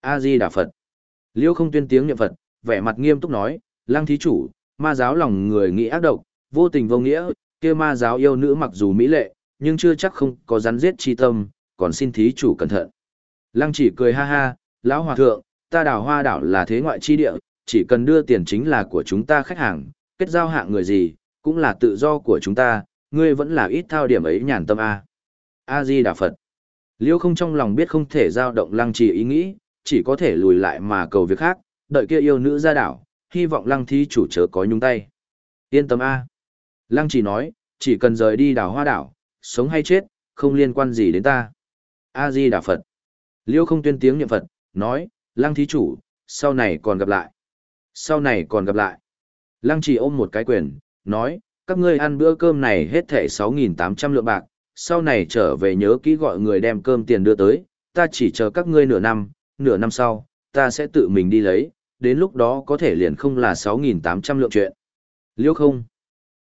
A-di Đà Phật. Liêu không tuyên tiếng niệm Phật, vẻ mặt nghiêm túc nói, lăng thí chủ, ma giáo lòng người nghĩ ác độc, vô tình vô nghĩa, kia ma giáo yêu nữ mặc dù mỹ lệ, nhưng chưa chắc không có rắn giết chi tâm, còn xin thí chủ cẩn thận. Lăng chỉ cười ha ha, lão hòa thượng, ta đào hoa đảo là thế ngoại chi địa, chỉ cần đưa tiền chính là của chúng ta khách hàng, kết giao hạng người gì, cũng là tự do của chúng ta, ngươi vẫn là ít thao điểm ấy nhàn tâm A. A-di Đà Phật. Liêu không trong lòng biết không thể giao động lăng trì ý nghĩ, chỉ có thể lùi lại mà cầu việc khác, đợi kia yêu nữ ra đảo, hy vọng lăng thi chủ chớ có nhung tay. Yên tâm A. Lăng chỉ nói, chỉ cần rời đi đảo hoa đảo, sống hay chết, không liên quan gì đến ta. A-di Đà Phật. Liêu không tuyên tiếng niệm Phật, nói, lăng thí chủ, sau này còn gặp lại. Sau này còn gặp lại. Lăng chỉ ôm một cái quyền, nói, các ngươi ăn bữa cơm này hết thẻ 6.800 lượng bạc, sau này trở về nhớ kỹ gọi người đem cơm tiền đưa tới, ta chỉ chờ các ngươi nửa năm, nửa năm sau, ta sẽ tự mình đi lấy, đến lúc đó có thể liền không là 6.800 lượng chuyện. Liêu không?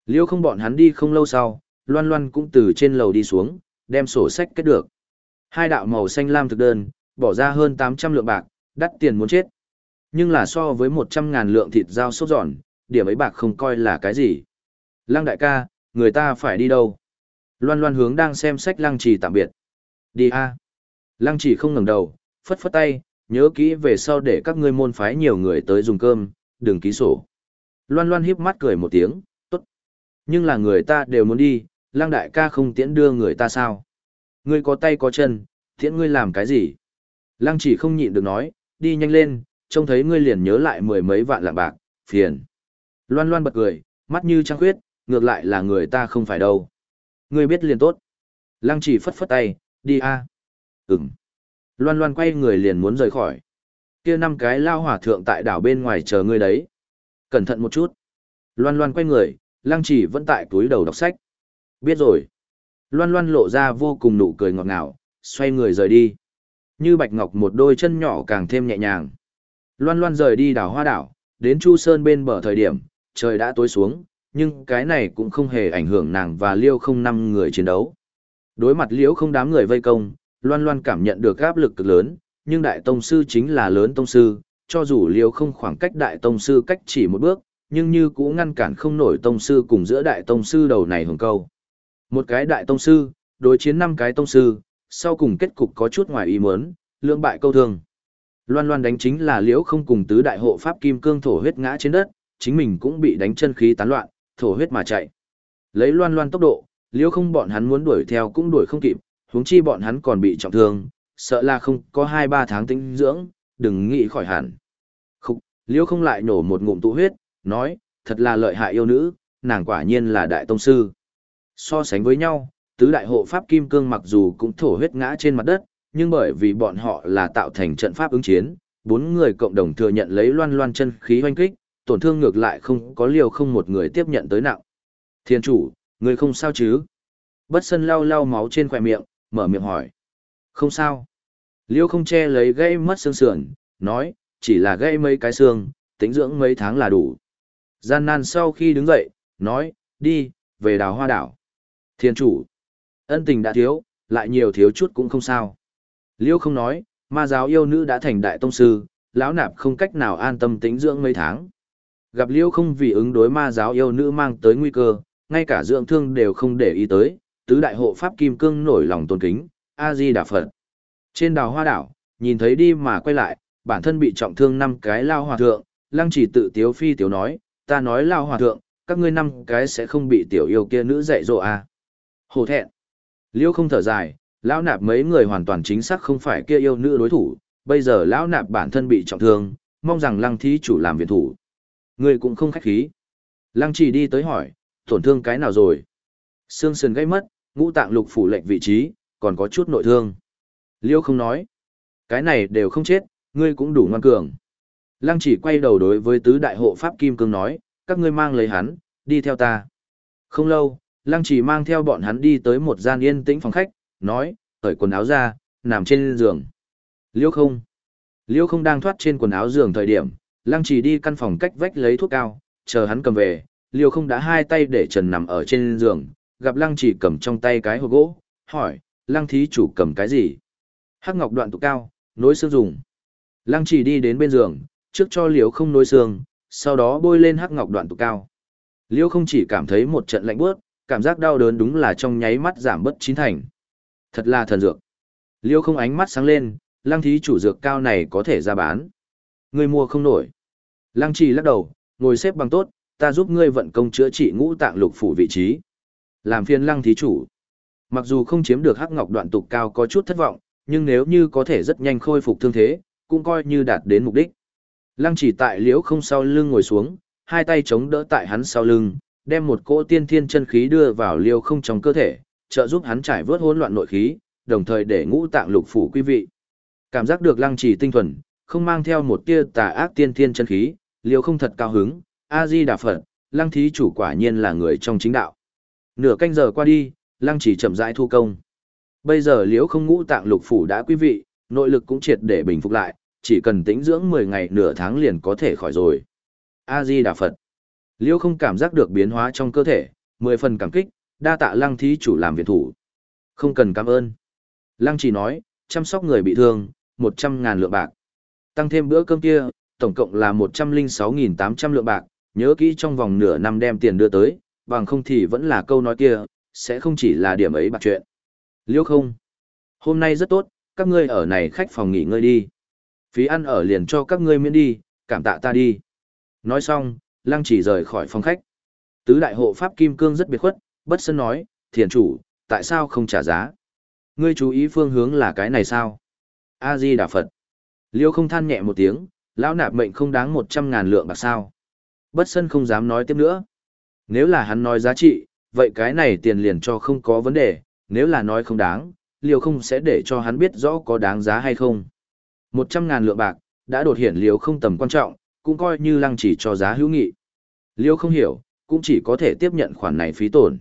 Liêu không bọn hắn đi không lâu sau, loan loan cũng từ trên lầu đi xuống, đem sổ sách kết được. Hai đạo màu xanh lam thực đơn, bỏ ra hơn 800 lượng bạc, đắt tiền muốn chết. Nhưng là so với 100 ngàn lượng thịt dao sốt giòn, điểm ấy bạc không coi là cái gì. Lăng đại ca, người ta phải đi đâu? Loan loan hướng đang xem sách lăng trì tạm biệt. Đi a. Lăng trì không ngẩng đầu, phất phất tay, nhớ kỹ về sau để các ngươi môn phái nhiều người tới dùng cơm, đừng ký sổ. Loan loan hiếp mắt cười một tiếng, tốt. Nhưng là người ta đều muốn đi, Lang đại ca không tiễn đưa người ta sao? Ngươi có tay có chân, tiễn ngươi làm cái gì? Lăng chỉ không nhịn được nói, đi nhanh lên, trông thấy ngươi liền nhớ lại mười mấy vạn lạng bạc, phiền. Loan loan bật cười, mắt như trăng khuyết, ngược lại là người ta không phải đâu. Ngươi biết liền tốt. Lăng chỉ phất phất tay, đi a. Ừm. Loan loan quay người liền muốn rời khỏi. Kia năm cái lao hỏa thượng tại đảo bên ngoài chờ ngươi đấy. Cẩn thận một chút. Loan loan quay người, lăng chỉ vẫn tại túi đầu đọc sách. Biết rồi. Loan loan lộ ra vô cùng nụ cười ngọt ngào, xoay người rời đi. Như bạch ngọc một đôi chân nhỏ càng thêm nhẹ nhàng. Loan loan rời đi đảo hoa đảo, đến Chu Sơn bên bờ thời điểm, trời đã tối xuống, nhưng cái này cũng không hề ảnh hưởng nàng và liêu không năm người chiến đấu. Đối mặt liễu không đám người vây công, loan loan cảm nhận được áp lực cực lớn, nhưng đại tông sư chính là lớn tông sư, cho dù liễu không khoảng cách đại tông sư cách chỉ một bước, nhưng như cũng ngăn cản không nổi tông sư cùng giữa đại tông sư đầu này hưởng câu. Một cái đại tông sư, đối chiến năm cái tông sư, sau cùng kết cục có chút ngoài ý muốn, lưỡng bại câu thương. Loan loan đánh chính là liễu không cùng tứ đại hộ pháp kim cương thổ huyết ngã trên đất, chính mình cũng bị đánh chân khí tán loạn, thổ huyết mà chạy. Lấy loan loan tốc độ, liễu không bọn hắn muốn đuổi theo cũng đuổi không kịp, huống chi bọn hắn còn bị trọng thương, sợ là không có 2-3 tháng tinh dưỡng, đừng nghĩ khỏi hẳn. Khúc, liễu không lại nổ một ngụm tụ huyết, nói, thật là lợi hại yêu nữ, nàng quả nhiên là đại tông sư. So sánh với nhau, tứ đại hộ pháp kim cương mặc dù cũng thổ huyết ngã trên mặt đất, nhưng bởi vì bọn họ là tạo thành trận pháp ứng chiến, bốn người cộng đồng thừa nhận lấy loan loan chân khí hoanh kích, tổn thương ngược lại không có liều không một người tiếp nhận tới nặng. Thiên chủ, người không sao chứ? Bất sân lau lau máu trên khỏe miệng, mở miệng hỏi. Không sao. Liêu không che lấy gây mất xương sườn, nói, chỉ là gây mấy cái xương, tính dưỡng mấy tháng là đủ. Gian nan sau khi đứng dậy, nói, đi, về đào hoa đảo. Thiên chủ, ân tình đã thiếu, lại nhiều thiếu chút cũng không sao. Liêu không nói, ma giáo yêu nữ đã thành đại tông sư, lão nạp không cách nào an tâm tính dưỡng mấy tháng. Gặp Liêu không vì ứng đối ma giáo yêu nữ mang tới nguy cơ, ngay cả dưỡng thương đều không để ý tới, tứ đại hộ pháp kim cương nổi lòng tôn kính, A-di Đà Phật. Trên đào hoa đảo, nhìn thấy đi mà quay lại, bản thân bị trọng thương năm cái lao hòa thượng, lăng chỉ tự tiếu phi tiếu nói, ta nói lao hòa thượng, các ngươi năm cái sẽ không bị tiểu yêu kia nữ dạy dỗ à. Hổ thẹn. Liêu không thở dài, lão nạp mấy người hoàn toàn chính xác không phải kia yêu nữ đối thủ, bây giờ lão nạp bản thân bị trọng thương, mong rằng lăng thí chủ làm viện thủ. Người cũng không khách khí. Lăng chỉ đi tới hỏi, tổn thương cái nào rồi? Xương sườn gây mất, ngũ tạng lục phủ lệnh vị trí, còn có chút nội thương. Liêu không nói. Cái này đều không chết, ngươi cũng đủ ngoan cường. Lăng chỉ quay đầu đối với tứ đại hộ pháp kim cương nói, các ngươi mang lấy hắn, đi theo ta. Không lâu, lăng chỉ mang theo bọn hắn đi tới một gian yên tĩnh phòng khách, nói, cởi quần áo ra, nằm trên giường. Liêu không. Liêu không đang thoát trên quần áo giường thời điểm, lăng chỉ đi căn phòng cách vách lấy thuốc cao, chờ hắn cầm về, liêu không đã hai tay để trần nằm ở trên giường, gặp lăng chỉ cầm trong tay cái hộp gỗ, hỏi, lăng thí chủ cầm cái gì? Hắc ngọc đoạn tụ cao, nối xương dùng. Lăng chỉ đi đến bên giường, trước cho liễu không nối xương, sau đó bôi lên hắc ngọc đoạn tụ cao. Liễu không chỉ cảm thấy một trận lạnh bước, cảm giác đau đớn đúng là trong nháy mắt giảm bớt chín thành. Thật là thần dược. Liễu không ánh mắt sáng lên, lăng thí chủ dược cao này có thể ra bán. Người mua không nổi. Lăng chỉ lắc đầu, ngồi xếp bằng tốt, ta giúp ngươi vận công chữa trị ngũ tạng lục phủ vị trí. Làm phiền lăng thí chủ. Mặc dù không chiếm được hắc ngọc đoạn tục cao có chút thất vọng, nhưng nếu như có thể rất nhanh khôi phục thương thế, cũng coi như đạt đến mục đích. Lăng chỉ tại liễu không sau lưng ngồi xuống, hai tay chống đỡ tại hắn sau lưng, đem một cỗ tiên thiên chân khí đưa vào liêu không trong cơ thể, trợ giúp hắn trải vớt hỗn loạn nội khí, đồng thời để ngũ tạng lục phủ quý vị. Cảm giác được lăng chỉ tinh thuần, không mang theo một tia tà ác tiên thiên chân khí, liêu không thật cao hứng, A-di Đà Phật, lăng thí chủ quả nhiên là người trong chính đạo. Nửa canh giờ qua đi, lăng chỉ chậm rãi thu công. Bây giờ liễu không ngũ tạng lục phủ đã quý vị, nội lực cũng triệt để bình phục lại, chỉ cần tĩnh dưỡng 10 ngày nửa tháng liền có thể khỏi rồi. A-di Đà Phật. Liễu không cảm giác được biến hóa trong cơ thể, 10 phần cảm kích, đa tạ lăng thí chủ làm viện thủ. Không cần cảm ơn. Lăng chỉ nói, chăm sóc người bị thương, 100 ngàn lượng bạc. Tăng thêm bữa cơm kia, tổng cộng là 106.800 lượng bạc, nhớ kỹ trong vòng nửa năm đem tiền đưa tới, bằng không thì vẫn là câu nói kia, sẽ không chỉ là điểm ấy bạc chuyện. Liêu không? Hôm nay rất tốt, các ngươi ở này khách phòng nghỉ ngơi đi. Phí ăn ở liền cho các ngươi miễn đi, cảm tạ ta đi. Nói xong, lăng chỉ rời khỏi phòng khách. Tứ đại hộ pháp kim cương rất biệt khuất, bất sân nói, thiền chủ, tại sao không trả giá? Ngươi chú ý phương hướng là cái này sao? A-di Đà Phật. Liêu không than nhẹ một tiếng, lão nạp mệnh không đáng một trăm ngàn lượng bạc sao. Bất sân không dám nói tiếp nữa. Nếu là hắn nói giá trị, vậy cái này tiền liền cho không có vấn đề, nếu là nói không đáng, liều không sẽ để cho hắn biết rõ có đáng giá hay không. Một trăm ngàn lượng bạc, đã đột hiện liều không tầm quan trọng, cũng coi như lăng chỉ cho giá hữu nghị. Liêu không hiểu, cũng chỉ có thể tiếp nhận khoản này phí tổn.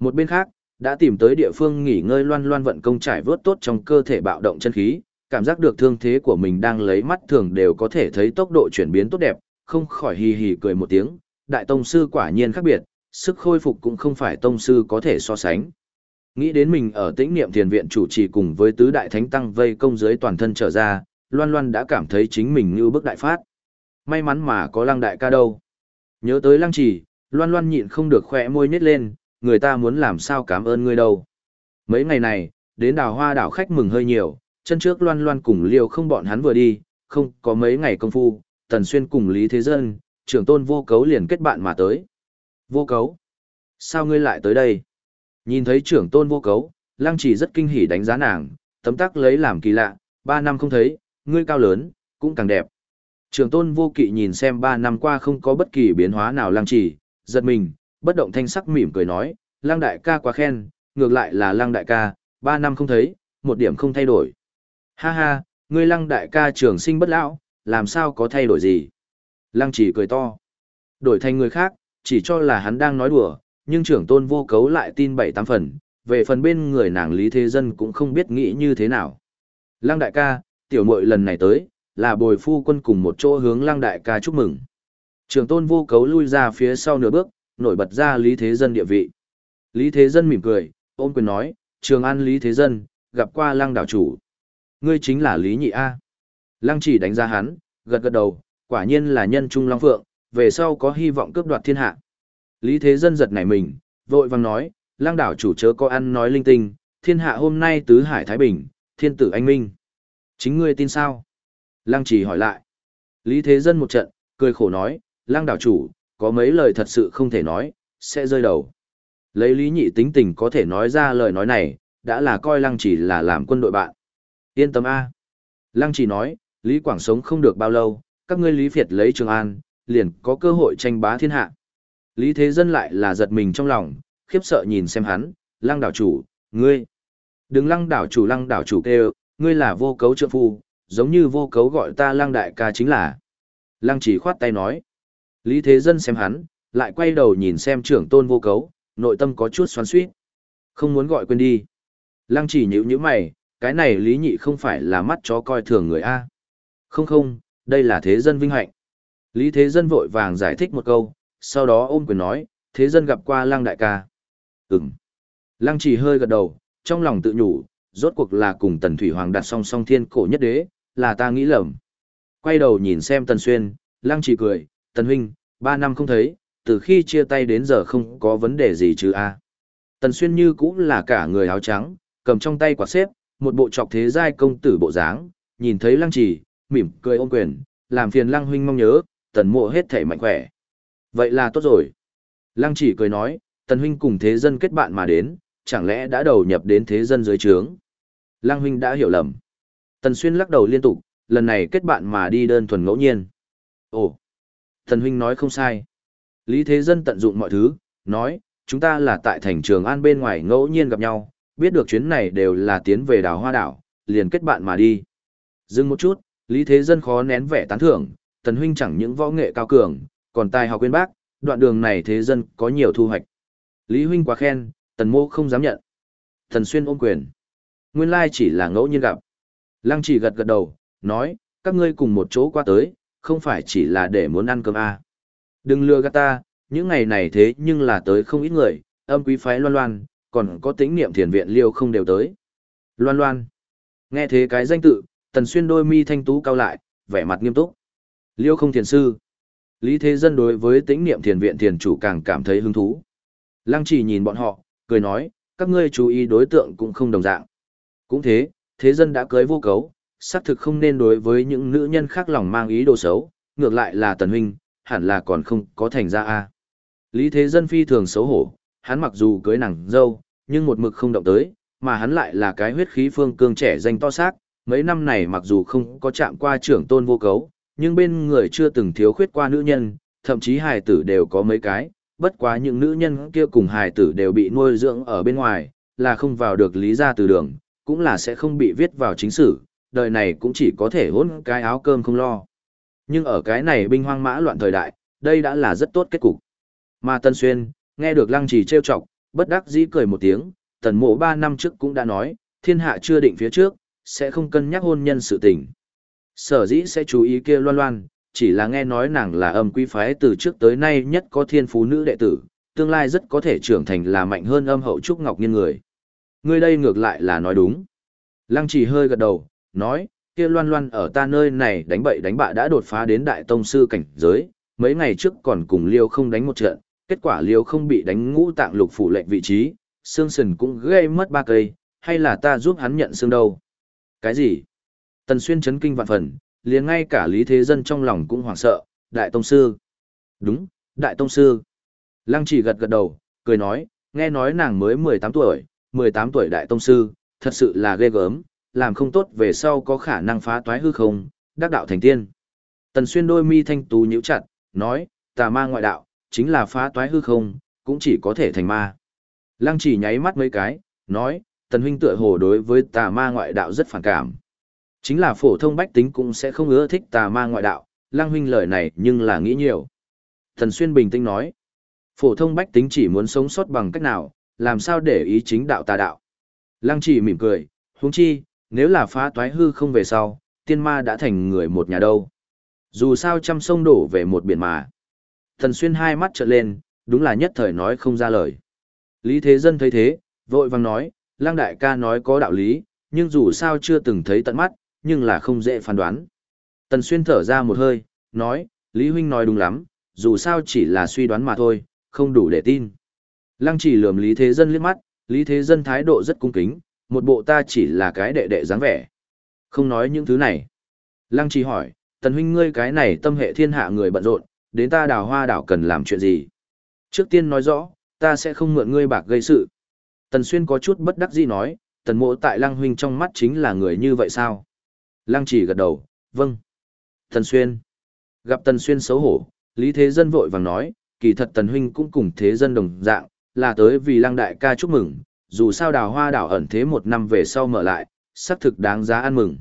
Một bên khác, đã tìm tới địa phương nghỉ ngơi loan loan vận công trải vớt tốt trong cơ thể bạo động chân khí, cảm giác được thương thế của mình đang lấy mắt thường đều có thể thấy tốc độ chuyển biến tốt đẹp, không khỏi hì hì cười một tiếng, đại tông sư quả nhiên khác biệt, sức khôi phục cũng không phải tông sư có thể so sánh. Nghĩ đến mình ở tĩnh niệm thiền viện chủ trì cùng với tứ đại thánh tăng vây công dưới toàn thân trở ra, Loan Loan đã cảm thấy chính mình như bức đại phát. May mắn mà có lăng đại ca đâu. Nhớ tới lăng trì, Loan Loan nhịn không được khỏe môi nhếch lên, người ta muốn làm sao cảm ơn ngươi đâu. Mấy ngày này, đến đào hoa đảo khách mừng hơi nhiều, chân trước Loan Loan cùng liều không bọn hắn vừa đi, không có mấy ngày công phu, Tần Xuyên cùng Lý Thế Dân, trưởng tôn vô cấu liền kết bạn mà tới. Vô cấu? Sao ngươi lại tới đây? Nhìn thấy trưởng tôn vô cấu, lăng chỉ rất kinh hỉ đánh giá nàng, tấm tắc lấy làm kỳ lạ, ba năm không thấy, ngươi cao lớn, cũng càng đẹp. Trưởng tôn vô kỵ nhìn xem ba năm qua không có bất kỳ biến hóa nào lăng chỉ, giật mình, bất động thanh sắc mỉm cười nói, lăng đại ca quá khen, ngược lại là lăng đại ca, ba năm không thấy, một điểm không thay đổi. Ha ha, ngươi lăng đại ca trường sinh bất lão, làm sao có thay đổi gì? Lăng chỉ cười to. Đổi thành người khác, chỉ cho là hắn đang nói đùa, nhưng trưởng tôn vô cấu lại tin bảy tám phần, về phần bên người nàng Lý Thế Dân cũng không biết nghĩ như thế nào. Lăng đại ca, tiểu muội lần này tới, là bồi phu quân cùng một chỗ hướng lăng đại ca chúc mừng. Trưởng tôn vô cấu lui ra phía sau nửa bước, nổi bật ra Lý Thế Dân địa vị. Lý Thế Dân mỉm cười, ôm quyền nói, trường an Lý Thế Dân, gặp qua lăng đảo chủ. Ngươi chính là Lý Nhị A. Lăng chỉ đánh ra hắn, gật gật đầu, quả nhiên là nhân trung long phượng, về sau có hy vọng cướp đoạt thiên hạ. Lý Thế Dân giật nảy mình, vội vàng nói, lang đảo chủ chớ có ăn nói linh tinh, thiên hạ hôm nay tứ hải Thái Bình, thiên tử anh minh. Chính ngươi tin sao? Lang chỉ hỏi lại. Lý Thế Dân một trận, cười khổ nói, lang đảo chủ, có mấy lời thật sự không thể nói, sẽ rơi đầu. Lấy lý nhị tính tình có thể nói ra lời nói này, đã là coi lăng chỉ là làm quân đội bạn. Yên tâm A. Lăng chỉ nói, Lý Quảng sống không được bao lâu, các ngươi Lý Việt lấy Trường An, liền có cơ hội tranh bá thiên hạ. Lý Thế Dân lại là giật mình trong lòng, khiếp sợ nhìn xem hắn, lăng đảo chủ, ngươi. Đừng lăng đảo chủ lăng đảo chủ kêu, ngươi là vô cấu trượng phu, giống như vô cấu gọi ta lăng đại ca chính là. Lăng chỉ khoát tay nói. Lý Thế Dân xem hắn, lại quay đầu nhìn xem trưởng tôn vô cấu, nội tâm có chút xoắn suýt. Không muốn gọi quên đi. Lăng chỉ nhíu nhíu mày, cái này lý nhị không phải là mắt chó coi thường người A. Không không, đây là thế dân vinh hạnh. Lý Thế Dân vội vàng giải thích một câu, sau đó ôm quyền nói, Thế Dân gặp qua Lăng Đại ca. Ừm. Lăng chỉ hơi gật đầu, trong lòng tự nhủ, rốt cuộc là cùng Tần Thủy Hoàng đặt song song thiên cổ nhất đế, là ta nghĩ lầm. quay đầu nhìn xem Tần Xuyên, lăng chỉ cười, Tần Huynh, ba năm không thấy, từ khi chia tay đến giờ không có vấn đề gì chứ a Tần Xuyên như cũng là cả người áo trắng, cầm trong tay quạt xếp, một bộ trọc thế giai công tử bộ dáng, nhìn thấy lăng chỉ, mỉm cười ôm quyền, làm phiền lăng huynh mong nhớ, tần mộ hết thể mạnh khỏe. Vậy là tốt rồi. Lăng chỉ cười nói, tần huynh cùng thế dân kết bạn mà đến, chẳng lẽ đã đầu nhập đến thế dân dưới trướng. Lăng huynh đã hiểu lầm. Tần xuyên lắc đầu liên tục, lần này kết bạn mà đi đơn thuần ngẫu nhiên. Ồ, tần huynh nói không sai. Lý thế dân tận dụng mọi thứ, nói, chúng ta là tại thành trường an bên ngoài ngẫu nhiên gặp nhau, biết được chuyến này đều là tiến về đảo hoa đảo, liền kết bạn mà đi. Dừng một chút, Lý Thế Dân khó nén vẻ tán thưởng, tần huynh chẳng những võ nghệ cao cường, còn tài học quên bác, đoạn đường này Thế Dân có nhiều thu hoạch. Lý huynh quá khen, tần mô không dám nhận. Thần xuyên ôm quyền. Nguyên lai chỉ là ngẫu nhiên gặp. Lăng chỉ gật gật đầu, nói, các ngươi cùng một chỗ qua tới, không phải chỉ là để muốn ăn cơm à. Đừng lừa gạt ta, những ngày này thế nhưng là tới không ít người, âm quý phái loan loan, còn có tính niệm thiền viện liêu không đều tới. Loan loan. Nghe thế cái danh tự, tần xuyên đôi mi thanh tú cao lại, vẻ mặt nghiêm túc. Liêu không thiền sư. Lý Thế Dân đối với tính niệm thiền viện thiền chủ càng cảm thấy hứng thú. Lăng chỉ nhìn bọn họ, cười nói, các ngươi chú ý đối tượng cũng không đồng dạng. Cũng thế, Thế Dân đã cưới vô cấu, xác thực không nên đối với những nữ nhân khác lòng mang ý đồ xấu, ngược lại là tần huynh, hẳn là còn không có thành ra a. Lý Thế Dân phi thường xấu hổ, hắn mặc dù cưới nàng dâu, nhưng một mực không động tới, mà hắn lại là cái huyết khí phương cương trẻ danh to xác, mấy năm này mặc dù không có chạm qua trưởng tôn vô cấu, nhưng bên người chưa từng thiếu khuyết qua nữ nhân, thậm chí hài tử đều có mấy cái, bất quá những nữ nhân kia cùng hài tử đều bị nuôi dưỡng ở bên ngoài, là không vào được lý ra từ đường, cũng là sẽ không bị viết vào chính sử, đời này cũng chỉ có thể hôn cái áo cơm không lo. Nhưng ở cái này binh hoang mã loạn thời đại, đây đã là rất tốt kết cục. Mà Tân Xuyên, nghe được lăng trì trêu chọc, bất đắc dĩ cười một tiếng, tần mộ ba năm trước cũng đã nói, thiên hạ chưa định phía trước, sẽ không cân nhắc hôn nhân sự tình. Sở dĩ sẽ chú ý kia loan loan, chỉ là nghe nói nàng là âm quý phái từ trước tới nay nhất có thiên phú nữ đệ tử, tương lai rất có thể trưởng thành là mạnh hơn âm hậu trúc ngọc nhiên người. Người đây ngược lại là nói đúng. Lăng chỉ hơi gật đầu, nói, kia loan loan ở ta nơi này đánh bậy đánh bạ đã đột phá đến đại tông sư cảnh giới, mấy ngày trước còn cùng liêu không đánh một trận, kết quả liêu không bị đánh ngũ tạng lục phủ lệnh vị trí, xương sườn cũng gây mất ba cây, hay là ta giúp hắn nhận xương đâu. Cái gì? Tần Xuyên chấn kinh vạn phần, liền ngay cả Lý Thế Dân trong lòng cũng hoảng sợ, Đại Tông Sư. Đúng, Đại Tông Sư. Lăng chỉ gật gật đầu, cười nói, nghe nói nàng mới 18 tuổi, 18 tuổi Đại Tông Sư, thật sự là ghê gớm, làm không tốt về sau có khả năng phá toái hư không, đắc đạo thành tiên. Tần Xuyên đôi mi thanh tú nhíu chặt, nói, tà ma ngoại đạo, chính là phá toái hư không, cũng chỉ có thể thành ma. Lăng chỉ nháy mắt mấy cái, nói, tần huynh tựa hồ đối với tà ma ngoại đạo rất phản cảm. Chính là phổ thông bách tính cũng sẽ không ưa thích tà ma ngoại đạo, Lang huynh lời này nhưng là nghĩ nhiều. Thần Xuyên bình tĩnh nói, phổ thông bách tính chỉ muốn sống sót bằng cách nào, làm sao để ý chính đạo tà đạo. Lang chỉ mỉm cười, huống chi, nếu là phá toái hư không về sau, tiên ma đã thành người một nhà đâu. Dù sao trăm sông đổ về một biển mà. Thần Xuyên hai mắt trợn lên, đúng là nhất thời nói không ra lời. Lý Thế Dân thấy thế, vội vàng nói, Lăng Đại ca nói có đạo lý, nhưng dù sao chưa từng thấy tận mắt, nhưng là không dễ phán đoán. Tần Xuyên thở ra một hơi, nói, Lý Huynh nói đúng lắm, dù sao chỉ là suy đoán mà thôi, không đủ để tin. Lăng chỉ lườm Lý Thế Dân liếc mắt, Lý Thế Dân thái độ rất cung kính, một bộ ta chỉ là cái đệ đệ dáng vẻ. Không nói những thứ này. Lăng chỉ hỏi, Tần Huynh ngươi cái này tâm hệ thiên hạ người bận rộn, đến ta đào hoa đảo cần làm chuyện gì? Trước tiên nói rõ, ta sẽ không mượn ngươi bạc gây sự. Tần Xuyên có chút bất đắc dĩ nói, tần mộ tại Lăng Huynh trong mắt chính là người như vậy sao? Lăng chỉ gật đầu, vâng. Tần Xuyên. Gặp Tần Xuyên xấu hổ, Lý Thế Dân vội vàng nói, kỳ thật Tần Huynh cũng cùng Thế Dân đồng dạng, là tới vì Lăng Đại ca chúc mừng, dù sao đào hoa đảo ẩn thế một năm về sau mở lại, xác thực đáng giá ăn mừng.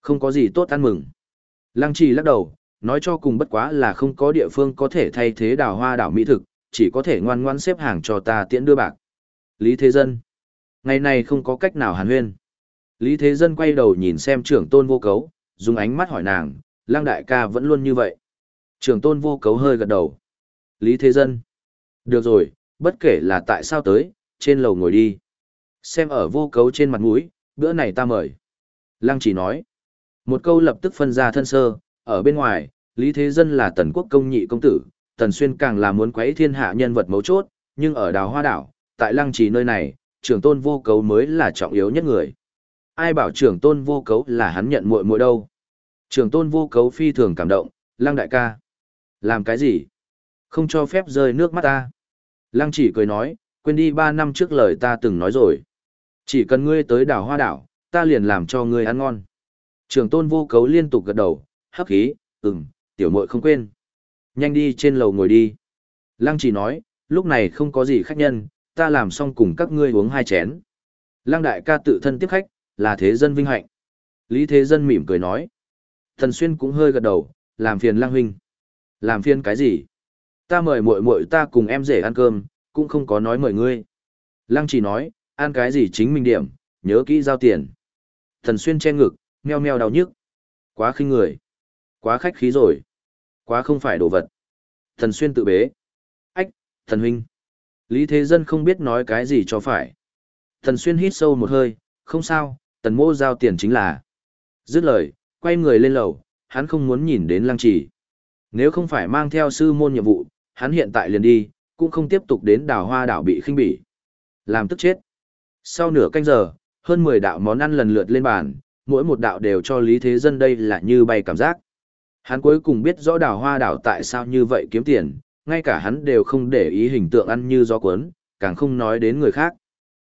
Không có gì tốt ăn mừng. Lăng chỉ lắc đầu, nói cho cùng bất quá là không có địa phương có thể thay thế đào hoa đảo mỹ thực, chỉ có thể ngoan ngoãn xếp hàng cho ta tiễn đưa bạc. Lý Thế Dân. Ngày này không có cách nào hàn huyên. Lý Thế Dân quay đầu nhìn xem trưởng tôn vô cấu, dùng ánh mắt hỏi nàng, lang đại ca vẫn luôn như vậy. Trưởng tôn vô cấu hơi gật đầu. Lý Thế Dân. Được rồi, bất kể là tại sao tới, trên lầu ngồi đi. Xem ở vô cấu trên mặt mũi, bữa này ta mời. Lăng chỉ nói. Một câu lập tức phân ra thân sơ, ở bên ngoài, Lý Thế Dân là tần quốc công nhị công tử, tần xuyên càng là muốn quấy thiên hạ nhân vật mấu chốt, nhưng ở đào hoa đảo, tại lăng trì nơi này, trưởng tôn vô cấu mới là trọng yếu nhất người. Ai bảo trưởng tôn vô cấu là hắn nhận muội muội đâu. Trưởng tôn vô cấu phi thường cảm động, lăng đại ca. Làm cái gì? Không cho phép rơi nước mắt ta. Lăng chỉ cười nói, quên đi ba năm trước lời ta từng nói rồi. Chỉ cần ngươi tới đảo hoa đảo, ta liền làm cho ngươi ăn ngon. Trưởng tôn vô cấu liên tục gật đầu, hấp khí, ừm, tiểu muội không quên. Nhanh đi trên lầu ngồi đi. Lăng chỉ nói, lúc này không có gì khách nhân, ta làm xong cùng các ngươi uống hai chén. Lăng đại ca tự thân tiếp khách, là thế dân vinh hạnh. Lý thế dân mỉm cười nói. Thần xuyên cũng hơi gật đầu, làm phiền lăng huynh. Làm phiền cái gì? Ta mời muội muội ta cùng em rể ăn cơm, cũng không có nói mời ngươi. Lăng chỉ nói, ăn cái gì chính mình điểm, nhớ kỹ giao tiền. Thần xuyên che ngực, meo meo đau nhức. Quá khinh người. Quá khách khí rồi. Quá không phải đồ vật. Thần xuyên tự bế. Ách, thần huynh. Lý Thế Dân không biết nói cái gì cho phải. Thần xuyên hít sâu một hơi, không sao, tần mô giao tiền chính là. Dứt lời, quay người lên lầu, hắn không muốn nhìn đến lăng trì. Nếu không phải mang theo sư môn nhiệm vụ, hắn hiện tại liền đi, cũng không tiếp tục đến đảo hoa đảo bị khinh bỉ. Làm tức chết. Sau nửa canh giờ, hơn 10 đạo món ăn lần lượt lên bàn, mỗi một đạo đều cho Lý Thế Dân đây là như bay cảm giác. Hắn cuối cùng biết rõ đảo hoa đảo tại sao như vậy kiếm tiền, ngay cả hắn đều không để ý hình tượng ăn như gió cuốn, càng không nói đến người khác.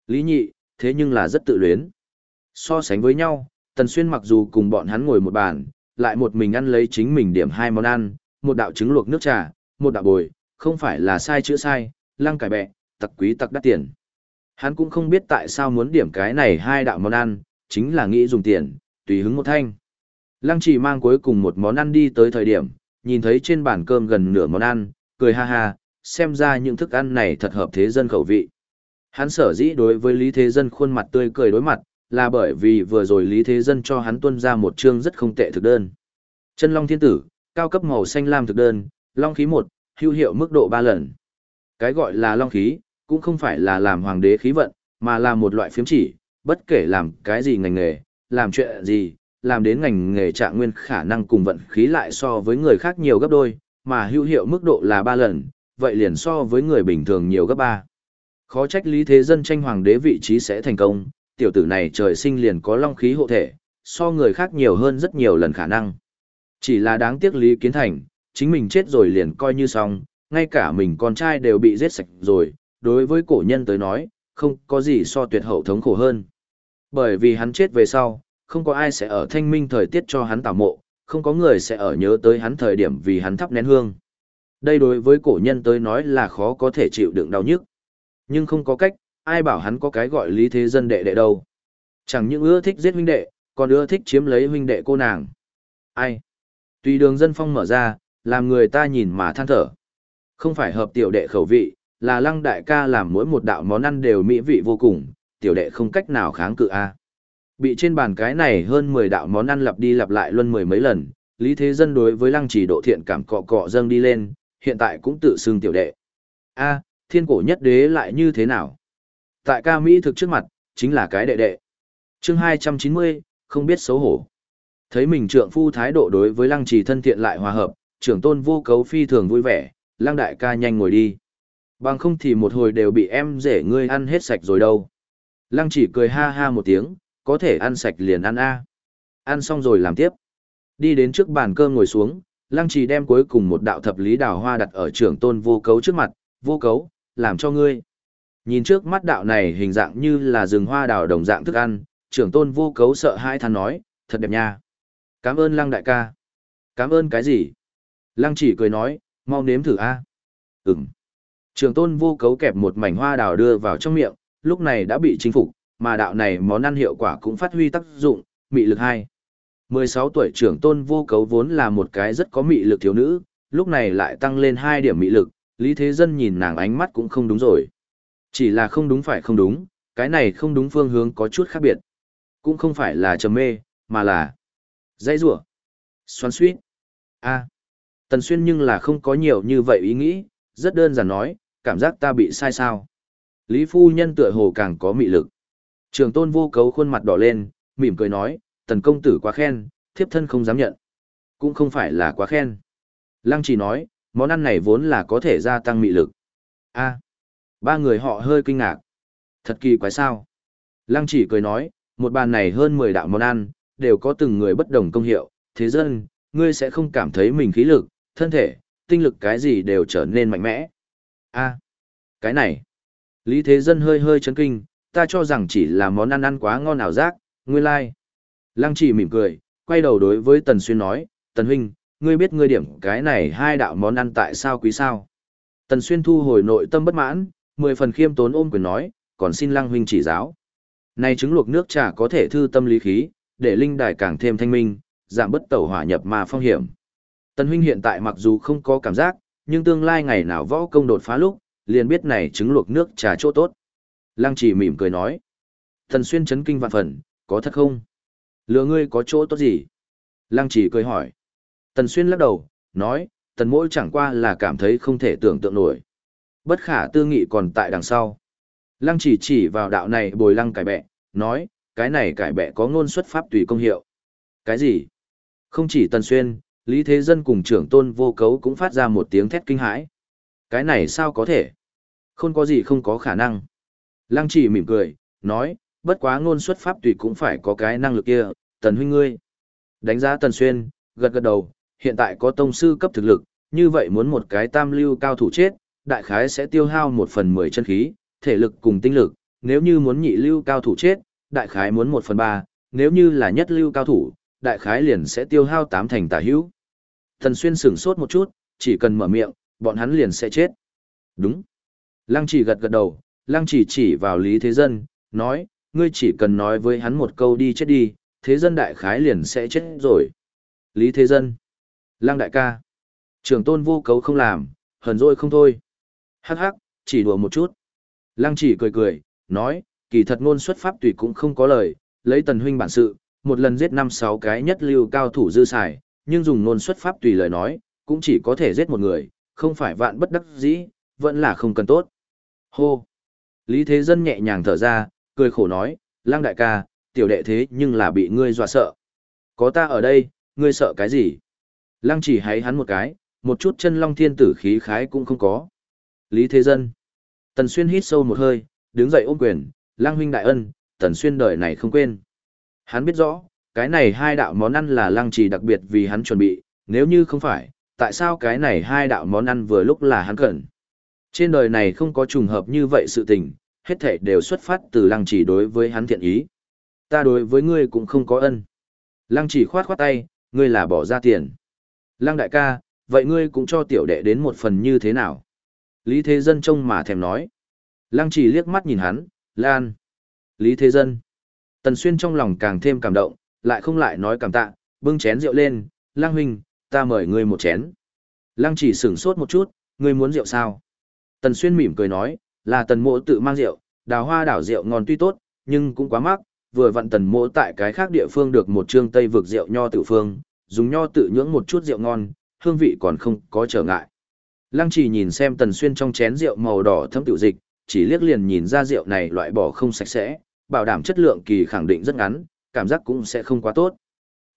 Lý nhị, thế nhưng là rất tự luyến. So sánh với nhau, Tần Xuyên mặc dù cùng bọn hắn ngồi một bàn, lại một mình ăn lấy chính mình điểm hai món ăn, một đạo trứng luộc nước trà, một đạo bồi, không phải là sai chữa sai, lăng cải bẹ, tặc quý tặc đắt tiền. Hắn cũng không biết tại sao muốn điểm cái này hai đạo món ăn, chính là nghĩ dùng tiền, tùy hứng một thanh. Lăng chỉ mang cuối cùng một món ăn đi tới thời điểm, nhìn thấy trên bàn cơm gần nửa món ăn, cười ha ha, xem ra những thức ăn này thật hợp thế dân khẩu vị. Hắn sở dĩ đối với Lý Thế Dân khuôn mặt tươi cười đối mặt, là bởi vì vừa rồi Lý Thế Dân cho hắn tuân ra một chương rất không tệ thực đơn. Chân Long Thiên Tử, cao cấp màu xanh lam thực đơn, Long khí 1, hữu hiệu mức độ 3 lần. Cái gọi là Long khí, cũng không phải là làm hoàng đế khí vận, mà là một loại phiếm chỉ, bất kể làm cái gì ngành nghề, làm chuyện gì, làm đến ngành nghề trạng nguyên khả năng cùng vận khí lại so với người khác nhiều gấp đôi, mà hữu hiệu mức độ là 3 lần, vậy liền so với người bình thường nhiều gấp 3. Khó trách lý thế dân tranh hoàng đế vị trí sẽ thành công, tiểu tử này trời sinh liền có long khí hộ thể, so người khác nhiều hơn rất nhiều lần khả năng. Chỉ là đáng tiếc Lý Kiến Thành, chính mình chết rồi liền coi như xong, ngay cả mình con trai đều bị giết sạch rồi, đối với cổ nhân tới nói, không có gì so tuyệt hậu thống khổ hơn. Bởi vì hắn chết về sau, không có ai sẽ ở thanh minh thời tiết cho hắn tảo mộ, không có người sẽ ở nhớ tới hắn thời điểm vì hắn thắp nén hương. Đây đối với cổ nhân tới nói là khó có thể chịu đựng đau nhức. Nhưng không có cách, ai bảo hắn có cái gọi lý thế dân đệ đệ đâu. Chẳng những ưa thích giết huynh đệ, còn ưa thích chiếm lấy huynh đệ cô nàng. Ai? Tùy đường dân phong mở ra, làm người ta nhìn mà than thở. Không phải hợp tiểu đệ khẩu vị, là lăng đại ca làm mỗi một đạo món ăn đều mỹ vị vô cùng, tiểu đệ không cách nào kháng cự a. Bị trên bàn cái này hơn 10 đạo món ăn lặp đi lặp lại luân mười mấy lần, Lý Thế Dân đối với lăng chỉ độ thiện cảm cọ cọ dâng đi lên, hiện tại cũng tự xưng tiểu đệ. a thiên cổ nhất đế lại như thế nào? Tại ca Mỹ thực trước mặt, chính là cái đệ đệ. chương 290, không biết xấu hổ. Thấy mình trượng phu thái độ đối với lăng chỉ thân thiện lại hòa hợp, trưởng tôn vô cấu phi thường vui vẻ, lăng đại ca nhanh ngồi đi. Bằng không thì một hồi đều bị em rể ngươi ăn hết sạch rồi đâu. Lăng chỉ cười ha ha một tiếng, có thể ăn sạch liền ăn a. Ăn xong rồi làm tiếp. Đi đến trước bàn cơm ngồi xuống, lăng trì đem cuối cùng một đạo thập lý đào hoa đặt ở trưởng tôn vô cấu trước mặt, vô cấu, làm cho ngươi. Nhìn trước mắt đạo này hình dạng như là rừng hoa đào đồng dạng thức ăn, trưởng tôn vô cấu sợ hai than nói, thật đẹp nha. Cảm ơn lăng đại ca. Cảm ơn cái gì? Lăng chỉ cười nói, mau nếm thử a. À? Ừm. Trường tôn vô cấu kẹp một mảnh hoa đào đưa vào trong miệng, lúc này đã bị chinh phục, mà đạo này món ăn hiệu quả cũng phát huy tác dụng, mị lực hai. 16 tuổi trưởng tôn vô cấu vốn là một cái rất có mị lực thiếu nữ, lúc này lại tăng lên 2 điểm mị lực, Lý Thế Dân nhìn nàng ánh mắt cũng không đúng rồi. Chỉ là không đúng phải không đúng, cái này không đúng phương hướng có chút khác biệt. Cũng không phải là trầm mê, mà là dây rủa xoắn suýt. a Tần Xuyên nhưng là không có nhiều như vậy ý nghĩ, rất đơn giản nói, cảm giác ta bị sai sao. Lý Phu Nhân tựa hồ càng có mị lực. Trường tôn vô cấu khuôn mặt đỏ lên, mỉm cười nói, tần công tử quá khen, thiếp thân không dám nhận. cũng không phải là quá khen. Lăng chỉ nói, món ăn này vốn là có thể gia tăng mị lực. a ba người họ hơi kinh ngạc. Thật kỳ quái sao? Lăng chỉ cười nói, một bàn này hơn 10 đạo món ăn, đều có từng người bất đồng công hiệu, thế dân, ngươi sẽ không cảm thấy mình khí lực, thân thể, tinh lực cái gì đều trở nên mạnh mẽ. a cái này. Lý Thế Dân hơi hơi chấn kinh, ta cho rằng chỉ là món ăn ăn quá ngon ảo giác, nguyên lai. Like. Lăng chỉ mỉm cười, quay đầu đối với Tần Xuyên nói, Tần Huynh, ngươi biết ngươi điểm cái này hai đạo món ăn tại sao quý sao? Tần Xuyên thu hồi nội tâm bất mãn, mười phần khiêm tốn ôm quyền nói, còn xin Lăng Huynh chỉ giáo. Này trứng luộc nước trà có thể thư tâm lý khí, để linh đài càng thêm thanh minh, giảm bất tẩu hỏa nhập mà phong hiểm. Tần huynh hiện tại mặc dù không có cảm giác, nhưng tương lai ngày nào võ công đột phá lúc, liền biết này trứng luộc nước trà chỗ tốt. Lăng chỉ mỉm cười nói. Thần xuyên chấn kinh vạn phần, có thật không? Lừa ngươi có chỗ tốt gì? Lăng chỉ cười hỏi. Tần xuyên lắc đầu, nói, tần mỗi chẳng qua là cảm thấy không thể tưởng tượng nổi. Bất khả tư nghị còn tại đằng sau. Lăng chỉ chỉ vào đạo này bồi lăng cải bẹ, nói, cái này cải bẹ có ngôn xuất pháp tùy công hiệu. Cái gì? Không chỉ Tần Xuyên, Lý Thế Dân cùng trưởng tôn vô cấu cũng phát ra một tiếng thét kinh hãi. Cái này sao có thể? Không có gì không có khả năng. Lăng chỉ mỉm cười, nói, bất quá ngôn xuất pháp tùy cũng phải có cái năng lực kia, Tần huynh ngươi. Đánh giá Tần Xuyên, gật gật đầu, hiện tại có tông sư cấp thực lực, như vậy muốn một cái tam lưu cao thủ chết, đại khái sẽ tiêu hao một phần mười chân khí, thể lực cùng tinh lực, nếu như muốn nhị lưu cao thủ chết, đại khái muốn một phần ba, nếu như là nhất lưu cao thủ, đại khái liền sẽ tiêu hao tám thành tả hữu. Thần xuyên sửng sốt một chút, chỉ cần mở miệng, bọn hắn liền sẽ chết. Đúng. Lăng chỉ gật gật đầu, lăng chỉ chỉ vào Lý Thế Dân, nói, ngươi chỉ cần nói với hắn một câu đi chết đi, Thế Dân đại khái liền sẽ chết rồi. Lý Thế Dân. Lăng đại ca. trưởng tôn vô cấu không làm, hờn dỗi không thôi. Hắc hắc, chỉ đùa một chút. Lăng chỉ cười cười, nói, kỳ thật ngôn xuất pháp tùy cũng không có lời, lấy tần huynh bản sự, một lần giết năm sáu cái nhất lưu cao thủ dư xài, nhưng dùng ngôn xuất pháp tùy lời nói, cũng chỉ có thể giết một người, không phải vạn bất đắc dĩ, vẫn là không cần tốt. Hô! Lý Thế Dân nhẹ nhàng thở ra, cười khổ nói, lang đại ca, tiểu đệ thế nhưng là bị ngươi dọa sợ. Có ta ở đây, ngươi sợ cái gì? Lăng chỉ hãy hắn một cái, một chút chân long thiên tử khí khái cũng không có. Lý Thế Dân. Tần Xuyên hít sâu một hơi, đứng dậy ôm quyền, lang huynh đại ân, Tần Xuyên đời này không quên. Hắn biết rõ, cái này hai đạo món ăn là lăng Chỉ đặc biệt vì hắn chuẩn bị, nếu như không phải, tại sao cái này hai đạo món ăn vừa lúc là hắn cần. Trên đời này không có trùng hợp như vậy sự tình, hết thảy đều xuất phát từ lăng chỉ đối với hắn thiện ý. Ta đối với ngươi cũng không có ân. Lăng chỉ khoát khoát tay, ngươi là bỏ ra tiền. Lăng đại ca, vậy ngươi cũng cho tiểu đệ đến một phần như thế nào? Lý Thế Dân trông mà thèm nói. Lăng chỉ liếc mắt nhìn hắn, Lan. Lý Thế Dân. Tần Xuyên trong lòng càng thêm cảm động, lại không lại nói cảm tạ, bưng chén rượu lên, Lăng huynh, ta mời ngươi một chén. Lăng chỉ sửng sốt một chút, ngươi muốn rượu sao? Tần Xuyên mỉm cười nói, là tần mộ tự mang rượu, đào hoa đảo rượu ngon tuy tốt, nhưng cũng quá mắc, vừa vặn tần mộ tại cái khác địa phương được một trương tây vực rượu nho tự phương, dùng nho tự nhưỡng một chút rượu ngon, hương vị còn không có trở ngại. Lăng chỉ nhìn xem tần xuyên trong chén rượu màu đỏ thấm tiểu dịch, chỉ liếc liền nhìn ra rượu này loại bỏ không sạch sẽ, bảo đảm chất lượng kỳ khẳng định rất ngắn, cảm giác cũng sẽ không quá tốt.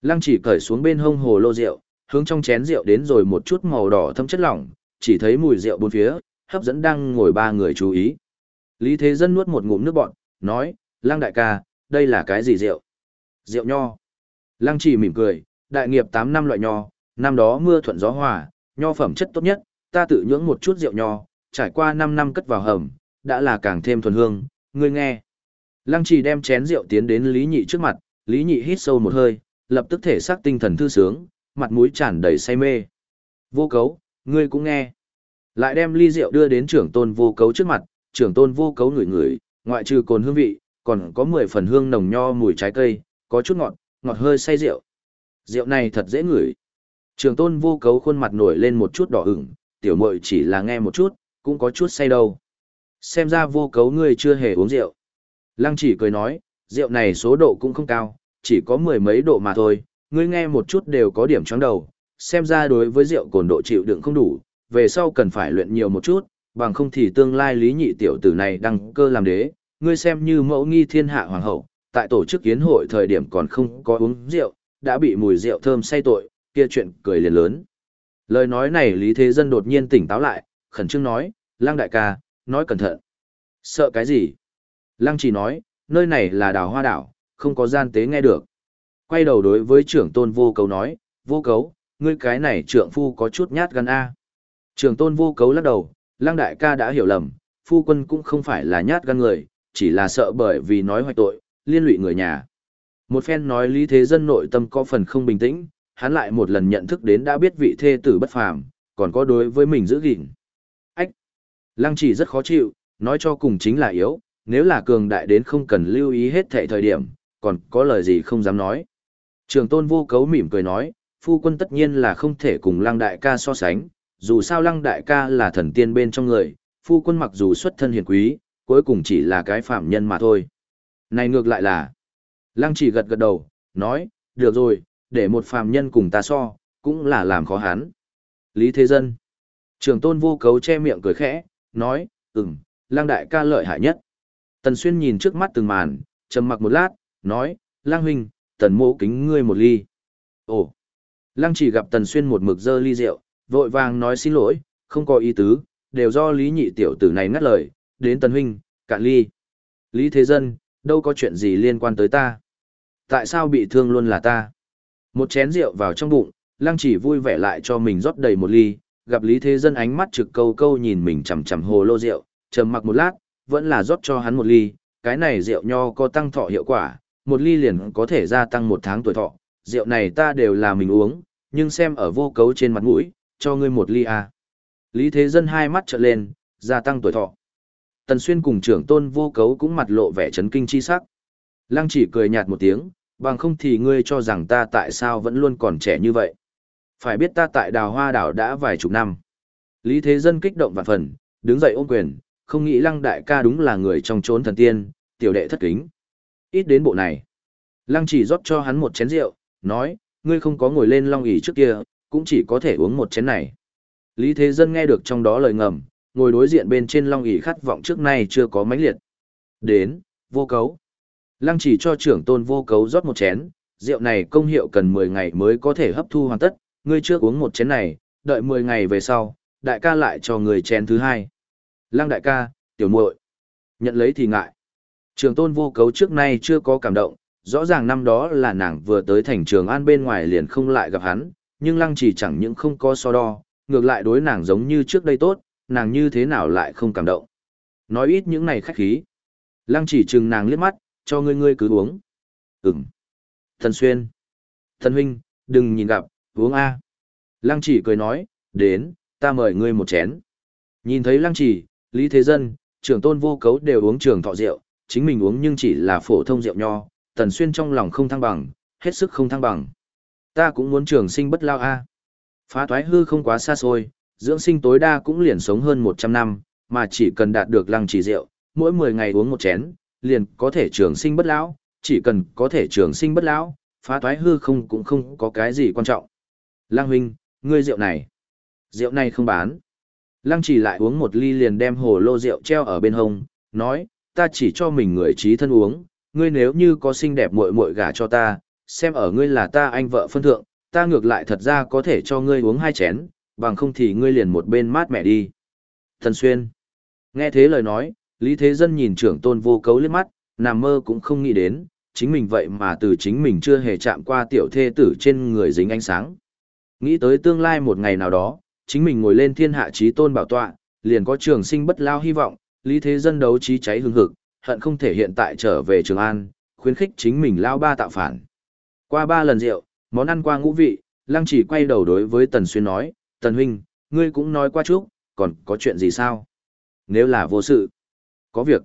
Lăng chỉ cởi xuống bên hông hồ lô rượu, hướng trong chén rượu đến rồi một chút màu đỏ thấm chất lỏng, chỉ thấy mùi rượu bốn phía, hấp dẫn đang ngồi ba người chú ý. Lý Thế Dân nuốt một ngụm nước bọn, nói, Lăng đại ca, đây là cái gì rượu? Rượu nho. Lăng chỉ mỉm cười, đại nghiệp 8 năm loại nho, năm đó mưa thuận gió hòa, nho phẩm chất tốt nhất, ta tự nhưỡng một chút rượu nho, trải qua 5 năm cất vào hầm, đã là càng thêm thuần hương, ngươi nghe. Lăng trì đem chén rượu tiến đến Lý Nhị trước mặt, Lý Nhị hít sâu một hơi, lập tức thể xác tinh thần thư sướng, mặt mũi tràn đầy say mê. Vô cấu, ngươi cũng nghe. Lại đem ly rượu đưa đến trưởng tôn vô cấu trước mặt, trưởng tôn vô cấu ngửi ngửi, ngoại trừ cồn hương vị, còn có 10 phần hương nồng nho mùi trái cây, có chút ngọt, ngọt hơi say rượu. Rượu này thật dễ ngửi. Trưởng tôn vô cấu khuôn mặt nổi lên một chút đỏ ửng, tiểu muội chỉ là nghe một chút, cũng có chút say đâu. Xem ra vô cấu ngươi chưa hề uống rượu. Lăng chỉ cười nói, rượu này số độ cũng không cao, chỉ có mười mấy độ mà thôi, ngươi nghe một chút đều có điểm chóng đầu, xem ra đối với rượu cồn độ chịu đựng không đủ, về sau cần phải luyện nhiều một chút, bằng không thì tương lai lý nhị tiểu tử này đăng cơ làm đế, ngươi xem như mẫu nghi thiên hạ hoàng hậu, tại tổ chức kiến hội thời điểm còn không có uống rượu, đã bị mùi rượu thơm say tội, kia chuyện cười liền lớn. Lời nói này Lý Thế Dân đột nhiên tỉnh táo lại, khẩn trương nói, Lăng đại ca, nói cẩn thận. Sợ cái gì? Lăng chỉ nói, nơi này là đào hoa đảo, không có gian tế nghe được. Quay đầu đối với trưởng tôn vô cấu nói, vô cấu, ngươi cái này trưởng phu có chút nhát gan A. Trường tôn vô cấu lắc đầu, Lăng đại ca đã hiểu lầm, phu quân cũng không phải là nhát gan người, chỉ là sợ bởi vì nói hoài tội, liên lụy người nhà. Một phen nói lý thế dân nội tâm có phần không bình tĩnh, hắn lại một lần nhận thức đến đã biết vị thê tử bất phàm, còn có đối với mình giữ gìn. Ách! Lăng chỉ rất khó chịu, nói cho cùng chính là yếu, nếu là cường đại đến không cần lưu ý hết thệ thời điểm, còn có lời gì không dám nói. Trường tôn vô cấu mỉm cười nói, phu quân tất nhiên là không thể cùng lăng đại ca so sánh, dù sao lăng đại ca là thần tiên bên trong người, phu quân mặc dù xuất thân hiền quý, cuối cùng chỉ là cái phạm nhân mà thôi. Này ngược lại là, lăng chỉ gật gật đầu, nói, được rồi, để một phạm nhân cùng ta so, cũng là làm khó hắn. Lý Thế Dân. Trường tôn vô cấu che miệng cười khẽ, nói, ừm, lăng đại ca lợi hại nhất. Tần Xuyên nhìn trước mắt từng màn, trầm mặc một lát, nói, lăng huynh, tần mô kính ngươi một ly. Ồ, lăng chỉ gặp tần Xuyên một mực dơ ly rượu, vội vàng nói xin lỗi, không có ý tứ, đều do lý nhị tiểu tử này ngắt lời, đến tần huynh, cạn ly. Lý Thế Dân, đâu có chuyện gì liên quan tới ta. Tại sao bị thương luôn là ta? Một chén rượu vào trong bụng, lăng chỉ vui vẻ lại cho mình rót đầy một ly, gặp Lý Thế Dân ánh mắt trực câu câu nhìn mình chằm chằm hồ lô rượu, trầm mặc một lát, vẫn là rót cho hắn một ly, cái này rượu nho có tăng thọ hiệu quả, một ly liền có thể gia tăng một tháng tuổi thọ, rượu này ta đều là mình uống, nhưng xem ở vô cấu trên mặt mũi, cho ngươi một ly à. Lý Thế Dân hai mắt trợn lên, gia tăng tuổi thọ. Tần Xuyên cùng trưởng tôn vô cấu cũng mặt lộ vẻ chấn kinh chi sắc. Lăng chỉ cười nhạt một tiếng, bằng không thì ngươi cho rằng ta tại sao vẫn luôn còn trẻ như vậy. Phải biết ta tại đào hoa đảo đã vài chục năm. Lý Thế Dân kích động vạn phần, đứng dậy ôm quyền, không nghĩ lăng đại ca đúng là người trong chốn thần tiên, tiểu đệ thất kính. Ít đến bộ này. Lăng chỉ rót cho hắn một chén rượu, nói, ngươi không có ngồi lên long ỷ trước kia, cũng chỉ có thể uống một chén này. Lý Thế Dân nghe được trong đó lời ngầm, ngồi đối diện bên trên long ỷ khát vọng trước nay chưa có mãnh liệt. Đến, vô cấu. Lăng chỉ cho trưởng tôn vô cấu rót một chén, rượu này công hiệu cần 10 ngày mới có thể hấp thu hoàn tất, ngươi trước uống một chén này, đợi 10 ngày về sau, đại ca lại cho người chén thứ hai. Lăng đại ca, tiểu muội nhận lấy thì ngại. Trường tôn vô cấu trước nay chưa có cảm động, rõ ràng năm đó là nàng vừa tới thành trường an bên ngoài liền không lại gặp hắn, nhưng lăng chỉ chẳng những không có so đo, ngược lại đối nàng giống như trước đây tốt, nàng như thế nào lại không cảm động. Nói ít những này khách khí. Lăng chỉ chừng nàng liếc mắt, cho ngươi ngươi cứ uống. Ừm. Thần Xuyên. Thần huynh, đừng nhìn gặp, uống A. Lăng chỉ cười nói, đến, ta mời ngươi một chén. Nhìn thấy lăng chỉ, Lý Thế Dân, trưởng tôn vô cấu đều uống trường thọ rượu, chính mình uống nhưng chỉ là phổ thông rượu nho, Tần Xuyên trong lòng không thăng bằng, hết sức không thăng bằng. Ta cũng muốn trường sinh bất lao A. Phá thoái hư không quá xa xôi, dưỡng sinh tối đa cũng liền sống hơn 100 năm, mà chỉ cần đạt được lăng chỉ rượu, mỗi 10 ngày uống một chén, liền có thể trường sinh bất lão, chỉ cần có thể trường sinh bất lão, phá thoái hư không cũng không có cái gì quan trọng. lăng huynh, ngươi rượu này, rượu này không bán. Lăng chỉ lại uống một ly liền đem hồ lô rượu treo ở bên hông, nói, ta chỉ cho mình người trí thân uống, ngươi nếu như có xinh đẹp muội muội gả cho ta, xem ở ngươi là ta anh vợ phân thượng, ta ngược lại thật ra có thể cho ngươi uống hai chén, bằng không thì ngươi liền một bên mát mẹ đi. Thần Xuyên. Nghe thế lời nói, Lý Thế Dân nhìn trưởng tôn vô cấu liếc mắt, nằm mơ cũng không nghĩ đến, chính mình vậy mà từ chính mình chưa hề chạm qua tiểu thê tử trên người dính ánh sáng. Nghĩ tới tương lai một ngày nào đó, chính mình ngồi lên thiên hạ trí tôn bảo tọa, liền có trường sinh bất lao hy vọng, Lý Thế Dân đấu trí cháy hừng hực, hận không thể hiện tại trở về Trường An, khuyến khích chính mình lao ba tạo phản. Qua ba lần rượu, món ăn qua ngũ vị, Lăng chỉ quay đầu đối với Tần Xuyên nói, Tần Huynh, ngươi cũng nói qua chút, còn có chuyện gì sao? Nếu là vô sự, có việc.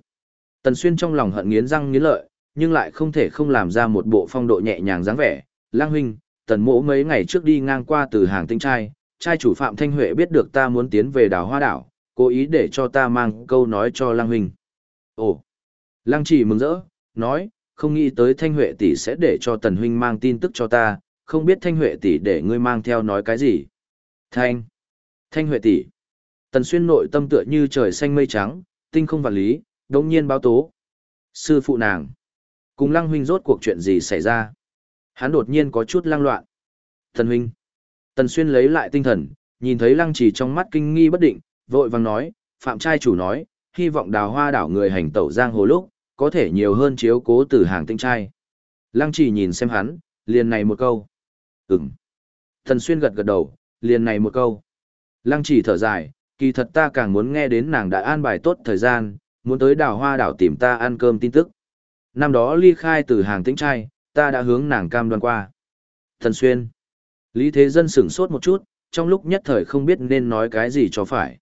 Tần Xuyên trong lòng hận nghiến răng nghiến lợi, nhưng lại không thể không làm ra một bộ phong độ nhẹ nhàng dáng vẻ. Lang huynh, tần mỗ mấy ngày trước đi ngang qua từ hàng tinh trai, trai chủ Phạm Thanh Huệ biết được ta muốn tiến về đảo Hoa Đảo, cố ý để cho ta mang câu nói cho Lang huynh. Ồ! Lang chỉ mừng rỡ, nói, không nghĩ tới Thanh Huệ tỷ sẽ để cho tần huynh mang tin tức cho ta, không biết Thanh Huệ tỷ để ngươi mang theo nói cái gì. Thanh! Thanh Huệ tỷ! Tần Xuyên nội tâm tựa như trời xanh mây trắng, tinh không vạn lý, đống nhiên báo tố. Sư phụ nàng. Cùng lăng huynh rốt cuộc chuyện gì xảy ra? Hắn đột nhiên có chút lang loạn. Thần huynh. Tần Xuyên lấy lại tinh thần, nhìn thấy lăng trì trong mắt kinh nghi bất định, vội vàng nói, Phạm trai chủ nói, hy vọng đào hoa đảo người hành tẩu giang hồ lúc, có thể nhiều hơn chiếu cố từ hàng tinh trai. Lăng chỉ nhìn xem hắn, liền này một câu. Ừm. thần Xuyên gật gật đầu, liền này một câu. Lăng chỉ thở dài, kỳ thật ta càng muốn nghe đến nàng đã an bài tốt thời gian, muốn tới đào hoa đảo tìm ta ăn cơm tin tức. Năm đó ly khai từ hàng tĩnh trai, ta đã hướng nàng cam đoan qua. Thần Xuyên. Lý Thế Dân sửng sốt một chút, trong lúc nhất thời không biết nên nói cái gì cho phải.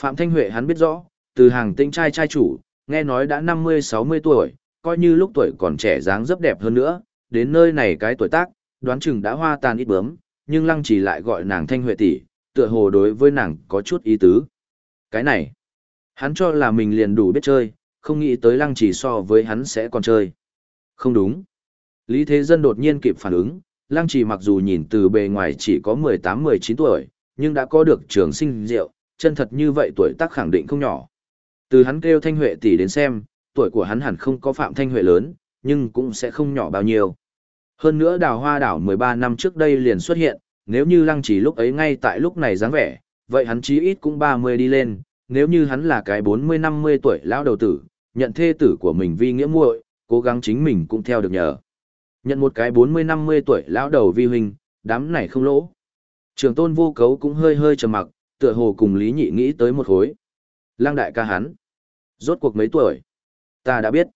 Phạm Thanh Huệ hắn biết rõ, từ hàng tĩnh trai trai chủ, nghe nói đã 50-60 tuổi, coi như lúc tuổi còn trẻ dáng dấp đẹp hơn nữa, đến nơi này cái tuổi tác, đoán chừng đã hoa tàn ít bướm, nhưng lăng chỉ lại gọi nàng Thanh Huệ tỷ, tựa hồ đối với nàng có chút ý tứ. Cái này, hắn cho là mình liền đủ biết chơi, không nghĩ tới lăng chỉ so với hắn sẽ còn chơi. Không đúng. Lý Thế Dân đột nhiên kịp phản ứng, lăng chỉ mặc dù nhìn từ bề ngoài chỉ có 18-19 tuổi, nhưng đã có được trường sinh rượu, chân thật như vậy tuổi tác khẳng định không nhỏ. Từ hắn kêu Thanh Huệ tỷ đến xem, tuổi của hắn hẳn không có Phạm Thanh Huệ lớn, nhưng cũng sẽ không nhỏ bao nhiêu. Hơn nữa đào hoa đảo 13 năm trước đây liền xuất hiện, nếu như lăng chỉ lúc ấy ngay tại lúc này dáng vẻ, vậy hắn chí ít cũng 30 đi lên, nếu như hắn là cái 40-50 tuổi lão đầu tử, nhận thê tử của mình vi nghĩa muội, cố gắng chính mình cũng theo được nhờ. Nhận một cái 40-50 tuổi lão đầu vi huynh, đám này không lỗ. Trường tôn vô cấu cũng hơi hơi trầm mặc, tựa hồ cùng Lý Nhị nghĩ tới một khối. Lăng đại ca hắn. Rốt cuộc mấy tuổi? Ta đã biết.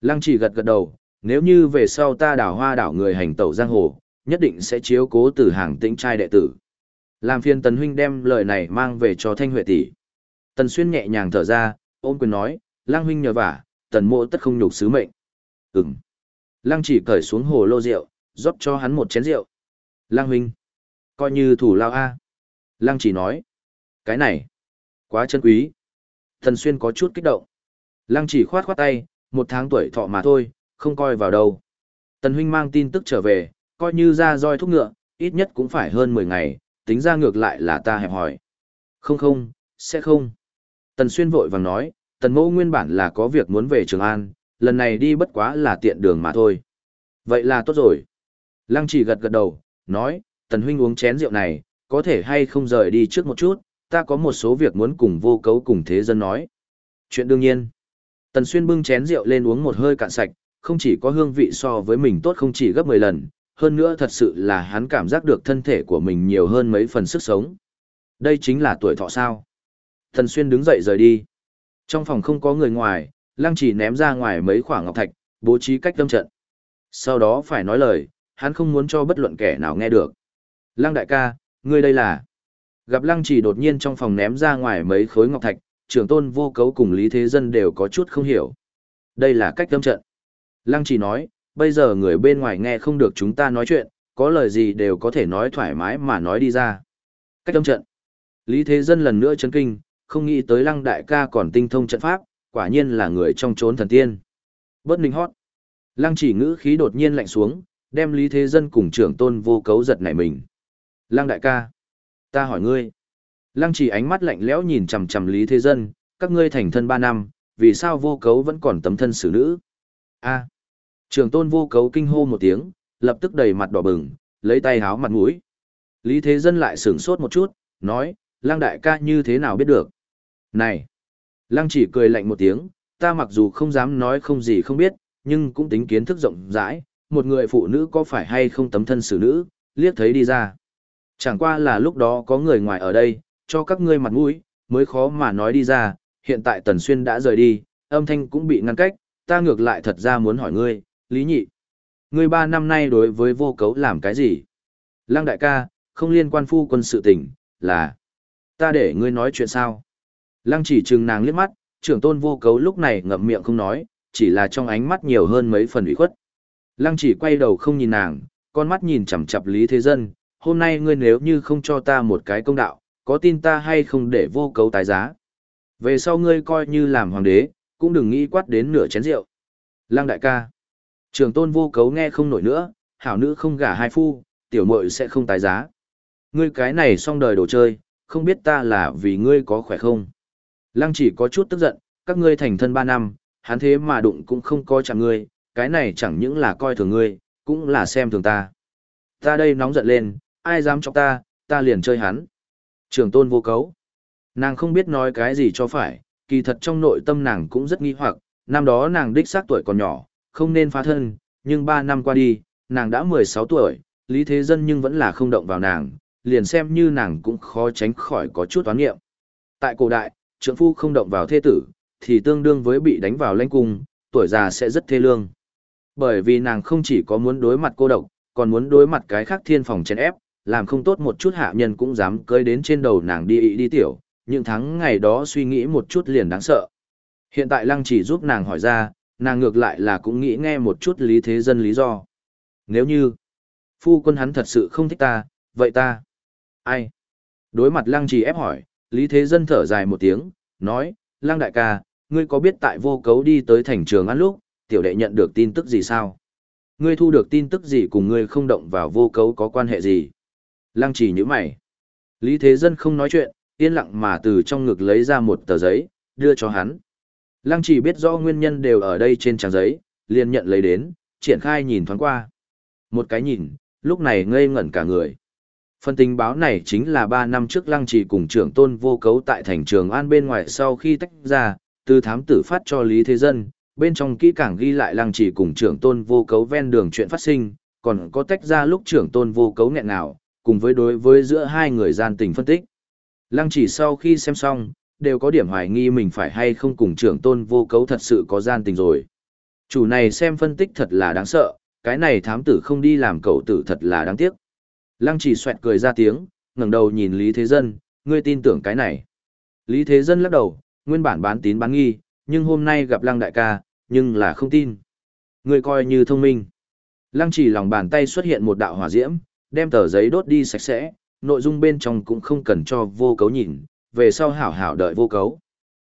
Lăng chỉ gật gật đầu, nếu như về sau ta đảo hoa đảo người hành tẩu giang hồ, nhất định sẽ chiếu cố từ hàng tĩnh trai đệ tử. Làm phiền Tần Huynh đem lời này mang về cho Thanh Huệ tỷ. Tần Xuyên nhẹ nhàng thở ra, ôm quyền nói, Lang Huynh nhờ vả, Tần mộ tất không nhục sứ mệnh. Ừm. Lang chỉ cởi xuống hồ lô rượu, rót cho hắn một chén rượu. Lang Huynh. Coi như thủ lao A. Lang chỉ nói. Cái này. Quá chân quý. Tần Xuyên có chút kích động. Lang chỉ khoát khoát tay, một tháng tuổi thọ mà thôi, không coi vào đâu. Tần Huynh mang tin tức trở về, coi như ra roi thúc ngựa, ít nhất cũng phải hơn 10 ngày, tính ra ngược lại là ta hẹp hỏi. Không không, sẽ không. Tần Xuyên vội vàng nói, Tần Mẫu nguyên bản là có việc muốn về Trường An, lần này đi bất quá là tiện đường mà thôi. Vậy là tốt rồi. Lăng chỉ gật gật đầu, nói, Tần Huynh uống chén rượu này, có thể hay không rời đi trước một chút, ta có một số việc muốn cùng vô cấu cùng thế dân nói. Chuyện đương nhiên. Tần Xuyên bưng chén rượu lên uống một hơi cạn sạch, không chỉ có hương vị so với mình tốt không chỉ gấp 10 lần, hơn nữa thật sự là hắn cảm giác được thân thể của mình nhiều hơn mấy phần sức sống. Đây chính là tuổi thọ sao. Tần Xuyên đứng dậy rời đi. Trong phòng không có người ngoài, Lăng chỉ ném ra ngoài mấy khoảng ngọc thạch, bố trí cách tâm trận. Sau đó phải nói lời, hắn không muốn cho bất luận kẻ nào nghe được. Lăng đại ca, ngươi đây là... Gặp Lăng chỉ đột nhiên trong phòng ném ra ngoài mấy khối ngọc thạch, trưởng tôn vô cấu cùng Lý Thế Dân đều có chút không hiểu. Đây là cách tâm trận. Lăng chỉ nói, bây giờ người bên ngoài nghe không được chúng ta nói chuyện, có lời gì đều có thể nói thoải mái mà nói đi ra. Cách tâm trận. Lý Thế Dân lần nữa chấn kinh, không nghĩ tới lăng đại ca còn tinh thông trận pháp, quả nhiên là người trong chốn thần tiên. Bớt ninh hót. Lăng chỉ ngữ khí đột nhiên lạnh xuống, đem Lý Thế Dân cùng trưởng tôn vô cấu giật nảy mình. Lăng đại ca. Ta hỏi ngươi. Lăng chỉ ánh mắt lạnh lẽo nhìn chằm chằm Lý Thế Dân, các ngươi thành thân ba năm, vì sao vô cấu vẫn còn tấm thân xử nữ? A. Trường tôn vô cấu kinh hô một tiếng, lập tức đầy mặt đỏ bừng, lấy tay háo mặt mũi. Lý Thế Dân lại sửng sốt một chút, nói, Lăng đại ca như thế nào biết được? Này! Lăng chỉ cười lạnh một tiếng, ta mặc dù không dám nói không gì không biết, nhưng cũng tính kiến thức rộng rãi, một người phụ nữ có phải hay không tấm thân xử nữ, liếc thấy đi ra. Chẳng qua là lúc đó có người ngoài ở đây, cho các ngươi mặt mũi, mới khó mà nói đi ra, hiện tại Tần Xuyên đã rời đi, âm thanh cũng bị ngăn cách, ta ngược lại thật ra muốn hỏi ngươi, Lý Nhị. Ngươi ba năm nay đối với vô cấu làm cái gì? Lăng đại ca, không liên quan phu quân sự tình, là... Ta để ngươi nói chuyện sao? Lăng chỉ trừng nàng liếc mắt, trưởng tôn vô cấu lúc này ngậm miệng không nói, chỉ là trong ánh mắt nhiều hơn mấy phần ủy khuất. Lăng chỉ quay đầu không nhìn nàng, con mắt nhìn chằm chặp Lý Thế Dân, hôm nay ngươi nếu như không cho ta một cái công đạo, có tin ta hay không để vô cấu tái giá. Về sau ngươi coi như làm hoàng đế, cũng đừng nghĩ quát đến nửa chén rượu. Lăng đại ca. Trường tôn vô cấu nghe không nổi nữa, hảo nữ không gả hai phu, tiểu muội sẽ không tái giá. Ngươi cái này xong đời đồ chơi, không biết ta là vì ngươi có khỏe không. Lăng chỉ có chút tức giận, các ngươi thành thân ba năm, hắn thế mà đụng cũng không coi chẳng ngươi, cái này chẳng những là coi thường ngươi, cũng là xem thường ta. Ta đây nóng giận lên, ai dám chọc ta, ta liền chơi hắn. Trường tôn vô cấu. Nàng không biết nói cái gì cho phải, kỳ thật trong nội tâm nàng cũng rất nghi hoặc, năm đó nàng đích xác tuổi còn nhỏ, không nên phá thân, nhưng ba năm qua đi, nàng đã 16 tuổi, Lý Thế Dân nhưng vẫn là không động vào nàng, liền xem như nàng cũng khó tránh khỏi có chút toán nghiệm. Tại cổ đại, trưởng phu không động vào thê tử, thì tương đương với bị đánh vào lãnh cung, tuổi già sẽ rất thê lương. Bởi vì nàng không chỉ có muốn đối mặt cô độc, còn muốn đối mặt cái khác thiên phòng chèn ép, làm không tốt một chút hạ nhân cũng dám cưới đến trên đầu nàng đi ị đi tiểu, những tháng ngày đó suy nghĩ một chút liền đáng sợ. Hiện tại lăng chỉ giúp nàng hỏi ra, nàng ngược lại là cũng nghĩ nghe một chút lý thế dân lý do. Nếu như, phu quân hắn thật sự không thích ta, vậy ta, ai? Đối mặt lăng chỉ ép hỏi, lý thế dân thở dài một tiếng, nói, lăng đại ca, ngươi có biết tại vô cấu đi tới thành trường ăn lúc, tiểu đệ nhận được tin tức gì sao? Ngươi thu được tin tức gì cùng ngươi không động vào vô cấu có quan hệ gì? Lăng chỉ như mày. Lý Thế Dân không nói chuyện, yên lặng mà từ trong ngực lấy ra một tờ giấy, đưa cho hắn. Lăng chỉ biết rõ nguyên nhân đều ở đây trên trang giấy, liền nhận lấy đến, triển khai nhìn thoáng qua. Một cái nhìn, lúc này ngây ngẩn cả người. Phần tình báo này chính là 3 năm trước lăng trì cùng trưởng tôn vô cấu tại thành trường an bên ngoài sau khi tách ra, từ thám tử phát cho Lý Thế Dân, bên trong kỹ càng ghi lại lăng trì cùng trưởng tôn vô cấu ven đường chuyện phát sinh, còn có tách ra lúc trưởng tôn vô cấu nghẹn nào, cùng với đối với giữa hai người gian tình phân tích. Lăng chỉ sau khi xem xong, đều có điểm hoài nghi mình phải hay không cùng trưởng tôn vô cấu thật sự có gian tình rồi. Chủ này xem phân tích thật là đáng sợ, cái này thám tử không đi làm cậu tử thật là đáng tiếc. Lăng chỉ xoẹt cười ra tiếng, ngẩng đầu nhìn Lý Thế Dân, ngươi tin tưởng cái này. Lý Thế Dân lắc đầu, nguyên bản bán tín bán nghi, nhưng hôm nay gặp Lăng đại ca, nhưng là không tin. Ngươi coi như thông minh. Lăng chỉ lòng bàn tay xuất hiện một đạo hỏa diễm, đem tờ giấy đốt đi sạch sẽ, nội dung bên trong cũng không cần cho vô cấu nhìn, về sau hảo hảo đợi vô cấu.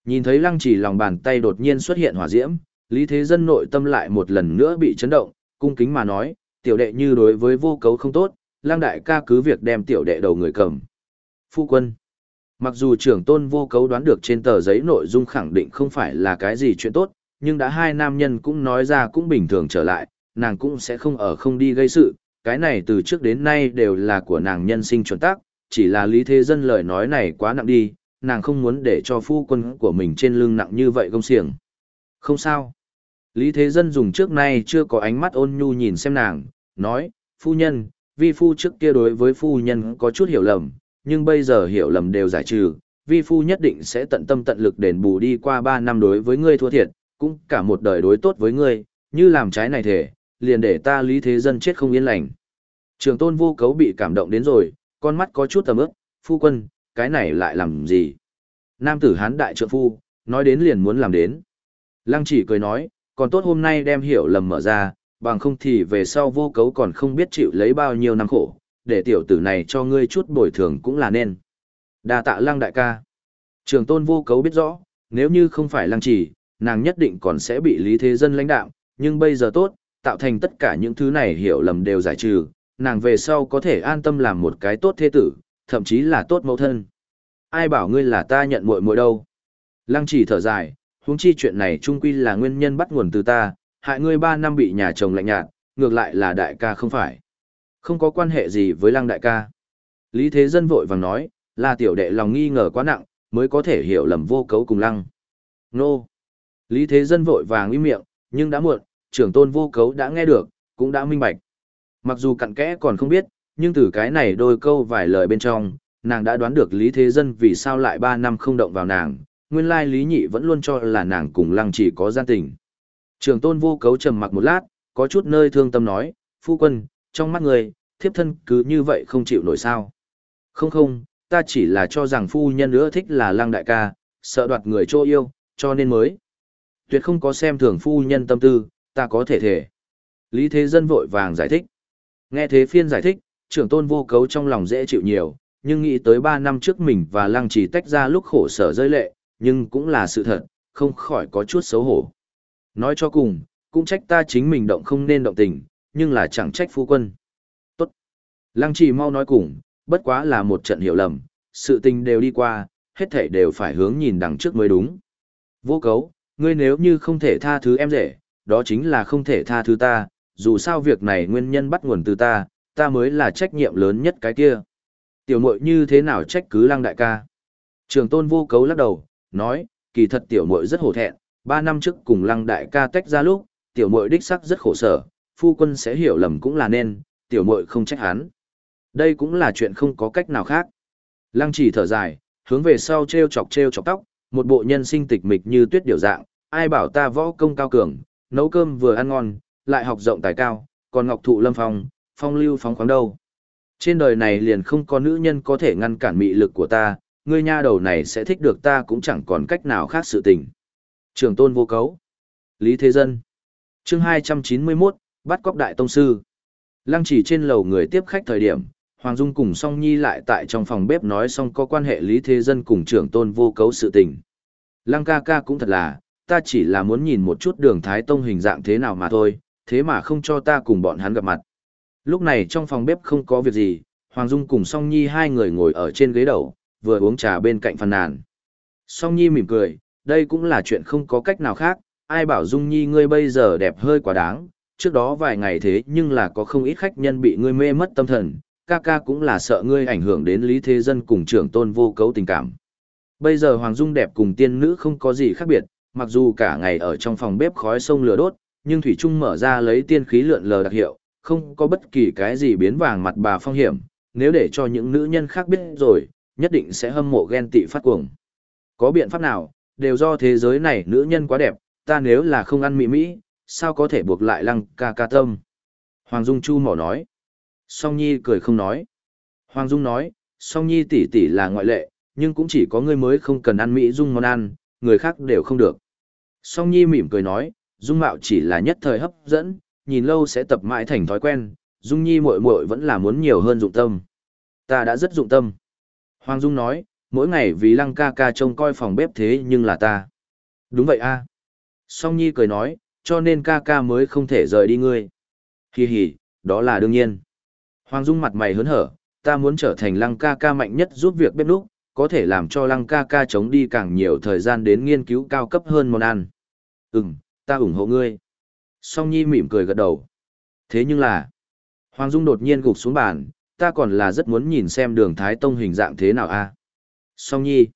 Nhìn thấy lăng chỉ lòng bàn tay đột nhiên xuất hiện hỏa diễm, Lý Thế Dân nội tâm lại một lần nữa bị chấn động, cung kính mà nói, tiểu đệ như đối với vô cấu không tốt, lăng đại ca cứ việc đem tiểu đệ đầu người cầm. Phu quân. Mặc dù trưởng tôn vô cấu đoán được trên tờ giấy nội dung khẳng định không phải là cái gì chuyện tốt, nhưng đã hai nam nhân cũng nói ra cũng bình thường trở lại, nàng cũng sẽ không ở không đi gây sự, cái này từ trước đến nay đều là của nàng nhân sinh chuẩn tác, chỉ là lý thế dân lời nói này quá nặng đi, nàng không muốn để cho phu quân của mình trên lưng nặng như vậy công xiềng. Không sao. Lý thế dân dùng trước nay chưa có ánh mắt ôn nhu nhìn xem nàng, nói, phu nhân, vi phu trước kia đối với phu nhân có chút hiểu lầm, nhưng bây giờ hiểu lầm đều giải trừ, vi phu nhất định sẽ tận tâm tận lực đền bù đi qua 3 năm đối với ngươi thua thiệt, cũng cả một đời đối tốt với ngươi, như làm trái này thể, liền để ta lý thế dân chết không yên lành. Trường tôn vô cấu bị cảm động đến rồi, con mắt có chút tầm ướp, phu quân, cái này lại làm gì? Nam tử hán đại trượng phu, nói đến liền muốn làm đến. Lăng chỉ cười nói, còn tốt hôm nay đem hiểu lầm mở ra, bằng không thì về sau vô cấu còn không biết chịu lấy bao nhiêu năm khổ, để tiểu tử này cho ngươi chút bồi thường cũng là nên. đa tạ lăng đại ca. Trường tôn vô cấu biết rõ, nếu như không phải lăng chỉ, nàng nhất định còn sẽ bị lý thế dân lãnh đạo, nhưng bây giờ tốt, tạo thành tất cả những thứ này hiểu lầm đều giải trừ, nàng về sau có thể an tâm làm một cái tốt thế tử, thậm chí là tốt mẫu thân. Ai bảo ngươi là ta nhận muội muội đâu? Lăng chỉ thở dài, huống chi chuyện này trung quy là nguyên nhân bắt nguồn từ ta, hại ngươi ba năm bị nhà chồng lạnh nhạt, ngược lại là đại ca không phải. Không có quan hệ gì với lăng đại ca. Lý Thế Dân vội vàng nói, là tiểu đệ lòng nghi ngờ quá nặng, mới có thể hiểu lầm vô cấu cùng lăng. Nô! Lý Thế Dân vội vàng im miệng, nhưng đã muộn, trưởng tôn vô cấu đã nghe được, cũng đã minh bạch. Mặc dù cặn kẽ còn không biết, nhưng từ cái này đôi câu vài lời bên trong, nàng đã đoán được Lý Thế Dân vì sao lại 3 năm không động vào nàng, nguyên lai Lý Nhị vẫn luôn cho là nàng cùng lăng chỉ có gian tình. Trường tôn vô cấu trầm mặc một lát, có chút nơi thương tâm nói, phu quân, trong mắt người, thiếp thân cứ như vậy không chịu nổi sao. Không không, ta chỉ là cho rằng phu nhân nữa thích là lăng đại ca, sợ đoạt người chỗ yêu, cho nên mới. Tuyệt không có xem thường phu nhân tâm tư, ta có thể thể. Lý Thế Dân vội vàng giải thích. Nghe thế phiên giải thích, trưởng tôn vô cấu trong lòng dễ chịu nhiều, nhưng nghĩ tới 3 năm trước mình và lăng trì tách ra lúc khổ sở rơi lệ, nhưng cũng là sự thật, không khỏi có chút xấu hổ. Nói cho cùng, cũng trách ta chính mình động không nên động tình, nhưng là chẳng trách phu quân. Tốt. Lăng trì mau nói cùng, bất quá là một trận hiểu lầm, sự tình đều đi qua, hết thảy đều phải hướng nhìn đằng trước mới đúng. Vô cấu, ngươi nếu như không thể tha thứ em rể, đó chính là không thể tha thứ ta, dù sao việc này nguyên nhân bắt nguồn từ ta, ta mới là trách nhiệm lớn nhất cái kia. Tiểu muội như thế nào trách cứ lăng đại ca? Trường tôn vô cấu lắc đầu, nói, kỳ thật tiểu muội rất hổ thẹn, ba năm trước cùng lăng đại ca tách ra lúc, tiểu muội đích sắc rất khổ sở, phu quân sẽ hiểu lầm cũng là nên, tiểu muội không trách hắn. Đây cũng là chuyện không có cách nào khác. Lăng chỉ thở dài, hướng về sau treo chọc treo chọc tóc, một bộ nhân sinh tịch mịch như tuyết điều dạng, ai bảo ta võ công cao cường, nấu cơm vừa ăn ngon, lại học rộng tài cao, còn ngọc thụ lâm phong, phong lưu phóng khoáng đâu. Trên đời này liền không có nữ nhân có thể ngăn cản mị lực của ta, ngươi nha đầu này sẽ thích được ta cũng chẳng còn cách nào khác sự tình. Trường tôn vô cấu. Lý Thế Dân. chương 291, bắt cóc đại tông sư. Lăng chỉ trên lầu người tiếp khách thời điểm, Hoàng Dung cùng Song Nhi lại tại trong phòng bếp nói xong có quan hệ Lý Thế Dân cùng trưởng tôn vô cấu sự tình. Lăng ca ca cũng thật là, ta chỉ là muốn nhìn một chút đường Thái Tông hình dạng thế nào mà thôi, thế mà không cho ta cùng bọn hắn gặp mặt. Lúc này trong phòng bếp không có việc gì, Hoàng Dung cùng Song Nhi hai người ngồi ở trên ghế đầu, vừa uống trà bên cạnh phàn nàn. Song Nhi mỉm cười, đây cũng là chuyện không có cách nào khác, ai bảo Dung Nhi ngươi bây giờ đẹp hơi quá đáng, trước đó vài ngày thế nhưng là có không ít khách nhân bị ngươi mê mất tâm thần, ca ca cũng là sợ ngươi ảnh hưởng đến lý thế dân cùng trưởng tôn vô cấu tình cảm. Bây giờ Hoàng Dung đẹp cùng tiên nữ không có gì khác biệt, mặc dù cả ngày ở trong phòng bếp khói sông lửa đốt, nhưng Thủy Trung mở ra lấy tiên khí lượn lờ đặc hiệu, không có bất kỳ cái gì biến vàng mặt bà phong hiểm, nếu để cho những nữ nhân khác biết rồi, nhất định sẽ hâm mộ ghen tị phát cuồng. Có biện pháp nào, đều do thế giới này nữ nhân quá đẹp, ta nếu là không ăn mỹ mỹ, sao có thể buộc lại lăng ca ca tâm. Hoàng Dung Chu mỏ nói. Song Nhi cười không nói. Hoàng Dung nói, Song Nhi tỷ tỷ là ngoại lệ, nhưng cũng chỉ có ngươi mới không cần ăn Mỹ Dung món ăn, người khác đều không được. Song Nhi mỉm cười nói, Dung mạo chỉ là nhất thời hấp dẫn, nhìn lâu sẽ tập mãi thành thói quen, Dung Nhi muội muội vẫn là muốn nhiều hơn dụng tâm. Ta đã rất dụng tâm. Hoàng Dung nói, mỗi ngày vì lăng ca ca trông coi phòng bếp thế nhưng là ta. Đúng vậy a. Song Nhi cười nói, cho nên ca ca mới không thể rời đi ngươi. Hi hi, đó là đương nhiên. Hoàng Dung mặt mày hớn hở, ta muốn trở thành lăng ca ca mạnh nhất giúp việc bếp núc, có thể làm cho lăng ca ca chống đi càng nhiều thời gian đến nghiên cứu cao cấp hơn món ăn. Ừm, ta ủng hộ ngươi. Song Nhi mỉm cười gật đầu. Thế nhưng là, Hoàng Dung đột nhiên gục xuống bàn, ta còn là rất muốn nhìn xem đường Thái Tông hình dạng thế nào a. Song Nhi.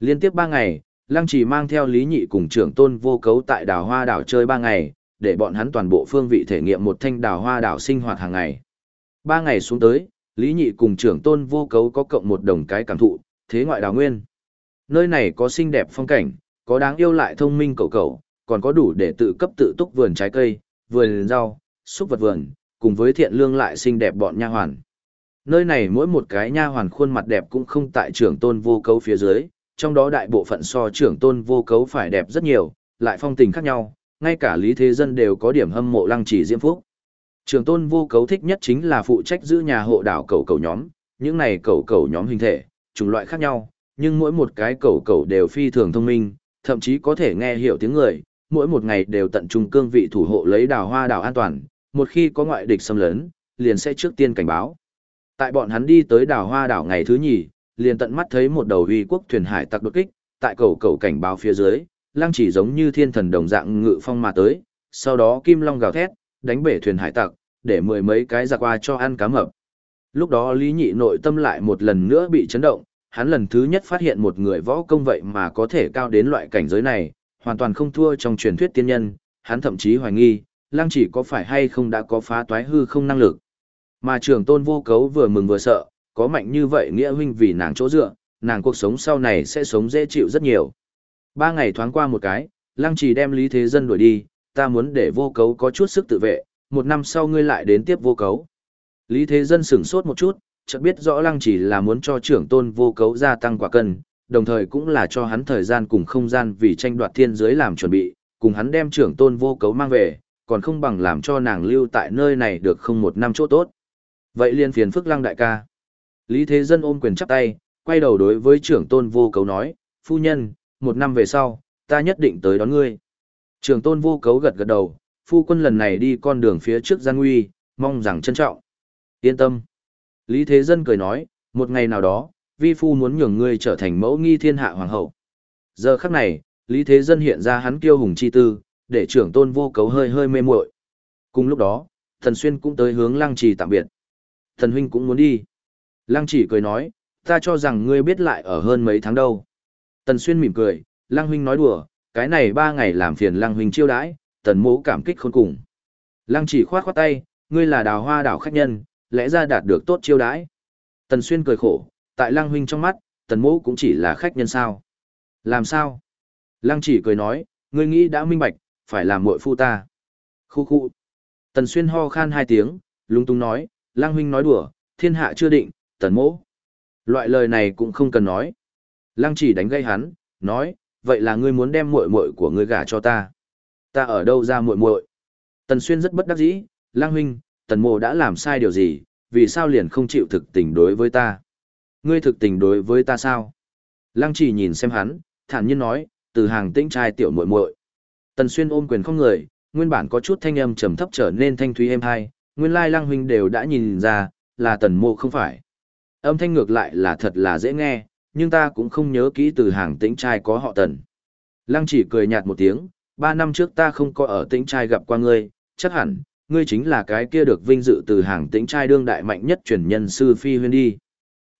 Liên tiếp ba ngày, Lăng Chỉ mang theo Lý Nhị cùng trưởng tôn vô cấu tại đảo hoa đảo chơi ba ngày, để bọn hắn toàn bộ phương vị thể nghiệm một thanh đảo hoa đảo sinh hoạt hàng ngày. Ba ngày xuống tới, Lý Nhị cùng trưởng tôn vô cấu có cộng một đồng cái cảm thụ, thế ngoại đào nguyên. Nơi này có xinh đẹp phong cảnh, có đáng yêu lại thông minh cậu cậu, còn có đủ để tự cấp tự túc vườn trái cây, vườn rau, xúc vật vườn, cùng với thiện lương lại xinh đẹp bọn nha hoàn. Nơi này mỗi một cái nha hoàn khuôn mặt đẹp cũng không tại trưởng tôn vô cấu phía dưới, trong đó đại bộ phận so trưởng tôn vô cấu phải đẹp rất nhiều, lại phong tình khác nhau, ngay cả lý thế dân đều có điểm hâm mộ lăng chỉ diễm phúc. Trưởng tôn vô cấu thích nhất chính là phụ trách giữ nhà hộ đảo cầu cầu nhóm, những này cầu cầu nhóm hình thể, chủng loại khác nhau, nhưng mỗi một cái cẩu cẩu đều phi thường thông minh, thậm chí có thể nghe hiểu tiếng người, mỗi một ngày đều tận trung cương vị thủ hộ lấy đào hoa đảo an toàn, một khi có ngoại địch xâm lấn, liền sẽ trước tiên cảnh báo. Tại bọn hắn đi tới đảo hoa đảo ngày thứ nhì, liền tận mắt thấy một đầu uy quốc thuyền hải tặc đột kích, tại cầu cầu cảnh báo phía dưới, lăng chỉ giống như thiên thần đồng dạng ngự phong mà tới, sau đó kim long gào thét, đánh bể thuyền hải tặc, để mười mấy cái giặc qua cho ăn cá mập. Lúc đó Lý Nhị nội tâm lại một lần nữa bị chấn động, hắn lần thứ nhất phát hiện một người võ công vậy mà có thể cao đến loại cảnh giới này, hoàn toàn không thua trong truyền thuyết tiên nhân, hắn thậm chí hoài nghi, lăng chỉ có phải hay không đã có phá toái hư không năng lực. Mà trưởng tôn vô cấu vừa mừng vừa sợ, có mạnh như vậy nghĩa huynh vì nàng chỗ dựa, nàng cuộc sống sau này sẽ sống dễ chịu rất nhiều. Ba ngày thoáng qua một cái, lăng chỉ đem lý thế dân đuổi đi, ta muốn để vô cấu có chút sức tự vệ, một năm sau ngươi lại đến tiếp vô cấu. Lý thế dân sửng sốt một chút, chợt biết rõ lăng chỉ là muốn cho trưởng tôn vô cấu gia tăng quả cân, đồng thời cũng là cho hắn thời gian cùng không gian vì tranh đoạt thiên giới làm chuẩn bị, cùng hắn đem trưởng tôn vô cấu mang về, còn không bằng làm cho nàng lưu tại nơi này được không một năm chỗ tốt. Vậy liên phiền phức lăng đại ca. Lý Thế Dân ôm quyền chắp tay, quay đầu đối với trưởng tôn vô cấu nói, phu nhân, một năm về sau, ta nhất định tới đón ngươi. Trưởng tôn vô cấu gật gật đầu, phu quân lần này đi con đường phía trước gian nguy, mong rằng trân trọng. Yên tâm. Lý Thế Dân cười nói, một ngày nào đó, vi phu muốn nhường ngươi trở thành mẫu nghi thiên hạ hoàng hậu. Giờ khắc này, Lý Thế Dân hiện ra hắn kiêu hùng chi tư, để trưởng tôn vô cấu hơi hơi mê muội. Cùng lúc đó, Thần Xuyên cũng tới hướng Lăng Trì tạm biệt. Thần huynh cũng muốn đi. Lăng chỉ cười nói, ta cho rằng ngươi biết lại ở hơn mấy tháng đâu. Tần Xuyên mỉm cười, Lăng huynh nói đùa, cái này ba ngày làm phiền Lăng huynh chiêu đãi, tần mỗ cảm kích khôn cùng. Lăng chỉ khoát khoát tay, ngươi là đào hoa đảo khách nhân, lẽ ra đạt được tốt chiêu đãi. Tần Xuyên cười khổ, tại Lăng huynh trong mắt, tần mỗ cũng chỉ là khách nhân sao. Làm sao? Lăng chỉ cười nói, ngươi nghĩ đã minh bạch, phải làm muội phu ta. Khu khu. Tần Xuyên ho khan hai tiếng, lung tung nói, Lăng huynh nói đùa, thiên hạ chưa định, tần mỗ. Loại lời này cũng không cần nói. Lăng chỉ đánh gây hắn, nói, vậy là ngươi muốn đem muội muội của ngươi gả cho ta. Ta ở đâu ra muội muội? Tần Xuyên rất bất đắc dĩ, Lăng huynh, tần mộ đã làm sai điều gì, vì sao liền không chịu thực tình đối với ta? Ngươi thực tình đối với ta sao? Lăng chỉ nhìn xem hắn, thản nhiên nói, từ hàng tĩnh trai tiểu muội muội. Tần Xuyên ôm quyền không người, nguyên bản có chút thanh âm trầm thấp trở nên thanh thúy êm hai, nguyên lai Lăng huynh đều đã nhìn ra, là tần mộ không phải. Âm thanh ngược lại là thật là dễ nghe, nhưng ta cũng không nhớ kỹ từ hàng tĩnh trai có họ tần. Lăng chỉ cười nhạt một tiếng, ba năm trước ta không có ở tĩnh trai gặp qua ngươi, chắc hẳn, ngươi chính là cái kia được vinh dự từ hàng tĩnh trai đương đại mạnh nhất truyền nhân sư phi huyên đi.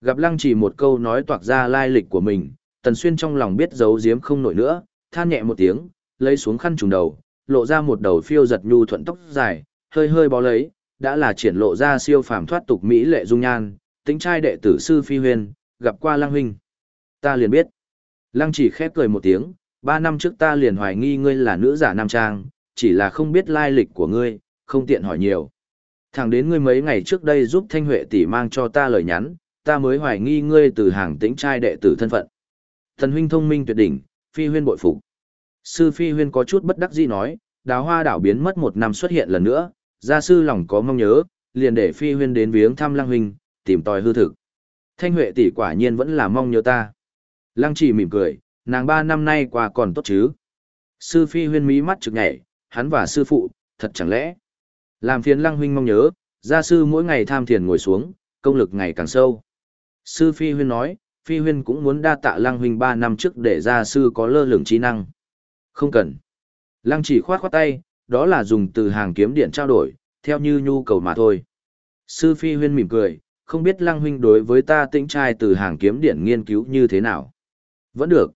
Gặp lăng chỉ một câu nói toạc ra lai lịch của mình, tần xuyên trong lòng biết giấu giếm không nổi nữa, than nhẹ một tiếng, lấy xuống khăn trùng đầu, lộ ra một đầu phiêu giật nhu thuận tóc dài, hơi hơi bó lấy, đã là triển lộ ra siêu phàm thoát tục mỹ lệ dung nhan, tính trai đệ tử sư phi huyên, gặp qua lăng huynh. Ta liền biết. Lăng chỉ khép cười một tiếng, ba năm trước ta liền hoài nghi ngươi là nữ giả nam trang, chỉ là không biết lai lịch của ngươi, không tiện hỏi nhiều. Thẳng đến ngươi mấy ngày trước đây giúp Thanh Huệ tỷ mang cho ta lời nhắn, ta mới hoài nghi ngươi từ hàng tĩnh trai đệ tử thân phận. Thần huynh thông minh tuyệt đỉnh, phi huyên bội phục. Sư phi huyên có chút bất đắc dĩ nói, đào hoa đảo biến mất một năm xuất hiện lần nữa, gia sư lòng có mong nhớ, liền để phi huyên đến viếng thăm lăng huynh, tìm tòi hư thực. Thanh Huệ tỷ quả nhiên vẫn là mong nhớ ta. Lăng chỉ mỉm cười, nàng ba năm nay qua còn tốt chứ. Sư phi huyên mí mắt trực nhảy, hắn và sư phụ, thật chẳng lẽ. Làm phiền lăng huynh mong nhớ, gia sư mỗi ngày tham thiền ngồi xuống, công lực ngày càng sâu. Sư phi huyên nói, phi huyên cũng muốn đa tạ lăng huynh ba năm trước để gia sư có lơ lửng trí năng. Không cần. Lăng chỉ khoát khoát tay, đó là dùng từ hàng kiếm điện trao đổi, theo như nhu cầu mà thôi. Sư phi huyên mỉm cười, không biết lăng huynh đối với ta tĩnh trai từ hàng kiếm điện nghiên cứu như thế nào. Vẫn được.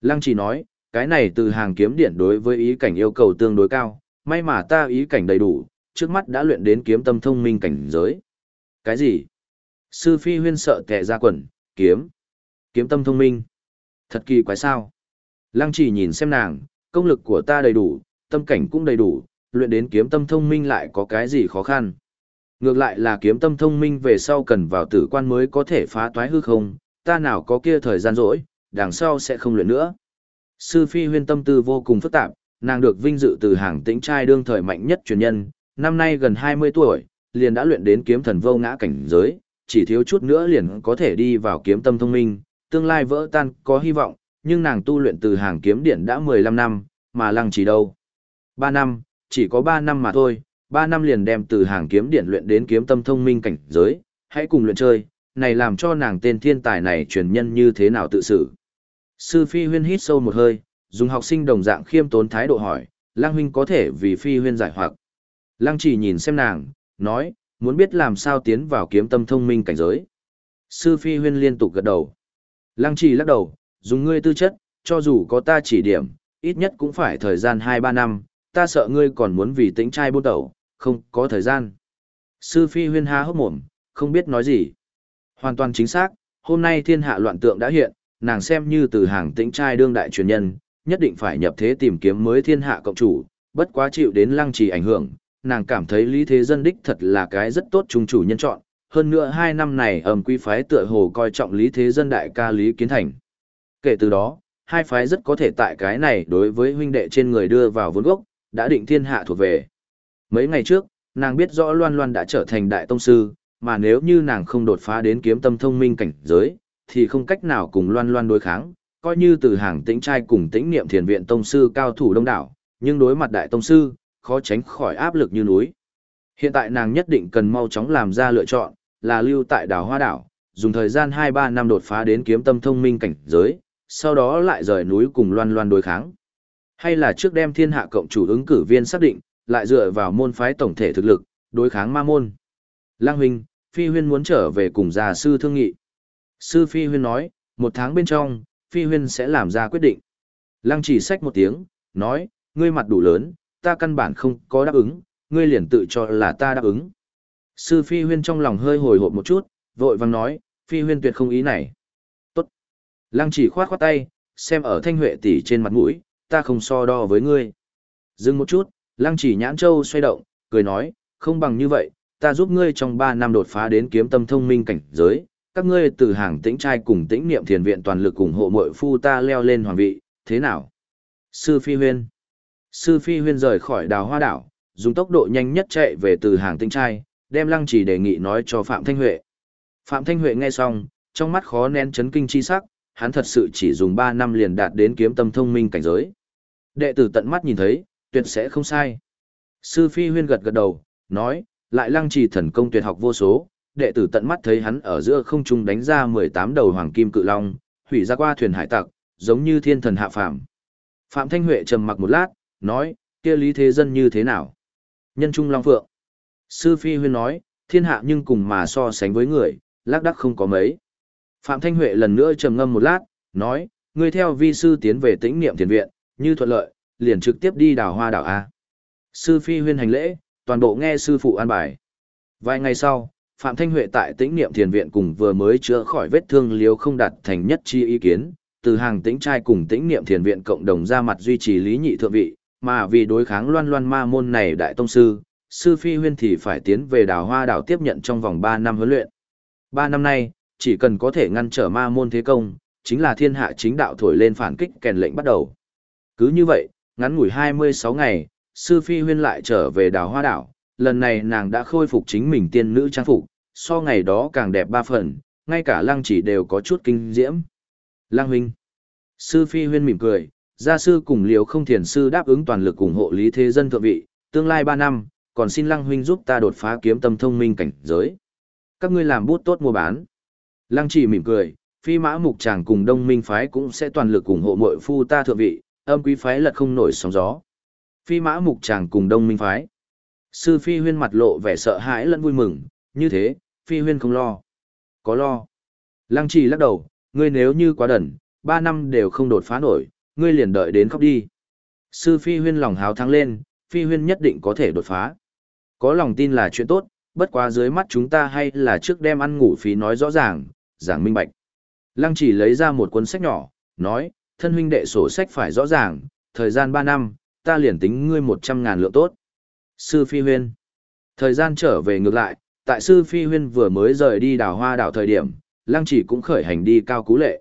Lăng chỉ nói, cái này từ hàng kiếm điện đối với ý cảnh yêu cầu tương đối cao, may mà ta ý cảnh đầy đủ, trước mắt đã luyện đến kiếm tâm thông minh cảnh giới. Cái gì? Sư phi huyên sợ kẻ ra quần, kiếm. Kiếm tâm thông minh. Thật kỳ quái sao? Lăng chỉ nhìn xem nàng, công lực của ta đầy đủ, tâm cảnh cũng đầy đủ, luyện đến kiếm tâm thông minh lại có cái gì khó khăn. Ngược lại là kiếm tâm thông minh về sau cần vào tử quan mới có thể phá toái hư không, ta nào có kia thời gian rỗi, đằng sau sẽ không luyện nữa. Sư phi huyên tâm tư vô cùng phức tạp, nàng được vinh dự từ hàng tĩnh trai đương thời mạnh nhất truyền nhân, năm nay gần 20 tuổi, liền đã luyện đến kiếm thần vô ngã cảnh giới, chỉ thiếu chút nữa liền có thể đi vào kiếm tâm thông minh, tương lai vỡ tan có hy vọng, nhưng nàng tu luyện từ hàng kiếm điện đã 15 năm, mà lăng chỉ đâu. 3 năm, chỉ có 3 năm mà thôi, 3 năm liền đem từ hàng kiếm điện luyện đến kiếm tâm thông minh cảnh giới, hãy cùng luyện chơi, này làm cho nàng tên thiên tài này truyền nhân như thế nào tự xử. Sư Phi Huyên hít sâu một hơi, dùng học sinh đồng dạng khiêm tốn thái độ hỏi, Lăng huynh có thể vì Phi Huyên giải hoặc. Lăng chỉ nhìn xem nàng, nói, muốn biết làm sao tiến vào kiếm tâm thông minh cảnh giới. Sư Phi Huyên liên tục gật đầu. Lăng chỉ lắc đầu, dùng ngươi tư chất, cho dù có ta chỉ điểm, ít nhất cũng phải thời gian 2-3 năm, ta sợ ngươi còn muốn vì tính trai buôn tẩu, không có thời gian. Sư Phi huyên há hốc mồm, không biết nói gì. Hoàn toàn chính xác, hôm nay thiên hạ loạn tượng đã hiện, nàng xem như từ hàng tĩnh trai đương đại truyền nhân, nhất định phải nhập thế tìm kiếm mới thiên hạ cộng chủ, bất quá chịu đến lăng trì ảnh hưởng, nàng cảm thấy lý thế dân đích thật là cái rất tốt trung chủ nhân chọn. Hơn nữa hai năm này ẩm quy phái tựa hồ coi trọng lý thế dân đại ca lý kiến thành. Kể từ đó, hai phái rất có thể tại cái này đối với huynh đệ trên người đưa vào vốn gốc, đã định thiên hạ thuộc về. Mấy ngày trước, nàng biết rõ Loan Loan đã trở thành đại tông sư, mà nếu như nàng không đột phá đến kiếm tâm thông minh cảnh giới, thì không cách nào cùng Loan Loan đối kháng, coi như từ hàng tĩnh trai cùng tĩnh niệm thiền viện tông sư cao thủ đông đảo, nhưng đối mặt đại tông sư, khó tránh khỏi áp lực như núi. Hiện tại nàng nhất định cần mau chóng làm ra lựa chọn, là lưu tại đảo Hoa Đảo, dùng thời gian 2-3 năm đột phá đến kiếm tâm thông minh cảnh giới, sau đó lại rời núi cùng loan loan đối kháng. Hay là trước đem thiên hạ cộng chủ ứng cử viên xác định, lại dựa vào môn phái tổng thể thực lực, đối kháng ma môn. Lang huynh, Phi Huyên muốn trở về cùng gia sư thương nghị. Sư Phi Huyên nói, một tháng bên trong, Phi Huyên sẽ làm ra quyết định. Lăng chỉ sách một tiếng, nói, ngươi mặt đủ lớn, ta căn bản không có đáp ứng, ngươi liền tự cho là ta đáp ứng. Sư Phi Huyên trong lòng hơi hồi hộp một chút, vội vàng nói, Phi Huyên tuyệt không ý này. Tốt. Lăng chỉ khoát khoát tay, xem ở thanh huệ tỷ trên mặt mũi, ta không so đo với ngươi. Dừng một chút, lăng chỉ nhãn châu xoay động, cười nói, không bằng như vậy, ta giúp ngươi trong 3 năm đột phá đến kiếm tâm thông minh cảnh giới, các ngươi từ hàng tĩnh trai cùng tĩnh niệm thiền viện toàn lực ủng hộ mội phu ta leo lên hoàng vị, thế nào? Sư Phi Huyên Sư Phi Huyên rời khỏi đào hoa đảo, dùng tốc độ nhanh nhất chạy về từ hàng Tinh trai, đem lăng chỉ đề nghị nói cho Phạm Thanh Huệ. Phạm Thanh Huệ nghe xong, trong mắt khó nén chấn kinh chi sắc, hắn thật sự chỉ dùng 3 năm liền đạt đến kiếm tâm thông minh cảnh giới. Đệ tử tận mắt nhìn thấy, tuyệt sẽ không sai. Sư Phi Huyên gật gật đầu, nói, lại lăng trì thần công tuyệt học vô số, đệ tử tận mắt thấy hắn ở giữa không trung đánh ra 18 đầu hoàng kim cự long, hủy ra qua thuyền hải tặc, giống như thiên thần hạ phàm. Phạm Thanh Huệ trầm mặc một lát, nói, kia lý thế dân như thế nào? Nhân trung long phượng. Sư Phi Huyên nói, thiên hạ nhưng cùng mà so sánh với người, lác đắc không có mấy. Phạm Thanh Huệ lần nữa trầm ngâm một lát, nói, ngươi theo vi sư tiến về tĩnh niệm thiền viện, như thuận lợi, liền trực tiếp đi đào hoa đảo A. Sư Phi Huyên hành lễ, toàn bộ nghe sư phụ an bài. Vài ngày sau, Phạm Thanh Huệ tại tĩnh niệm thiền viện cùng vừa mới chữa khỏi vết thương liếu không đạt thành nhất chi ý kiến, từ hàng tĩnh trai cùng tĩnh niệm thiền viện cộng đồng ra mặt duy trì lý nhị thượng vị, mà vì đối kháng loan loan ma môn này đại tông sư, sư phi huyên thì phải tiến về đào hoa đảo tiếp nhận trong vòng 3 năm huấn luyện. 3 năm nay, chỉ cần có thể ngăn trở ma môn thế công, chính là thiên hạ chính đạo thổi lên phản kích kèn lệnh bắt đầu. Cứ như vậy, ngắn ngủi 26 ngày, sư phi huyên lại trở về đào hoa đảo, lần này nàng đã khôi phục chính mình tiên nữ trang phục, so ngày đó càng đẹp ba phần, ngay cả lăng chỉ đều có chút kinh diễm. Lăng huynh. Sư phi huyên mỉm cười, gia sư cùng liều không thiền sư đáp ứng toàn lực ủng hộ lý thế dân thượng vị, tương lai ba năm, còn xin lăng huynh giúp ta đột phá kiếm tâm thông minh cảnh giới. Các ngươi làm bút tốt mua bán. Lăng chỉ mỉm cười, phi mã mục chàng cùng đông minh phái cũng sẽ toàn lực ủng hộ mội phu ta thượng vị, âm quý phái lật không nổi sóng gió. Phi mã mục chàng cùng đông minh phái. Sư phi huyên mặt lộ vẻ sợ hãi lẫn vui mừng, như thế, phi huyên không lo. Có lo. Lăng trì lắc đầu, ngươi nếu như quá đần, ba năm đều không đột phá nổi, ngươi liền đợi đến khóc đi. Sư phi huyên lòng háo thắng lên, phi huyên nhất định có thể đột phá. Có lòng tin là chuyện tốt, bất quá dưới mắt chúng ta hay là trước đem ăn ngủ phí nói rõ ràng, giảng minh bạch. Lăng chỉ lấy ra một cuốn sách nhỏ, nói, thân huynh đệ sổ sách phải rõ ràng, thời gian 3 năm, ta liền tính ngươi 100 ngàn lượng tốt. Sư Phi Huyên Thời gian trở về ngược lại, tại Sư Phi Huyên vừa mới rời đi đảo hoa đảo thời điểm, Lăng chỉ cũng khởi hành đi cao cú lệ.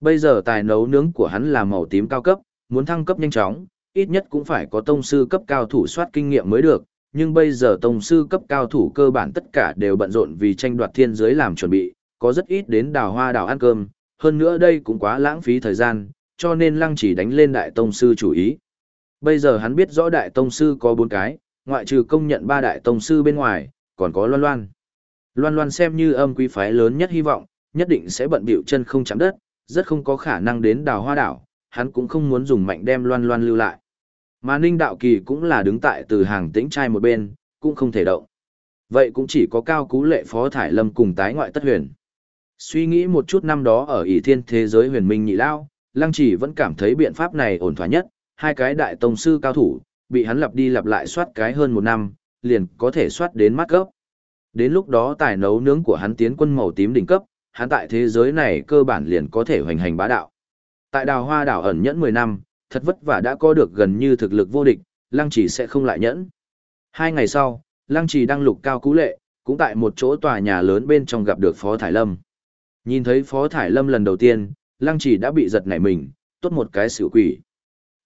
Bây giờ tài nấu nướng của hắn là màu tím cao cấp, muốn thăng cấp nhanh chóng, ít nhất cũng phải có tông sư cấp cao thủ soát kinh nghiệm mới được, nhưng bây giờ tông sư cấp cao thủ cơ bản tất cả đều bận rộn vì tranh đoạt thiên giới làm chuẩn bị, có rất ít đến đào hoa đào ăn cơm, hơn nữa đây cũng quá lãng phí thời gian, cho nên lăng chỉ đánh lên đại tông sư chủ ý. Bây giờ hắn biết rõ đại tông sư có bốn cái, ngoại trừ công nhận ba đại tông sư bên ngoài, còn có loan loan. Loan loan xem như âm quý phái lớn nhất hy vọng, nhất định sẽ bận bịu chân không chạm đất, rất không có khả năng đến đào hoa đảo, hắn cũng không muốn dùng mạnh đem loan loan lưu lại. Mà Ninh Đạo Kỳ cũng là đứng tại từ hàng tĩnh trai một bên, cũng không thể động. Vậy cũng chỉ có cao cú lệ phó thải lâm cùng tái ngoại tất huyền. Suy nghĩ một chút năm đó ở ỷ thiên thế giới huyền minh nhị lao, lăng chỉ vẫn cảm thấy biện pháp này ổn thỏa nhất, hai cái đại tông sư cao thủ, bị hắn lặp đi lặp lại soát cái hơn một năm, liền có thể soát đến mắt cấp, Đến lúc đó tài nấu nướng của hắn tiến quân màu tím đỉnh cấp, hắn tại thế giới này cơ bản liền có thể hoành hành bá đạo. Tại đào hoa đảo ẩn nhẫn 10 năm, thật vất vả đã có được gần như thực lực vô địch, lăng chỉ sẽ không lại nhẫn. Hai ngày sau, lăng chỉ đăng lục cao cú lệ, cũng tại một chỗ tòa nhà lớn bên trong gặp được Phó Thải Lâm. Nhìn thấy Phó Thải Lâm lần đầu tiên, lăng chỉ đã bị giật nảy mình, tốt một cái xỉu quỷ.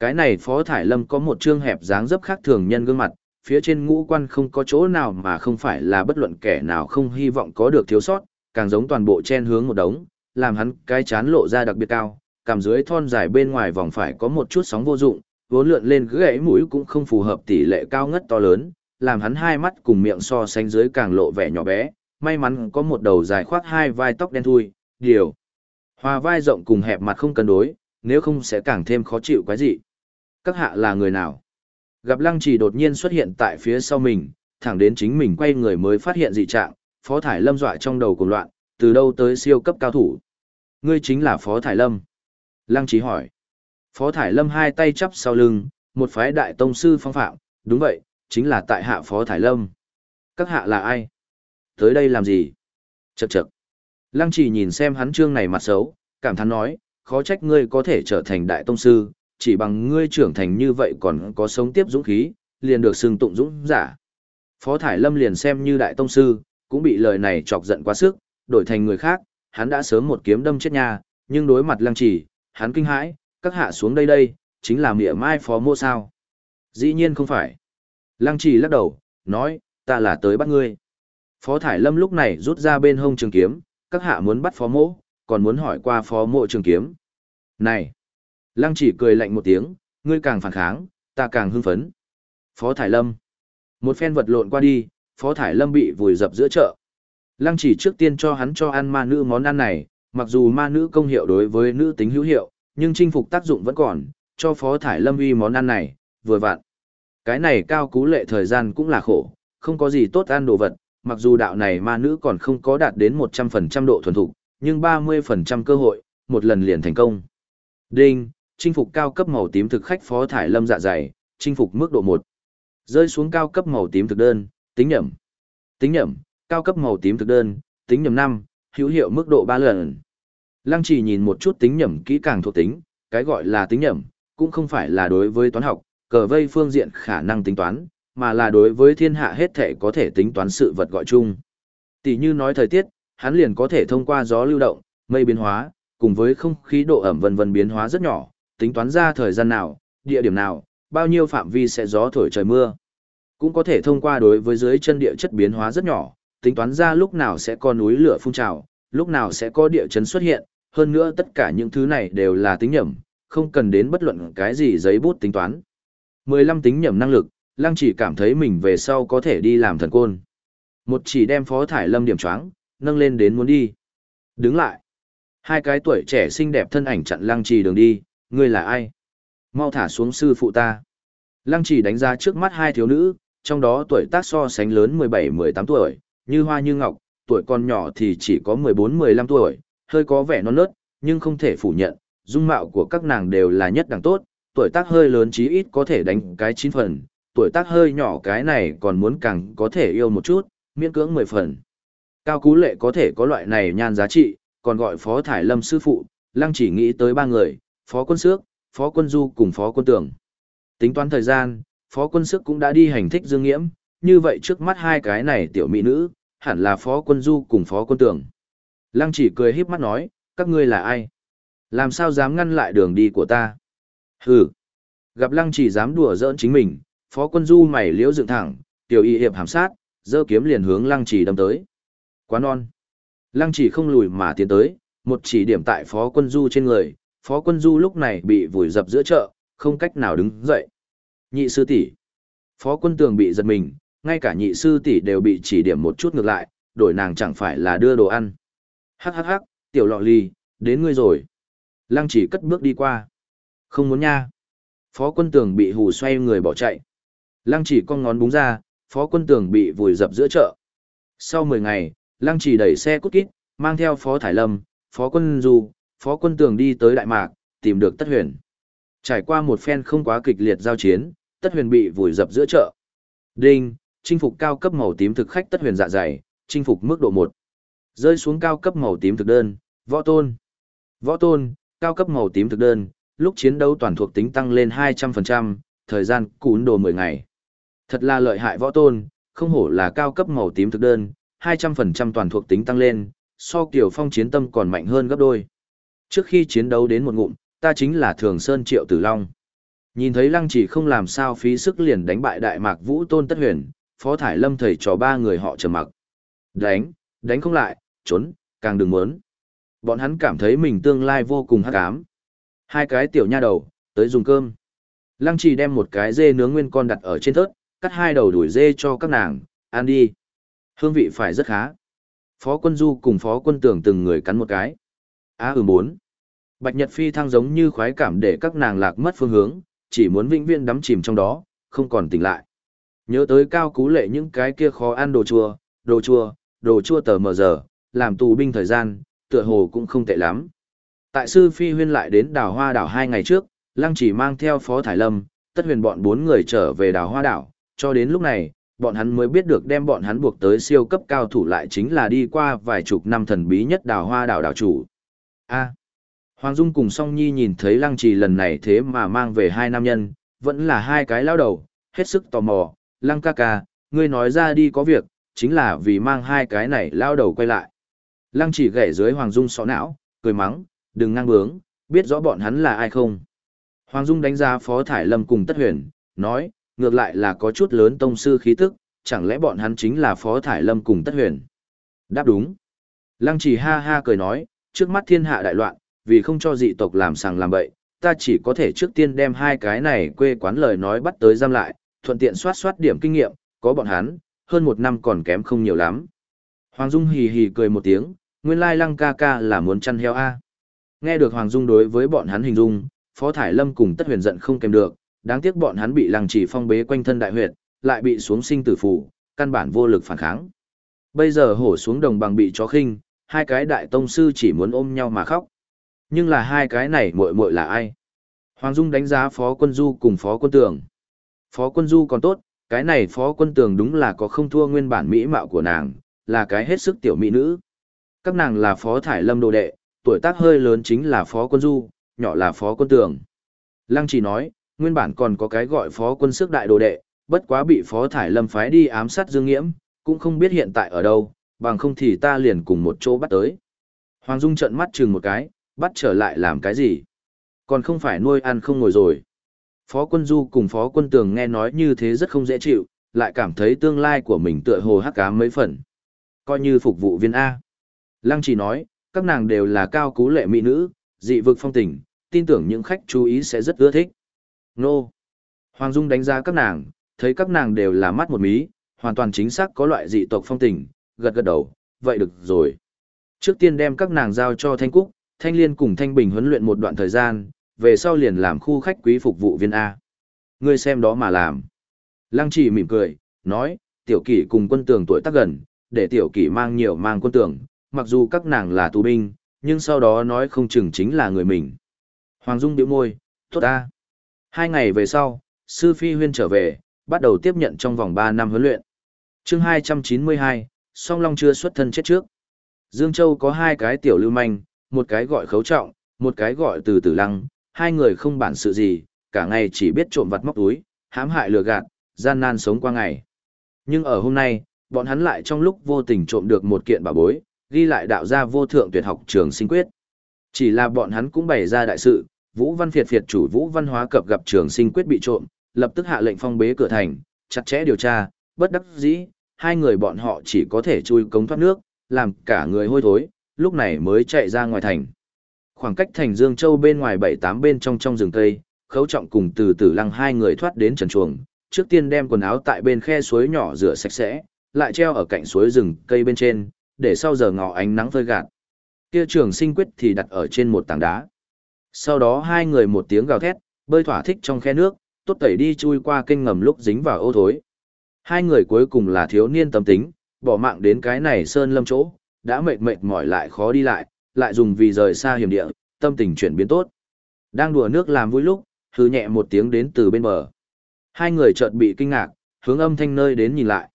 Cái này Phó Thải Lâm có một trương hẹp dáng dấp khác thường nhân gương mặt, phía trên ngũ quan không có chỗ nào mà không phải là bất luận kẻ nào không hy vọng có được thiếu sót, càng giống toàn bộ chen hướng một đống, làm hắn cái chán lộ ra đặc biệt cao, cằm dưới thon dài bên ngoài vòng phải có một chút sóng vô dụng, vốn lượn lên gãy mũi cũng không phù hợp tỷ lệ cao ngất to lớn, làm hắn hai mắt cùng miệng so sánh dưới càng lộ vẻ nhỏ bé, may mắn có một đầu dài khoác hai vai tóc đen thui, điều. Hòa vai rộng cùng hẹp mặt không cân đối, nếu không sẽ càng thêm khó chịu quái dị. Các hạ là người nào? Gặp lăng trì đột nhiên xuất hiện tại phía sau mình, thẳng đến chính mình quay người mới phát hiện dị trạng, Phó Thải Lâm dọa trong đầu cuồng loạn, từ đâu tới siêu cấp cao thủ. Ngươi chính là Phó Thải Lâm. Lăng Trí hỏi. Phó Thải Lâm hai tay chắp sau lưng, một phái đại tông sư phong phạm, đúng vậy, chính là tại hạ Phó Thải Lâm. Các hạ là ai? Tới đây làm gì? Chậc chậc. Lăng Chỉ nhìn xem hắn trương này mặt xấu, cảm thán nói, khó trách ngươi có thể trở thành đại tông sư, chỉ bằng ngươi trưởng thành như vậy còn có sống tiếp dũng khí, liền được xưng tụng dũng giả. Phó Thải Lâm liền xem như đại tông sư, cũng bị lời này chọc giận quá sức, đổi thành người khác, hắn đã sớm một kiếm đâm chết nhà, nhưng đối mặt lăng chỉ, hắn kinh hãi, các hạ xuống đây đây, chính là mỉa mai phó mô sao. Dĩ nhiên không phải. Lăng chỉ lắc đầu, nói, ta là tới bắt ngươi. Phó Thải Lâm lúc này rút ra bên hông trường kiếm, các hạ muốn bắt phó mô, còn muốn hỏi qua phó mộ trường kiếm. Này! Lăng chỉ cười lạnh một tiếng, ngươi càng phản kháng, ta càng hưng phấn. Phó Thải Lâm. Một phen vật lộn qua đi, Phó Thải Lâm bị vùi dập giữa chợ. Lăng chỉ trước tiên cho hắn cho ăn ma nữ món ăn này, mặc dù ma nữ công hiệu đối với nữ tính hữu hiệu, nhưng chinh phục tác dụng vẫn còn, cho Phó Thải Lâm uy món ăn này, vừa vặn. Cái này cao cú lệ thời gian cũng là khổ, không có gì tốt ăn đồ vật, mặc dù đạo này ma nữ còn không có đạt đến 100% độ thuần thục, nhưng 30% cơ hội, một lần liền thành công. Đinh, chinh phục cao cấp màu tím thực khách Phó Thải Lâm dạ dày, chinh phục mức độ 1. Rơi xuống cao cấp màu tím thực đơn, tính nhẩm. Tính nhẩm, cao cấp màu tím thực đơn, tính nhẩm năm, hữu hiệu mức độ ba lần. Lăng chỉ nhìn một chút tính nhẩm kỹ càng thuộc tính, cái gọi là tính nhẩm, cũng không phải là đối với toán học, cờ vây phương diện khả năng tính toán, mà là đối với thiên hạ hết thể có thể tính toán sự vật gọi chung. Tỷ như nói thời tiết, hắn liền có thể thông qua gió lưu động, mây biến hóa, cùng với không khí độ ẩm vân vân biến hóa rất nhỏ, tính toán ra thời gian nào, địa điểm nào, bao nhiêu phạm vi sẽ gió thổi trời mưa. Cũng có thể thông qua đối với dưới chân địa chất biến hóa rất nhỏ, tính toán ra lúc nào sẽ có núi lửa phun trào, lúc nào sẽ có địa chấn xuất hiện, hơn nữa tất cả những thứ này đều là tính nhẩm, không cần đến bất luận cái gì giấy bút tính toán. 15 tính nhẩm năng lực, Lăng chỉ cảm thấy mình về sau có thể đi làm thần côn. Một chỉ đem Phó Thải Lâm điểm choáng, nâng lên đến muốn đi. Đứng lại. Hai cái tuổi trẻ xinh đẹp thân ảnh chặn Lăng Trì đường đi, ngươi là ai? Mau thả xuống sư phụ ta. Lăng Trì đánh ra trước mắt hai thiếu nữ, trong đó tuổi tác so sánh lớn 17-18 tuổi, như hoa như ngọc, tuổi còn nhỏ thì chỉ có 14-15 tuổi, hơi có vẻ non nớt, nhưng không thể phủ nhận, dung mạo của các nàng đều là nhất đẳng tốt, tuổi tác hơi lớn chí ít có thể đánh cái chín phần, tuổi tác hơi nhỏ cái này còn muốn càng có thể yêu một chút, miễn cưỡng 10 phần. Cao Cú Lệ có thể có loại này nhan giá trị, còn gọi Phó Thải Lâm sư phụ, lăng chỉ nghĩ tới ba người, Phó Quân Sước, Phó Quân Du cùng Phó Quân Tưởng. Tính toán thời gian, Phó Quân sức cũng đã đi hành thích Dương Nghiễm, như vậy trước mắt hai cái này tiểu mỹ nữ, hẳn là Phó Quân Du cùng Phó Quân Tưởng. Lăng chỉ cười híp mắt nói, các ngươi là ai? Làm sao dám ngăn lại đường đi của ta? Hừ. Gặp lăng chỉ dám đùa giỡn chính mình, Phó Quân Du mày liễu dựng thẳng, tiểu y hiệp hàm sát, giơ kiếm liền hướng lăng chỉ đâm tới. Quá non. Lăng chỉ không lùi mà tiến tới, một chỉ điểm tại Phó Quân Du trên người, Phó Quân Du lúc này bị vùi dập giữa chợ, không cách nào đứng dậy. Nhị sư tỷ. Phó Quân Tường bị giật mình, ngay cả nhị sư tỷ đều bị chỉ điểm một chút ngược lại, đổi nàng chẳng phải là đưa đồ ăn. Hắc hắc hắc, tiểu lọ ly, đến ngươi rồi. Lăng chỉ cất bước đi qua. Không muốn nha. Phó quân tường bị hù xoay người bỏ chạy. Lăng chỉ con ngón búng ra, phó quân tường bị vùi dập giữa chợ. Sau 10 ngày, lăng chỉ đẩy xe cút kít, mang theo phó thải lâm, phó quân du, phó quân tường đi tới Đại Mạc, tìm được Tất Huyền. Trải qua một phen không quá kịch liệt giao chiến, Tất Huyền bị vùi dập giữa chợ. Đinh, chinh phục cao cấp màu tím thực khách Tất Huyền dạ dày, chinh phục mức độ một. Rơi xuống cao cấp màu tím thực đơn, võ tôn. Võ tôn, cao cấp màu tím thực đơn, lúc chiến đấu toàn thuộc tính tăng lên 200%, thời gian cún đồ 10 ngày. Thật là lợi hại võ tôn, không hổ là cao cấp màu tím thực đơn, 200% toàn thuộc tính tăng lên, so kiểu phong chiến tâm còn mạnh hơn gấp đôi. Trước khi chiến đấu đến một ngụm, ta chính là Thường Sơn Triệu Tử Long. Nhìn thấy Lăng Chỉ không làm sao phí sức liền đánh bại Đại Mạc Vũ Tôn Tất Huyền, Phó Thải Lâm thầy trò ba người họ trầm mặc. Đánh, đánh không lại, trốn, càng đừng muốn. Bọn hắn cảm thấy mình tương lai vô cùng hắc ám. Hai cái tiểu nha đầu, tới dùng cơm. Lăng trì đem một cái dê nướng nguyên con đặt ở trên thớt, cắt hai đầu đuổi dê cho các nàng, ăn đi. Hương vị phải rất khá. Phó quân du cùng phó quân tưởng từng người cắn một cái. Á à, ừ bốn. Bạch Nhật Phi thăng giống như khoái cảm để các nàng lạc mất phương hướng, chỉ muốn vĩnh viễn đắm chìm trong đó, không còn tỉnh lại. Nhớ tới cao cú lệ những cái kia khó ăn đồ chua, đồ chua, đồ chua tờ mờ giờ, làm tù binh thời gian, tựa hồ cũng không tệ lắm. Tại sư Phi Huyên lại đến đảo Hoa đảo hai ngày trước, Lăng chỉ mang theo Phó Thải Lâm, tất huyền bọn bốn người trở về đảo Hoa đảo, cho đến lúc này, bọn hắn mới biết được đem bọn hắn buộc tới siêu cấp cao thủ lại chính là đi qua vài chục năm thần bí nhất đảo Hoa đảo đảo chủ. A. Hoàng Dung cùng Song Nhi nhìn thấy Lăng Trì lần này thế mà mang về hai nam nhân, vẫn là hai cái lao đầu, hết sức tò mò, Lăng ca ca, ngươi nói ra đi có việc, chính là vì mang hai cái này lao đầu quay lại. Lăng chỉ gãy dưới Hoàng Dung sọ não, cười mắng, đừng ngang bướng, biết rõ bọn hắn là ai không. Hoàng Dung đánh giá Phó Thải Lâm cùng Tất Huyền, nói, ngược lại là có chút lớn tông sư khí tức, chẳng lẽ bọn hắn chính là Phó Thải Lâm cùng Tất Huyền. Đáp đúng. Lăng chỉ ha ha cười nói, trước mắt thiên hạ đại loạn, vì không cho dị tộc làm sàng làm bậy, ta chỉ có thể trước tiên đem hai cái này quê quán lời nói bắt tới giam lại, thuận tiện soát soát điểm kinh nghiệm, có bọn hắn, hơn một năm còn kém không nhiều lắm. Hoàng Dung hì hì cười một tiếng, nguyên lai lăng ca ca là muốn chăn heo A. Nghe được Hoàng Dung đối với bọn hắn hình dung, Phó Thải Lâm cùng Tất Huyền giận không kèm được, đáng tiếc bọn hắn bị lăng chỉ phong bế quanh thân đại huyệt, lại bị xuống sinh tử phủ, căn bản vô lực phản kháng. Bây giờ hổ xuống đồng bằng bị chó khinh, hai cái đại tông sư chỉ muốn ôm nhau mà khóc. Nhưng là hai cái này muội muội là ai? Hoàng Dung đánh giá Phó Quân Du cùng Phó Quân Tường. Phó Quân Du còn tốt, cái này Phó Quân Tường đúng là có không thua nguyên bản mỹ mạo của nàng, là cái hết sức tiểu mỹ nữ. Các nàng là Phó Thải Lâm đồ đệ, tuổi tác hơi lớn chính là Phó Quân Du, nhỏ là Phó Quân Tường. Lăng chỉ nói, nguyên bản còn có cái gọi Phó Quân Sức Đại đồ đệ, bất quá bị Phó Thải Lâm phái đi ám sát Dương Nghiễm, cũng không biết hiện tại ở đâu, bằng không thì ta liền cùng một chỗ bắt tới. Hoàng Dung trợn mắt chừng một cái, bắt trở lại làm cái gì? Còn không phải nuôi ăn không ngồi rồi. Phó quân du cùng phó quân tường nghe nói như thế rất không dễ chịu, lại cảm thấy tương lai của mình tựa hồ hắc cá mấy phần. Coi như phục vụ viên A. Lăng chỉ nói, các nàng đều là cao cú lệ mỹ nữ, dị vực phong tình, tin tưởng những khách chú ý sẽ rất ưa thích. Nô. Hoàng Dung đánh giá các nàng, thấy các nàng đều là mắt một mí, hoàn toàn chính xác có loại dị tộc phong tình, gật gật đầu, vậy được rồi. Trước tiên đem các nàng giao cho Thanh Cúc, Thanh Liên cùng Thanh Bình huấn luyện một đoạn thời gian, về sau liền làm khu khách quý phục vụ viên A. Ngươi xem đó mà làm. Lăng chỉ mỉm cười, nói, tiểu kỷ cùng quân tường tuổi tác gần, để tiểu kỷ mang nhiều mang quân tường, mặc dù các nàng là tù binh, nhưng sau đó nói không chừng chính là người mình. Hoàng Dung điệu môi, tốt ta. Hai ngày về sau, Sư Phi Huyên trở về, bắt đầu tiếp nhận trong vòng 3 năm huấn luyện. chương 292, song long chưa xuất thân chết trước. Dương Châu có hai cái tiểu lưu manh, một cái gọi khấu trọng, một cái gọi từ tử lăng, hai người không bản sự gì, cả ngày chỉ biết trộm vặt móc túi, hãm hại lừa gạt, gian nan sống qua ngày. Nhưng ở hôm nay, bọn hắn lại trong lúc vô tình trộm được một kiện bảo bối, ghi lại đạo gia vô thượng tuyệt học trường sinh quyết. Chỉ là bọn hắn cũng bày ra đại sự, Vũ Văn Phiệt Phiệt chủ Vũ Văn Hóa cập gặp trường sinh quyết bị trộm, lập tức hạ lệnh phong bế cửa thành, chặt chẽ điều tra, bất đắc dĩ, hai người bọn họ chỉ có thể chui cống thoát nước, làm cả người hôi thối, lúc này mới chạy ra ngoài thành. Khoảng cách thành Dương Châu bên ngoài bảy tám bên trong trong rừng cây, khấu trọng cùng từ từ lăng hai người thoát đến trần chuồng, trước tiên đem quần áo tại bên khe suối nhỏ rửa sạch sẽ, lại treo ở cạnh suối rừng cây bên trên, để sau giờ ngọ ánh nắng phơi gạt. Kia trường sinh quyết thì đặt ở trên một tảng đá. Sau đó hai người một tiếng gào thét, bơi thỏa thích trong khe nước, tốt tẩy đi chui qua kênh ngầm lúc dính vào ô thối. Hai người cuối cùng là thiếu niên tâm tính, bỏ mạng đến cái này sơn lâm chỗ, đã mệt mệt mỏi lại khó đi lại, lại dùng vì rời xa hiểm địa, tâm tình chuyển biến tốt. Đang đùa nước làm vui lúc, hừ nhẹ một tiếng đến từ bên bờ. Hai người chợt bị kinh ngạc, hướng âm thanh nơi đến nhìn lại.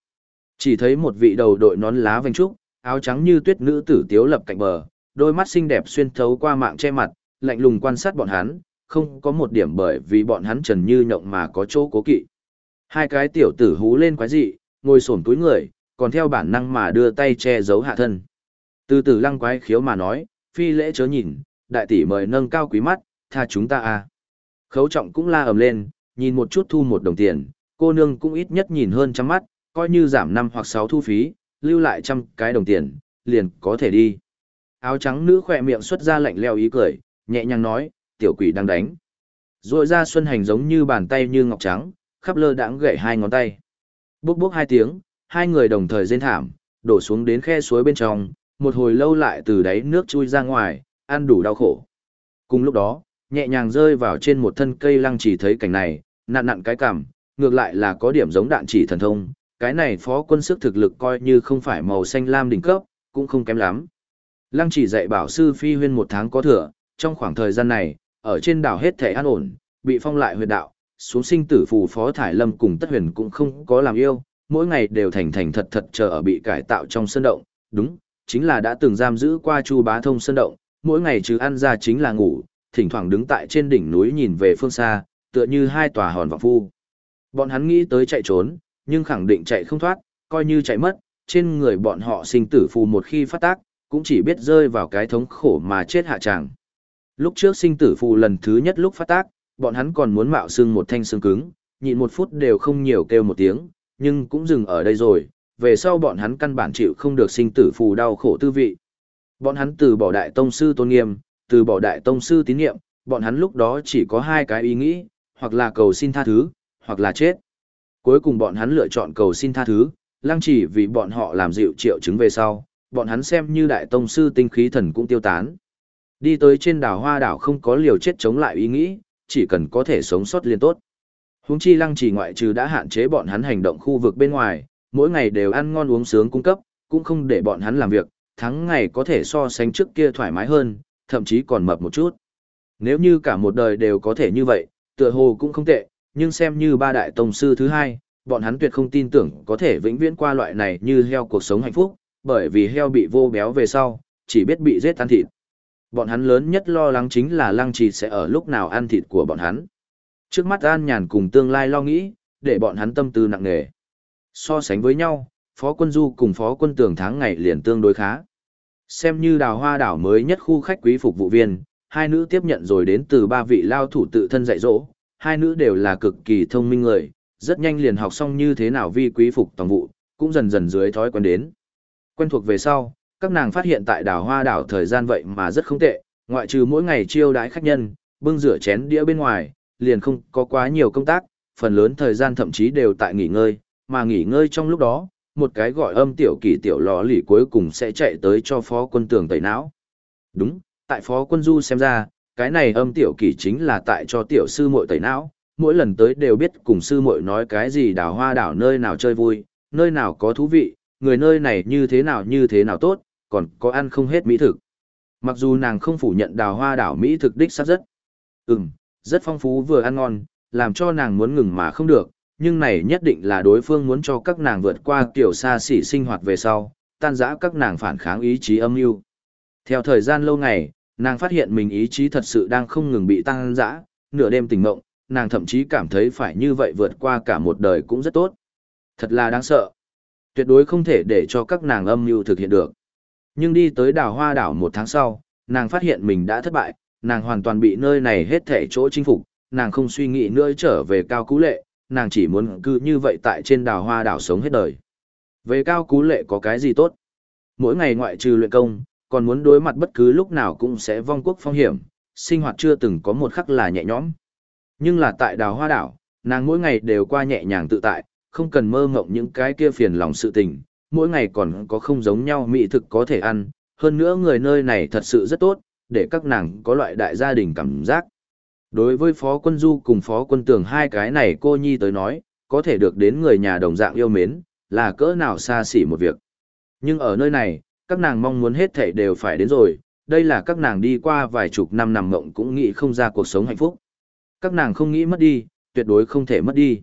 Chỉ thấy một vị đầu đội nón lá vành trúc, áo trắng như tuyết nữ tử tiếu lập cạnh bờ, đôi mắt xinh đẹp xuyên thấu qua mạng che mặt, lạnh lùng quan sát bọn hắn, không có một điểm bởi vì bọn hắn trần như nhộng mà có chỗ cố kỵ. Hai cái tiểu tử hú lên quái dị, ngồi xổm túi người, còn theo bản năng mà đưa tay che giấu hạ thân. Từ từ lăng quái khiếu mà nói, phi lễ chớ nhìn, đại tỷ mời nâng cao quý mắt, tha chúng ta a. Khấu trọng cũng la ầm lên, nhìn một chút thu một đồng tiền, cô nương cũng ít nhất nhìn hơn trăm mắt, coi như giảm năm hoặc sáu thu phí, lưu lại trăm cái đồng tiền, liền có thể đi. Áo trắng nữ khỏe miệng xuất ra lạnh leo ý cười, nhẹ nhàng nói, tiểu quỷ đang đánh. Rồi ra xuân hành giống như bàn tay như ngọc trắng, khắp lơ đãng gậy hai ngón tay. Bốc bốc hai tiếng, hai người đồng thời rên thảm, đổ xuống đến khe suối bên trong, một hồi lâu lại từ đáy nước chui ra ngoài, ăn đủ đau khổ. Cùng lúc đó, nhẹ nhàng rơi vào trên một thân cây lăng chỉ thấy cảnh này, nặn nặn cái cằm, ngược lại là có điểm giống đạn chỉ thần thông, cái này phó quân sức thực lực coi như không phải màu xanh lam đỉnh cấp, cũng không kém lắm. Lăng chỉ dạy bảo sư phi huyên một tháng có thừa, trong khoảng thời gian này, ở trên đảo hết thể an ổn, bị phong lại huyệt đạo, xuống sinh tử phù phó thải lâm cùng tất huyền cũng không có làm yêu, mỗi ngày đều thành thành thật thật chờ ở bị cải tạo trong sân động, đúng, chính là đã từng giam giữ qua chu bá thông sân động, mỗi ngày trừ ăn ra chính là ngủ, thỉnh thoảng đứng tại trên đỉnh núi nhìn về phương xa, tựa như hai tòa hòn vọng phu. Bọn hắn nghĩ tới chạy trốn, nhưng khẳng định chạy không thoát, coi như chạy mất, trên người bọn họ sinh tử phù một khi phát tác, cũng chỉ biết rơi vào cái thống khổ mà chết hạ tràng. Lúc trước sinh tử phù lần thứ nhất lúc phát tác, bọn hắn còn muốn mạo xương một thanh xương cứng, nhịn một phút đều không nhiều kêu một tiếng, nhưng cũng dừng ở đây rồi, về sau bọn hắn căn bản chịu không được sinh tử phù đau khổ tư vị. Bọn hắn từ bỏ đại tông sư tôn nghiêm, từ bỏ đại tông sư tín nhiệm, bọn hắn lúc đó chỉ có hai cái ý nghĩ, hoặc là cầu xin tha thứ, hoặc là chết. Cuối cùng bọn hắn lựa chọn cầu xin tha thứ, lăng chỉ vì bọn họ làm dịu triệu chứng về sau, bọn hắn xem như đại tông sư tinh khí thần cũng tiêu tán. Đi tới trên đảo hoa đảo không có liều chết chống lại ý nghĩ, chỉ cần có thể sống sót liên tốt. Húng chi lăng chỉ ngoại trừ đã hạn chế bọn hắn hành động khu vực bên ngoài, mỗi ngày đều ăn ngon uống sướng cung cấp, cũng không để bọn hắn làm việc, tháng ngày có thể so sánh trước kia thoải mái hơn, thậm chí còn mập một chút. Nếu như cả một đời đều có thể như vậy, tựa hồ cũng không tệ, nhưng xem như ba đại tông sư thứ hai, bọn hắn tuyệt không tin tưởng có thể vĩnh viễn qua loại này như heo cuộc sống hạnh phúc, bởi vì heo bị vô béo về sau, chỉ biết bị giết ăn thịt. Bọn hắn lớn nhất lo lắng chính là lăng trì sẽ ở lúc nào ăn thịt của bọn hắn. Trước mắt an nhàn cùng tương lai lo nghĩ, để bọn hắn tâm tư nặng nề. So sánh với nhau, Phó Quân Du cùng Phó Quân Tường tháng ngày liền tương đối khá. Xem như đào hoa đảo mới nhất khu khách quý phục vụ viên, hai nữ tiếp nhận rồi đến từ ba vị lao thủ tự thân dạy dỗ, hai nữ đều là cực kỳ thông minh người, rất nhanh liền học xong như thế nào vi quý phục toàn vụ, cũng dần dần dưới thói quen đến. Quen thuộc về sau, các nàng phát hiện tại đảo hoa đảo thời gian vậy mà rất không tệ, ngoại trừ mỗi ngày chiêu đãi khách nhân, bưng rửa chén đĩa bên ngoài, liền không có quá nhiều công tác, phần lớn thời gian thậm chí đều tại nghỉ ngơi, mà nghỉ ngơi trong lúc đó, một cái gọi âm tiểu kỳ tiểu lò lì cuối cùng sẽ chạy tới cho phó quân tường tẩy não. Đúng, tại phó quân du xem ra, cái này âm tiểu kỳ chính là tại cho tiểu sư muội tẩy não, mỗi lần tới đều biết cùng sư muội nói cái gì đào hoa đảo nơi nào chơi vui, nơi nào có thú vị, người nơi này như thế nào như thế nào tốt, còn có ăn không hết mỹ thực. Mặc dù nàng không phủ nhận đào hoa đảo mỹ thực đích sắc rất. Ừm, rất phong phú vừa ăn ngon, làm cho nàng muốn ngừng mà không được, nhưng này nhất định là đối phương muốn cho các nàng vượt qua kiểu xa xỉ sinh hoạt về sau, tan rã các nàng phản kháng ý chí âm mưu. Theo thời gian lâu ngày, nàng phát hiện mình ý chí thật sự đang không ngừng bị tan rã, nửa đêm tỉnh mộng, nàng thậm chí cảm thấy phải như vậy vượt qua cả một đời cũng rất tốt. Thật là đáng sợ. Tuyệt đối không thể để cho các nàng âm mưu thực hiện được. Nhưng đi tới đảo hoa đảo một tháng sau, nàng phát hiện mình đã thất bại, nàng hoàn toàn bị nơi này hết thể chỗ chinh phục, nàng không suy nghĩ nữa trở về cao cú lệ, nàng chỉ muốn cứ như vậy tại trên đảo hoa đảo sống hết đời. Về cao cú lệ có cái gì tốt? Mỗi ngày ngoại trừ luyện công, còn muốn đối mặt bất cứ lúc nào cũng sẽ vong quốc phong hiểm, sinh hoạt chưa từng có một khắc là nhẹ nhõm. Nhưng là tại đảo hoa đảo, nàng mỗi ngày đều qua nhẹ nhàng tự tại, không cần mơ ngộng những cái kia phiền lòng sự tình, mỗi ngày còn có không giống nhau mỹ thực có thể ăn, hơn nữa người nơi này thật sự rất tốt, để các nàng có loại đại gia đình cảm giác. Đối với Phó Quân Du cùng Phó Quân Tường hai cái này cô Nhi tới nói, có thể được đến người nhà đồng dạng yêu mến, là cỡ nào xa xỉ một việc. Nhưng ở nơi này, các nàng mong muốn hết thảy đều phải đến rồi, đây là các nàng đi qua vài chục năm nằm mộng cũng nghĩ không ra cuộc sống hạnh phúc. Các nàng không nghĩ mất đi, tuyệt đối không thể mất đi.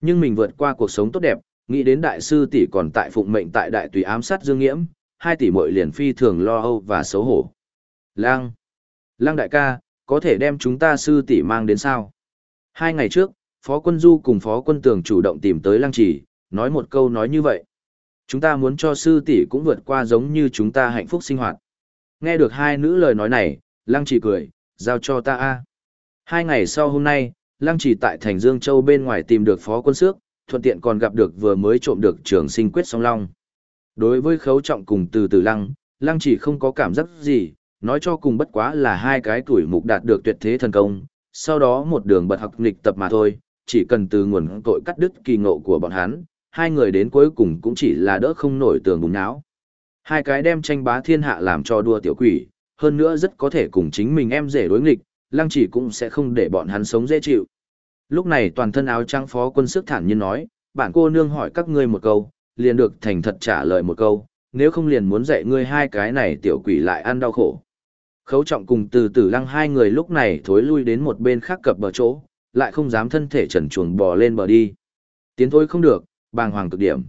Nhưng mình vượt qua cuộc sống tốt đẹp, nghĩ đến đại sư tỷ còn tại phụng mệnh tại đại tùy ám sát Dương Nghiễm, hai tỷ muội liền phi thường lo âu và xấu hổ. Lang, Lang đại ca, có thể đem chúng ta sư tỷ mang đến sao? Hai ngày trước, Phó Quân Du cùng Phó Quân Tường chủ động tìm tới Lăng Chỉ, nói một câu nói như vậy. Chúng ta muốn cho sư tỷ cũng vượt qua giống như chúng ta hạnh phúc sinh hoạt. Nghe được hai nữ lời nói này, Lăng Chỉ cười, giao cho ta a. Hai ngày sau hôm nay, Lăng Chỉ tại thành Dương Châu bên ngoài tìm được Phó Quân Sước, thuận tiện còn gặp được vừa mới trộm được trường sinh quyết song long. Đối với khấu trọng cùng từ từ lăng, lăng chỉ không có cảm giác gì, nói cho cùng bất quá là hai cái tuổi mục đạt được tuyệt thế thần công, sau đó một đường bật học nghịch tập mà thôi, chỉ cần từ nguồn tội cắt đứt kỳ ngộ của bọn hắn, hai người đến cuối cùng cũng chỉ là đỡ không nổi tường bùng náo. Hai cái đem tranh bá thiên hạ làm cho đua tiểu quỷ, hơn nữa rất có thể cùng chính mình em rể đối nghịch, lăng chỉ cũng sẽ không để bọn hắn sống dễ chịu. Lúc này toàn thân áo trắng phó quân sức thản nhiên nói, bản cô nương hỏi các ngươi một câu, liền được thành thật trả lời một câu, nếu không liền muốn dạy ngươi hai cái này tiểu quỷ lại ăn đau khổ. Khấu trọng cùng từ tử lăng hai người lúc này thối lui đến một bên khác cập bờ chỗ, lại không dám thân thể trần chuồng bò lên bờ đi. Tiến thôi không được, bàng hoàng cực điểm.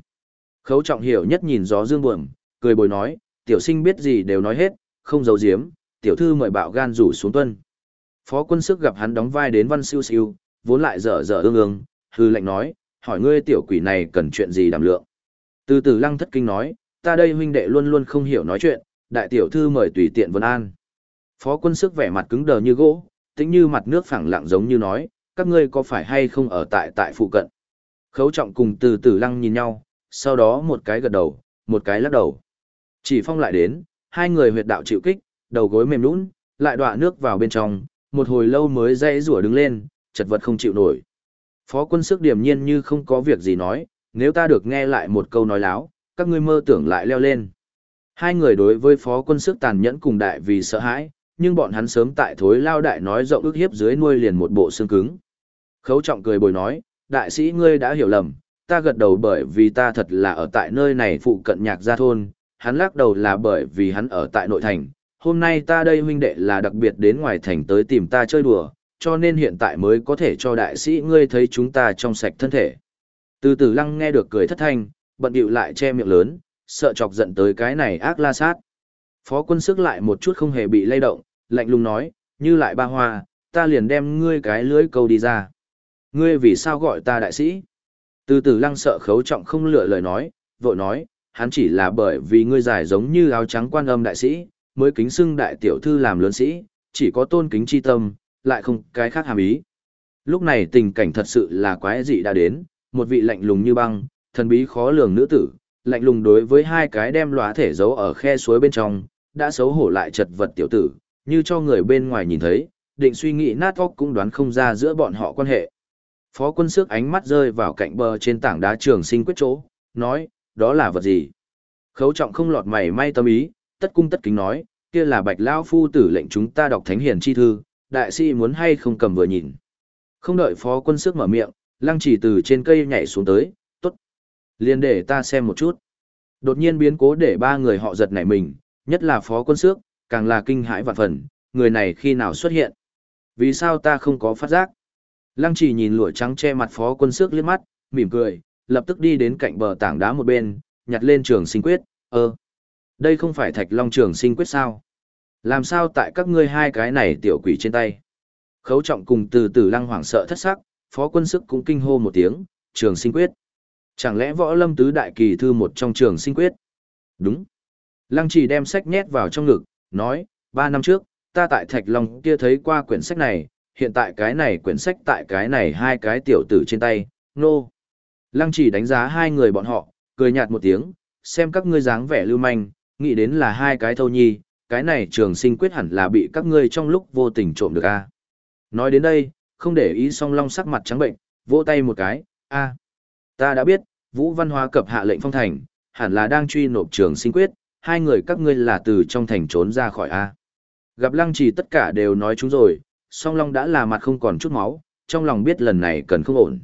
Khấu trọng hiểu nhất nhìn gió dương buồm, cười bồi nói, tiểu sinh biết gì đều nói hết, không giấu giếm, tiểu thư mời bạo gan rủ xuống tuân. Phó quân sức gặp hắn đóng vai đến văn siêu siêu, vốn lại dở dở ương ương, hư lệnh nói, hỏi ngươi tiểu quỷ này cần chuyện gì đảm lượng. Từ từ lăng thất kinh nói, ta đây huynh đệ luôn luôn không hiểu nói chuyện, đại tiểu thư mời tùy tiện vân an. Phó quân sức vẻ mặt cứng đờ như gỗ, tính như mặt nước phẳng lặng giống như nói, các ngươi có phải hay không ở tại tại phụ cận. Khấu trọng cùng từ từ lăng nhìn nhau, sau đó một cái gật đầu, một cái lắc đầu. Chỉ phong lại đến, hai người huyệt đạo chịu kích, đầu gối mềm nũng, lại đọa nước vào bên trong, một hồi lâu mới dây rủa đứng lên, chật vật không chịu nổi. Phó quân sức điềm nhiên như không có việc gì nói, nếu ta được nghe lại một câu nói láo, các ngươi mơ tưởng lại leo lên. Hai người đối với phó quân sức tàn nhẫn cùng đại vì sợ hãi, nhưng bọn hắn sớm tại thối lao đại nói rộng ước hiếp dưới nuôi liền một bộ xương cứng. Khấu trọng cười bồi nói, đại sĩ ngươi đã hiểu lầm, ta gật đầu bởi vì ta thật là ở tại nơi này phụ cận nhạc gia thôn, hắn lắc đầu là bởi vì hắn ở tại nội thành. Hôm nay ta đây huynh đệ là đặc biệt đến ngoài thành tới tìm ta chơi đùa, cho nên hiện tại mới có thể cho đại sĩ ngươi thấy chúng ta trong sạch thân thể. Từ từ lăng nghe được cười thất thanh, bận điệu lại che miệng lớn, sợ chọc giận tới cái này ác la sát. Phó quân sức lại một chút không hề bị lay động, lạnh lùng nói, như lại ba hoa, ta liền đem ngươi cái lưới câu đi ra. Ngươi vì sao gọi ta đại sĩ? Từ từ lăng sợ khấu trọng không lựa lời nói, vội nói, hắn chỉ là bởi vì ngươi giải giống như áo trắng quan âm đại sĩ, mới kính xưng đại tiểu thư làm lớn sĩ, chỉ có tôn kính chi tâm, lại không cái khác hàm ý. Lúc này tình cảnh thật sự là quái dị đã đến, một vị lạnh lùng như băng, thần bí khó lường nữ tử, lạnh lùng đối với hai cái đem lóa thể giấu ở khe suối bên trong, đã xấu hổ lại chật vật tiểu tử, như cho người bên ngoài nhìn thấy, định suy nghĩ nát óc cũng đoán không ra giữa bọn họ quan hệ. Phó quân sức ánh mắt rơi vào cạnh bờ trên tảng đá trường sinh quyết chỗ, nói, đó là vật gì? Khấu trọng không lọt mày may tâm ý, tất cung tất kính nói, kia là bạch lao phu tử lệnh chúng ta đọc thánh hiền chi thư, đại sĩ muốn hay không cầm vừa nhìn. Không đợi phó quân sức mở miệng, lăng chỉ từ trên cây nhảy xuống tới, tốt. liền để ta xem một chút. Đột nhiên biến cố để ba người họ giật nảy mình, nhất là phó quân sức, càng là kinh hãi vạn phần, người này khi nào xuất hiện. Vì sao ta không có phát giác? Lăng chỉ nhìn lụa trắng che mặt phó quân sức liếc mắt, mỉm cười, lập tức đi đến cạnh bờ tảng đá một bên, nhặt lên trường sinh quyết, ơ. Đây không phải thạch long trường sinh quyết sao? Làm sao tại các ngươi hai cái này tiểu quỷ trên tay? Khấu trọng cùng từ từ lăng hoảng sợ thất sắc, phó quân sức cũng kinh hô một tiếng, trường sinh quyết. Chẳng lẽ võ lâm tứ đại kỳ thư một trong trường sinh quyết? Đúng. Lăng chỉ đem sách nhét vào trong ngực, nói, ba năm trước, ta tại Thạch Long kia thấy qua quyển sách này, hiện tại cái này quyển sách tại cái này hai cái tiểu tử trên tay, nô. No. Lăng chỉ đánh giá hai người bọn họ, cười nhạt một tiếng, xem các ngươi dáng vẻ lưu manh, nghĩ đến là hai cái thâu nhi, cái này trường sinh quyết hẳn là bị các ngươi trong lúc vô tình trộm được a. Nói đến đây, không để ý song long sắc mặt trắng bệnh, vỗ tay một cái, a, ta đã biết, Vũ Văn Hóa cập hạ lệnh phong thành, hẳn là đang truy nộp trường sinh quyết, hai người các ngươi là từ trong thành trốn ra khỏi a. Gặp lăng trì tất cả đều nói chúng rồi, song long đã là mặt không còn chút máu, trong lòng biết lần này cần không ổn.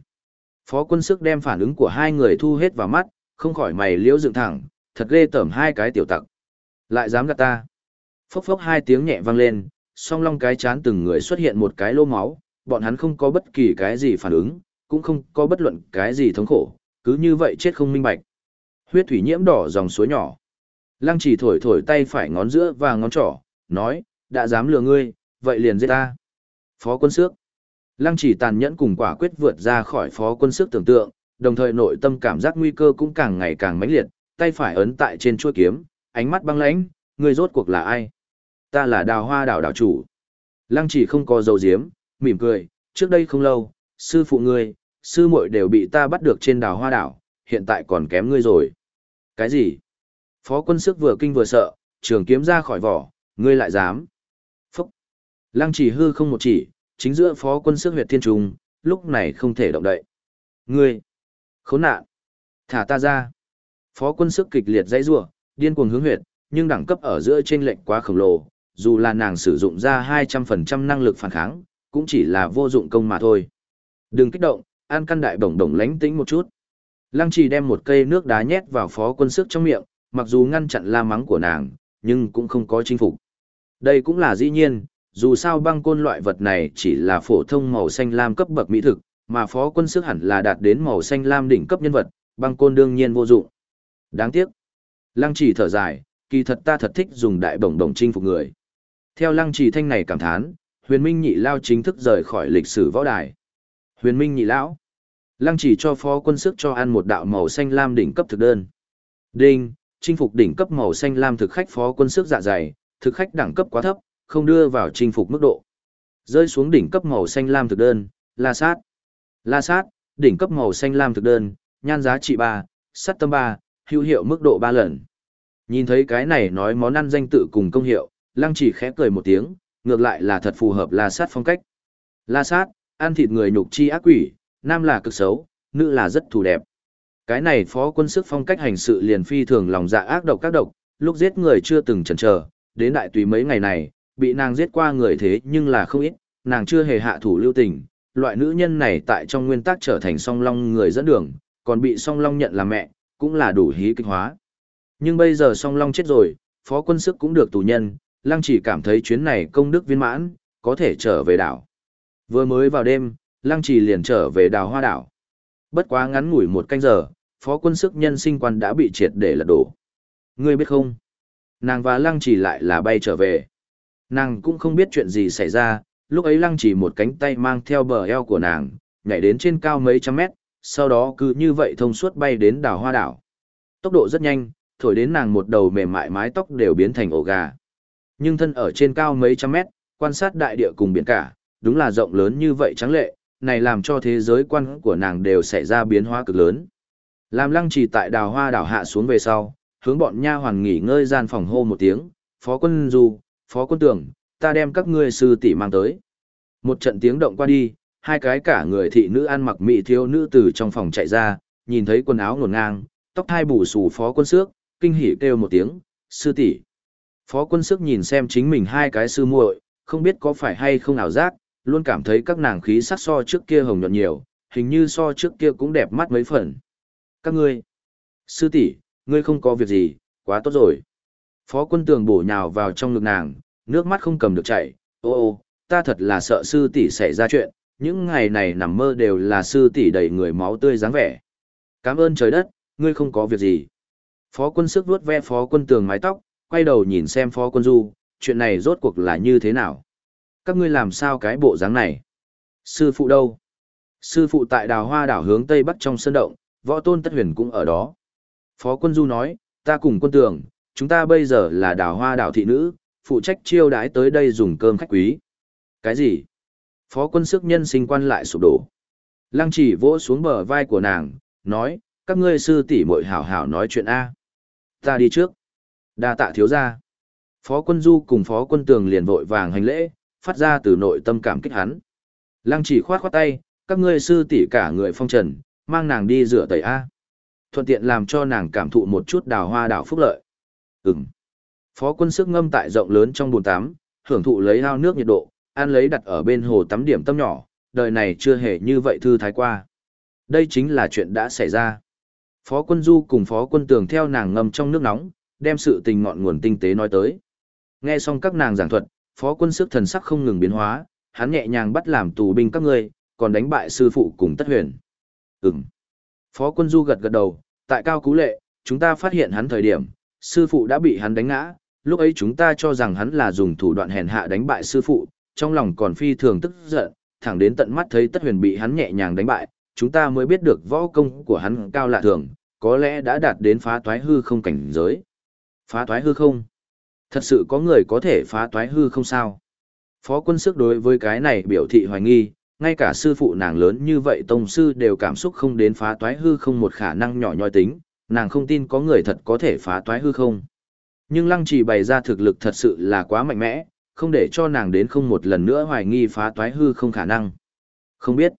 Phó quân sức đem phản ứng của hai người thu hết vào mắt, không khỏi mày liễu dựng thẳng, thật ghê tởm hai cái tiểu tặc. Lại dám gạt ta. Phốc phốc hai tiếng nhẹ vang lên, song long cái chán từng người xuất hiện một cái lô máu, bọn hắn không có bất kỳ cái gì phản ứng, cũng không có bất luận cái gì thống khổ, cứ như vậy chết không minh bạch. Huyết thủy nhiễm đỏ dòng suối nhỏ. Lăng chỉ thổi thổi tay phải ngón giữa và ngón trỏ, nói, đã dám lừa ngươi, vậy liền giết ta. Phó quân sước. Lăng chỉ tàn nhẫn cùng quả quyết vượt ra khỏi phó quân sước tưởng tượng, đồng thời nội tâm cảm giác nguy cơ cũng càng ngày càng mãnh liệt, tay phải ấn tại trên chuôi kiếm, ánh mắt băng lãnh, ngươi rốt cuộc là ai? Ta là đào hoa đảo đảo chủ. Lăng chỉ không có dầu diếm, mỉm cười, trước đây không lâu, sư phụ ngươi, sư muội đều bị ta bắt được trên đào hoa đảo, hiện tại còn kém ngươi rồi. Cái gì? Phó quân sức vừa kinh vừa sợ, trường kiếm ra khỏi vỏ, ngươi lại dám. Phúc! Lăng chỉ hư không một chỉ, chính giữa phó quân sức huyệt thiên trùng, lúc này không thể động đậy. Ngươi! Khốn nạn! Thả ta ra! Phó quân sức kịch liệt dãy rủa, điên cuồng hướng huyệt, nhưng đẳng cấp ở giữa trên lệnh quá khổng lồ, dù là nàng sử dụng ra 200% năng lực phản kháng, cũng chỉ là vô dụng công mà thôi. Đừng kích động, an căn đại bổng đồng lánh tĩnh một chút. Lăng trì đem một cây nước đá nhét vào phó quân sức trong miệng, mặc dù ngăn chặn la mắng của nàng, nhưng cũng không có chinh phục. Đây cũng là dĩ nhiên, dù sao băng côn loại vật này chỉ là phổ thông màu xanh lam cấp bậc mỹ thực, mà phó quân sức hẳn là đạt đến màu xanh lam đỉnh cấp nhân vật, băng côn đương nhiên vô dụng. Đáng tiếc. Lăng Chỉ thở dài, kỳ thật ta thật thích dùng đại bổng đồng chinh phục người. Theo lăng Chỉ thanh này cảm thán, huyền minh nhị lao chính thức rời khỏi lịch sử võ đài. Huyền minh nhị lão. Lăng chỉ cho phó quân sức cho ăn một đạo màu xanh lam đỉnh cấp thực đơn. Đinh, chinh phục đỉnh cấp màu xanh lam thực khách phó quân sức dạ dày, thực khách đẳng cấp quá thấp, không đưa vào chinh phục mức độ. Rơi xuống đỉnh cấp màu xanh lam thực đơn, La Sát. La Sát, đỉnh cấp màu xanh lam thực đơn, nhan giá trị 3, sắt tâm 3, hữu hiệu mức độ 3 lần. Nhìn thấy cái này nói món ăn danh tự cùng công hiệu, Lăng chỉ khẽ cười một tiếng, ngược lại là thật phù hợp La Sát phong cách. La Sát, ăn thịt người nhục chi ác quỷ, nam là cực xấu, nữ là rất thù đẹp. Cái này phó quân sức phong cách hành sự liền phi thường lòng dạ ác độc các độc, lúc giết người chưa từng chần chờ, đến đại tùy mấy ngày này, bị nàng giết qua người thế nhưng là không ít, nàng chưa hề hạ thủ lưu tình, loại nữ nhân này tại trong nguyên tắc trở thành song long người dẫn đường, còn bị song long nhận là mẹ, cũng là đủ hí kịch hóa. Nhưng bây giờ song long chết rồi, phó quân sức cũng được tù nhân, lăng chỉ cảm thấy chuyến này công đức viên mãn, có thể trở về đảo. Vừa mới vào đêm, lăng chỉ liền trở về đào hoa đảo. Bất quá ngắn ngủi một canh giờ, phó quân sức nhân sinh quan đã bị triệt để lật đổ. Ngươi biết không? Nàng và lăng Chỉ lại là bay trở về. Nàng cũng không biết chuyện gì xảy ra, lúc ấy lăng Chỉ một cánh tay mang theo bờ eo của nàng, nhảy đến trên cao mấy trăm mét, sau đó cứ như vậy thông suốt bay đến đảo hoa đảo. Tốc độ rất nhanh, thổi đến nàng một đầu mềm mại mái tóc đều biến thành ổ gà. Nhưng thân ở trên cao mấy trăm mét, quan sát đại địa cùng biển cả, đúng là rộng lớn như vậy trắng lệ, này làm cho thế giới quan của nàng đều xảy ra biến hóa cực lớn. Làm lăng trì tại đào hoa đảo hạ xuống về sau, hướng bọn nha hoàn nghỉ ngơi gian phòng hô một tiếng, phó quân du, phó quân tưởng, ta đem các ngươi sư tỷ mang tới. Một trận tiếng động qua đi, hai cái cả người thị nữ ăn mặc mỹ thiếu nữ từ trong phòng chạy ra, nhìn thấy quần áo ngổn ngang, tóc hai bù xù phó quân sước, kinh hỉ kêu một tiếng, sư tỷ. Phó quân sước nhìn xem chính mình hai cái sư muội, không biết có phải hay không ảo giác, luôn cảm thấy các nàng khí sắc so trước kia hồng nhuận nhiều, hình như so trước kia cũng đẹp mắt mấy phần. Các ngươi, sư tỷ, ngươi không có việc gì, quá tốt rồi. Phó quân tường bổ nhào vào trong ngực nàng, nước mắt không cầm được chảy, ô ô, ta thật là sợ sư tỷ xảy ra chuyện, những ngày này nằm mơ đều là sư tỷ đầy người máu tươi dáng vẻ. Cảm ơn trời đất, ngươi không có việc gì. Phó quân sức vuốt ve phó quân tường mái tóc, quay đầu nhìn xem phó quân du, chuyện này rốt cuộc là như thế nào. Các ngươi làm sao cái bộ dáng này? Sư phụ đâu? Sư phụ tại đào hoa đảo hướng tây bắc trong sân động, võ tôn tất huyền cũng ở đó. Phó quân du nói, ta cùng quân tường, chúng ta bây giờ là đào hoa đảo thị nữ, phụ trách chiêu đãi tới đây dùng cơm khách quý. Cái gì? Phó quân sức nhân sinh quan lại sụp đổ. Lăng chỉ vỗ xuống bờ vai của nàng, nói, các ngươi sư tỷ muội hảo hảo nói chuyện A. Ta đi trước. đa tạ thiếu gia. Phó quân du cùng phó quân tường liền vội vàng hành lễ, phát ra từ nội tâm cảm kích hắn. Lăng chỉ khoát khoát tay, các ngươi sư tỷ cả người phong trần, mang nàng đi rửa tẩy A. Thuận tiện làm cho nàng cảm thụ một chút đào hoa đảo phúc lợi. Ừm. Phó quân sức ngâm tại rộng lớn trong bồn tắm, hưởng thụ lấy ao nước nhiệt độ, ăn lấy đặt ở bên hồ tắm điểm tâm nhỏ, đời này chưa hề như vậy thư thái qua. Đây chính là chuyện đã xảy ra. Phó quân du cùng phó quân tường theo nàng ngâm trong nước nóng, đem sự tình ngọn nguồn tinh tế nói tới. Nghe xong các nàng giảng thuật, phó quân sức thần sắc không ngừng biến hóa, hắn nhẹ nhàng bắt làm tù binh các ngươi, còn đánh bại sư phụ cùng tất huyền. Ừm. Phó quân du gật gật đầu, tại cao cú lệ, chúng ta phát hiện hắn thời điểm, sư phụ đã bị hắn đánh ngã, lúc ấy chúng ta cho rằng hắn là dùng thủ đoạn hèn hạ đánh bại sư phụ, trong lòng còn phi thường tức giận, thẳng đến tận mắt thấy tất huyền bị hắn nhẹ nhàng đánh bại, chúng ta mới biết được võ công của hắn cao lạ thường, có lẽ đã đạt đến phá toái hư không cảnh giới. Phá toái hư không? Thật sự có người có thể phá toái hư không sao? Phó quân sức đối với cái này biểu thị hoài nghi, ngay cả sư phụ nàng lớn như vậy tông sư đều cảm xúc không đến phá toái hư không một khả năng nhỏ nhoi tính, nàng không tin có người thật có thể phá toái hư không. Nhưng lăng trì bày ra thực lực thật sự là quá mạnh mẽ, không để cho nàng đến không một lần nữa hoài nghi phá toái hư không khả năng. Không biết.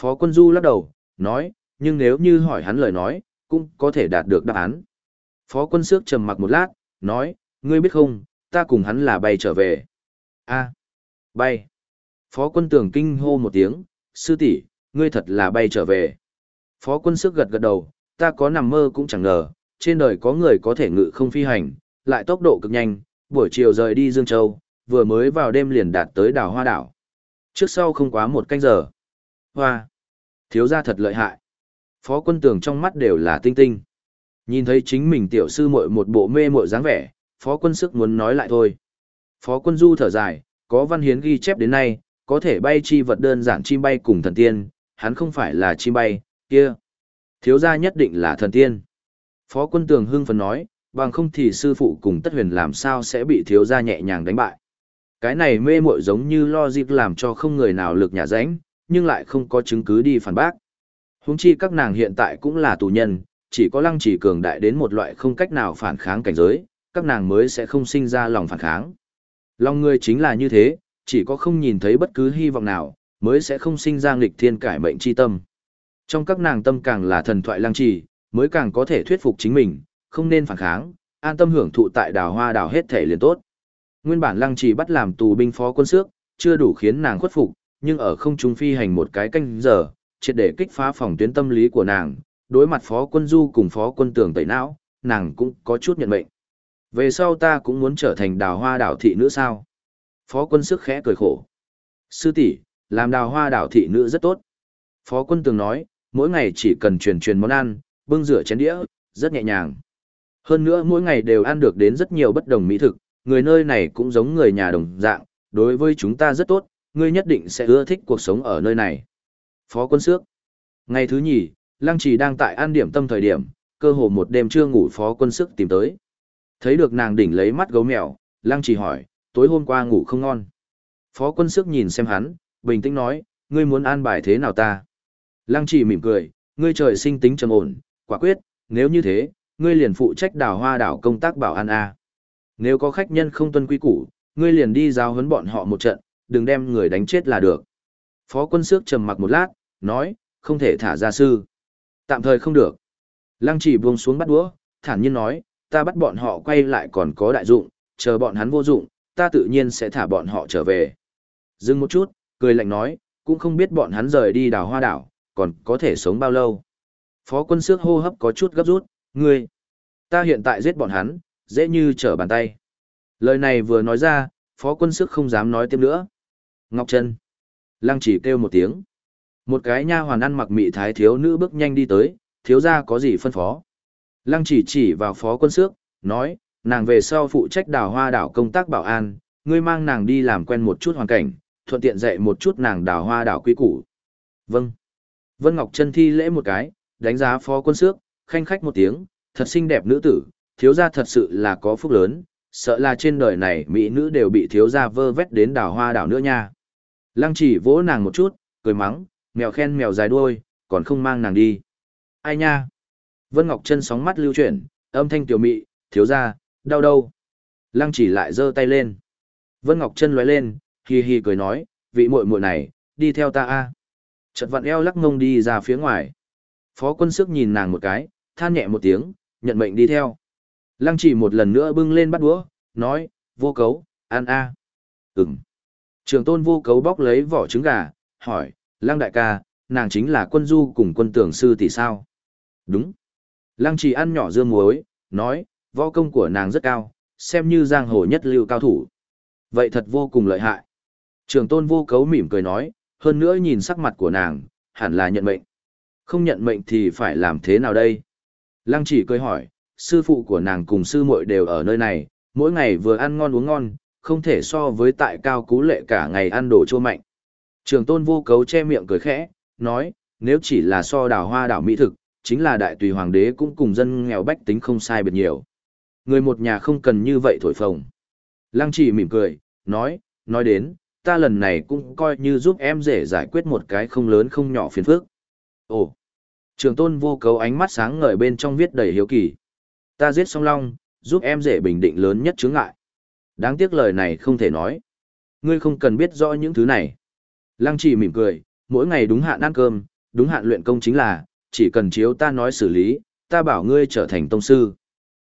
Phó quân du lắc đầu, nói, nhưng nếu như hỏi hắn lời nói, cũng có thể đạt được đáp án. Phó quân sước trầm mặc một lát, nói, ngươi biết không, ta cùng hắn là bay trở về. a bay. Phó quân tưởng kinh hô một tiếng, sư tỷ, ngươi thật là bay trở về. Phó quân sức gật gật đầu, ta có nằm mơ cũng chẳng ngờ, trên đời có người có thể ngự không phi hành, lại tốc độ cực nhanh, buổi chiều rời đi Dương Châu, vừa mới vào đêm liền đạt tới đảo Hoa Đảo. Trước sau không quá một canh giờ. Hoa! Thiếu gia thật lợi hại. Phó quân tưởng trong mắt đều là tinh tinh. Nhìn thấy chính mình tiểu sư muội một bộ mê muội dáng vẻ, phó quân sức muốn nói lại thôi. Phó quân du thở dài, có văn hiến ghi chép đến nay, có thể bay chi vật đơn giản chim bay cùng thần tiên, hắn không phải là chim bay, kia. Thiếu gia nhất định là thần tiên. Phó quân tường hưng phấn nói, bằng không thì sư phụ cùng tất huyền làm sao sẽ bị thiếu gia nhẹ nhàng đánh bại. Cái này mê muội giống như lo dịp làm cho không người nào lực nhà ránh, nhưng lại không có chứng cứ đi phản bác. Huống chi các nàng hiện tại cũng là tù nhân, chỉ có lăng chỉ cường đại đến một loại không cách nào phản kháng cảnh giới, các nàng mới sẽ không sinh ra lòng phản kháng. Lòng người chính là như thế, chỉ có không nhìn thấy bất cứ hy vọng nào, mới sẽ không sinh ra nghịch thiên cải mệnh chi tâm. Trong các nàng tâm càng là thần thoại lăng trì, mới càng có thể thuyết phục chính mình, không nên phản kháng, an tâm hưởng thụ tại đào hoa đào hết thể liền tốt. Nguyên bản lăng trì bắt làm tù binh phó quân sước, chưa đủ khiến nàng khuất phục, nhưng ở không trung phi hành một cái canh giờ, triệt để kích phá phòng tuyến tâm lý của nàng, đối mặt phó quân du cùng phó quân tường tẩy não, nàng cũng có chút nhận mệnh. Về sau ta cũng muốn trở thành đào hoa đảo thị nữ sao? Phó quân sức khẽ cười khổ. Sư tỷ, làm đào hoa đảo thị nữ rất tốt. Phó quân tường nói, mỗi ngày chỉ cần truyền truyền món ăn, bưng rửa chén đĩa, rất nhẹ nhàng. Hơn nữa mỗi ngày đều ăn được đến rất nhiều bất đồng mỹ thực, người nơi này cũng giống người nhà đồng dạng, đối với chúng ta rất tốt, ngươi nhất định sẽ ưa thích cuộc sống ở nơi này. Phó quân sước. Ngày thứ nhì, Lăng Trì đang tại an điểm tâm thời điểm, cơ hồ một đêm chưa ngủ phó quân sức tìm tới. Thấy được nàng đỉnh lấy mắt gấu mèo, Lăng Trì hỏi, tối hôm qua ngủ không ngon. Phó quân sức nhìn xem hắn, bình tĩnh nói, ngươi muốn an bài thế nào ta? Lăng chỉ mỉm cười, ngươi trời sinh tính trầm ổn, quả quyết, nếu như thế, ngươi liền phụ trách đảo hoa đảo công tác bảo an A. Nếu có khách nhân không tuân quy củ, ngươi liền đi giao huấn bọn họ một trận, đừng đem người đánh chết là được. Phó quân sức trầm mặc một lát, nói, không thể thả ra sư. Tạm thời không được. Lăng chỉ buông xuống bắt đũa, thản nhiên nói, ta bắt bọn họ quay lại còn có đại dụng, chờ bọn hắn vô dụng, ta tự nhiên sẽ thả bọn họ trở về. Dừng một chút, cười lạnh nói, cũng không biết bọn hắn rời đi đảo hoa đảo, còn có thể sống bao lâu. Phó quân sước hô hấp có chút gấp rút, ngươi, ta hiện tại giết bọn hắn, dễ như trở bàn tay. Lời này vừa nói ra, phó quân sức không dám nói tiếp nữa. Ngọc Trân. Lăng chỉ kêu một tiếng. Một cái nha hoàn ăn mặc mị thái thiếu nữ bước nhanh đi tới, thiếu gia có gì phân phó. Lăng chỉ chỉ vào phó quân sức, nói, nàng về sau phụ trách đào hoa đảo công tác bảo an, ngươi mang nàng đi làm quen một chút hoàn cảnh, thuận tiện dạy một chút nàng đào hoa đảo quý củ. Vâng. Vân Ngọc Trân thi lễ một cái, đánh giá phó quân sước, khanh khách một tiếng, thật xinh đẹp nữ tử, thiếu gia thật sự là có phúc lớn, sợ là trên đời này mỹ nữ đều bị thiếu gia vơ vét đến đảo hoa đảo nữa nha. Lăng chỉ vỗ nàng một chút, cười mắng, mèo khen mèo dài đuôi, còn không mang nàng đi. Ai nha? Vân Ngọc Trân sóng mắt lưu chuyển, âm thanh tiểu mị, thiếu gia, đau đâu? Lăng chỉ lại giơ tay lên. Vân Ngọc chân lóe lên, hi hi cười nói, vị muội muội này, đi theo ta a. Chợt vặn eo lắc ngông đi ra phía ngoài. Phó quân sức nhìn nàng một cái, than nhẹ một tiếng, nhận mệnh đi theo. Lăng chỉ một lần nữa bưng lên bắt đũa, nói, vô cấu, ăn a. À. Ừm. Trường tôn vô cấu bóc lấy vỏ trứng gà, hỏi, lăng đại ca, nàng chính là quân du cùng quân tưởng sư tỷ sao? Đúng. Lăng chỉ ăn nhỏ dương muối, nói, võ công của nàng rất cao, xem như giang hồ nhất lưu cao thủ. Vậy thật vô cùng lợi hại. Trường tôn vô cấu mỉm cười nói, hơn nữa nhìn sắc mặt của nàng, hẳn là nhận mệnh. Không nhận mệnh thì phải làm thế nào đây? Lăng chỉ cười hỏi, sư phụ của nàng cùng sư muội đều ở nơi này, mỗi ngày vừa ăn ngon uống ngon, không thể so với tại cao cú lệ cả ngày ăn đồ chua mạnh. Trường tôn vô cấu che miệng cười khẽ, nói, nếu chỉ là so đào hoa đảo mỹ thực, chính là đại tùy hoàng đế cũng cùng dân nghèo bách tính không sai biệt nhiều. Người một nhà không cần như vậy thổi phồng. Lăng chỉ mỉm cười, nói, nói đến, ta lần này cũng coi như giúp em dễ giải quyết một cái không lớn không nhỏ phiền phức. Ồ, trường tôn vô cấu ánh mắt sáng ngời bên trong viết đầy hiếu kỳ. Ta giết song long, giúp em dễ bình định lớn nhất chướng ngại. Đáng tiếc lời này không thể nói. Ngươi không cần biết rõ những thứ này. Lăng chỉ mỉm cười, mỗi ngày đúng hạn ăn cơm, đúng hạn luyện công chính là, chỉ cần chiếu ta nói xử lý, ta bảo ngươi trở thành tông sư.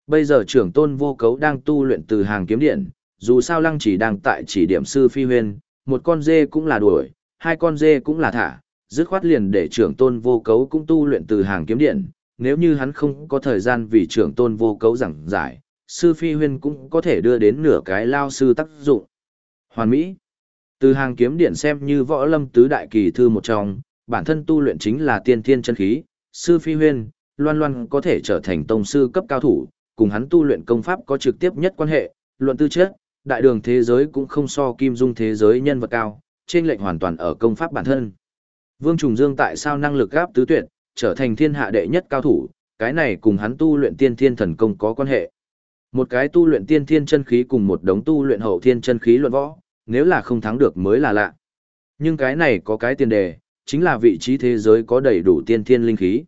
Bây giờ trưởng tôn vô cấu đang tu luyện từ hàng kiếm điện, dù sao lăng chỉ đang tại chỉ điểm sư phi huyên, một con dê cũng là đuổi, hai con dê cũng là thả, dứt khoát liền để trưởng tôn vô cấu cũng tu luyện từ hàng kiếm điện, nếu như hắn không có thời gian vì trưởng tôn vô cấu giảng giải, sư phi huyên cũng có thể đưa đến nửa cái lao sư tác dụng. Hoàn Mỹ Từ hàng kiếm điện xem như võ lâm tứ đại kỳ thư một trong, bản thân tu luyện chính là tiên thiên chân khí, sư phi huyên, loan loan có thể trở thành tông sư cấp cao thủ, cùng hắn tu luyện công pháp có trực tiếp nhất quan hệ, luận tư chất, đại đường thế giới cũng không so kim dung thế giới nhân vật cao, trên lệnh hoàn toàn ở công pháp bản thân. Vương Trùng Dương tại sao năng lực gáp tứ tuyệt, trở thành thiên hạ đệ nhất cao thủ, cái này cùng hắn tu luyện tiên thiên thần công có quan hệ. Một cái tu luyện tiên thiên chân khí cùng một đống tu luyện hậu thiên chân khí luận võ, nếu là không thắng được mới là lạ. Nhưng cái này có cái tiền đề, chính là vị trí thế giới có đầy đủ tiên thiên linh khí.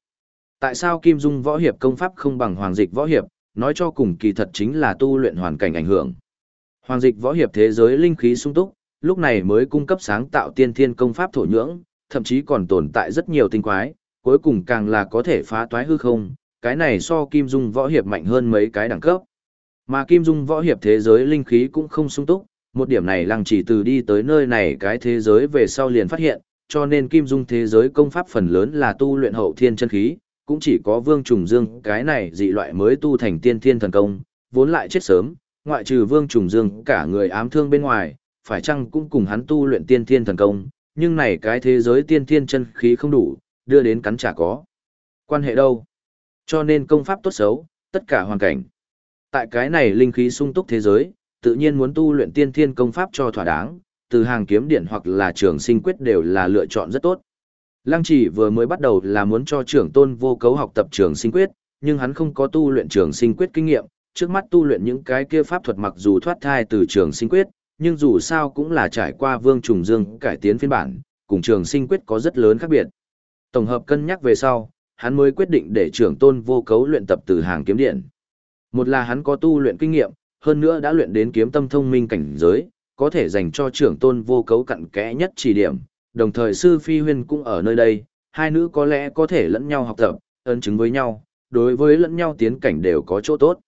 Tại sao Kim Dung võ hiệp công pháp không bằng hoàng dịch võ hiệp, nói cho cùng kỳ thật chính là tu luyện hoàn cảnh ảnh hưởng. Hoàng dịch võ hiệp thế giới linh khí sung túc, lúc này mới cung cấp sáng tạo tiên thiên công pháp thổ nhưỡng, thậm chí còn tồn tại rất nhiều tinh quái, cuối cùng càng là có thể phá toái hư không, cái này so Kim Dung võ hiệp mạnh hơn mấy cái đẳng cấp. Mà Kim Dung võ hiệp thế giới linh khí cũng không sung túc, một điểm này lăng chỉ từ đi tới nơi này cái thế giới về sau liền phát hiện, cho nên Kim Dung thế giới công pháp phần lớn là tu luyện hậu thiên chân khí, cũng chỉ có Vương Trùng Dương cái này dị loại mới tu thành tiên thiên thần công, vốn lại chết sớm, ngoại trừ Vương Trùng Dương cả người ám thương bên ngoài, phải chăng cũng cùng hắn tu luyện tiên thiên thần công, nhưng này cái thế giới tiên thiên chân khí không đủ, đưa đến cắn trả có. Quan hệ đâu? Cho nên công pháp tốt xấu, tất cả hoàn cảnh. Tại cái này linh khí sung túc thế giới, tự nhiên muốn tu luyện tiên thiên công pháp cho thỏa đáng, từ hàng kiếm điện hoặc là trường sinh quyết đều là lựa chọn rất tốt. Lăng chỉ vừa mới bắt đầu là muốn cho trưởng tôn vô cấu học tập trường sinh quyết, nhưng hắn không có tu luyện trường sinh quyết kinh nghiệm, trước mắt tu luyện những cái kia pháp thuật mặc dù thoát thai từ trường sinh quyết, nhưng dù sao cũng là trải qua vương trùng dương cải tiến phiên bản, cùng trường sinh quyết có rất lớn khác biệt. Tổng hợp cân nhắc về sau, hắn mới quyết định để trưởng tôn vô cấu luyện tập từ hàng kiếm điện. Một là hắn có tu luyện kinh nghiệm, hơn nữa đã luyện đến kiếm tâm thông minh cảnh giới, có thể dành cho trưởng tôn vô cấu cặn kẽ nhất chỉ điểm, đồng thời sư phi huyên cũng ở nơi đây, hai nữ có lẽ có thể lẫn nhau học tập, ấn chứng với nhau, đối với lẫn nhau tiến cảnh đều có chỗ tốt.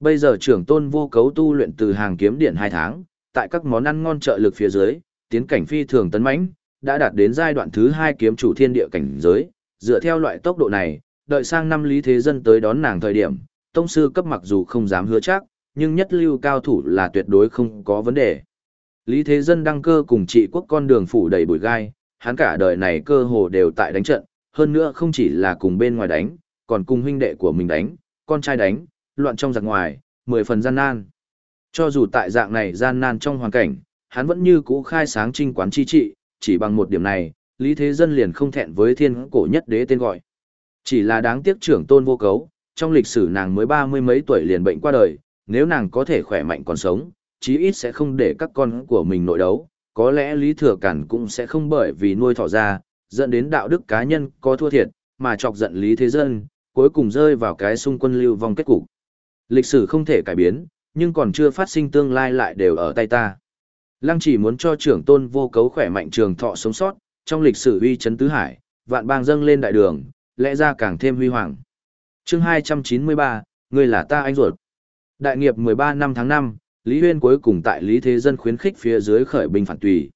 Bây giờ trưởng tôn vô cấu tu luyện từ hàng kiếm điện 2 tháng, tại các món ăn ngon trợ lực phía dưới, tiến cảnh phi thường tấn mãnh, đã đạt đến giai đoạn thứ 2 kiếm chủ thiên địa cảnh giới, dựa theo loại tốc độ này, đợi sang năm lý thế dân tới đón nàng thời điểm, tông sư cấp mặc dù không dám hứa chắc, nhưng nhất lưu cao thủ là tuyệt đối không có vấn đề. Lý Thế Dân đăng cơ cùng trị quốc con đường phủ đầy bụi gai, hắn cả đời này cơ hồ đều tại đánh trận, hơn nữa không chỉ là cùng bên ngoài đánh, còn cùng huynh đệ của mình đánh, con trai đánh, loạn trong giặc ngoài, mười phần gian nan. Cho dù tại dạng này gian nan trong hoàn cảnh, hắn vẫn như cũ khai sáng trinh quán chi trị, chỉ bằng một điểm này, Lý Thế Dân liền không thẹn với thiên cổ nhất đế tên gọi. Chỉ là đáng tiếc trưởng tôn vô cấu, trong lịch sử nàng mới ba mươi mấy tuổi liền bệnh qua đời, nếu nàng có thể khỏe mạnh còn sống, chí ít sẽ không để các con của mình nội đấu, có lẽ Lý Thừa Cản cũng sẽ không bởi vì nuôi thỏ ra, dẫn đến đạo đức cá nhân có thua thiệt, mà chọc giận Lý Thế Dân, cuối cùng rơi vào cái xung quân lưu vong kết cục. Lịch sử không thể cải biến, nhưng còn chưa phát sinh tương lai lại đều ở tay ta. Lăng chỉ muốn cho trưởng tôn vô cấu khỏe mạnh trường thọ sống sót, trong lịch sử uy chấn tứ hải, vạn bang dâng lên đại đường, lẽ ra càng thêm huy hoàng. chương 293, người là ta anh ruột. Đại nghiệp 13 năm tháng 5, Lý Huyên cuối cùng tại Lý Thế Dân khuyến khích phía dưới khởi binh phản tùy.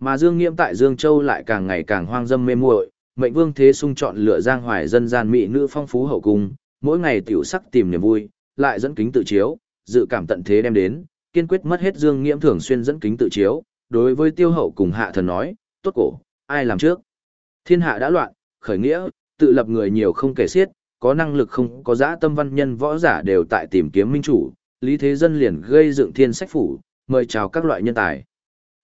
Mà Dương Nghiễm tại Dương Châu lại càng ngày càng hoang dâm mê muội, mệnh vương thế sung chọn lựa giang hoài dân gian mỹ nữ phong phú hậu cung, mỗi ngày tiểu sắc tìm niềm vui, lại dẫn kính tự chiếu, dự cảm tận thế đem đến, kiên quyết mất hết Dương Nghiễm thường xuyên dẫn kính tự chiếu, đối với tiêu hậu cùng hạ thần nói, tốt cổ, ai làm trước. Thiên hạ đã loạn, khởi nghĩa, tự lập người nhiều không kể xiết, có năng lực không có dã tâm văn nhân võ giả đều tại tìm kiếm minh chủ, Lý Thế Dân liền gây dựng thiên sách phủ, mời chào các loại nhân tài.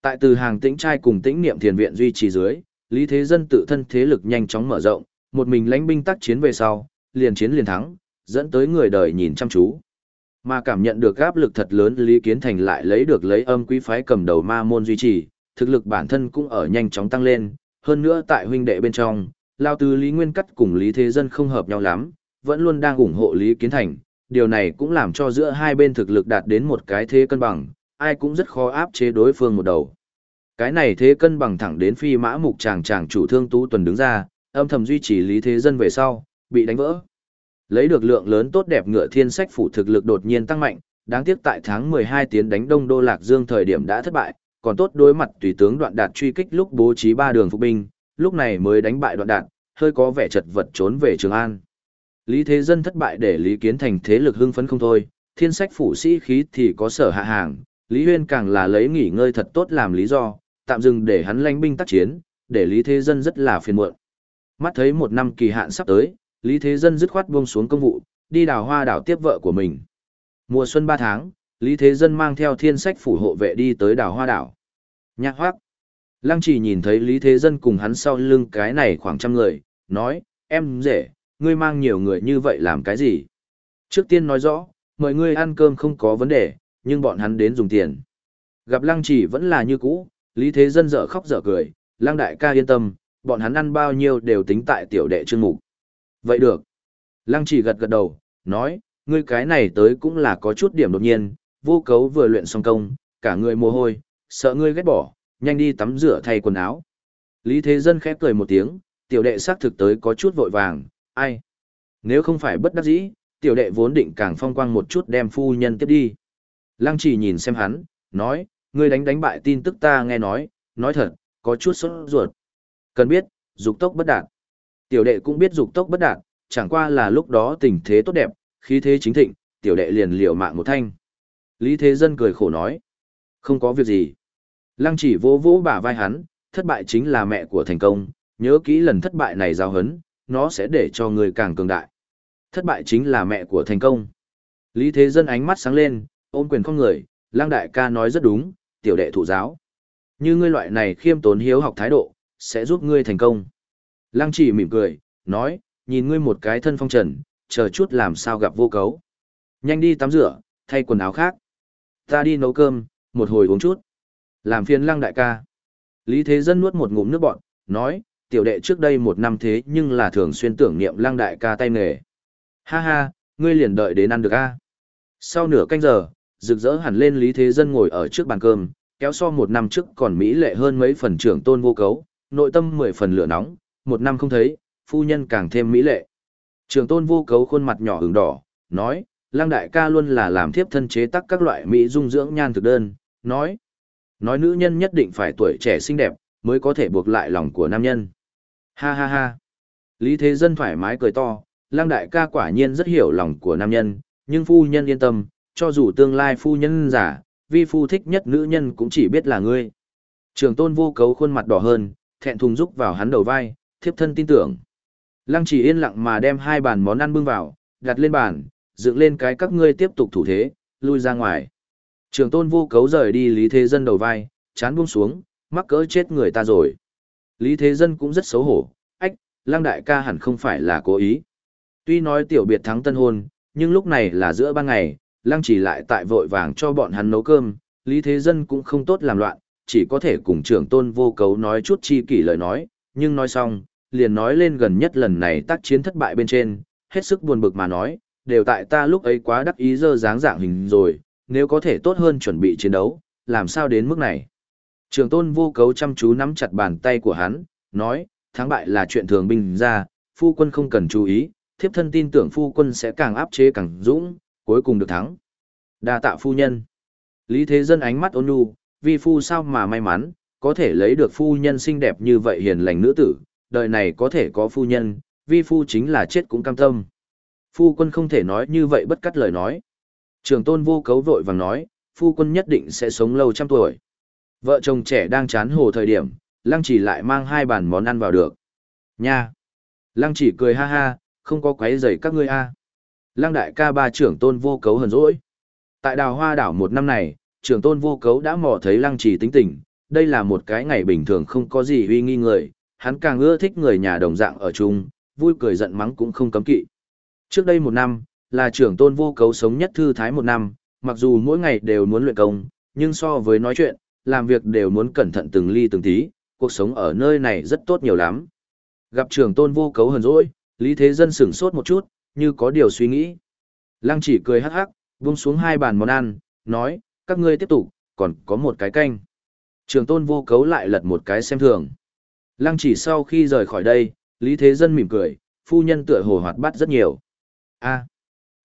Tại từ hàng tĩnh trai cùng tĩnh niệm thiền viện duy trì dưới, Lý Thế Dân tự thân thế lực nhanh chóng mở rộng, một mình lãnh binh tác chiến về sau, liền chiến liền thắng, dẫn tới người đời nhìn chăm chú. Mà cảm nhận được áp lực thật lớn Lý Kiến Thành lại lấy được lấy âm quý phái cầm đầu ma môn duy trì, thực lực bản thân cũng ở nhanh chóng tăng lên, hơn nữa tại huynh đệ bên trong, Lao Tư Lý Nguyên Cắt cùng Lý Thế Dân không hợp nhau lắm, vẫn luôn đang ủng hộ Lý Kiến Thành, điều này cũng làm cho giữa hai bên thực lực đạt đến một cái thế cân bằng, ai cũng rất khó áp chế đối phương một đầu. Cái này thế cân bằng thẳng đến phi mã mục chàng chàng chủ thương tú tuần đứng ra, âm thầm duy trì lý thế dân về sau, bị đánh vỡ. Lấy được lượng lớn tốt đẹp ngựa thiên sách phủ thực lực đột nhiên tăng mạnh, đáng tiếc tại tháng 12 tiến đánh Đông Đô Lạc Dương thời điểm đã thất bại, còn tốt đối mặt tùy tướng đoạn đạt truy kích lúc bố trí ba đường phục binh, lúc này mới đánh bại đoạn đạt, hơi có vẻ chật vật trốn về Trường An. Lý Thế Dân thất bại để Lý Kiến Thành thế lực hưng phấn không thôi, thiên sách phủ sĩ khí thì có sở hạ hàng, Lý Huyên càng là lấy nghỉ ngơi thật tốt làm lý do, tạm dừng để hắn lãnh binh tác chiến, để Lý Thế Dân rất là phiền muộn. Mắt thấy một năm kỳ hạn sắp tới, Lý Thế Dân dứt khoát buông xuống công vụ, đi đào hoa đảo tiếp vợ của mình. Mùa xuân 3 tháng, Lý Thế Dân mang theo thiên sách phủ hộ vệ đi tới đảo hoa đảo. Nhạc hoác. Lăng chỉ nhìn thấy Lý Thế Dân cùng hắn sau lưng cái này khoảng trăm người, nói, em rể, ngươi mang nhiều người như vậy làm cái gì? Trước tiên nói rõ, mời ngươi ăn cơm không có vấn đề, nhưng bọn hắn đến dùng tiền. Gặp lăng chỉ vẫn là như cũ, Lý Thế Dân dở khóc dở cười, lăng đại ca yên tâm, bọn hắn ăn bao nhiêu đều tính tại tiểu đệ chương mục. Vậy được. Lăng chỉ gật gật đầu, nói, ngươi cái này tới cũng là có chút điểm đột nhiên, vô cấu vừa luyện xong công, cả người mồ hôi, sợ ngươi ghét bỏ, nhanh đi tắm rửa thay quần áo. Lý Thế Dân khép cười một tiếng, tiểu đệ xác thực tới có chút vội vàng, ai? Nếu không phải bất đắc dĩ, tiểu đệ vốn định càng phong quang một chút đem phu nhân tiếp đi. Lăng chỉ nhìn xem hắn, nói, ngươi đánh đánh bại tin tức ta nghe nói, nói thật, có chút sốt ruột. Cần biết, dục tốc bất đạt. Tiểu đệ cũng biết dục tốc bất đạt, chẳng qua là lúc đó tình thế tốt đẹp, khí thế chính thịnh, tiểu đệ liền liều mạng một thanh. Lý Thế Dân cười khổ nói, không có việc gì. Lăng chỉ vỗ vỗ bả vai hắn, thất bại chính là mẹ của thành công, nhớ kỹ lần thất bại này giao hấn, nó sẽ để cho người càng cường đại. Thất bại chính là mẹ của thành công. Lý Thế Dân ánh mắt sáng lên, ôm quyền con người, lang đại ca nói rất đúng, tiểu đệ thụ giáo. Như ngươi loại này khiêm tốn hiếu học thái độ, sẽ giúp ngươi thành công. Lăng chỉ mỉm cười, nói, nhìn ngươi một cái thân phong trần, chờ chút làm sao gặp vô cấu. Nhanh đi tắm rửa, thay quần áo khác. Ta đi nấu cơm, một hồi uống chút. Làm phiền lăng đại ca. Lý Thế Dân nuốt một ngụm nước bọn, nói, tiểu đệ trước đây một năm thế nhưng là thường xuyên tưởng niệm lăng đại ca tay nghề. Ha ha, ngươi liền đợi đến ăn được a. Sau nửa canh giờ, rực rỡ hẳn lên Lý Thế Dân ngồi ở trước bàn cơm, kéo so một năm trước còn mỹ lệ hơn mấy phần trưởng tôn vô cấu, nội tâm mười phần lửa nóng, một năm không thấy, phu nhân càng thêm mỹ lệ. Trưởng tôn vô cấu khuôn mặt nhỏ ửng đỏ, nói, lang đại ca luôn là làm thiếp thân chế tắc các loại mỹ dung dưỡng nhan thực đơn, nói, nói nữ nhân nhất định phải tuổi trẻ xinh đẹp, mới có thể buộc lại lòng của nam nhân. Ha ha ha. Lý Thế Dân thoải mái cười to, lang đại ca quả nhiên rất hiểu lòng của nam nhân, nhưng phu nhân yên tâm, cho dù tương lai phu nhân giả, vi phu thích nhất nữ nhân cũng chỉ biết là ngươi. Trường tôn vô cấu khuôn mặt đỏ hơn, thẹn thùng rúc vào hắn đầu vai, thiếp thân tin tưởng. Lăng chỉ yên lặng mà đem hai bàn món ăn bưng vào, đặt lên bàn, dựng lên cái các ngươi tiếp tục thủ thế, lui ra ngoài. Trường tôn vô cấu rời đi Lý Thế Dân đầu vai, chán buông xuống, mắc cỡ chết người ta rồi. Lý Thế Dân cũng rất xấu hổ, ách, lăng đại ca hẳn không phải là cố ý. Tuy nói tiểu biệt thắng tân hôn, nhưng lúc này là giữa ban ngày, lăng chỉ lại tại vội vàng cho bọn hắn nấu cơm, Lý Thế Dân cũng không tốt làm loạn, chỉ có thể cùng trưởng tôn vô cấu nói chút chi kỷ lời nói, nhưng nói xong, liền nói lên gần nhất lần này tác chiến thất bại bên trên, hết sức buồn bực mà nói, đều tại ta lúc ấy quá đắc ý dơ dáng dạng hình rồi, nếu có thể tốt hơn chuẩn bị chiến đấu, làm sao đến mức này. Trường tôn vô cấu chăm chú nắm chặt bàn tay của hắn, nói, thắng bại là chuyện thường bình ra, phu quân không cần chú ý, thiếp thân tin tưởng phu quân sẽ càng áp chế càng dũng, cuối cùng được thắng. Đa tạ phu nhân. Lý Thế Dân ánh mắt ôn nhu, vi phu sao mà may mắn, có thể lấy được phu nhân xinh đẹp như vậy hiền lành nữ tử, đời này có thể có phu nhân, vi phu chính là chết cũng cam tâm. Phu quân không thể nói như vậy bất cắt lời nói. Trường tôn vô cấu vội vàng nói, phu quân nhất định sẽ sống lâu trăm tuổi. Vợ chồng trẻ đang chán hồ thời điểm, lăng chỉ lại mang hai bàn món ăn vào được. Nha! Lăng chỉ cười ha ha, không có quấy rầy các ngươi a. Lăng đại ca ba trưởng tôn vô cấu hờn dỗi. Tại đào hoa đảo một năm này, trưởng tôn vô cấu đã mò thấy lăng trì tính tình, đây là một cái ngày bình thường không có gì uy nghi người, hắn càng ưa thích người nhà đồng dạng ở chung, vui cười giận mắng cũng không cấm kỵ. Trước đây một năm, là trưởng tôn vô cấu sống nhất thư thái một năm, mặc dù mỗi ngày đều muốn luyện công, nhưng so với nói chuyện, làm việc đều muốn cẩn thận từng ly từng tí, cuộc sống ở nơi này rất tốt nhiều lắm. Gặp trưởng tôn vô cấu hờn dỗi, Lý Thế Dân sửng sốt một chút, như có điều suy nghĩ. Lăng chỉ cười hắc hắc, buông xuống hai bàn món ăn, nói, các ngươi tiếp tục, còn có một cái canh. Trường tôn vô cấu lại lật một cái xem thường. Lăng chỉ sau khi rời khỏi đây, Lý Thế Dân mỉm cười, phu nhân tựa hồ hoạt bát rất nhiều. a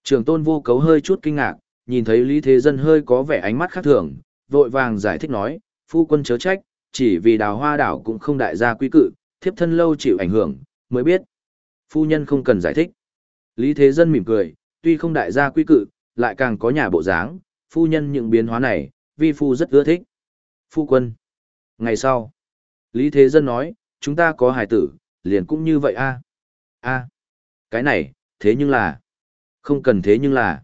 trường tôn vô cấu hơi chút kinh ngạc, nhìn thấy Lý Thế Dân hơi có vẻ ánh mắt khác thường, vội vàng giải thích nói, phu quân chớ trách, chỉ vì đào hoa đảo cũng không đại gia quy cự, thiếp thân lâu chịu ảnh hưởng, mới biết. Phu nhân không cần giải thích. Lý Thế Dân mỉm cười, tuy không đại gia quy cự, lại càng có nhà bộ dáng, phu nhân những biến hóa này, vi phu rất ưa thích. Phu quân. Ngày sau, Lý Thế Dân nói, chúng ta có hài tử, liền cũng như vậy a a cái này, thế nhưng là, không cần thế nhưng là.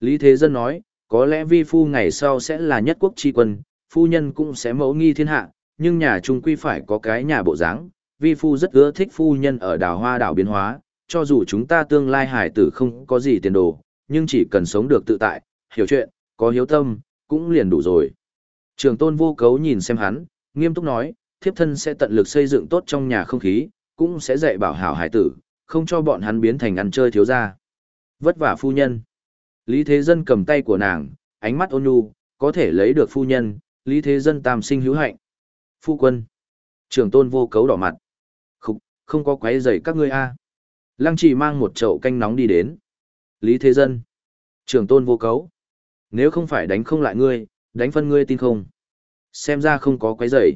Lý Thế Dân nói, có lẽ vi phu ngày sau sẽ là nhất quốc tri quân, phu nhân cũng sẽ mẫu nghi thiên hạ, nhưng nhà trung quy phải có cái nhà bộ dáng. Vi phu rất ưa thích phu nhân ở đảo hoa đảo biến hóa, cho dù chúng ta tương lai hải tử không có gì tiền đồ, nhưng chỉ cần sống được tự tại, hiểu chuyện, có hiếu tâm, cũng liền đủ rồi. Trường tôn vô cấu nhìn xem hắn, nghiêm túc nói, thiếp thân sẽ tận lực xây dựng tốt trong nhà không khí, cũng sẽ dạy bảo hảo hải tử, không cho bọn hắn biến thành ăn chơi thiếu gia. Vất vả phu nhân. Lý Thế Dân cầm tay của nàng, ánh mắt ôn nhu, có thể lấy được phu nhân, Lý Thế Dân tam sinh hữu hạnh. Phu quân. trưởng tôn vô cấu đỏ mặt. Không, không có quấy rầy các ngươi a. Lăng chỉ mang một chậu canh nóng đi đến. Lý Thế Dân. trưởng tôn vô cấu. Nếu không phải đánh không lại ngươi, đánh phân ngươi tin không. Xem ra không có quấy rầy.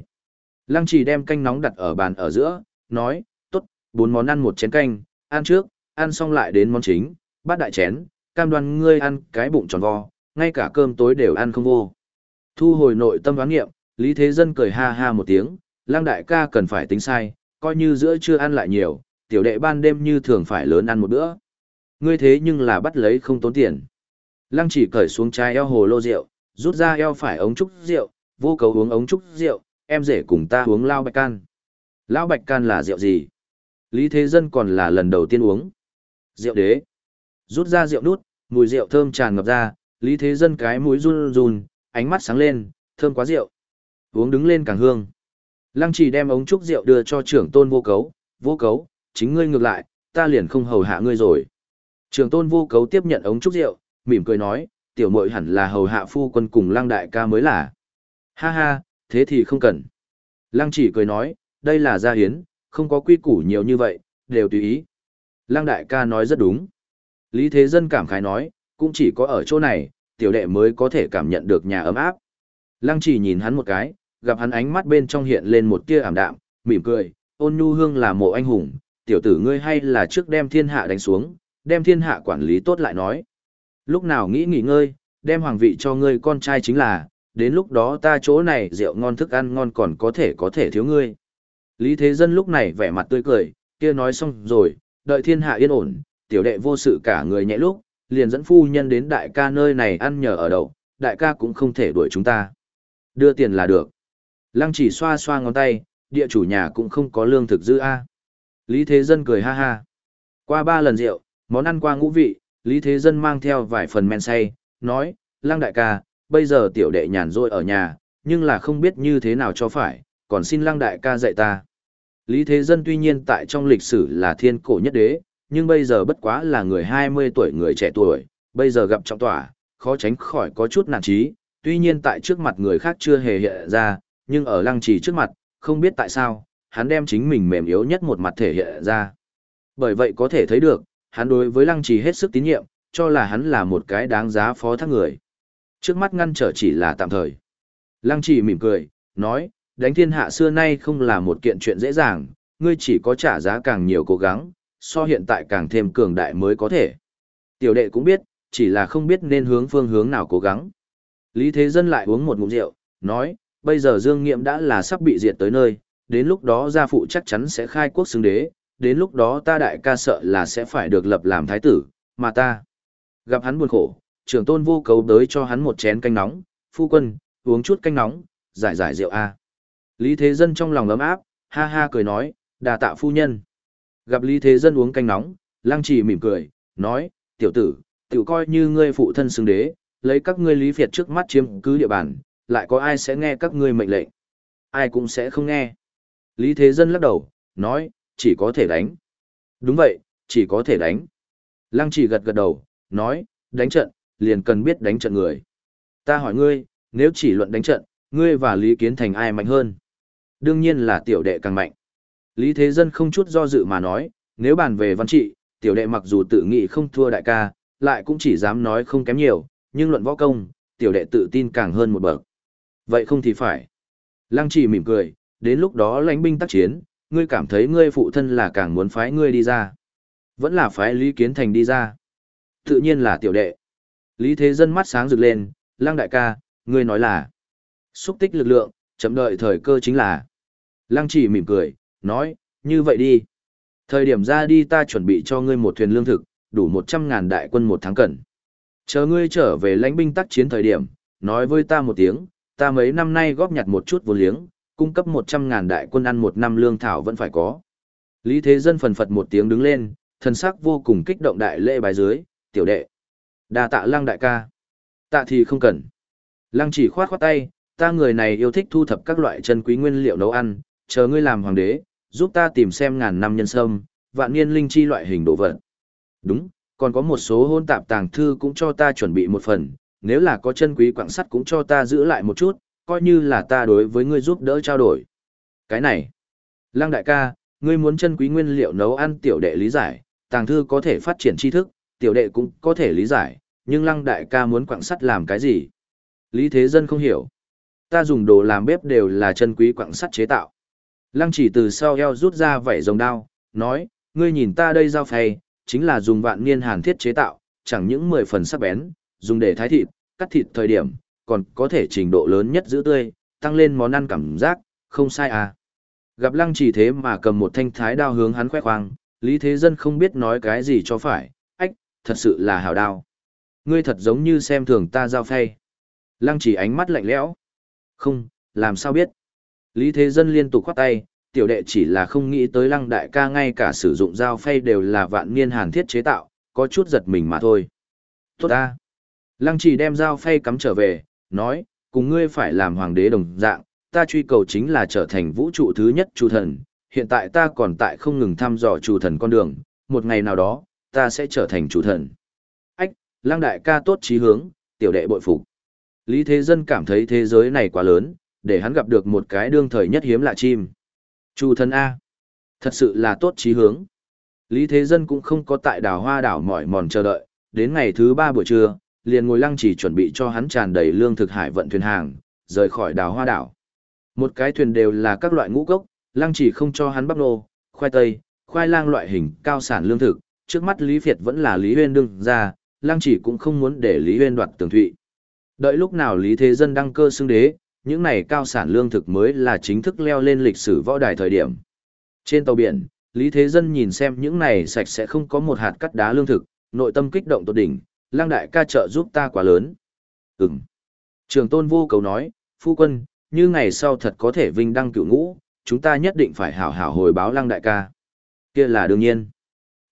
Lăng chỉ đem canh nóng đặt ở bàn ở giữa, nói, tốt, bốn món ăn một chén canh, ăn trước, ăn xong lại đến món chính, bát đại chén, cam đoan ngươi ăn cái bụng tròn vo, ngay cả cơm tối đều ăn không vô. Thu hồi nội tâm đoán nghiệm, Lý Thế Dân cười ha ha một tiếng, lang đại ca cần phải tính sai, coi như giữa chưa ăn lại nhiều, tiểu đệ ban đêm như thường phải lớn ăn một bữa. Ngươi thế nhưng là bắt lấy không tốn tiền. Lăng chỉ cởi xuống chai eo hồ lô rượu, rút ra eo phải ống trúc rượu, vô cầu uống ống trúc rượu, em rể cùng ta uống lao bạch can. Lao bạch can là rượu gì? Lý Thế Dân còn là lần đầu tiên uống. Rượu đế. Rút ra rượu nút, mùi rượu thơm tràn ngập ra, Lý Thế Dân cái mũi run run, ánh mắt sáng lên, thơm quá rượu. Uống đứng lên càng hương. Lăng chỉ đem ống trúc rượu đưa cho trưởng tôn vô cấu, vô cấu, chính ngươi ngược lại, ta liền không hầu hạ ngươi rồi. Trưởng tôn vô cấu tiếp nhận ống trúc rượu, mỉm cười nói, tiểu muội hẳn là hầu hạ phu quân cùng lăng đại ca mới là. Ha ha, thế thì không cần. Lăng chỉ cười nói, đây là gia hiến, không có quy củ nhiều như vậy, đều tùy ý. Lăng đại ca nói rất đúng. Lý Thế Dân cảm khái nói, cũng chỉ có ở chỗ này, tiểu đệ mới có thể cảm nhận được nhà ấm áp. Lăng chỉ nhìn hắn một cái, gặp hắn ánh mắt bên trong hiện lên một tia ảm đạm, mỉm cười, ôn nhu hương là mộ anh hùng, tiểu tử ngươi hay là trước đem thiên hạ đánh xuống, đem thiên hạ quản lý tốt lại nói. Lúc nào nghĩ nghỉ ngơi, đem hoàng vị cho ngươi con trai chính là, đến lúc đó ta chỗ này rượu ngon thức ăn ngon còn có thể có thể thiếu ngươi. Lý Thế Dân lúc này vẻ mặt tươi cười, kia nói xong rồi, đợi thiên hạ yên ổn, tiểu đệ vô sự cả người nhẹ lúc, liền dẫn phu nhân đến đại ca nơi này ăn nhờ ở đậu, đại ca cũng không thể đuổi chúng ta. Đưa tiền là được. Lăng chỉ xoa xoa ngón tay, địa chủ nhà cũng không có lương thực dư a. Lý Thế Dân cười ha ha. Qua ba lần rượu, món ăn qua ngũ vị, Lý Thế Dân mang theo vài phần men say, nói, Lăng đại ca, bây giờ tiểu đệ nhàn rỗi ở nhà, nhưng là không biết như thế nào cho phải, còn xin Lăng đại ca dạy ta. Lý Thế Dân tuy nhiên tại trong lịch sử là thiên cổ nhất đế, nhưng bây giờ bất quá là người 20 tuổi người trẻ tuổi, bây giờ gặp trọng tỏa, khó tránh khỏi có chút nản trí, tuy nhiên tại trước mặt người khác chưa hề hiện ra, nhưng ở lăng trì trước mặt, không biết tại sao, hắn đem chính mình mềm yếu nhất một mặt thể hiện ra. Bởi vậy có thể thấy được, hắn đối với lăng trì hết sức tín nhiệm, cho là hắn là một cái đáng giá phó thác người. Trước mắt ngăn trở chỉ là tạm thời. Lăng trì mỉm cười, nói, đánh thiên hạ xưa nay không là một kiện chuyện dễ dàng, ngươi chỉ có trả giá càng nhiều cố gắng, so hiện tại càng thêm cường đại mới có thể. Tiểu đệ cũng biết, chỉ là không biết nên hướng phương hướng nào cố gắng. Lý Thế Dân lại uống một ngụm rượu, nói, bây giờ Dương Nghiệm đã là sắp bị diệt tới nơi, đến lúc đó gia phụ chắc chắn sẽ khai quốc xứng đế, đến lúc đó ta đại ca sợ là sẽ phải được lập làm thái tử, mà ta. Gặp hắn buồn khổ, trưởng tôn vô cầu tới cho hắn một chén canh nóng, phu quân, uống chút canh nóng, giải giải rượu a. Lý Thế Dân trong lòng ấm áp, ha ha cười nói, đà tạ phu nhân. Gặp Lý Thế Dân uống canh nóng, Lăng Trì mỉm cười, nói, tiểu tử, tiểu coi như ngươi phụ thân xứng đế, lấy các ngươi Lý Việt trước mắt chiếm cứ địa bàn, lại có ai sẽ nghe các ngươi mệnh lệnh? Ai cũng sẽ không nghe. Lý Thế Dân lắc đầu, nói, chỉ có thể đánh. Đúng vậy, chỉ có thể đánh. Lăng Trì gật gật đầu, nói, đánh trận, liền cần biết đánh trận người. Ta hỏi ngươi, nếu chỉ luận đánh trận, ngươi và Lý Kiến Thành ai mạnh hơn? Đương nhiên là tiểu đệ càng mạnh. Lý Thế Dân không chút do dự mà nói, nếu bàn về văn trị, tiểu đệ mặc dù tự nghĩ không thua đại ca, lại cũng chỉ dám nói không kém nhiều, nhưng luận võ công, tiểu đệ tự tin càng hơn một bậc. Vậy không thì phải. Lăng chỉ mỉm cười, đến lúc đó lãnh binh tác chiến, ngươi cảm thấy ngươi phụ thân là càng muốn phái ngươi đi ra. Vẫn là phái Lý Kiến Thành đi ra. Tự nhiên là tiểu đệ. Lý Thế Dân mắt sáng rực lên, Lăng đại ca, ngươi nói là. Xúc tích lực lượng, chậm đợi thời cơ chính là. Lăng chỉ mỉm cười, nói, như vậy đi. Thời điểm ra đi ta chuẩn bị cho ngươi một thuyền lương thực, đủ một trăm ngàn đại quân một tháng cần. Chờ ngươi trở về lãnh binh tác chiến thời điểm, nói với ta một tiếng, ta mấy năm nay góp nhặt một chút vô liếng, cung cấp một trăm ngàn đại quân ăn một năm lương thảo vẫn phải có. Lý Thế Dân phần phật một tiếng đứng lên, thần sắc vô cùng kích động đại lễ bài dưới, tiểu đệ. đa tạ lăng đại ca. Tạ thì không cần. Lăng chỉ khoát khoát tay, ta người này yêu thích thu thập các loại chân quý nguyên liệu nấu ăn, chờ ngươi làm hoàng đế, giúp ta tìm xem ngàn năm nhân sâm, vạn niên linh chi loại hình đồ vật. Đúng, còn có một số hôn tạp tàng thư cũng cho ta chuẩn bị một phần, nếu là có chân quý quặng sắt cũng cho ta giữ lại một chút, coi như là ta đối với ngươi giúp đỡ trao đổi. Cái này, Lăng đại ca, ngươi muốn chân quý nguyên liệu nấu ăn tiểu đệ lý giải, tàng thư có thể phát triển tri thức, tiểu đệ cũng có thể lý giải, nhưng lăng đại ca muốn quặng sắt làm cái gì? Lý Thế Dân không hiểu. Ta dùng đồ làm bếp đều là chân quý quặng sắt chế tạo. Lăng chỉ từ sau eo rút ra vảy rồng đao, nói, ngươi nhìn ta đây dao phay, chính là dùng vạn niên hàn thiết chế tạo, chẳng những 10 phần sắc bén, dùng để thái thịt, cắt thịt thời điểm, còn có thể trình độ lớn nhất giữ tươi, tăng lên món ăn cảm giác, không sai à. Gặp lăng chỉ thế mà cầm một thanh thái đao hướng hắn khoe khoang, Lý Thế Dân không biết nói cái gì cho phải, ách, thật sự là hào đao. Ngươi thật giống như xem thường ta giao phay. Lăng chỉ ánh mắt lạnh lẽo. Không, làm sao biết. Lý Thế Dân liên tục khoát tay, tiểu đệ chỉ là không nghĩ tới lăng đại ca ngay cả sử dụng dao phay đều là vạn niên hàn thiết chế tạo, có chút giật mình mà thôi. Tốt ta. Lăng chỉ đem dao phay cắm trở về, nói, cùng ngươi phải làm hoàng đế đồng dạng, ta truy cầu chính là trở thành vũ trụ thứ nhất chủ thần, hiện tại ta còn tại không ngừng thăm dò chủ thần con đường, một ngày nào đó, ta sẽ trở thành chủ thần. Ách, lăng đại ca tốt trí hướng, tiểu đệ bội phục. Lý Thế Dân cảm thấy thế giới này quá lớn, để hắn gặp được một cái đương thời nhất hiếm lạ chim. Chủ thần A. Thật sự là tốt trí hướng. Lý Thế Dân cũng không có tại đảo hoa đảo mỏi mòn chờ đợi, đến ngày thứ ba buổi trưa, liền ngồi lăng chỉ chuẩn bị cho hắn tràn đầy lương thực hải vận thuyền hàng, rời khỏi đảo hoa đảo. Một cái thuyền đều là các loại ngũ cốc, lăng chỉ không cho hắn bắp nô, khoai tây, khoai lang loại hình cao sản lương thực, trước mắt Lý Việt vẫn là Lý Huyên đương ra, lăng chỉ cũng không muốn để Lý Huyên đoạt tường thụy. Đợi lúc nào Lý Thế Dân đăng cơ xưng đế, những này cao sản lương thực mới là chính thức leo lên lịch sử võ đài thời điểm. Trên tàu biển, Lý Thế Dân nhìn xem những này sạch sẽ không có một hạt cắt đá lương thực, nội tâm kích động tột đỉnh, lang đại ca trợ giúp ta quá lớn. Ừm. Trường tôn vô cầu nói, phu quân, như ngày sau thật có thể vinh đăng cựu ngũ, chúng ta nhất định phải hảo hảo hồi báo lăng đại ca. Kia là đương nhiên.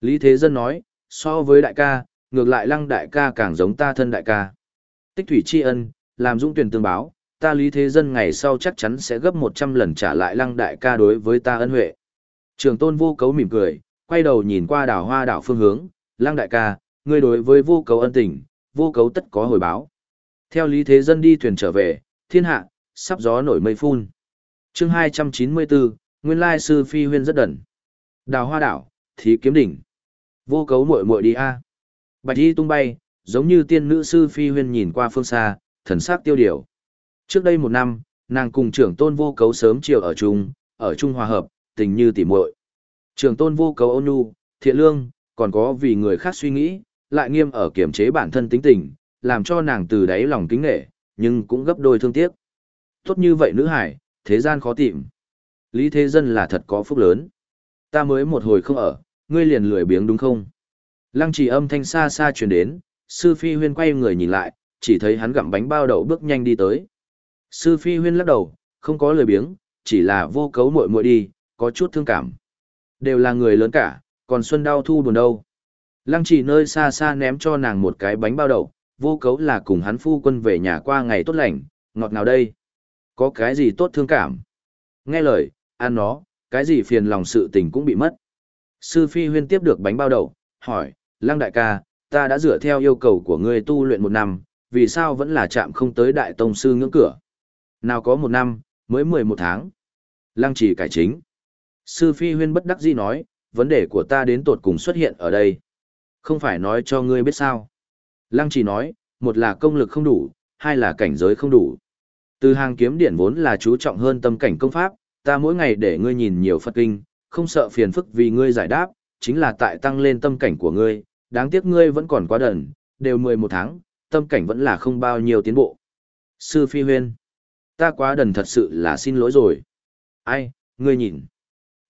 Lý Thế Dân nói, so với đại ca, ngược lại lăng đại ca càng giống ta thân đại ca. Tích thủy tri ân, làm dũng tuyển tương báo, ta Lý Thế Dân ngày sau chắc chắn sẽ gấp 100 lần trả lại lăng đại ca đối với ta ân huệ. Trường tôn vô cấu mỉm cười, quay đầu nhìn qua đảo hoa đảo phương hướng, lăng đại ca, ngươi đối với vô cấu ân tình, vô cấu tất có hồi báo. Theo Lý Thế Dân đi thuyền trở về, thiên hạ, sắp gió nổi mây phun. chương 294, nguyên lai sư phi huyên rất đẩn. Đào hoa đảo, thí kiếm đỉnh. Vô cấu muội muội đi a Bạch y tung bay, giống như tiên nữ sư phi huyên nhìn qua phương xa, thần sắc tiêu điều. Trước đây một năm, nàng cùng trưởng tôn vô cấu sớm chiều ở chung, ở chung hòa hợp, tình như tỉ muội. Trưởng tôn vô cấu ôn nhu, thiện lương, còn có vì người khác suy nghĩ, lại nghiêm ở kiểm chế bản thân tính tình, làm cho nàng từ đáy lòng kính nghệ, nhưng cũng gấp đôi thương tiếc. Tốt như vậy nữ hải, thế gian khó tìm. Lý Thế Dân là thật có phúc lớn. Ta mới một hồi không ở, ngươi liền lười biếng đúng không? Lăng trì âm thanh xa xa truyền đến, sư phi huyên quay người nhìn lại, chỉ thấy hắn gặm bánh bao đậu bước nhanh đi tới. Sư phi huyên lắc đầu, không có lời biếng, chỉ là vô cấu muội muội đi, có chút thương cảm. Đều là người lớn cả, còn xuân đau thu buồn đâu. Lăng chỉ nơi xa xa ném cho nàng một cái bánh bao đậu, vô cấu là cùng hắn phu quân về nhà qua ngày tốt lành, ngọt nào đây. Có cái gì tốt thương cảm? Nghe lời, ăn nó, cái gì phiền lòng sự tình cũng bị mất. Sư Phi Huyên tiếp được bánh bao đậu, hỏi, Lăng đại ca, ta đã dựa theo yêu cầu của ngươi tu luyện một năm, vì sao vẫn là chạm không tới đại tông sư ngưỡng cửa? Nào có một năm, mới mười một tháng. Lăng chỉ cải chính. Sư Phi Huyên bất đắc dĩ nói, vấn đề của ta đến tột cùng xuất hiện ở đây. Không phải nói cho ngươi biết sao. Lăng chỉ nói, một là công lực không đủ, hai là cảnh giới không đủ. Từ hàng kiếm điển vốn là chú trọng hơn tâm cảnh công pháp, ta mỗi ngày để ngươi nhìn nhiều Phật kinh, không sợ phiền phức vì ngươi giải đáp, chính là tại tăng lên tâm cảnh của ngươi, đáng tiếc ngươi vẫn còn quá đần, đều 11 tháng, tâm cảnh vẫn là không bao nhiêu tiến bộ. Sư Phi Huyên, ta quá đần thật sự là xin lỗi rồi. Ai, ngươi nhìn.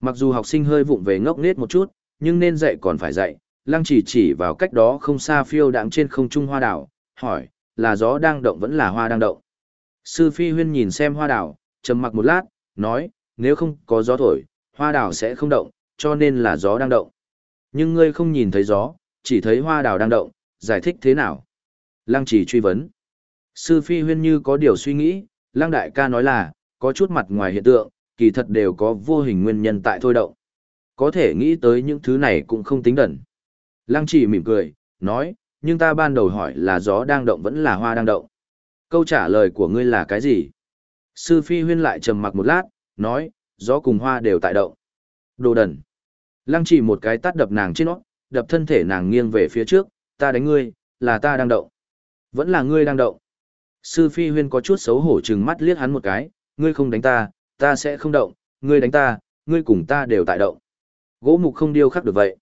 Mặc dù học sinh hơi vụng về ngốc nết một chút, nhưng nên dạy còn phải dạy. Lăng chỉ chỉ vào cách đó không xa phiêu đạm trên không trung hoa đảo, hỏi, là gió đang động vẫn là hoa đang động. Sư Phi Huyên nhìn xem hoa đảo, trầm mặc một lát, nói, nếu không có gió thổi, hoa đảo sẽ không động, cho nên là gió đang động. Nhưng ngươi không nhìn thấy gió, chỉ thấy hoa đảo đang động, giải thích thế nào? Lăng chỉ truy vấn. Sư Phi Huyên như có điều suy nghĩ, Lăng Đại ca nói là, có chút mặt ngoài hiện tượng, kỳ thật đều có vô hình nguyên nhân tại thôi động. Có thể nghĩ tới những thứ này cũng không tính đẩn. Lăng chỉ mỉm cười, nói, nhưng ta ban đầu hỏi là gió đang động vẫn là hoa đang động. Câu trả lời của ngươi là cái gì? Sư Phi Huyên lại trầm mặc một lát, nói, gió cùng hoa đều tại động. Đồ đần. Lăng chỉ một cái tát đập nàng trên nó, đập thân thể nàng nghiêng về phía trước, ta đánh ngươi, là ta đang động. Vẫn là ngươi đang động. Sư Phi Huyên có chút xấu hổ trừng mắt liếc hắn một cái, ngươi không đánh ta, ta sẽ không động, ngươi đánh ta, ngươi cùng ta đều tại động. Gỗ mục không điêu khắc được vậy.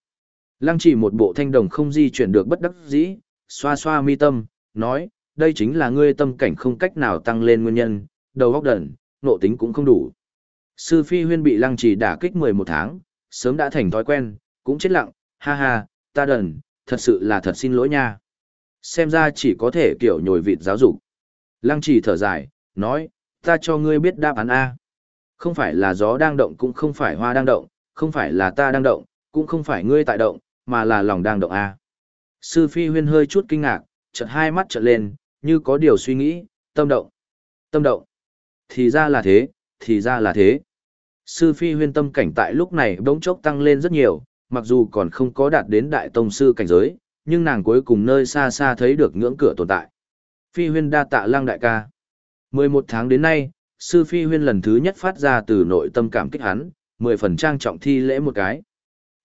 Lăng chỉ một bộ thanh đồng không di chuyển được bất đắc dĩ, xoa xoa mi tâm, nói, đây chính là ngươi tâm cảnh không cách nào tăng lên nguyên nhân, đầu óc đần, nộ tính cũng không đủ. Sư Phi Huyên bị lăng chỉ đả kích 11 tháng, sớm đã thành thói quen, cũng chết lặng, ha ha, ta đần, thật sự là thật xin lỗi nha. Xem ra chỉ có thể kiểu nhồi vịt giáo dục. Lăng chỉ thở dài, nói, ta cho ngươi biết đáp án A. Không phải là gió đang động cũng không phải hoa đang động, không phải là ta đang động, cũng không phải ngươi tại động, mà là lòng đang động A. Sư Phi Huyên hơi chút kinh ngạc, chợt hai mắt trợn lên, như có điều suy nghĩ, tâm động. Tâm động. Thì ra là thế, thì ra là thế. Sư Phi Huyên tâm cảnh tại lúc này bỗng chốc tăng lên rất nhiều, mặc dù còn không có đạt đến đại tông sư cảnh giới, nhưng nàng cuối cùng nơi xa xa thấy được ngưỡng cửa tồn tại. Phi Huyên đa tạ Lang đại ca. 11 tháng đến nay, sư Phi Huyên lần thứ nhất phát ra từ nội tâm cảm kích hắn, 10 phần trang trọng thi lễ một cái.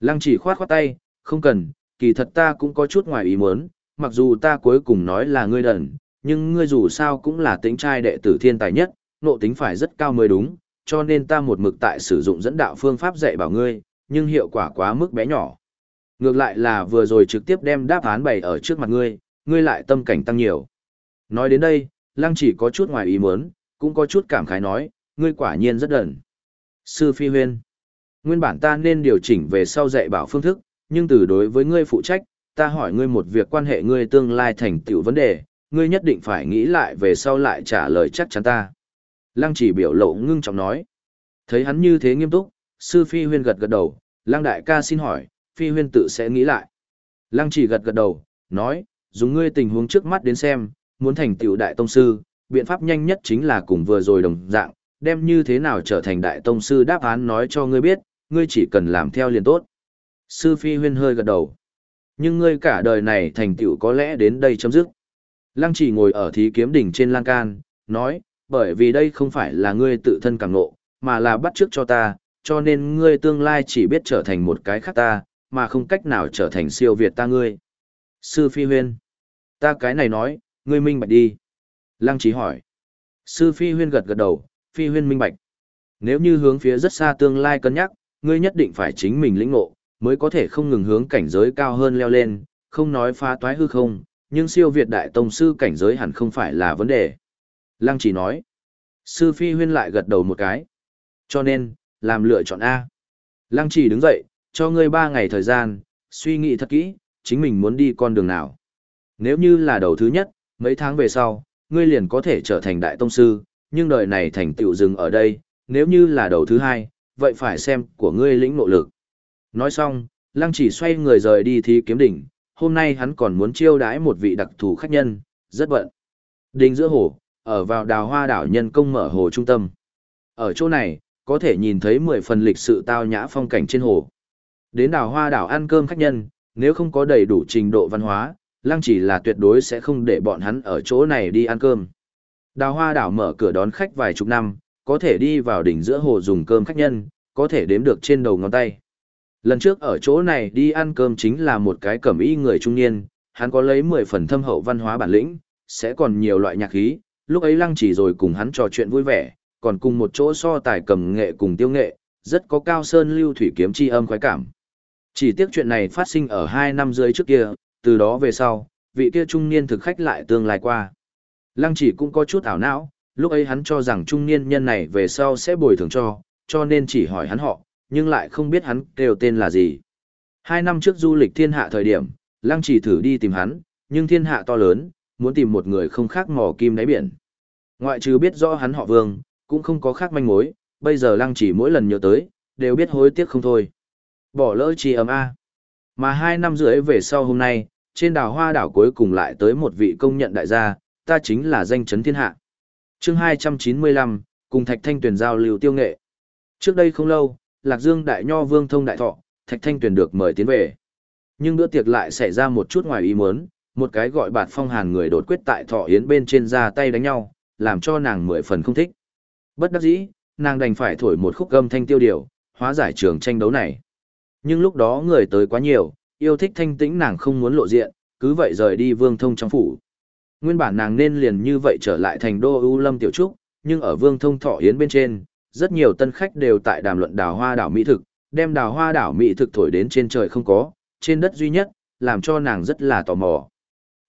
Lăng chỉ khoát khoát tay, không cần, kỳ thật ta cũng có chút ngoài ý muốn, mặc dù ta cuối cùng nói là ngươi đần, nhưng ngươi dù sao cũng là tính trai đệ tử thiên tài nhất, nộ tính phải rất cao mới đúng, cho nên ta một mực tại sử dụng dẫn đạo phương pháp dạy bảo ngươi, nhưng hiệu quả quá mức bé nhỏ. Ngược lại là vừa rồi trực tiếp đem đáp án bày ở trước mặt ngươi, ngươi lại tâm cảnh tăng nhiều. Nói đến đây, lăng chỉ có chút ngoài ý muốn, cũng có chút cảm khái nói, ngươi quả nhiên rất đần. Sư Phi Huyên, nguyên bản ta nên điều chỉnh về sau dạy bảo phương thức, nhưng từ đối với ngươi phụ trách, ta hỏi ngươi một việc quan hệ ngươi tương lai thành tựu vấn đề, ngươi nhất định phải nghĩ lại về sau lại trả lời chắc chắn ta. Lăng chỉ biểu lộ ngưng trọng nói. Thấy hắn như thế nghiêm túc, sư Phi Huyên gật gật đầu, Lăng đại ca xin hỏi, Phi Huyên tự sẽ nghĩ lại. Lăng chỉ gật gật đầu, nói, dùng ngươi tình huống trước mắt đến xem, muốn thành tựu đại tông sư, biện pháp nhanh nhất chính là cùng vừa rồi đồng dạng, đem như thế nào trở thành đại tông sư đáp án nói cho ngươi biết, ngươi chỉ cần làm theo liền tốt. Sư Phi Huyên hơi gật đầu. Nhưng ngươi cả đời này thành tựu có lẽ đến đây chấm dứt. Lăng chỉ ngồi ở thí kiếm đỉnh trên lan can, nói, bởi vì đây không phải là ngươi tự thân cảm ngộ, mà là bắt trước cho ta, cho nên ngươi tương lai chỉ biết trở thành một cái khác ta, mà không cách nào trở thành siêu việt ta ngươi. Sư Phi Huyên. Ta cái này nói, ngươi minh bạch đi. Lăng trí hỏi. Sư Phi Huyên gật gật đầu, Phi Huyên minh bạch. Nếu như hướng phía rất xa tương lai cân nhắc, ngươi nhất định phải chính mình lĩnh ngộ, mới có thể không ngừng hướng cảnh giới cao hơn leo lên, không nói phá toái hư không, nhưng siêu việt đại tông sư cảnh giới hẳn không phải là vấn đề. Lăng chỉ nói. Sư Phi Huyên lại gật đầu một cái. Cho nên, làm lựa chọn A. Lăng chỉ đứng dậy, cho ngươi ba ngày thời gian, suy nghĩ thật kỹ, chính mình muốn đi con đường nào. Nếu như là đầu thứ nhất, mấy tháng về sau, ngươi liền có thể trở thành đại tông sư, nhưng đời này thành tựu dừng ở đây, nếu như là đầu thứ hai, vậy phải xem của ngươi lĩnh nội lực. Nói xong, lăng chỉ xoay người rời đi thi kiếm đỉnh, hôm nay hắn còn muốn chiêu đãi một vị đặc thù khách nhân, rất bận. Đỉnh giữa hồ, ở vào đào hoa đảo nhân công mở hồ trung tâm. Ở chỗ này, có thể nhìn thấy 10 phần lịch sự tao nhã phong cảnh trên hồ. Đến đào hoa đảo ăn cơm khách nhân, nếu không có đầy đủ trình độ văn hóa, lăng chỉ là tuyệt đối sẽ không để bọn hắn ở chỗ này đi ăn cơm. Đào hoa đảo mở cửa đón khách vài chục năm, có thể đi vào đỉnh giữa hồ dùng cơm khách nhân, có thể đếm được trên đầu ngón tay. Lần trước ở chỗ này đi ăn cơm chính là một cái cẩm y người trung niên, hắn có lấy 10 phần thâm hậu văn hóa bản lĩnh, sẽ còn nhiều loại nhạc khí, lúc ấy lăng chỉ rồi cùng hắn trò chuyện vui vẻ, còn cùng một chỗ so tài cầm nghệ cùng tiêu nghệ, rất có cao sơn lưu thủy kiếm chi âm khoái cảm. Chỉ tiếc chuyện này phát sinh ở hai năm dưới trước kia, từ đó về sau, vị kia trung niên thực khách lại tương lai qua. Lăng chỉ cũng có chút ảo não, lúc ấy hắn cho rằng trung niên nhân này về sau sẽ bồi thường cho, cho nên chỉ hỏi hắn họ, nhưng lại không biết hắn kêu tên là gì. Hai năm trước du lịch thiên hạ thời điểm, lăng chỉ thử đi tìm hắn, nhưng thiên hạ to lớn, muốn tìm một người không khác mò kim đáy biển. Ngoại trừ biết rõ hắn họ vương, cũng không có khác manh mối, bây giờ lăng chỉ mỗi lần nhớ tới, đều biết hối tiếc không thôi. Bỏ lỡ chi ấm A. Mà hai năm rưỡi về sau hôm nay, trên đảo hoa đảo cuối cùng lại tới một vị công nhận đại gia, ta chính là danh chấn thiên hạ. chương 295, cùng Thạch Thanh Tuyền giao lưu tiêu nghệ. Trước đây không lâu, Lạc Dương Đại Nho Vương Thông Đại Thọ, Thạch Thanh Tuyền được mời tiến về. Nhưng bữa tiệc lại xảy ra một chút ngoài ý muốn, một cái gọi bạt phong hàn người đột quyết tại Thọ Yến bên trên ra tay đánh nhau, làm cho nàng mười phần không thích. Bất đắc dĩ, nàng đành phải thổi một khúc gâm thanh tiêu điều, hóa giải trường tranh đấu này. Nhưng lúc đó người tới quá nhiều, yêu thích thanh tĩnh nàng không muốn lộ diện, cứ vậy rời đi vương thông trong phủ. Nguyên bản nàng nên liền như vậy trở lại thành đô ưu lâm tiểu trúc, nhưng ở vương thông thọ yến bên trên, rất nhiều tân khách đều tại đàm luận đào hoa đảo mỹ thực, đem đào hoa đảo mỹ thực thổi đến trên trời không có, trên đất duy nhất, làm cho nàng rất là tò mò.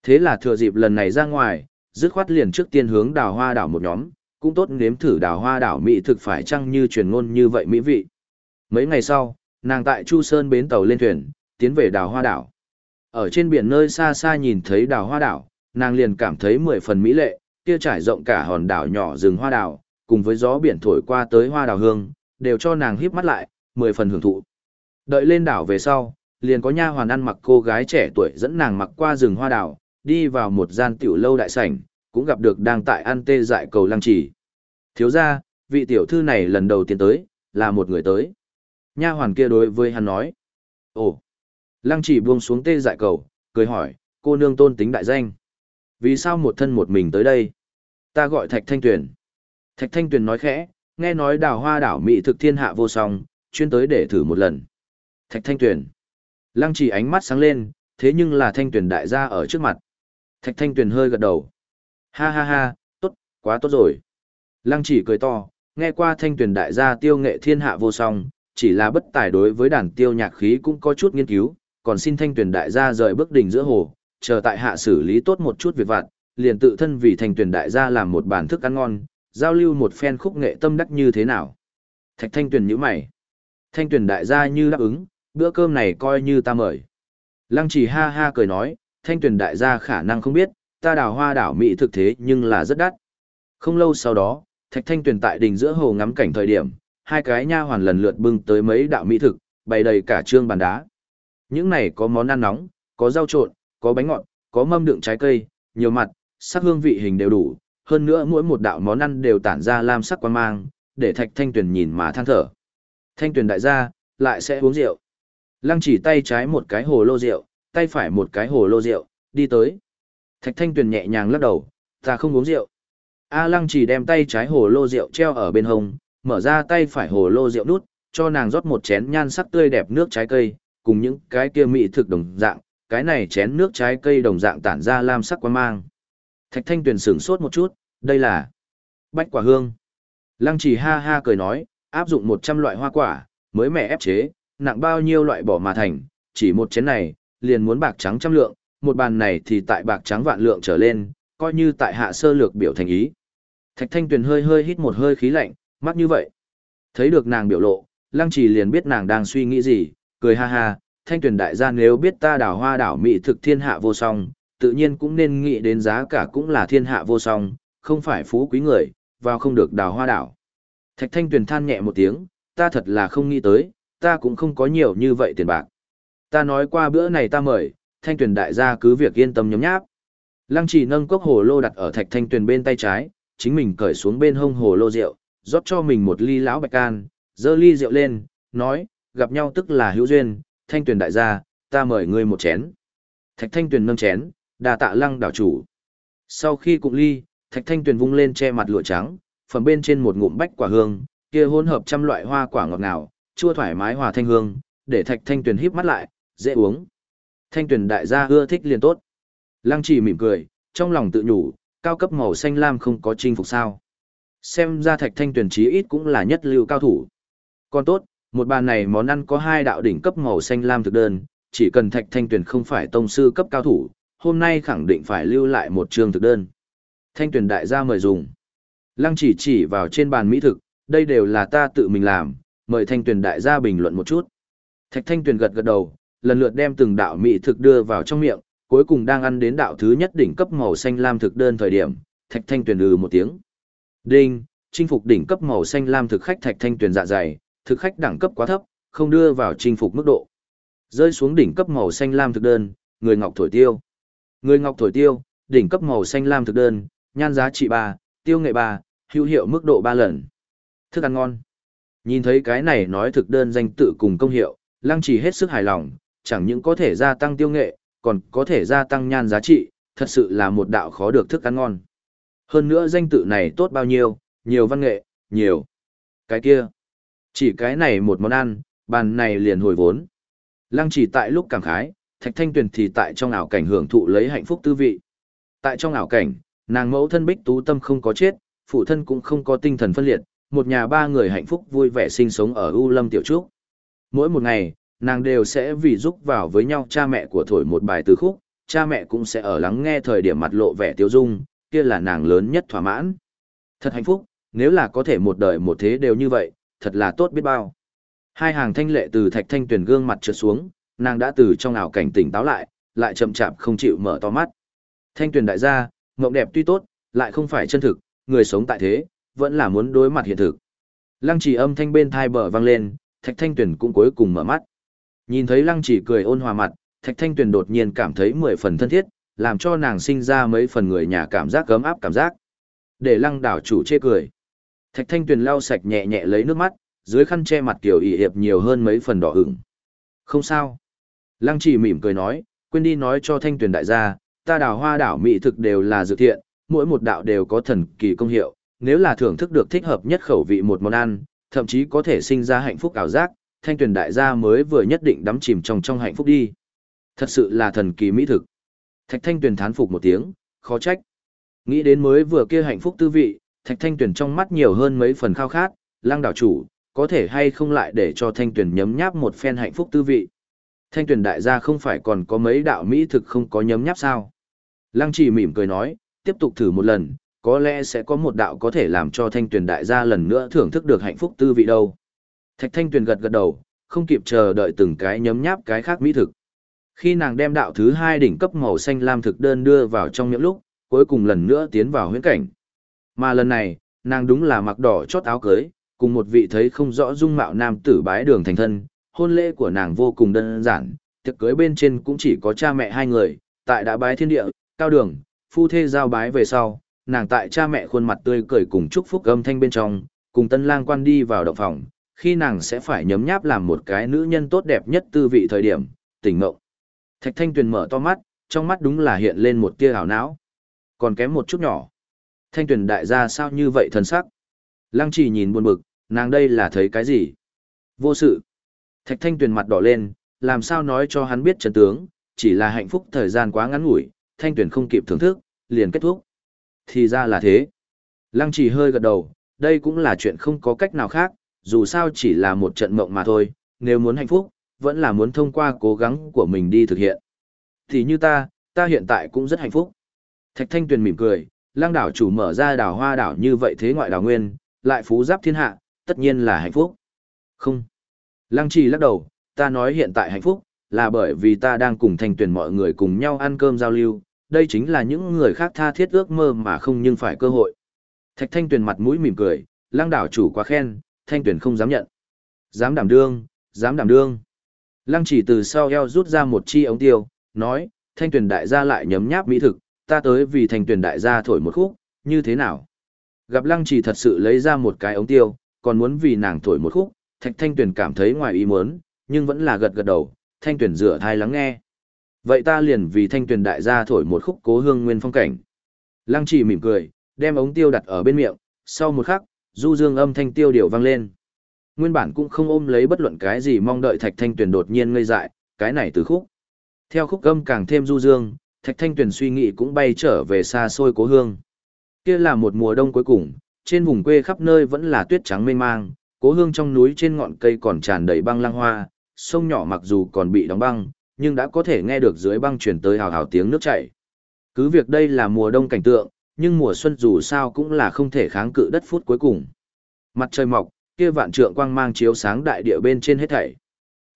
Thế là thừa dịp lần này ra ngoài, dứt khoát liền trước tiên hướng đào hoa đảo một nhóm, cũng tốt nếm thử đào hoa đảo mỹ thực phải chăng như truyền ngôn như vậy mỹ vị. Mấy ngày sau, nàng tại Chu Sơn bến tàu lên thuyền, tiến về đào hoa đảo. Ở trên biển nơi xa xa nhìn thấy đào hoa đảo, nàng liền cảm thấy mười phần mỹ lệ, kia trải rộng cả hòn đảo nhỏ rừng hoa đảo, cùng với gió biển thổi qua tới hoa đào hương, đều cho nàng híp mắt lại, mười phần hưởng thụ. Đợi lên đảo về sau, liền có nha hoàn ăn mặc cô gái trẻ tuổi dẫn nàng mặc qua rừng hoa đảo, đi vào một gian tiểu lâu đại sảnh, cũng gặp được đang tại ăn tê dại cầu lăng trì. Thiếu ra, vị tiểu thư này lần đầu tiên tới, là một người tới. Nha hoàn kia đối với hắn nói. Ồ, lăng Chỉ buông xuống tê dại cầu, cười hỏi, cô nương tôn tính đại danh. Vì sao một thân một mình tới đây? Ta gọi Thạch Thanh Tuyền. Thạch Thanh Tuyền nói khẽ, nghe nói đào hoa đảo mỹ thực thiên hạ vô song, chuyên tới để thử một lần. Thạch Thanh Tuyền. Lăng chỉ ánh mắt sáng lên, thế nhưng là Thanh Tuyền đại gia ở trước mặt. Thạch Thanh Tuyền hơi gật đầu. Ha ha ha, tốt, quá tốt rồi. Lăng chỉ cười to, nghe qua Thanh Tuyền đại gia tiêu nghệ thiên hạ vô song, chỉ là bất tài đối với đàn tiêu nhạc khí cũng có chút nghiên cứu, còn xin Thanh tuyển đại gia rời bước đỉnh giữa hồ, chờ tại hạ xử lý tốt một chút việc vặt, liền tự thân vì Thanh tuyển đại gia làm một bản thức ăn ngon, giao lưu một phen khúc nghệ tâm đắc như thế nào. Thạch Thanh tuyển nhíu mày. Thanh tuyển đại gia như đáp ứng, bữa cơm này coi như ta mời. Lăng chỉ ha ha cười nói, Thanh tuyển đại gia khả năng không biết, ta đào hoa đảo Mỹ thực thế nhưng là rất đắt. Không lâu sau đó, Thạch Thanh tuyển tại đình giữa hồ ngắm cảnh thời điểm, hai cái nha hoàn lần lượt bưng tới mấy đạo mỹ thực, bày đầy cả trương bàn đá. Những này có món ăn nóng, có rau trộn, có bánh ngọt, có mâm đựng trái cây, nhiều mặt, sắc hương vị hình đều đủ, hơn nữa mỗi một đạo món ăn đều tản ra lam sắc quan mang, để Thạch Thanh Tuyền nhìn mà than thở. Thanh Tuyền đại gia, lại sẽ uống rượu. Lăng chỉ tay trái một cái hồ lô rượu, tay phải một cái hồ lô rượu, đi tới. Thạch Thanh Tuyền nhẹ nhàng lắc đầu, ta không uống rượu. A Lăng chỉ đem tay trái hồ lô rượu treo ở bên hông, mở ra tay phải hồ lô rượu nút, cho nàng rót một chén nhan sắc tươi đẹp nước trái cây, cùng những cái kia mỹ thực đồng dạng, cái này chén nước trái cây đồng dạng tản ra lam sắc quang mang. Thạch Thanh Tuyền sửng sốt một chút, đây là bách quả hương. Lăng chỉ ha ha cười nói, áp dụng 100 loại hoa quả, mới mẻ ép chế, nặng bao nhiêu loại bỏ mà thành, chỉ một chén này, liền muốn bạc trắng trăm lượng, một bàn này thì tại bạc trắng vạn lượng trở lên, coi như tại hạ sơ lược biểu thành ý. Thạch Thanh Tuyền hơi hơi hít một hơi khí lạnh, mắt như vậy. Thấy được nàng biểu lộ, Lăng Chỉ liền biết nàng đang suy nghĩ gì, cười ha ha, Thanh Tuyền đại gia nếu biết ta đảo hoa đảo mỹ thực thiên hạ vô song, tự nhiên cũng nên nghĩ đến giá cả cũng là thiên hạ vô song, không phải phú quý người, vào không được đào hoa đảo. Thạch Thanh Tuyền than nhẹ một tiếng, ta thật là không nghĩ tới, ta cũng không có nhiều như vậy tiền bạc. Ta nói qua bữa này ta mời, Thanh Tuyền đại gia cứ việc yên tâm nhấm nháp. Lăng chỉ nâng cốc hồ lô đặt ở Thạch Thanh Tuyền bên tay trái, chính mình cởi xuống bên hông hồ lô rượu, rót cho mình một ly lão bạch can, dơ ly rượu lên, nói, gặp nhau tức là hữu duyên, Thanh Tuyền đại gia, ta mời ngươi một chén. Thạch Thanh Tuyền nâng chén, đà tạ lăng đảo chủ. Sau khi cụng ly, thạch thanh tuyền vung lên che mặt lụa trắng, phần bên trên một ngụm bách quả hương, kia hỗn hợp trăm loại hoa quả ngọt ngào, chua thoải mái hòa thanh hương, để thạch thanh tuyền híp mắt lại, dễ uống. Thanh tuyền đại gia ưa thích liền tốt. Lăng chỉ mỉm cười, trong lòng tự nhủ, cao cấp màu xanh lam không có chinh phục sao. Xem ra thạch thanh tuyền chí ít cũng là nhất lưu cao thủ. Còn tốt, một bàn này món ăn có hai đạo đỉnh cấp màu xanh lam thực đơn, chỉ cần Thạch Thanh Tuyền không phải tông sư cấp cao thủ, hôm nay khẳng định phải lưu lại một trường thực đơn. Thanh Tuyền đại gia mời dùng. Lăng chỉ chỉ vào trên bàn mỹ thực, đây đều là ta tự mình làm, mời Thanh Tuyền đại gia bình luận một chút. Thạch Thanh Tuyền gật gật đầu, lần lượt đem từng đạo mỹ thực đưa vào trong miệng, cuối cùng đang ăn đến đạo thứ nhất đỉnh cấp màu xanh lam thực đơn thời điểm, Thạch Thanh Tuyền ừ một tiếng. Đinh, chinh phục đỉnh cấp màu xanh lam thực khách Thạch Thanh Tuyền dạ dày, thực khách đẳng cấp quá thấp, không đưa vào chinh phục mức độ. Rơi xuống đỉnh cấp màu xanh lam thực đơn, người ngọc thổi tiêu. Người ngọc thổi tiêu, đỉnh cấp màu xanh lam thực đơn, nhan giá trị 3, tiêu nghệ 3, hữu hiệu mức độ 3 lần. Thức ăn ngon. Nhìn thấy cái này nói thực đơn danh tự cùng công hiệu, lăng trì hết sức hài lòng, chẳng những có thể gia tăng tiêu nghệ, còn có thể gia tăng nhan giá trị, thật sự là một đạo khó được thức ăn ngon. Hơn nữa danh tự này tốt bao nhiêu, nhiều văn nghệ, nhiều. Cái kia, chỉ cái này một món ăn, bàn này liền hồi vốn. Lăng chỉ tại lúc cảm khái, Thạch Thanh Tuyền thì tại trong ảo cảnh hưởng thụ lấy hạnh phúc tư vị. Tại trong ảo cảnh, nàng mẫu thân Bích Tú Tâm không có chết, phụ thân cũng không có tinh thần phân liệt, một nhà ba người hạnh phúc vui vẻ sinh sống ở U Lâm Tiểu Trúc. Mỗi một ngày, nàng đều sẽ vì giúp vào với nhau cha mẹ của thổi một bài từ khúc, cha mẹ cũng sẽ ở lắng nghe thời điểm mặt lộ vẻ tiêu dung, kia là nàng lớn nhất thỏa mãn. Thật hạnh phúc, nếu là có thể một đời một thế đều như vậy, thật là tốt biết bao. Hai hàng thanh lệ từ thạch thanh tuyển gương mặt trượt xuống, nàng đã từ trong ảo cảnh tỉnh táo lại, lại chậm chạp không chịu mở to mắt. Thanh tuyển đại gia, mộng đẹp tuy tốt, lại không phải chân thực, người sống tại thế, vẫn là muốn đối mặt hiện thực. Lăng chỉ âm thanh bên thai bờ vang lên, thạch thanh tuyển cũng cuối cùng mở mắt. Nhìn thấy lăng chỉ cười ôn hòa mặt, thạch thanh tuyển đột nhiên cảm thấy mười phần thân thiết, làm cho nàng sinh ra mấy phần người nhà cảm giác gấm áp cảm giác. Để lăng đảo chủ chê cười. Thạch thanh Tuyền lau sạch nhẹ nhẹ lấy nước mắt, dưới khăn che mặt tiểu ị hiệp nhiều hơn mấy phần đỏ ửng. Không sao. Lăng chỉ mỉm cười nói, quên đi nói cho thanh Tuyền đại gia, ta đào hoa đảo mỹ thực đều là dự thiện, mỗi một đạo đều có thần kỳ công hiệu, nếu là thưởng thức được thích hợp nhất khẩu vị một món ăn, thậm chí có thể sinh ra hạnh phúc ảo giác, thanh Tuyền đại gia mới vừa nhất định đắm chìm trong trong hạnh phúc đi. Thật sự là thần kỳ mỹ thực. Thạch thanh Tuyền thán phục một tiếng, khó trách. Nghĩ đến mới vừa kia hạnh phúc tư vị, thạch thanh tuyển trong mắt nhiều hơn mấy phần khao khát, lang đảo chủ, có thể hay không lại để cho thanh tuyển nhấm nháp một phen hạnh phúc tư vị. Thanh tuyển đại gia không phải còn có mấy đạo mỹ thực không có nhấm nháp sao. Lăng chỉ mỉm cười nói, tiếp tục thử một lần, có lẽ sẽ có một đạo có thể làm cho thanh tuyển đại gia lần nữa thưởng thức được hạnh phúc tư vị đâu. Thạch thanh tuyển gật gật đầu, không kịp chờ đợi từng cái nhấm nháp cái khác mỹ thực. Khi nàng đem đạo thứ hai đỉnh cấp màu xanh lam thực đơn đưa vào trong miệng lúc, cuối cùng lần nữa tiến vào huyễn cảnh. Mà lần này, nàng đúng là mặc đỏ chót áo cưới, cùng một vị thấy không rõ dung mạo nam tử bái đường thành thân, hôn lễ của nàng vô cùng đơn giản, tiệc cưới bên trên cũng chỉ có cha mẹ hai người, tại đã bái thiên địa, cao đường, phu thê giao bái về sau, nàng tại cha mẹ khuôn mặt tươi cười cùng chúc phúc âm thanh bên trong, cùng tân lang quan đi vào động phòng, khi nàng sẽ phải nhấm nháp làm một cái nữ nhân tốt đẹp nhất tư vị thời điểm, tỉnh ngộ. Thạch Thanh Tuyền mở to mắt, trong mắt đúng là hiện lên một tia hào não. Còn kém một chút nhỏ. Thanh Tuyền đại gia sao như vậy thần sắc? Lăng chỉ nhìn buồn bực, nàng đây là thấy cái gì? Vô sự. Thạch Thanh Tuyền mặt đỏ lên, làm sao nói cho hắn biết chân tướng, chỉ là hạnh phúc thời gian quá ngắn ngủi, Thanh Tuyền không kịp thưởng thức, liền kết thúc. Thì ra là thế. Lăng chỉ hơi gật đầu, đây cũng là chuyện không có cách nào khác, dù sao chỉ là một trận mộng mà thôi, nếu muốn hạnh phúc, vẫn là muốn thông qua cố gắng của mình đi thực hiện. Thì như ta, ta hiện tại cũng rất hạnh phúc. Thạch Thanh Tuyền mỉm cười, lang đảo chủ mở ra đảo hoa đảo như vậy thế ngoại đảo nguyên, lại phú giáp thiên hạ, tất nhiên là hạnh phúc. Không. Lăng trì lắc đầu, ta nói hiện tại hạnh phúc, là bởi vì ta đang cùng thanh tuyển mọi người cùng nhau ăn cơm giao lưu, đây chính là những người khác tha thiết ước mơ mà không nhưng phải cơ hội. Thạch thanh tuyển mặt mũi mỉm cười, lăng đảo chủ quá khen, thanh tuyển không dám nhận. Dám đảm đương, dám đảm đương. Lăng chỉ từ sau eo rút ra một chi ống tiêu, nói, thanh tuyển đại gia lại nhấm nháp mỹ thực, ta tới vì thanh tuyển đại gia thổi một khúc, như thế nào? Gặp lăng chỉ thật sự lấy ra một cái ống tiêu, còn muốn vì nàng thổi một khúc, thạch thanh tuyển cảm thấy ngoài ý muốn, nhưng vẫn là gật gật đầu, thanh tuyển rửa thai lắng nghe. Vậy ta liền vì thanh tuyển đại gia thổi một khúc cố hương nguyên phong cảnh. Lăng chỉ mỉm cười, đem ống tiêu đặt ở bên miệng, sau một khắc, du dương âm thanh tiêu điều vang lên. Nguyên bản cũng không ôm lấy bất luận cái gì mong đợi thạch thanh tuyển đột nhiên ngây dại, cái này từ khúc. Theo khúc âm càng thêm du dương, thạch thanh Tuyền suy nghĩ cũng bay trở về xa xôi cố hương. Kia là một mùa đông cuối cùng, trên vùng quê khắp nơi vẫn là tuyết trắng mênh mang, cố hương trong núi trên ngọn cây còn tràn đầy băng lăng hoa, sông nhỏ mặc dù còn bị đóng băng, nhưng đã có thể nghe được dưới băng truyền tới hào hào tiếng nước chảy. Cứ việc đây là mùa đông cảnh tượng, nhưng mùa xuân dù sao cũng là không thể kháng cự đất phút cuối cùng. Mặt trời mọc, kia vạn trượng quang mang chiếu sáng đại địa bên trên hết thảy.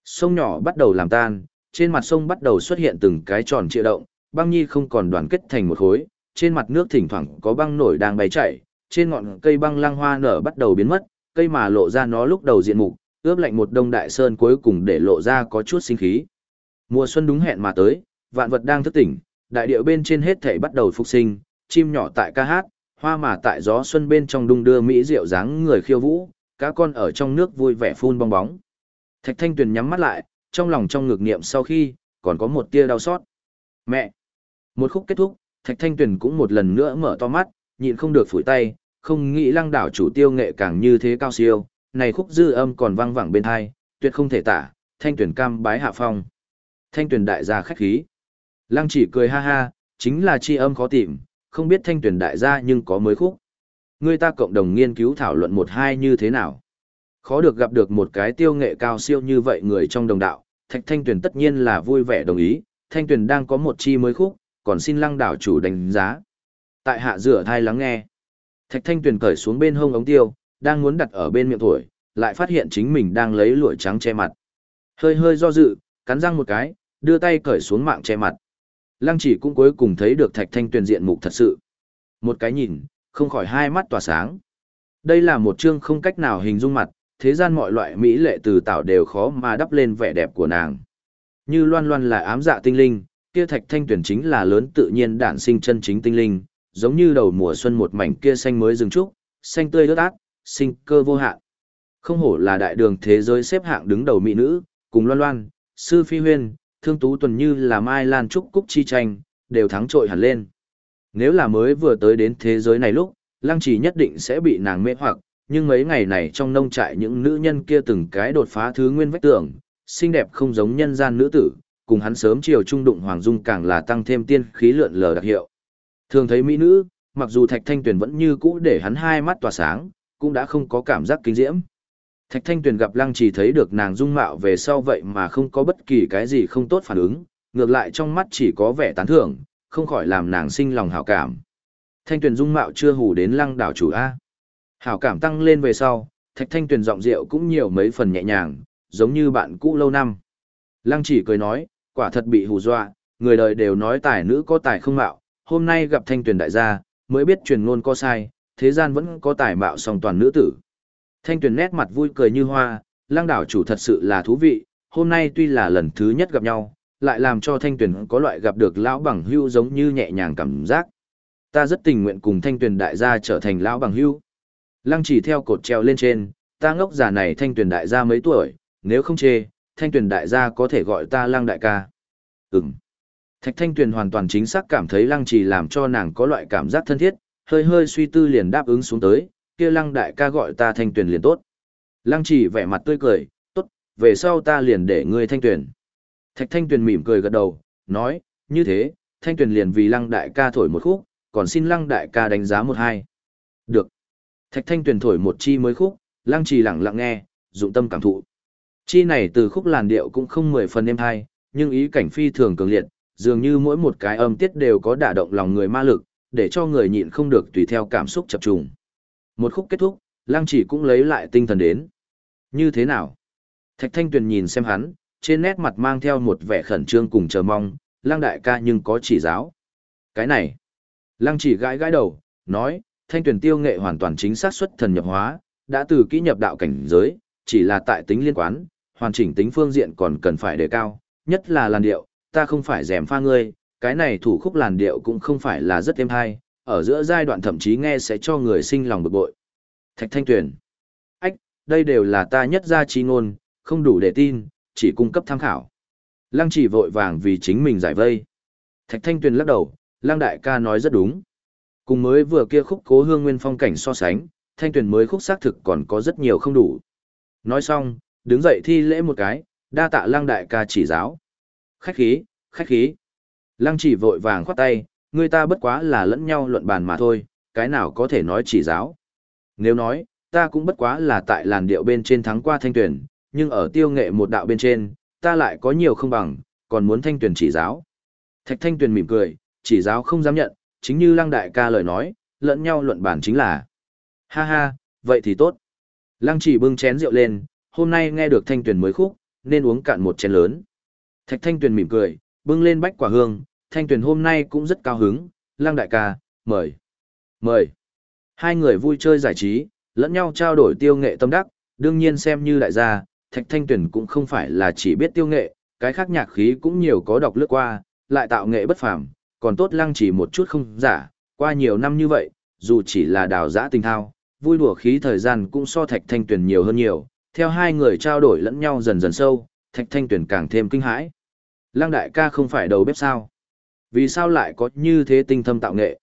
Sông nhỏ bắt đầu làm tan, trên mặt sông bắt đầu xuất hiện từng cái tròn trịa động, băng nhi không còn đoàn kết thành một khối, trên mặt nước thỉnh thoảng có băng nổi đang bay chảy, trên ngọn cây băng lăng hoa nở bắt đầu biến mất, cây mà lộ ra nó lúc đầu diện mục, ướp lạnh một đông đại sơn cuối cùng để lộ ra có chút sinh khí. Mùa xuân đúng hẹn mà tới, vạn vật đang thức tỉnh, đại địa bên trên hết thảy bắt đầu phục sinh, chim nhỏ tại ca hát, hoa mà tại gió xuân bên trong đung đưa mỹ diệu dáng người khiêu vũ, cá con ở trong nước vui vẻ phun bong bóng. Thạch Thanh Tuyền nhắm mắt lại, trong lòng trong ngực niệm sau khi, còn có một tia đau xót. Mẹ! Một khúc kết thúc, Thạch Thanh Tuyền cũng một lần nữa mở to mắt, nhịn không được phủi tay, không nghĩ lăng đảo chủ tiêu nghệ càng như thế cao siêu, này khúc dư âm còn vang vẳng bên hai, tuyệt không thể tả, Thanh Tuyền cam bái hạ phong. Thanh Tuyền đại gia khách khí. Lăng chỉ cười ha ha, chính là chi âm khó tìm, không biết Thanh Tuyền đại gia nhưng có mới khúc. Người ta cộng đồng nghiên cứu thảo luận một hai như thế nào. Khó được gặp được một cái tiêu nghệ cao siêu như vậy người trong đồng đạo, Thạch Thanh Tuyền tất nhiên là vui vẻ đồng ý, Thanh Tuyền đang có một chi mới khúc, còn xin lăng đảo chủ đánh giá. Tại hạ rửa thai lắng nghe. Thạch Thanh Tuyền cởi xuống bên hông ống tiêu, đang muốn đặt ở bên miệng thổi, lại phát hiện chính mình đang lấy lụa trắng che mặt. Hơi hơi do dự, cắn răng một cái, đưa tay cởi xuống mạng che mặt. Lăng chỉ cũng cuối cùng thấy được Thạch Thanh Tuyền diện mục thật sự. Một cái nhìn, không khỏi hai mắt tỏa sáng. Đây là một chương không cách nào hình dung mặt, thế gian mọi loại mỹ lệ từ tạo đều khó mà đắp lên vẻ đẹp của nàng. Như loan loan là ám dạ tinh linh, kia thạch thanh tuyển chính là lớn tự nhiên đản sinh chân chính tinh linh, giống như đầu mùa xuân một mảnh kia xanh mới rừng trúc, xanh tươi rớt át, sinh cơ vô hạn. Không hổ là đại đường thế giới xếp hạng đứng đầu mỹ nữ, cùng loan loan, sư phi huyên, thương tú tuần như là mai lan trúc cúc chi tranh, đều thắng trội hẳn lên. Nếu là mới vừa tới đến thế giới này lúc, lăng trì nhất định sẽ bị nàng mê hoặc, nhưng mấy ngày này trong nông trại những nữ nhân kia từng cái đột phá thứ nguyên vách tường, xinh đẹp không giống nhân gian nữ tử, cùng hắn sớm chiều trung đụng hoàng dung càng là tăng thêm tiên khí lượn lờ đặc hiệu. Thường thấy mỹ nữ, mặc dù Thạch Thanh Tuyền vẫn như cũ để hắn hai mắt tỏa sáng, cũng đã không có cảm giác kinh diễm. Thạch Thanh Tuyền gặp Lăng Trì thấy được nàng dung mạo về sau vậy mà không có bất kỳ cái gì không tốt phản ứng, ngược lại trong mắt chỉ có vẻ tán thưởng, không khỏi làm nàng sinh lòng hảo cảm. Thanh Tuyền dung mạo chưa hù đến Lăng đảo chủ A. Hảo cảm tăng lên về sau, Thạch Thanh Tuyền giọng rượu cũng nhiều mấy phần nhẹ nhàng, giống như bạn cũ lâu năm. Lăng chỉ cười nói, quả thật bị hù dọa, người đời đều nói tài nữ có tài không mạo, hôm nay gặp Thanh Tuyền đại gia, mới biết truyền ngôn có sai, thế gian vẫn có tài mạo song toàn nữ tử. Thanh Tuyền nét mặt vui cười như hoa, lăng đảo chủ thật sự là thú vị, hôm nay tuy là lần thứ nhất gặp nhau, lại làm cho Thanh Tuyền có loại gặp được lão bằng hưu giống như nhẹ nhàng cảm giác. Ta rất tình nguyện cùng Thanh Tuyền đại gia trở thành lão bằng hưu. Lăng chỉ theo cột treo lên trên, ta ngốc già này thanh tuyển đại gia mấy tuổi, nếu không chê, thanh Tuyền đại gia có thể gọi ta lăng đại ca. Ừm. Thạch thanh Tuyền hoàn toàn chính xác cảm thấy lăng chỉ làm cho nàng có loại cảm giác thân thiết, hơi hơi suy tư liền đáp ứng xuống tới, kia lăng đại ca gọi ta thanh Tuyền liền tốt. Lăng chỉ vẻ mặt tươi cười, tốt, về sau ta liền để ngươi thanh Tuyền. Thạch thanh Tuyền mỉm cười gật đầu, nói, như thế, thanh Tuyền liền vì lăng đại ca thổi một khúc, còn xin lăng đại ca đánh giá một hai. Được. Thạch thanh Tuyền thổi một chi mới khúc, lăng trì lặng lặng nghe, dụng tâm cảm thụ. Chi này từ khúc làn điệu cũng không mười phần êm hay, nhưng ý cảnh phi thường cường liệt, dường như mỗi một cái âm tiết đều có đả động lòng người ma lực, để cho người nhịn không được tùy theo cảm xúc chập trùng. Một khúc kết thúc, lăng chỉ cũng lấy lại tinh thần đến. Như thế nào? Thạch thanh tuyền nhìn xem hắn, trên nét mặt mang theo một vẻ khẩn trương cùng chờ mong, lăng đại ca nhưng có chỉ giáo. Cái này, lăng chỉ gãi gãi đầu, nói, thanh tuyền tiêu nghệ hoàn toàn chính xác xuất thần nhập hóa, đã từ kỹ nhập đạo cảnh giới, chỉ là tại tính liên quan, hoàn chỉnh tính phương diện còn cần phải đề cao, nhất là làn điệu, ta không phải dèm pha ngươi, cái này thủ khúc làn điệu cũng không phải là rất êm hay, ở giữa giai đoạn thậm chí nghe sẽ cho người sinh lòng bực bội. Thạch thanh Tuyền, ách, đây đều là ta nhất ra trí ngôn, không đủ để tin, chỉ cung cấp tham khảo. Lăng chỉ vội vàng vì chính mình giải vây. Thạch thanh tuyền lắc đầu, lăng đại ca nói rất đúng. Cùng mới vừa kia khúc cố hương nguyên phong cảnh so sánh, thanh Tuyền mới khúc xác thực còn có rất nhiều không đủ. Nói xong, đứng dậy thi lễ một cái, đa tạ lăng đại ca chỉ giáo. Khách khí, khách khí. Lăng chỉ vội vàng khoát tay, người ta bất quá là lẫn nhau luận bàn mà thôi, cái nào có thể nói chỉ giáo. Nếu nói, ta cũng bất quá là tại làn điệu bên trên thắng qua thanh tuyển, nhưng ở tiêu nghệ một đạo bên trên, ta lại có nhiều không bằng, còn muốn thanh tuyển chỉ giáo. Thạch thanh tuyển mỉm cười, chỉ giáo không dám nhận, chính như lăng đại ca lời nói, lẫn nhau luận bàn chính là. Ha ha, vậy thì tốt. Lăng chỉ bưng chén rượu lên, hôm nay nghe được thanh Tuyền mới khúc, nên uống cạn một chén lớn. Thạch thanh Tuyền mỉm cười, bưng lên bách quả hương, thanh Tuyền hôm nay cũng rất cao hứng, lăng đại ca, mời. Mời. Hai người vui chơi giải trí, lẫn nhau trao đổi tiêu nghệ tâm đắc, đương nhiên xem như đại gia, thạch thanh Tuyền cũng không phải là chỉ biết tiêu nghệ, cái khác nhạc khí cũng nhiều có đọc lướt qua, lại tạo nghệ bất phàm, còn tốt lăng chỉ một chút không giả, qua nhiều năm như vậy, dù chỉ là đào giã tình thao, vui đùa khí thời gian cũng so thạch thanh Tuyền nhiều hơn nhiều, theo hai người trao đổi lẫn nhau dần dần sâu, thạch thanh Tuyền càng thêm kinh hãi. Lăng đại ca không phải đầu bếp sao? Vì sao lại có như thế tinh thâm tạo nghệ?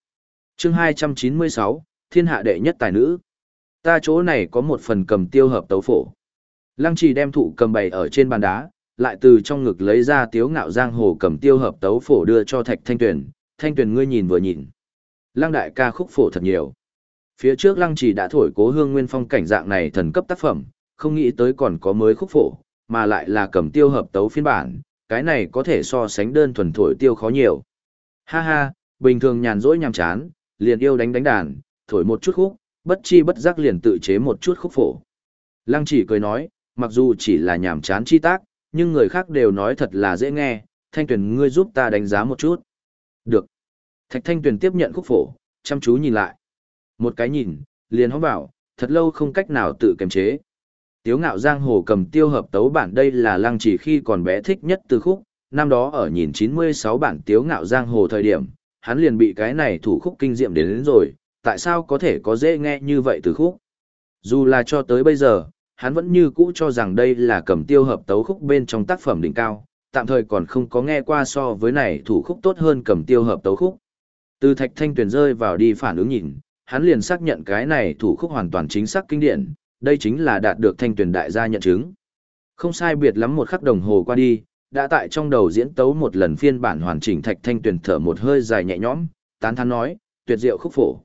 chương 296, thiên hạ đệ nhất tài nữ. Ta chỗ này có một phần cầm tiêu hợp tấu phổ. Lăng trì đem thụ cầm bày ở trên bàn đá, lại từ trong ngực lấy ra tiếu ngạo giang hồ cầm tiêu hợp tấu phổ đưa cho thạch thanh Tuyền. Thanh Tuyền ngươi nhìn vừa nhìn. Lăng đại ca khúc phổ thật nhiều. Phía trước lăng trì đã thổi cố hương nguyên phong cảnh dạng này thần cấp tác phẩm, không nghĩ tới còn có mới khúc phổ, mà lại là cầm tiêu hợp tấu phiên bản, cái này có thể so sánh đơn thuần thổi tiêu khó nhiều. Ha ha, bình thường nhàn rỗi nhàm chán, liền yêu đánh đánh đàn, thổi một chút khúc, bất chi bất giác liền tự chế một chút khúc phổ. Lăng chỉ cười nói, mặc dù chỉ là nhàm chán chi tác, nhưng người khác đều nói thật là dễ nghe, thanh tuyển ngươi giúp ta đánh giá một chút. Được. Thạch thanh tuyển tiếp nhận khúc phổ, chăm chú nhìn lại. Một cái nhìn, liền hóng bảo, thật lâu không cách nào tự kiềm chế. Tiếu ngạo giang hồ cầm tiêu hợp tấu bản đây là lăng chỉ khi còn bé thích nhất từ khúc, năm đó ở nhìn 96 bản tiếu ngạo giang hồ thời điểm, hắn liền bị cái này thủ khúc kinh diệm đến, đến rồi, tại sao có thể có dễ nghe như vậy từ khúc. Dù là cho tới bây giờ, hắn vẫn như cũ cho rằng đây là cầm tiêu hợp tấu khúc bên trong tác phẩm đỉnh cao, tạm thời còn không có nghe qua so với này thủ khúc tốt hơn cầm tiêu hợp tấu khúc. Từ thạch thanh tuyển rơi vào đi phản ứng nhìn, hắn liền xác nhận cái này thủ khúc hoàn toàn chính xác kinh điển, đây chính là đạt được thanh tuyển đại gia nhận chứng. Không sai biệt lắm một khắc đồng hồ qua đi, đã tại trong đầu diễn tấu một lần phiên bản hoàn chỉnh thạch thanh tuyển thở một hơi dài nhẹ nhõm, tán thán nói, tuyệt diệu khúc phổ.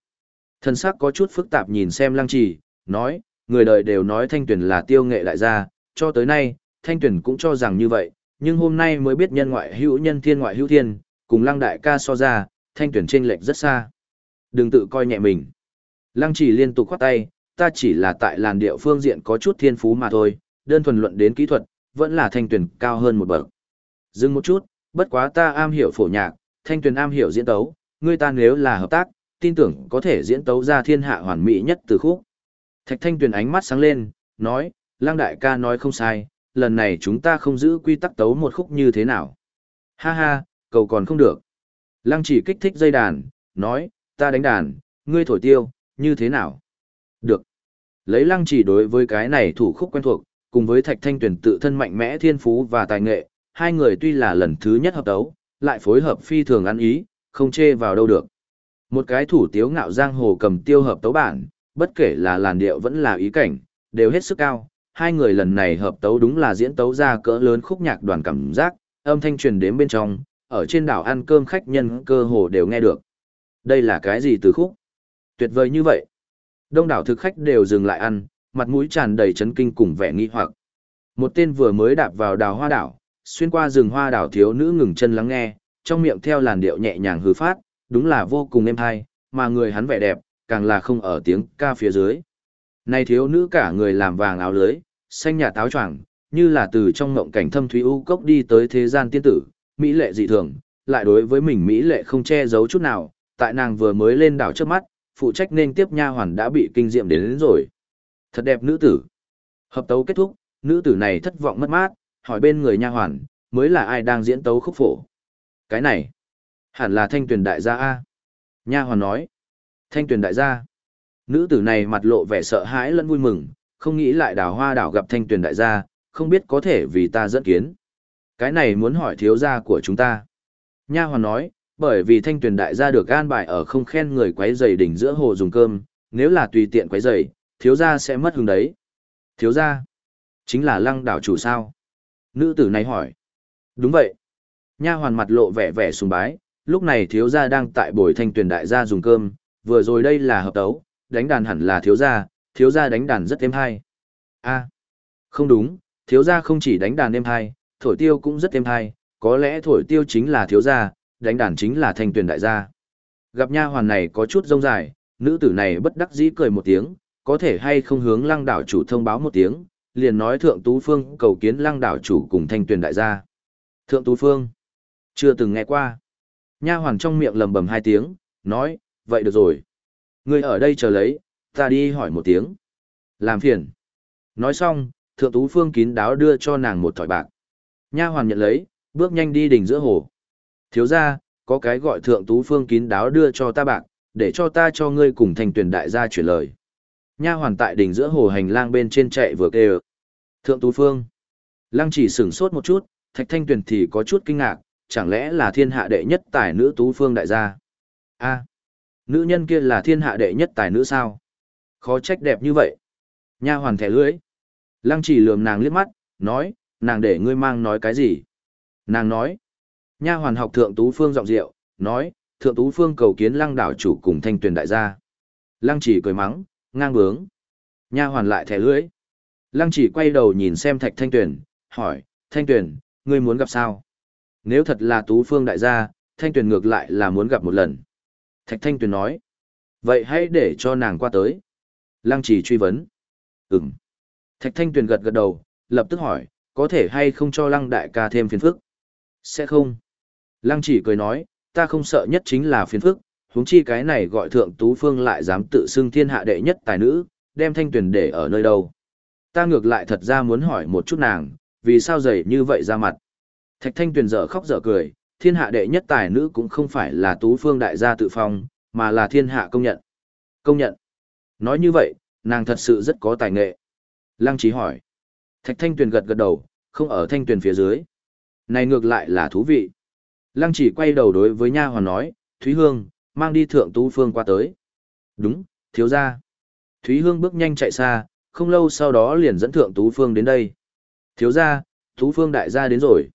Thân sắc có chút phức tạp nhìn xem lăng trì, nói, người đời đều nói thanh tuyển là tiêu nghệ đại gia, cho tới nay, thanh tuyển cũng cho rằng như vậy, nhưng hôm nay mới biết nhân ngoại hữu nhân thiên ngoại hữu thiên, cùng lăng đại ca so ra, thanh tuyển trên lệch rất xa. Đừng tự coi nhẹ mình. Lăng trì liên tục khoát tay, ta chỉ là tại làn điệu phương diện có chút thiên phú mà thôi, đơn thuần luận đến kỹ thuật, vẫn là thanh tuyển cao hơn một bậc. Dừng một chút, bất quá ta am hiểu phổ nhạc, thanh tuyển am hiểu diễn tấu, ngươi ta nếu là hợp tác, tin tưởng có thể diễn tấu ra thiên hạ hoàn mỹ nhất từ khúc. Thạch thanh tuyển ánh mắt sáng lên, nói, lang đại ca nói không sai, lần này chúng ta không giữ quy tắc tấu một khúc như thế nào. Ha ha, cầu còn không được. Lăng chỉ kích thích dây đàn, nói, ta đánh đàn, ngươi thổi tiêu, như thế nào? Được. Lấy lăng chỉ đối với cái này thủ khúc quen thuộc, cùng với thạch thanh tuyển tự thân mạnh mẽ thiên phú và tài nghệ, hai người tuy là lần thứ nhất hợp đấu, lại phối hợp phi thường ăn ý, không chê vào đâu được. Một cái thủ tiếu ngạo giang hồ cầm tiêu hợp tấu bản, bất kể là làn điệu vẫn là ý cảnh, đều hết sức cao. Hai người lần này hợp tấu đúng là diễn tấu ra cỡ lớn khúc nhạc đoàn cảm giác, âm thanh truyền đến bên trong, ở trên đảo ăn cơm khách nhân cơ hồ đều nghe được. Đây là cái gì từ khúc? Tuyệt vời như vậy. Đông đảo thực khách đều dừng lại ăn, mặt mũi tràn đầy chấn kinh cùng vẻ nghi hoặc. Một tên vừa mới đạp vào đào hoa đảo, xuyên qua rừng hoa đảo thiếu nữ ngừng chân lắng nghe, trong miệng theo làn điệu nhẹ nhàng hư phát, đúng là vô cùng êm hay, mà người hắn vẻ đẹp, càng là không ở tiếng ca phía dưới. Này thiếu nữ cả người làm vàng áo lưới, xanh nhà táo choàng, như là từ trong ngộng cảnh thâm thúy u cốc đi tới thế gian tiên tử, mỹ lệ dị thường, lại đối với mình mỹ lệ không che giấu chút nào, tại nàng vừa mới lên đảo trước mắt, phụ trách nên tiếp nha hoàn đã bị kinh diệm đến, đến rồi. Thật đẹp nữ tử. Hợp tấu kết thúc, nữ tử này thất vọng mất mát, hỏi bên người nha hoàn, mới là ai đang diễn tấu khúc phổ. Cái này, hẳn là thanh tuyển đại gia A. Nha hoàn nói, thanh tuyển đại gia. Nữ tử này mặt lộ vẻ sợ hãi lẫn vui mừng, không nghĩ lại đào hoa đảo gặp thanh tuyển đại gia, không biết có thể vì ta dẫn kiến. Cái này muốn hỏi thiếu gia của chúng ta. Nha hoàn nói, bởi vì thanh tuyển đại gia được gan bài ở không khen người quấy dày đỉnh giữa hồ dùng cơm, nếu là tùy tiện quấy dày thiếu gia sẽ mất hứng đấy. Thiếu gia, chính là lăng đảo chủ sao? Nữ tử này hỏi. Đúng vậy. Nha hoàn mặt lộ vẻ vẻ sùng bái, lúc này thiếu gia đang tại buổi thanh tuyển đại gia dùng cơm, vừa rồi đây là hợp tấu, đánh đàn hẳn là thiếu gia, thiếu gia đánh đàn rất êm hay. a không đúng, thiếu gia không chỉ đánh đàn êm hay, thổi tiêu cũng rất êm hay, có lẽ thổi tiêu chính là thiếu gia, đánh đàn chính là thanh tuyển đại gia. Gặp nha hoàn này có chút rông dài, nữ tử này bất đắc dĩ cười một tiếng, có thể hay không hướng lăng đảo chủ thông báo một tiếng, liền nói thượng tú phương cầu kiến lăng đảo chủ cùng thanh tuyển đại gia. Thượng tú phương, chưa từng nghe qua. Nha hoàn trong miệng lầm bầm hai tiếng, nói, vậy được rồi. Người ở đây chờ lấy, ta đi hỏi một tiếng. Làm phiền. Nói xong, thượng tú phương kín đáo đưa cho nàng một thỏi bạc. Nha hoàn nhận lấy, bước nhanh đi đỉnh giữa hồ. Thiếu ra, có cái gọi thượng tú phương kín đáo đưa cho ta bạc, để cho ta cho ngươi cùng thành tuyển đại gia chuyển lời. Nha hoàn tại đỉnh giữa hồ hành lang bên trên chạy vừa kêu. Thượng tú phương. Lăng chỉ sửng sốt một chút, thạch thanh tuyển thì có chút kinh ngạc, chẳng lẽ là thiên hạ đệ nhất tài nữ tú phương đại gia? a nữ nhân kia là thiên hạ đệ nhất tài nữ sao? Khó trách đẹp như vậy. Nha hoàn thẻ lưỡi. Lăng chỉ lườm nàng liếc mắt, nói, nàng để ngươi mang nói cái gì? Nàng nói, nha hoàn học thượng tú phương giọng rượu, nói, thượng tú phương cầu kiến lăng đảo chủ cùng thanh tuyền đại gia. Lăng chỉ cười mắng, ngang bướng. Nha hoàn lại thẻ lưỡi. Lăng chỉ quay đầu nhìn xem thạch thanh tuyền, hỏi, thanh tuyền, ngươi muốn gặp sao? Nếu thật là tú phương đại gia, thanh tuyền ngược lại là muốn gặp một lần. Thạch thanh tuyền nói, vậy hãy để cho nàng qua tới. Lăng chỉ truy vấn. Ừm. Thạch thanh tuyền gật gật đầu, lập tức hỏi, có thể hay không cho lăng đại ca thêm phiền phức? Sẽ không. Lăng chỉ cười nói, ta không sợ nhất chính là phiền phức, huống chi cái này gọi thượng tú phương lại dám tự xưng thiên hạ đệ nhất tài nữ, đem thanh tuyển để ở nơi đâu. Ta ngược lại thật ra muốn hỏi một chút nàng, vì sao dày như vậy ra mặt. Thạch thanh tuyển dở khóc dở cười, thiên hạ đệ nhất tài nữ cũng không phải là tú phương đại gia tự phong, mà là thiên hạ công nhận. Công nhận. Nói như vậy, nàng thật sự rất có tài nghệ. Lăng trí hỏi. Thạch thanh tuyển gật gật đầu, không ở thanh tuyển phía dưới. Này ngược lại là thú vị. Lăng chỉ quay đầu đối với nha hoàn nói, Thúy Hương, mang đi thượng tú phương qua tới. Đúng, thiếu gia. Thúy Hương bước nhanh chạy xa, không lâu sau đó liền dẫn thượng tú phương đến đây. Thiếu gia, tú phương đại gia đến rồi.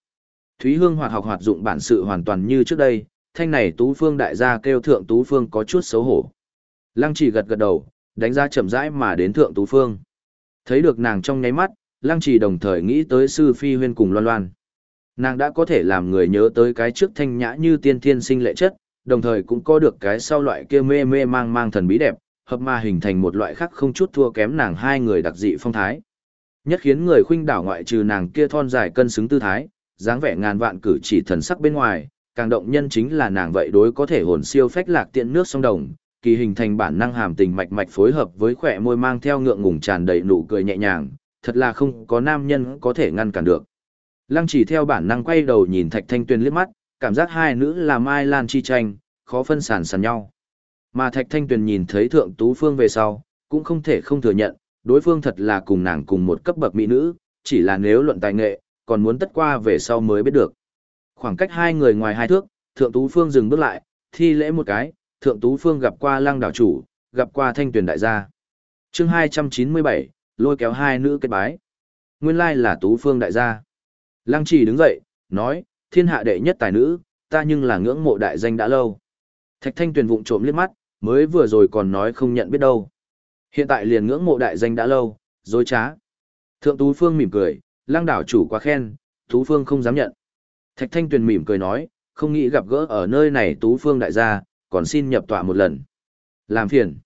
Thúy Hương hoạt học hoạt dụng bản sự hoàn toàn như trước đây, thanh này tú phương đại gia kêu thượng tú phương có chút xấu hổ. Lăng chỉ gật gật đầu, đánh ra chậm rãi mà đến thượng tú phương. Thấy được nàng trong nháy mắt, lăng chỉ đồng thời nghĩ tới sư phi huyên cùng loan loan. Nàng đã có thể làm người nhớ tới cái trước thanh nhã như tiên thiên sinh lệ chất, đồng thời cũng có được cái sau loại kia mê mê mang mang thần bí đẹp, hợp ma hình thành một loại khác không chút thua kém nàng hai người đặc dị phong thái. Nhất khiến người khuynh đảo ngoại trừ nàng kia thon dài cân xứng tư thái, dáng vẻ ngàn vạn cử chỉ thần sắc bên ngoài, càng động nhân chính là nàng vậy đối có thể hồn siêu phách lạc tiện nước sông đồng, kỳ hình thành bản năng hàm tình mạch mạch phối hợp với khỏe môi mang theo ngượng ngùng tràn đầy nụ cười nhẹ nhàng, thật là không có nam nhân có thể ngăn cản được. Lăng chỉ theo bản năng quay đầu nhìn Thạch Thanh Tuyền liếc mắt, cảm giác hai nữ là Mai Lan chi tranh, khó phân sản sàn nhau. Mà Thạch Thanh Tuyền nhìn thấy Thượng Tú Phương về sau, cũng không thể không thừa nhận, đối phương thật là cùng nàng cùng một cấp bậc mỹ nữ, chỉ là nếu luận tài nghệ, còn muốn tất qua về sau mới biết được. Khoảng cách hai người ngoài hai thước, Thượng Tú Phương dừng bước lại, thi lễ một cái, Thượng Tú Phương gặp qua Lăng đảo chủ, gặp qua Thanh Tuyền đại gia. Chương 297, lôi kéo hai nữ kết bái. Nguyên lai là Tú Phương đại gia. Lăng trì đứng dậy, nói, thiên hạ đệ nhất tài nữ, ta nhưng là ngưỡng mộ đại danh đã lâu. Thạch thanh tuyền vụng trộm liếc mắt, mới vừa rồi còn nói không nhận biết đâu. Hiện tại liền ngưỡng mộ đại danh đã lâu, dối trá. Thượng Tú Phương mỉm cười, lăng đảo chủ quá khen, Tú Phương không dám nhận. Thạch thanh tuyền mỉm cười nói, không nghĩ gặp gỡ ở nơi này Tú Phương đại gia, còn xin nhập tọa một lần. Làm phiền.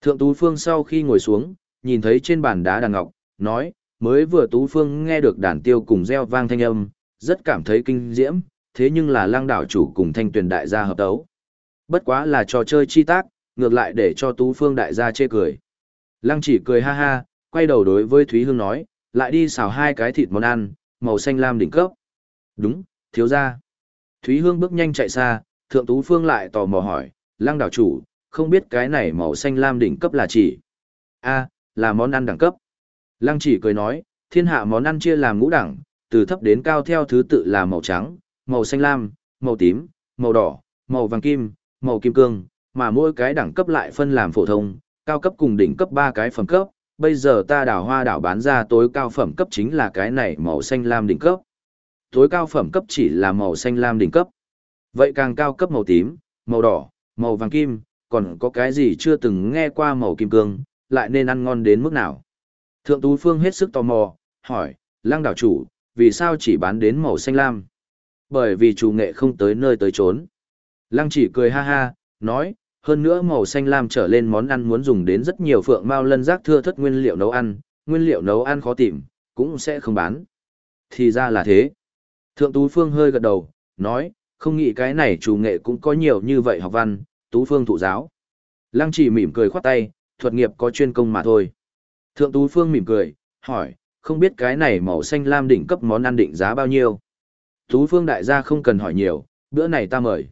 Thượng Tú Phương sau khi ngồi xuống, nhìn thấy trên bàn đá đàn ngọc, nói, mới vừa Tú Phương nghe được đàn tiêu cùng reo vang thanh âm, rất cảm thấy kinh diễm, thế nhưng là lang đảo chủ cùng thanh tuyển đại gia hợp đấu. Bất quá là trò chơi chi tác, ngược lại để cho Tú Phương đại gia chê cười. Lăng chỉ cười ha ha, quay đầu đối với Thúy Hương nói, lại đi xào hai cái thịt món ăn, màu xanh lam đỉnh cấp. Đúng, thiếu gia. Thúy Hương bước nhanh chạy xa, Thượng Tú Phương lại tò mò hỏi, lăng đảo chủ, không biết cái này màu xanh lam đỉnh cấp là chỉ. a là món ăn đẳng cấp. Lăng chỉ cười nói, thiên hạ món ăn chia làm ngũ đẳng, từ thấp đến cao theo thứ tự là màu trắng, màu xanh lam, màu tím, màu đỏ, màu vàng kim, màu kim cương, mà mỗi cái đẳng cấp lại phân làm phổ thông, cao cấp cùng đỉnh cấp ba cái phẩm cấp. Bây giờ ta đảo hoa đảo bán ra tối cao phẩm cấp chính là cái này màu xanh lam đỉnh cấp. Tối cao phẩm cấp chỉ là màu xanh lam đỉnh cấp. Vậy càng cao cấp màu tím, màu đỏ, màu vàng kim, còn có cái gì chưa từng nghe qua màu kim cương, lại nên ăn ngon đến mức nào. Thượng Tú Phương hết sức tò mò, hỏi, lăng đảo chủ, vì sao chỉ bán đến màu xanh lam? Bởi vì chủ nghệ không tới nơi tới trốn. Lăng chỉ cười ha ha, nói, hơn nữa màu xanh lam trở lên món ăn muốn dùng đến rất nhiều phượng mao lân rác thưa thất nguyên liệu nấu ăn, nguyên liệu nấu ăn khó tìm, cũng sẽ không bán. Thì ra là thế. Thượng Tú Phương hơi gật đầu, nói, không nghĩ cái này chủ nghệ cũng có nhiều như vậy học văn, Tú Phương thụ giáo. Lăng chỉ mỉm cười khoát tay, thuật nghiệp có chuyên công mà thôi. Thượng Tú Phương mỉm cười, hỏi, không biết cái này màu xanh lam đỉnh cấp món ăn định giá bao nhiêu. Tú Phương đại gia không cần hỏi nhiều, bữa này ta mời.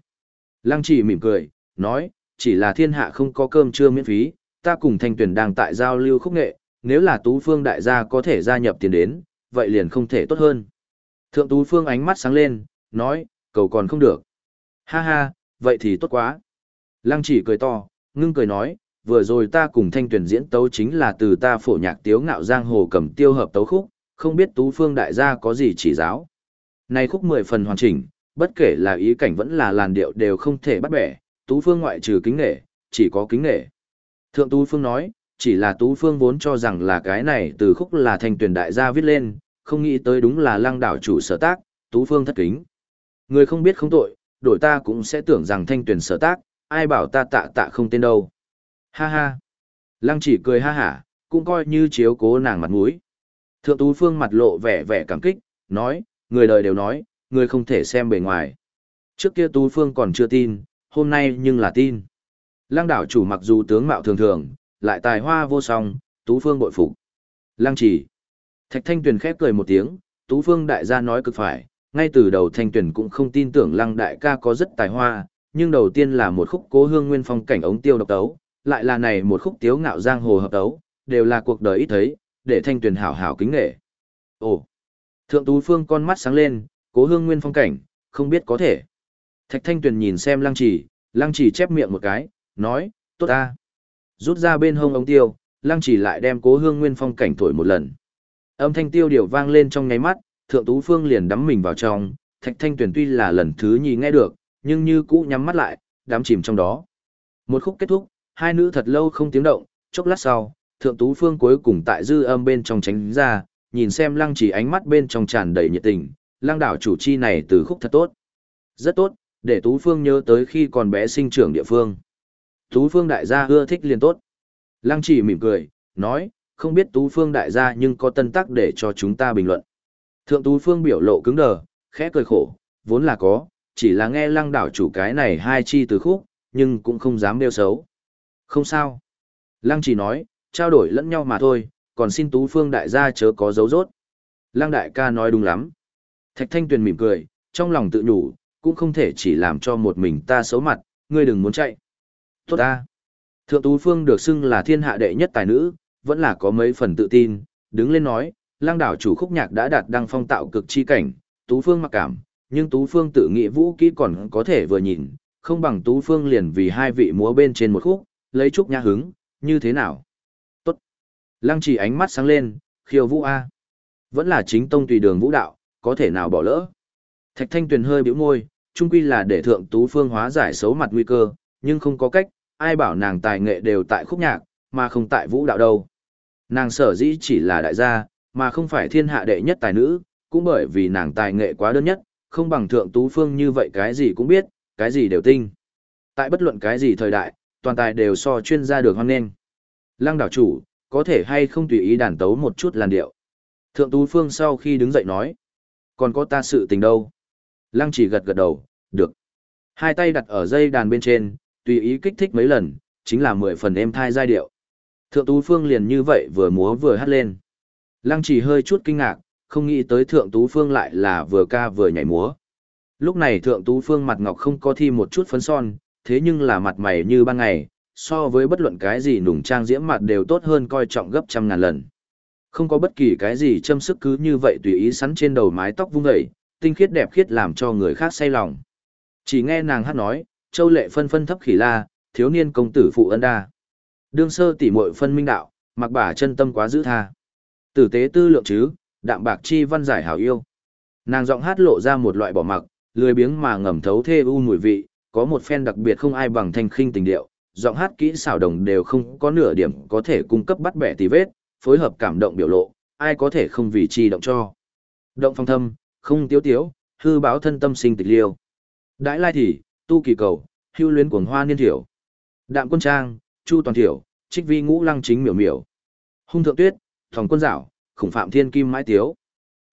Lăng chỉ mỉm cười, nói, chỉ là thiên hạ không có cơm trưa miễn phí, ta cùng thanh tuyển đang tại giao lưu khúc nghệ, nếu là Tú Phương đại gia có thể gia nhập tiền đến, vậy liền không thể tốt hơn. Thượng Tú Phương ánh mắt sáng lên, nói, cầu còn không được. Ha ha, vậy thì tốt quá. Lăng chỉ cười to, ngưng cười nói, vừa rồi ta cùng thanh tuyển diễn tấu chính là từ ta phổ nhạc tiếu ngạo giang hồ cầm tiêu hợp tấu khúc, không biết Tú Phương đại gia có gì chỉ giáo. Này khúc mười phần hoàn chỉnh, bất kể là ý cảnh vẫn là làn điệu đều không thể bắt bẻ, Tú Phương ngoại trừ kính nghệ, chỉ có kính nghệ. Thượng Tú Phương nói, chỉ là Tú Phương vốn cho rằng là cái này từ khúc là thanh tuyển đại gia viết lên, không nghĩ tới đúng là lăng đảo chủ sở tác, Tú Phương thất kính. Người không biết không tội, đổi ta cũng sẽ tưởng rằng thanh tuyển sở tác, ai bảo ta tạ tạ không tên đâu. Ha ha. Lăng chỉ cười ha hả, cũng coi như chiếu cố nàng mặt mũi. Thượng Tú Phương mặt lộ vẻ vẻ cảm kích, nói, người đời đều nói, người không thể xem bề ngoài. Trước kia Tú Phương còn chưa tin, hôm nay nhưng là tin. Lăng đảo chủ mặc dù tướng mạo thường thường, lại tài hoa vô song, Tú Phương bội phục. Lăng chỉ. Thạch Thanh Tuyền khép cười một tiếng, Tú Phương đại gia nói cực phải, ngay từ đầu Thanh Tuyền cũng không tin tưởng Lăng đại ca có rất tài hoa, nhưng đầu tiên là một khúc cố hương nguyên phong cảnh ống tiêu độc tấu, lại là này một khúc tiếu ngạo giang hồ hợp đấu đều là cuộc đời ít thấy, để Thanh Tuyền hảo hảo kính nghệ. Ồ! Thượng Tú Phương con mắt sáng lên, cố hương nguyên phong cảnh, không biết có thể. Thạch Thanh Tuyền nhìn xem Lăng Chỉ, Lăng Chỉ chép miệng một cái, nói, tốt ta. Rút ra bên hông ống tiêu, Lăng Chỉ lại đem cố hương nguyên phong cảnh thổi một lần. Âm thanh tiêu điều vang lên trong ngáy mắt, Thượng Tú Phương liền đắm mình vào trong, Thạch Thanh Tuyền tuy là lần thứ nhì nghe được, nhưng như cũ nhắm mắt lại, đắm chìm trong đó. Một khúc kết thúc, hai nữ thật lâu không tiếng động, chốc lát sau, Thượng Tú Phương cuối cùng tại dư âm bên trong tránh ra, nhìn xem Lăng Chỉ ánh mắt bên trong tràn đầy nhiệt tình, Lăng đảo chủ chi này từ khúc thật tốt. Rất tốt, để Tú Phương nhớ tới khi còn bé sinh trưởng địa phương. Tú Phương đại gia ưa thích liền tốt. Lăng Chỉ mỉm cười, nói, không biết Tú Phương đại gia nhưng có tân tắc để cho chúng ta bình luận. Thượng Tú Phương biểu lộ cứng đờ, khẽ cười khổ, vốn là có, chỉ là nghe lăng đảo chủ cái này hai chi từ khúc, nhưng cũng không dám đeo xấu. Không sao. Lăng chỉ nói, trao đổi lẫn nhau mà thôi, còn xin Tú Phương đại gia chớ có dấu rốt. Lăng đại ca nói đúng lắm. Thạch Thanh Tuyền mỉm cười, trong lòng tự nhủ, cũng không thể chỉ làm cho một mình ta xấu mặt, ngươi đừng muốn chạy. Tốt ta. Thượng Tú Phương được xưng là thiên hạ đệ nhất tài nữ, vẫn là có mấy phần tự tin, đứng lên nói, lang đảo chủ khúc nhạc đã đạt đăng phong tạo cực chi cảnh, Tú Phương mặc cảm, nhưng Tú Phương tự nghĩ vũ kỹ còn có thể vừa nhìn, không bằng Tú Phương liền vì hai vị múa bên trên một khúc, lấy chút nha hứng, như thế nào? Tốt. Lăng chỉ ánh mắt sáng lên, khiêu vũ A. Vẫn là chính tông tùy đường vũ đạo, có thể nào bỏ lỡ. Thạch thanh tuyền hơi bĩu môi, chung quy là để thượng Tú Phương hóa giải xấu mặt nguy cơ, nhưng không có cách, ai bảo nàng tài nghệ đều tại khúc nhạc, mà không tại vũ đạo đâu. Nàng sở dĩ chỉ là đại gia, mà không phải thiên hạ đệ nhất tài nữ, cũng bởi vì nàng tài nghệ quá đơn nhất, không bằng thượng tú phương như vậy cái gì cũng biết, cái gì đều tinh. Tại bất luận cái gì thời đại, toàn tài đều so chuyên gia được hoan nghênh. Lăng đảo chủ, có thể hay không tùy ý đàn tấu một chút làn điệu. Thượng tú phương sau khi đứng dậy nói, còn có ta sự tình đâu. Lăng chỉ gật gật đầu, được. Hai tay đặt ở dây đàn bên trên, tùy ý kích thích mấy lần, chính là mười phần êm thai giai điệu. Thượng Tú Phương liền như vậy vừa múa vừa hát lên. Lăng chỉ hơi chút kinh ngạc, không nghĩ tới Thượng Tú Phương lại là vừa ca vừa nhảy múa. Lúc này Thượng Tú Phương mặt ngọc không có thi một chút phấn son, thế nhưng là mặt mày như ban ngày, so với bất luận cái gì nùng trang diễm mặt đều tốt hơn coi trọng gấp trăm ngàn lần. Không có bất kỳ cái gì châm sức cứ như vậy tùy ý sắn trên đầu mái tóc vung dậy, tinh khiết đẹp khiết làm cho người khác say lòng. Chỉ nghe nàng hát nói, châu lệ phân phân thấp khỉ la, thiếu niên công tử phụ ân đa. Đương sơ tỉ muội phân minh đạo, mặc bả chân tâm quá giữ tha. Tử tế tư lượng chứ, đạm bạc chi văn giải hảo yêu. Nàng giọng hát lộ ra một loại bỏ mặc, lười biếng mà ngầm thấu thê u mùi vị, có một phen đặc biệt không ai bằng thanh khinh tình điệu, giọng hát kỹ xảo đồng đều không có nửa điểm có thể cung cấp bắt bẻ tì vết, phối hợp cảm động biểu lộ, ai có thể không vì chi động cho. Động phong thâm, không tiếu tiếu, hư báo thân tâm sinh tịch liêu. Đãi lai thì, tu kỳ cầu, hưu luyến cuồng hoa niên thiểu. Đạm quân trang, chu toàn thiểu, trích vi ngũ lăng chính miểu miểu. Hung thượng tuyết, thòng quân dạo, khủng phạm thiên kim mãi tiếu.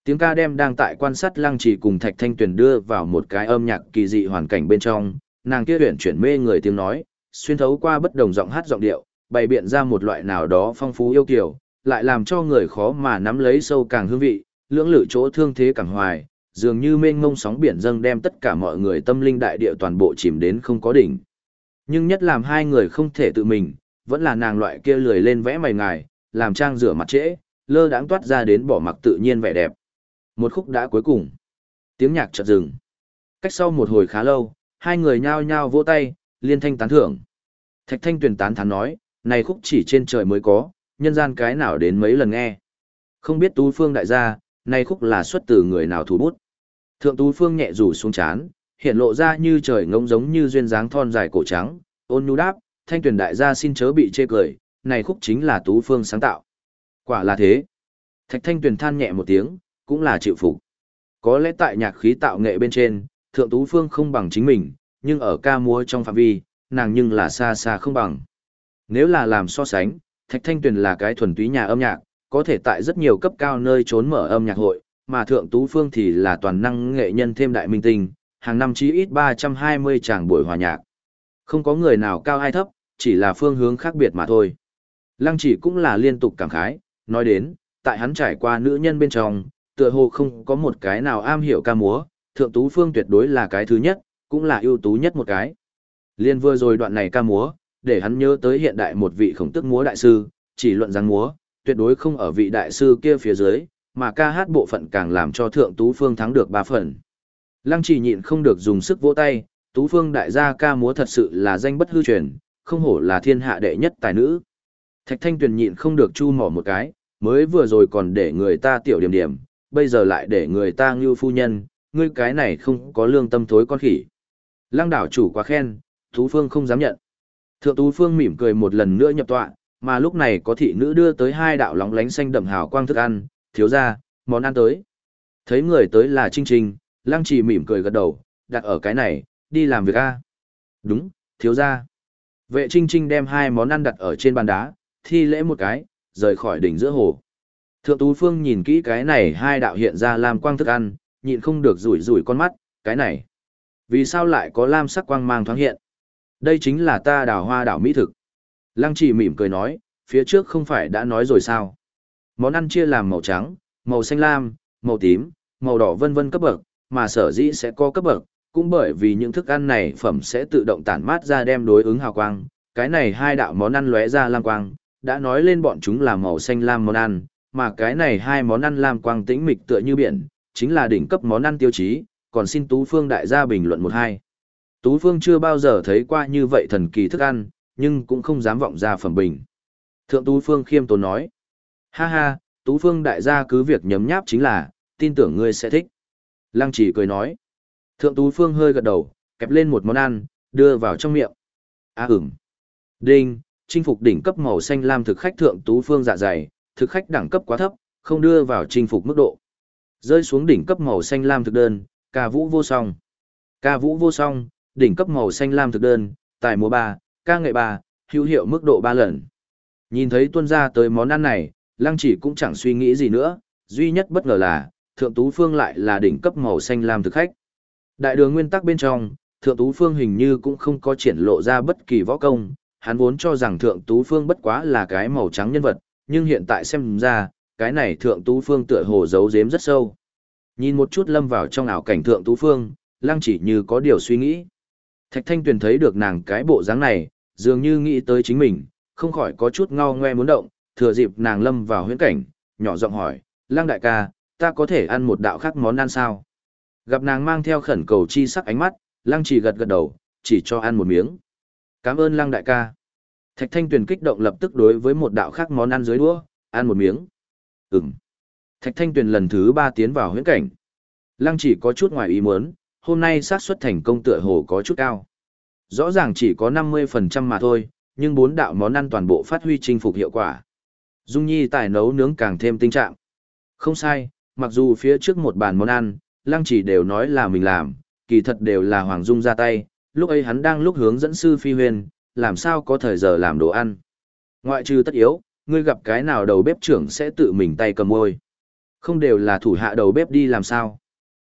Tiếng ca đem đang tại quan sát lăng trì cùng thạch thanh tuyển đưa vào một cái âm nhạc kỳ dị hoàn cảnh bên trong, nàng kia huyền chuyển mê người tiếng nói, xuyên thấu qua bất đồng giọng hát giọng điệu, bày biện ra một loại nào đó phong phú yêu kiều, lại làm cho người khó mà nắm lấy sâu càng hương vị, lưỡng lự chỗ thương thế càng hoài, dường như mênh mông sóng biển dâng đem tất cả mọi người tâm linh đại địa toàn bộ chìm đến không có đỉnh. Nhưng nhất làm hai người không thể tự mình, vẫn là nàng loại kia lười lên vẽ mày ngài, làm trang rửa mặt trễ, lơ đãng toát ra đến bỏ mặc tự nhiên vẻ đẹp. Một khúc đã cuối cùng. Tiếng nhạc chợt dừng. Cách sau một hồi khá lâu, hai người nhao nhao vỗ tay, liên thanh tán thưởng. Thạch thanh tuyển tán thán nói, này khúc chỉ trên trời mới có, nhân gian cái nào đến mấy lần nghe. Không biết tú phương đại gia, này khúc là xuất từ người nào thủ bút. Thượng tú phương nhẹ rủ xuống chán, hiện lộ ra như trời ngông giống như duyên dáng thon dài cổ trắng, ôn nhu đáp, thanh tuyển đại gia xin chớ bị chê cười, này khúc chính là tú phương sáng tạo. Quả là thế. Thạch thanh tuyển than nhẹ một tiếng, cũng là chịu phục. Có lẽ tại nhạc khí tạo nghệ bên trên, thượng tú phương không bằng chính mình, nhưng ở ca múa trong phạm vi, nàng nhưng là xa xa không bằng. Nếu là làm so sánh, Thạch Thanh Tuyền là cái thuần túy nhà âm nhạc, có thể tại rất nhiều cấp cao nơi trốn mở âm nhạc hội, mà Thượng Tú Phương thì là toàn năng nghệ nhân thêm đại minh tinh, hàng năm chí ít 320 tràng buổi hòa nhạc. Không có người nào cao hay thấp, chỉ là phương hướng khác biệt mà thôi. Lăng chỉ cũng là liên tục cảm khái, nói đến, tại hắn trải qua nữ nhân bên trong, tựa hồ không có một cái nào am hiểu ca múa, Thượng Tú Phương tuyệt đối là cái thứ nhất, cũng là ưu tú nhất một cái. Liên vừa rồi đoạn này ca múa, để hắn nhớ tới hiện đại một vị khổng tức múa đại sư, chỉ luận rằng múa, tuyệt đối không ở vị đại sư kia phía dưới, mà ca hát bộ phận càng làm cho Thượng Tú Phương thắng được ba phần. Lăng chỉ nhịn không được dùng sức vỗ tay, Tú Phương đại gia ca múa thật sự là danh bất hư truyền, không hổ là thiên hạ đệ nhất tài nữ. Thạch Thanh Tuyền nhịn không được chu mỏ một cái, mới vừa rồi còn để người ta tiểu điểm điểm, bây giờ lại để người ta ngưu phu nhân, ngươi cái này không có lương tâm thối con khỉ. Lăng đảo chủ quá khen, Tú Phương không dám nhận. Thượng Tú Phương mỉm cười một lần nữa nhập tọa, mà lúc này có thị nữ đưa tới hai đạo lóng lánh xanh đậm hào quang thức ăn, thiếu ra, món ăn tới. Thấy người tới là Trinh Trinh, Lăng Trì mỉm cười gật đầu, đặt ở cái này, đi làm việc a. Đúng, thiếu ra. Vệ Trinh Trinh đem hai món ăn đặt ở trên bàn đá, thi lễ một cái, rời khỏi đỉnh giữa hồ. Thượng Tú Phương nhìn kỹ cái này hai đạo hiện ra làm quang thức ăn, nhịn không được rủi rủi con mắt, cái này. Vì sao lại có lam sắc quang mang thoáng hiện? Đây chính là ta đào hoa đảo mỹ thực. Lăng chỉ mỉm cười nói, phía trước không phải đã nói rồi sao? Món ăn chia làm màu trắng, màu xanh lam, màu tím, màu đỏ vân vân cấp bậc, mà sở dĩ sẽ có cấp bậc, cũng bởi vì những thức ăn này phẩm sẽ tự động tản mát ra đem đối ứng hào quang. Cái này hai đạo món ăn lóe ra lam quang, đã nói lên bọn chúng là màu xanh lam món ăn, mà cái này hai món ăn lam quang tĩnh mịch tựa như biển, chính là đỉnh cấp món ăn tiêu chí, còn xin Tú Phương đại gia bình luận một hai. Tú Phương chưa bao giờ thấy qua như vậy thần kỳ thức ăn, nhưng cũng không dám vọng ra phẩm bình. Thượng Tú Phương khiêm tốn nói. Ha ha, Tú Phương đại gia cứ việc nhấm nháp chính là, tin tưởng ngươi sẽ thích. Lăng chỉ cười nói. Thượng Tú Phương hơi gật đầu, kẹp lên một món ăn, đưa vào trong miệng. À ửng Đinh, chinh phục đỉnh cấp màu xanh lam thực khách Thượng Tú Phương dạ dày, thực khách đẳng cấp quá thấp, không đưa vào chinh phục mức độ. Rơi xuống đỉnh cấp màu xanh lam thực đơn, ca vũ vô song. Ca vũ vô song, đỉnh cấp màu xanh lam thực đơn, tài múa 3, ca nghệ 3, hữu hiệu mức độ 3 lần. Nhìn thấy tuân ra tới món ăn này, lăng chỉ cũng chẳng suy nghĩ gì nữa, duy nhất bất ngờ là, thượng tú phương lại là đỉnh cấp màu xanh lam thực khách. Đại đường nguyên tắc bên trong, thượng tú phương hình như cũng không có triển lộ ra bất kỳ võ công, hắn vốn cho rằng thượng tú phương bất quá là cái màu trắng nhân vật, nhưng hiện tại xem ra, cái này thượng tú phương tựa hồ giấu giếm rất sâu. Nhìn một chút lâm vào trong ảo cảnh thượng tú phương, lăng chỉ như có điều suy nghĩ. Thạch Thanh Tuyền thấy được nàng cái bộ dáng này, dường như nghĩ tới chính mình, không khỏi có chút ngao ngoe muốn động, thừa dịp nàng lâm vào huyễn cảnh, nhỏ giọng hỏi, Lăng đại ca, ta có thể ăn một đạo khác món ăn sao? Gặp nàng mang theo khẩn cầu chi sắc ánh mắt, Lăng chỉ gật gật đầu, chỉ cho ăn một miếng. Cảm ơn Lăng đại ca. Thạch Thanh Tuyền kích động lập tức đối với một đạo khác món ăn dưới đũa, ăn một miếng. Ừm. Thạch Thanh Tuyền lần thứ ba tiến vào huyễn cảnh. Lăng chỉ có chút ngoài ý muốn, hôm nay xác suất thành công tựa hồ có chút cao. Rõ ràng chỉ có 50% mà thôi, nhưng bốn đạo món ăn toàn bộ phát huy chinh phục hiệu quả. Dung Nhi tài nấu nướng càng thêm tinh trạng. Không sai, mặc dù phía trước một bàn món ăn, Lăng chỉ đều nói là mình làm, kỳ thật đều là Hoàng Dung ra tay, lúc ấy hắn đang lúc hướng dẫn sư phi huyền, làm sao có thời giờ làm đồ ăn. Ngoại trừ tất yếu, ngươi gặp cái nào đầu bếp trưởng sẽ tự mình tay cầm môi. Không đều là thủ hạ đầu bếp đi làm sao.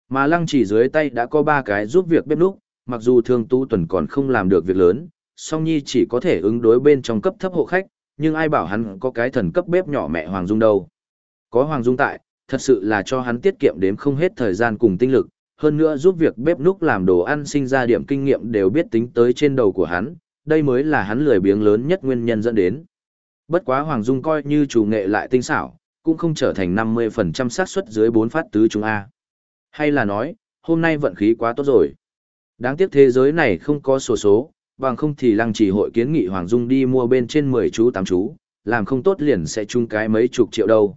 Mà lăng chỉ dưới tay đã có ba cái giúp việc bếp núc, mặc dù thương tu tuần còn không làm được việc lớn, song nhi chỉ có thể ứng đối bên trong cấp thấp hộ khách, nhưng ai bảo hắn có cái thần cấp bếp nhỏ mẹ Hoàng Dung đâu. Có Hoàng Dung tại, thật sự là cho hắn tiết kiệm đến không hết thời gian cùng tinh lực, hơn nữa giúp việc bếp núc làm đồ ăn sinh ra điểm kinh nghiệm đều biết tính tới trên đầu của hắn, đây mới là hắn lười biếng lớn nhất nguyên nhân dẫn đến. Bất quá Hoàng Dung coi như chủ nghệ lại tinh xảo, cũng không trở thành 50% xác suất dưới 4 phát tứ chúng A. Hay là nói, hôm nay vận khí quá tốt rồi. Đáng tiếc thế giới này không có sổ số, bằng không thì lăng chỉ hội kiến nghị Hoàng Dung đi mua bên trên 10 chú 8 chú, làm không tốt liền sẽ chung cái mấy chục triệu đâu.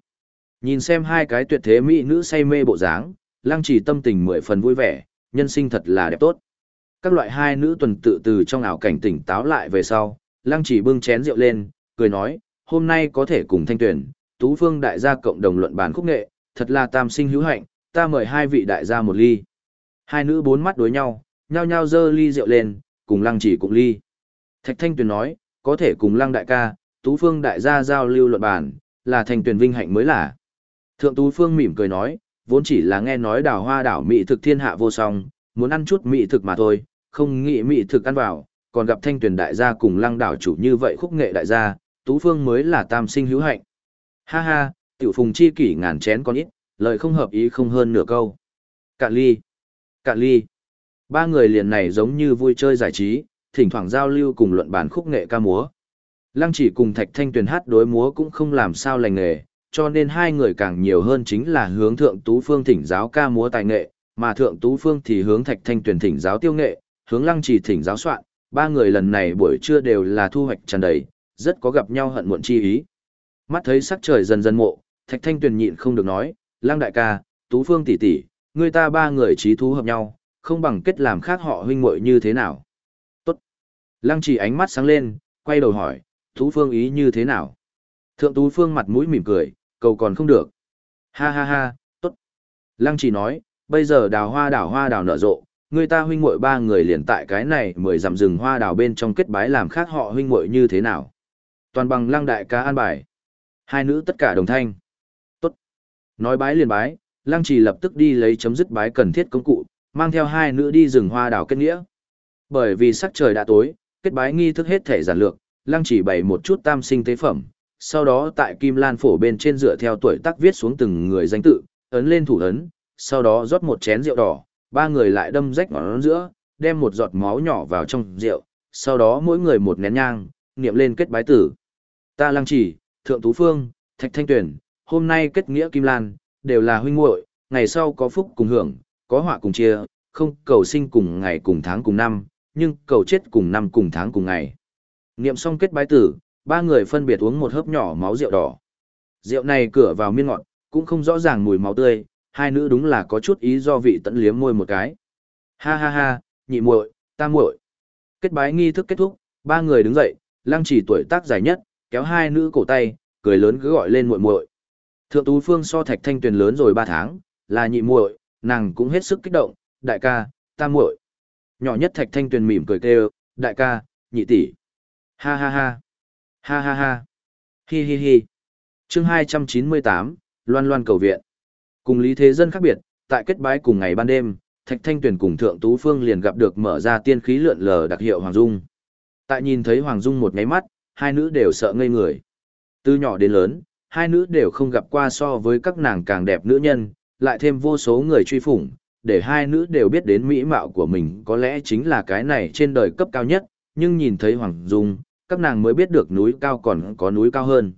Nhìn xem hai cái tuyệt thế mỹ nữ say mê bộ dáng, lăng chỉ tâm tình mười phần vui vẻ, nhân sinh thật là đẹp tốt. Các loại hai nữ tuần tự từ trong ảo cảnh tỉnh táo lại về sau, lăng chỉ bưng chén rượu lên, cười nói, hôm nay có thể cùng thanh tuyển, tú phương đại gia cộng đồng luận bàn khúc nghệ, thật là tam sinh hữu hạnh, ta mời hai vị đại gia một ly. Hai nữ bốn mắt đối nhau, nhao nhao dơ ly rượu lên, cùng lăng chỉ cùng ly. Thạch thanh tuyển nói, có thể cùng lăng đại ca, tú phương đại gia giao lưu luận bàn, là thanh tuyển vinh hạnh mới là. Thượng tú phương mỉm cười nói, vốn chỉ là nghe nói đào hoa đảo mỹ thực thiên hạ vô song, muốn ăn chút mỹ thực mà thôi, không nghĩ mỹ thực ăn vào, còn gặp thanh tuyển đại gia cùng lăng đảo chủ như vậy khúc nghệ đại gia, Tú Phương mới là tam sinh hữu hạnh. Ha ha, tiểu phùng chi kỷ ngàn chén con ít, lời không hợp ý không hơn nửa câu. Cạn ly. Cạn ly. Ba người liền này giống như vui chơi giải trí, thỉnh thoảng giao lưu cùng luận bàn khúc nghệ ca múa. Lăng chỉ cùng Thạch Thanh Tuyền hát đối múa cũng không làm sao lành nghề, cho nên hai người càng nhiều hơn chính là hướng Thượng Tú Phương thỉnh giáo ca múa tài nghệ, mà Thượng Tú Phương thì hướng Thạch Thanh Tuyền thỉnh giáo tiêu nghệ, hướng Lăng chỉ thỉnh giáo soạn, ba người lần này buổi trưa đều là thu hoạch tràn đầy, rất có gặp nhau hận muộn chi ý. Mắt thấy sắc trời dần dần mộ, Thạch Thanh Tuyền nhịn không được nói, Lăng đại ca, Tú Phương tỷ tỷ, người ta ba người trí thú hợp nhau, không bằng kết làm khác họ huynh muội như thế nào. Tốt. Lăng chỉ ánh mắt sáng lên, quay đầu hỏi, Tú Phương ý như thế nào? Thượng Tú Phương mặt mũi mỉm cười, cầu còn không được. Ha ha ha, tốt. Lăng chỉ nói, bây giờ đào hoa đào hoa đào nở rộ, người ta huynh muội ba người liền tại cái này mười dặm rừng hoa đào bên trong kết bái làm khác họ huynh muội như thế nào toàn bằng lăng đại ca an bài. Hai nữ tất cả đồng thanh. Tốt. Nói bái liền bái, lăng trì lập tức đi lấy chấm dứt bái cần thiết công cụ, mang theo hai nữ đi rừng hoa đào kết nghĩa. Bởi vì sắc trời đã tối, kết bái nghi thức hết thể giản lược, lăng chỉ bày một chút tam sinh tế phẩm, sau đó tại kim lan phổ bên trên dựa theo tuổi tác viết xuống từng người danh tự, ấn lên thủ ấn, sau đó rót một chén rượu đỏ, ba người lại đâm rách ngón giữa, đem một giọt máu nhỏ vào trong rượu, sau đó mỗi người một nén nhang, niệm lên kết bái tử. Ta lăng chỉ, thượng tú phương, thạch thanh tuyển, hôm nay kết nghĩa kim lan, đều là huynh muội, ngày sau có phúc cùng hưởng, có họa cùng chia, không cầu sinh cùng ngày cùng tháng cùng năm, nhưng cầu chết cùng năm cùng tháng cùng ngày. Niệm xong kết bái tử, ba người phân biệt uống một hớp nhỏ máu rượu đỏ. Rượu này cửa vào miên ngọt, cũng không rõ ràng mùi máu tươi, hai nữ đúng là có chút ý do vị tận liếm môi một cái. Ha ha ha, nhị muội, ta muội. Kết bái nghi thức kết thúc, ba người đứng dậy, lăng chỉ tuổi tác dài nhất, kéo hai nữ cổ tay, cười lớn cứ gọi lên muội muội. Thượng Tú Phương so Thạch Thanh Tuyền lớn rồi ba tháng, là nhị muội, nàng cũng hết sức kích động, đại ca, ta muội. Nhỏ nhất Thạch Thanh Tuyền mỉm cười kêu, đại ca, nhị tỷ. Ha ha ha. Ha ha ha. Hi hi hi. Chương hai trăm chín mươi tám, Loan Loan cầu viện. Cùng Lý Thế Dân khác biệt, tại kết bái cùng ngày ban đêm, Thạch Thanh Tuyền cùng Thượng Tú Phương liền gặp được mở ra tiên khí lượn lờ đặc hiệu Hoàng Dung. Tại nhìn thấy Hoàng Dung một nháy mắt, hai nữ đều sợ ngây người. Từ nhỏ đến lớn, hai nữ đều không gặp qua so với các nàng càng đẹp nữ nhân, lại thêm vô số người truy phủng, để hai nữ đều biết đến mỹ mạo của mình có lẽ chính là cái này trên đời cấp cao nhất, nhưng nhìn thấy Hoàng Dung, các nàng mới biết được núi cao còn có núi cao hơn.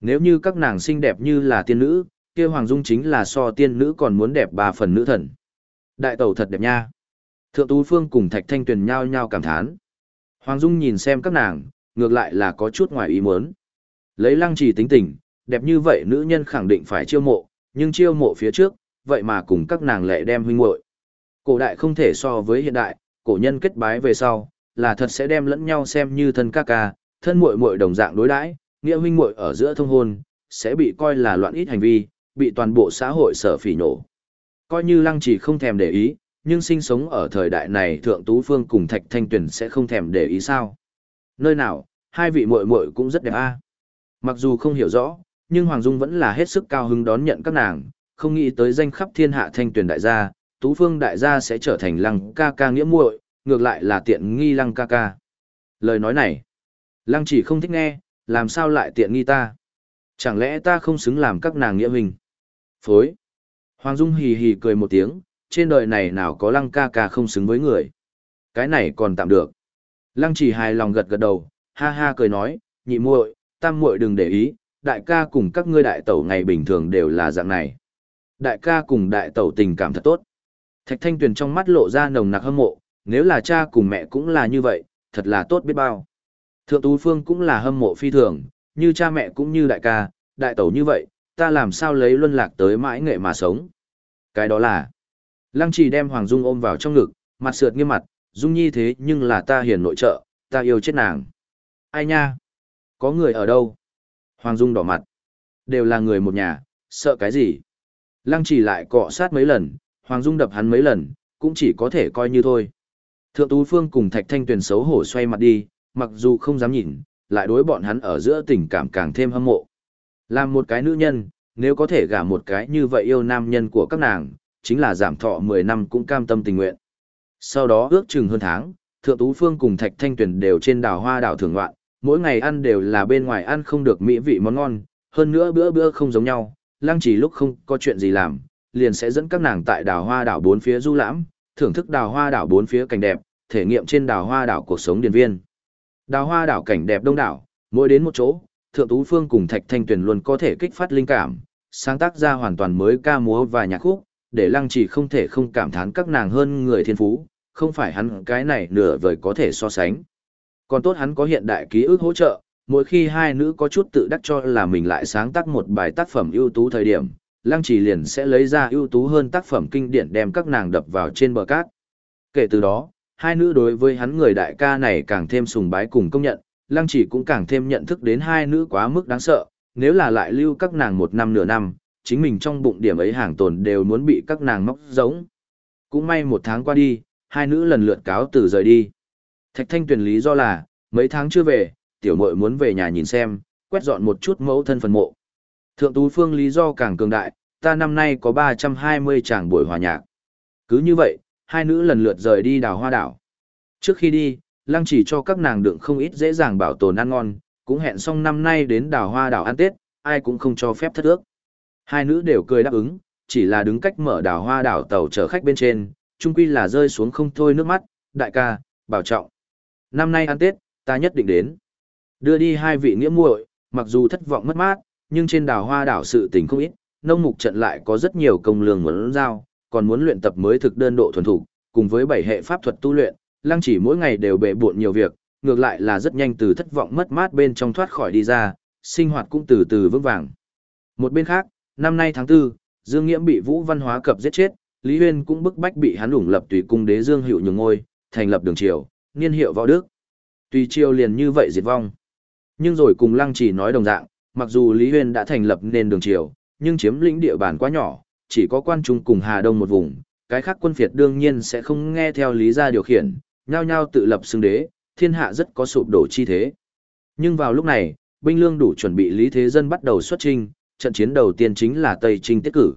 Nếu như các nàng xinh đẹp như là tiên nữ, kia Hoàng Dung chính là so tiên nữ còn muốn đẹp ba phần nữ thần. Đại tẩu thật đẹp nha. Thượng Tú Phương cùng Thạch Thanh Tuyền nhao nhao cảm thán. Hoàng Dung nhìn xem các nàng, ngược lại là có chút ngoài ý muốn. Lấy lăng trì tính tình, đẹp như vậy nữ nhân khẳng định phải chiêu mộ, nhưng chiêu mộ phía trước, vậy mà cùng các nàng lệ đem huynh muội. Cổ đại không thể so với hiện đại, cổ nhân kết bái về sau, là thật sẽ đem lẫn nhau xem như thân ca ca, thân muội muội đồng dạng đối đãi, nghĩa huynh muội ở giữa thông hôn, sẽ bị coi là loạn ít hành vi, bị toàn bộ xã hội sở phỉ nổ. Coi như lăng chỉ không thèm để ý, nhưng sinh sống ở thời đại này thượng tú phương cùng thạch thanh tuyển sẽ không thèm để ý sao. Nơi nào, hai vị muội muội cũng rất đẹp a. Mặc dù không hiểu rõ, nhưng Hoàng Dung vẫn là hết sức cao hứng đón nhận các nàng, không nghĩ tới danh khắp thiên hạ thanh tuyển đại gia, tú phương đại gia sẽ trở thành lăng ca ca nghĩa muội, ngược lại là tiện nghi lăng ca ca. Lời nói này, lăng chỉ không thích nghe, làm sao lại tiện nghi ta? Chẳng lẽ ta không xứng làm các nàng nghĩa huynh? Phối. Hoàng Dung hì hì cười một tiếng, trên đời này nào có lăng ca ca không xứng với người. Cái này còn tạm được. Lăng chỉ hài lòng gật gật đầu, ha ha cười nói, nhị muội, tam muội đừng để ý, đại ca cùng các ngươi đại tẩu ngày bình thường đều là dạng này. Đại ca cùng đại tẩu tình cảm thật tốt. Thạch Thanh Tuyền trong mắt lộ ra nồng nặc hâm mộ, nếu là cha cùng mẹ cũng là như vậy, thật là tốt biết bao. Thượng Tú Phương cũng là hâm mộ phi thường, như cha mẹ cũng như đại ca, đại tẩu như vậy, ta làm sao lấy luân lạc tới mãi nghệ mà sống. Cái đó là, Lăng Trì đem Hoàng Dung ôm vào trong ngực, mặt sượt nghiêm mặt, Dung Nhi thế nhưng là ta hiền nội trợ, ta yêu chết nàng. Ai nha? Có người ở đâu? Hoàng Dung đỏ mặt. Đều là người một nhà, sợ cái gì? Lăng Trì lại cọ sát mấy lần, Hoàng Dung đập hắn mấy lần, cũng chỉ có thể coi như thôi. Thượng Tú Phương cùng Thạch Thanh Tuyền xấu hổ xoay mặt đi, mặc dù không dám nhìn, lại đối bọn hắn ở giữa tình cảm càng thêm hâm mộ. Làm một cái nữ nhân, nếu có thể gả một cái như vậy yêu nam nhân của các nàng, chính là giảm thọ 10 năm cũng cam tâm tình nguyện. Sau đó ước chừng hơn tháng, Thượng Tú Phương cùng Thạch Thanh Tuyền đều trên đảo hoa đảo thưởng ngoạn, mỗi ngày ăn đều là bên ngoài ăn không được mỹ vị món ngon, hơn nữa bữa bữa không giống nhau, lăng chỉ lúc không có chuyện gì làm, liền sẽ dẫn các nàng tại đảo hoa đảo bốn phía du lãm, thưởng thức đảo hoa đảo bốn phía cảnh đẹp, thể nghiệm trên đảo hoa đảo cuộc sống điền viên. đảo hoa đảo cảnh đẹp đông đảo, mỗi đến một chỗ, Thượng Tú Phương cùng Thạch Thanh Tuyền luôn có thể kích phát linh cảm, sáng tác ra hoàn toàn mới ca múa và nhạc khúc, để Lăng Chỉ không thể không cảm thán các nàng hơn người thiên phú, không phải hắn cái này nửa vời có thể so sánh. Còn tốt hắn có hiện đại ký ức hỗ trợ, mỗi khi hai nữ có chút tự đắc cho là mình lại sáng tác một bài tác phẩm ưu tú thời điểm, Lăng Chỉ liền sẽ lấy ra ưu tú hơn tác phẩm kinh điển đem các nàng đập vào trên bờ cát. Kể từ đó, hai nữ đối với hắn người đại ca này càng thêm sùng bái cùng công nhận, lăng chỉ cũng càng thêm nhận thức đến hai nữ quá mức đáng sợ, nếu là lại lưu các nàng một năm nửa năm, chính mình trong bụng điểm ấy hàng tồn đều muốn bị các nàng móc giống. Cũng may một tháng qua đi, hai nữ lần lượt cáo từ rời đi. Thạch thanh tuyển lý do là, mấy tháng chưa về, tiểu muội muốn về nhà nhìn xem, quét dọn một chút mẫu thân phần mộ. Thượng tú phương lý do càng cường đại, ta năm nay có 320 tràng buổi hòa nhạc. Cứ như vậy, hai nữ lần lượt rời đi đào hoa đảo. Trước khi đi, lăng chỉ cho các nàng đựng không ít dễ dàng bảo tồn ăn ngon, cũng hẹn xong năm nay đến đào hoa đảo ăn Tết, ai cũng không cho phép thất ước. Hai nữ đều cười đáp ứng, chỉ là đứng cách mở đào hoa đảo tàu chở khách bên trên, chung quy là rơi xuống không thôi nước mắt, đại ca, bảo trọng. Năm nay ăn Tết, ta nhất định đến. Đưa đi hai vị nghĩa muội, mặc dù thất vọng mất mát, nhưng trên đào hoa đảo sự tình không ít, nông mục trận lại có rất nhiều công lương muốn giao, còn muốn luyện tập mới thực đơn độ thuần thủ, cùng với bảy hệ pháp thuật tu luyện, lăng chỉ mỗi ngày đều bệ bộn nhiều việc, ngược lại là rất nhanh từ thất vọng mất mát bên trong thoát khỏi đi ra, sinh hoạt cũng từ từ vững vàng. Một bên khác, năm nay tháng 4, Dương Nghiễm bị Vũ Văn Hóa cập giết chết, Lý Huyên cũng bức bách bị hắn ủng lập tùy cung đế Dương Hữu nhường ngôi, thành lập đường triều, niên hiệu võ đức. Tùy triều liền như vậy diệt vong. Nhưng rồi cùng Lăng Chỉ nói đồng dạng, mặc dù Lý Huyên đã thành lập nên đường triều, nhưng chiếm lĩnh địa bàn quá nhỏ, chỉ có quan trung cùng Hà Đông một vùng, cái khác quân phiệt đương nhiên sẽ không nghe theo lý gia điều khiển, nhao nhao tự lập xưng đế, thiên hạ rất có sụp đổ chi thế. Nhưng vào lúc này, binh lương đủ chuẩn bị Lý Thế Dân bắt đầu xuất trinh, trận chiến đầu tiên chính là Tây Trinh tiết cử.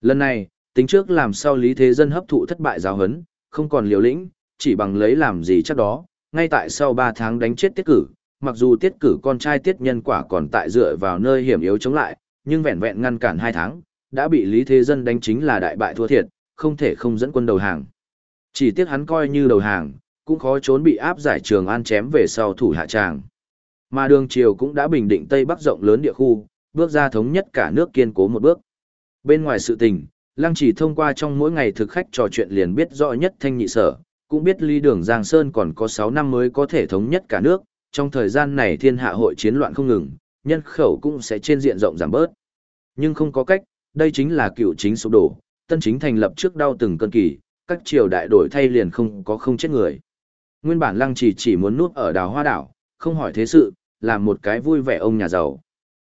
Lần này, tính trước làm sao Lý Thế Dân hấp thụ thất bại giáo hấn, không còn liều lĩnh, chỉ bằng lấy làm gì chắc đó, ngay tại sau 3 tháng đánh chết tiết cử, mặc dù tiết cử con trai tiết nhân quả còn tại dựa vào nơi hiểm yếu chống lại, nhưng vẹn vẹn ngăn cản 2 tháng, đã bị Lý Thế Dân đánh chính là đại bại thua thiệt, không thể không dẫn quân đầu hàng. Chỉ tiếc hắn coi như đầu hàng, cũng khó trốn bị áp giải trường an chém về sau thủ hạ tràng. Mà đường triều cũng đã bình định Tây Bắc rộng lớn địa khu, bước ra thống nhất cả nước kiên cố một bước. Bên ngoài sự tình, Lăng chỉ thông qua trong mỗi ngày thực khách trò chuyện liền biết rõ nhất thanh nhị sở, cũng biết ly đường Giang Sơn còn có 6 năm mới có thể thống nhất cả nước, trong thời gian này thiên hạ hội chiến loạn không ngừng, nhân khẩu cũng sẽ trên diện rộng giảm bớt. Nhưng không có cách, đây chính là cựu chính sụp đổ, tân chính thành lập trước đau từng cơn kỳ, các triều đại đổi thay liền không có không chết người. Nguyên bản lăng chỉ chỉ muốn nuốt ở đào hoa đảo, không hỏi thế sự, làm một cái vui vẻ ông nhà giàu.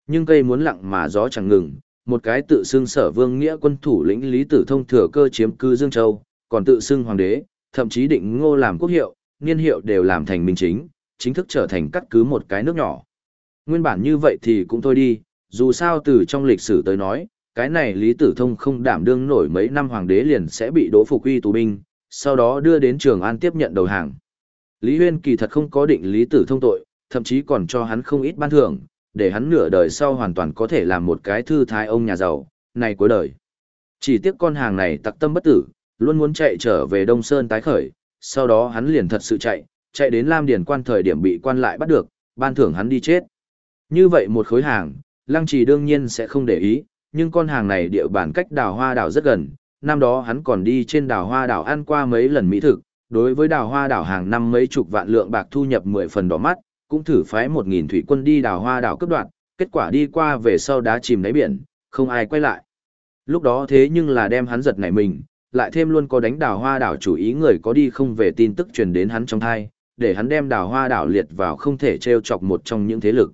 Nhưng cây muốn lặng mà gió chẳng ngừng, một cái tự xưng sở vương nghĩa quân thủ lĩnh Lý Tử Thông thừa cơ chiếm cư Dương Châu, còn tự xưng hoàng đế, thậm chí định ngô làm quốc hiệu, niên hiệu đều làm thành minh chính, chính thức trở thành cắt cứ một cái nước nhỏ. Nguyên bản như vậy thì cũng thôi đi, dù sao từ trong lịch sử tới nói, cái này Lý Tử Thông không đảm đương nổi mấy năm hoàng đế liền sẽ bị đỗ phục uy tù binh, sau đó đưa đến Trường An tiếp nhận đầu hàng. Lý Huyên kỳ thật không có định Lý Tử Thông tội, thậm chí còn cho hắn không ít ban thưởng, để hắn nửa đời sau hoàn toàn có thể làm một cái thư thái ông nhà giàu, này cuối đời. Chỉ tiếc con hàng này tặc tâm bất tử, luôn muốn chạy trở về Đông Sơn tái khởi, sau đó hắn liền thật sự chạy, chạy đến Lam Điền quan thời điểm bị quan lại bắt được, ban thưởng hắn đi chết. Như vậy một khối hàng, Lăng Trì đương nhiên sẽ không để ý, nhưng con hàng này địa bàn cách đào hoa đảo rất gần, năm đó hắn còn đi trên đào hoa đảo ăn qua mấy lần mỹ thực, đối với đào hoa đảo hàng năm mấy chục vạn lượng bạc thu nhập 10 phần đỏ mắt, cũng thử phái 1.000 thủy quân đi đào hoa đảo cấp đoạn, kết quả đi qua về sau đá chìm đáy biển, không ai quay lại. Lúc đó thế nhưng là đem hắn giật nảy mình, lại thêm luôn có đánh đào hoa đảo chủ ý người có đi không về tin tức truyền đến hắn trong thai, để hắn đem đào hoa đảo liệt vào không thể treo chọc một trong những thế lực.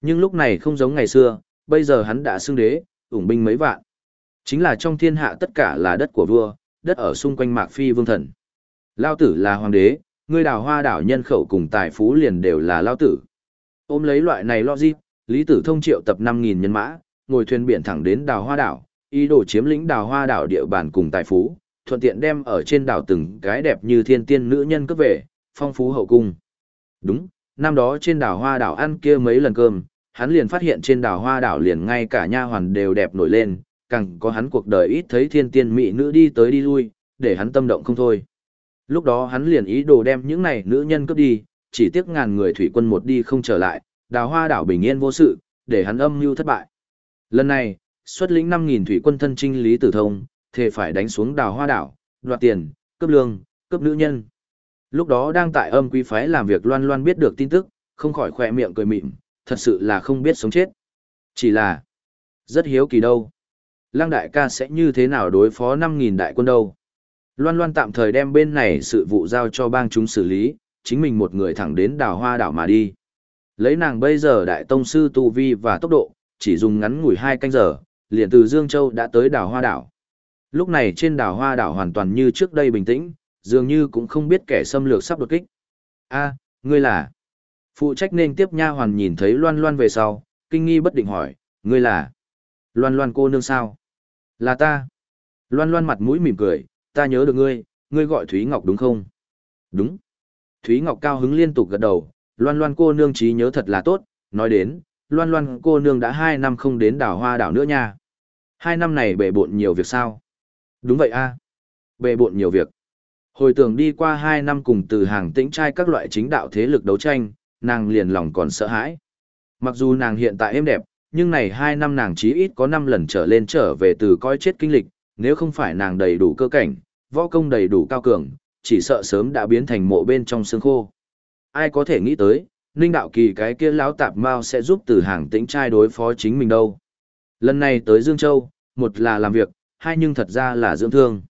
Nhưng lúc này không giống ngày xưa, bây giờ hắn đã xưng đế, ủng binh mấy vạn. Chính là trong thiên hạ tất cả là đất của vua, đất ở xung quanh Mạc Phi vương thần. Lao tử là hoàng đế, người đào hoa đảo nhân khẩu cùng tài phú liền đều là lao tử. Ôm lấy loại này lo gì, Lý Tử Thông triệu tập 5.000 nhân mã, ngồi thuyền biển thẳng đến đào hoa đảo, ý đồ chiếm lĩnh đào hoa đảo địa bàn cùng tài phú, thuận tiện đem ở trên đảo từng cái đẹp như thiên tiên nữ nhân cấp về, phong phú hậu cung. Đúng, năm đó trên đảo hoa đảo ăn kia mấy lần cơm, hắn liền phát hiện trên đảo hoa đảo liền ngay cả nha hoàn đều đẹp nổi lên, càng có hắn cuộc đời ít thấy thiên tiên mỹ nữ đi tới đi lui, để hắn tâm động không thôi. Lúc đó hắn liền ý đồ đem những này nữ nhân cướp đi, chỉ tiếc ngàn người thủy quân một đi không trở lại, đào hoa đảo bình yên vô sự, để hắn âm mưu thất bại. Lần này, xuất lĩnh 5.000 thủy quân thân trinh Lý Tử Thông, thề phải đánh xuống đào hoa đảo, đoạt tiền, cướp lương, cướp nữ nhân. Lúc đó đang tại âm quý phái làm việc loan loan biết được tin tức, không khỏi khỏe miệng cười mịn, thật sự là không biết sống chết. Chỉ là, rất hiếu kỳ đâu. Lăng đại ca sẽ như thế nào đối phó 5.000 đại quân đâu. Loan loan tạm thời đem bên này sự vụ giao cho bang chúng xử lý, chính mình một người thẳng đến đảo hoa đảo mà đi. Lấy nàng bây giờ đại tông sư tu vi và tốc độ, chỉ dùng ngắn ngủi hai canh giờ, liền từ Dương Châu đã tới đảo hoa đảo. Lúc này trên đảo hoa đảo hoàn toàn như trước đây bình tĩnh, dường như cũng không biết kẻ xâm lược sắp đột kích. a ngươi là... Phụ trách nên tiếp nha hoàn nhìn thấy loan loan về sau, kinh nghi bất định hỏi, ngươi là... Loan loan cô nương sao? Là ta. Loan loan mặt mũi mỉm cười, ta nhớ được ngươi, ngươi gọi Thúy Ngọc đúng không? Đúng. Thúy Ngọc cao hứng liên tục gật đầu, loan loan cô nương trí nhớ thật là tốt, nói đến, loan loan cô nương đã hai năm không đến đảo hoa đảo nữa nha. Hai năm này bệ bộn nhiều việc sao? Đúng vậy a Bệ bộn nhiều việc. Hồi tưởng đi qua hai năm cùng từ hàng tĩnh trai các loại chính đạo thế lực đấu tranh, nàng liền lòng còn sợ hãi. Mặc dù nàng hiện tại êm đẹp, nhưng này hai năm nàng chí ít có năm lần trở lên trở về từ coi chết kinh lịch, nếu không phải nàng đầy đủ cơ cảnh, võ công đầy đủ cao cường, chỉ sợ sớm đã biến thành mộ bên trong xương khô. Ai có thể nghĩ tới, Ninh Đạo Kỳ cái kia lão tạp mao sẽ giúp từ hàng tĩnh trai đối phó chính mình đâu. Lần này tới Dương Châu, một là làm việc, hai nhưng thật ra là dưỡng thương.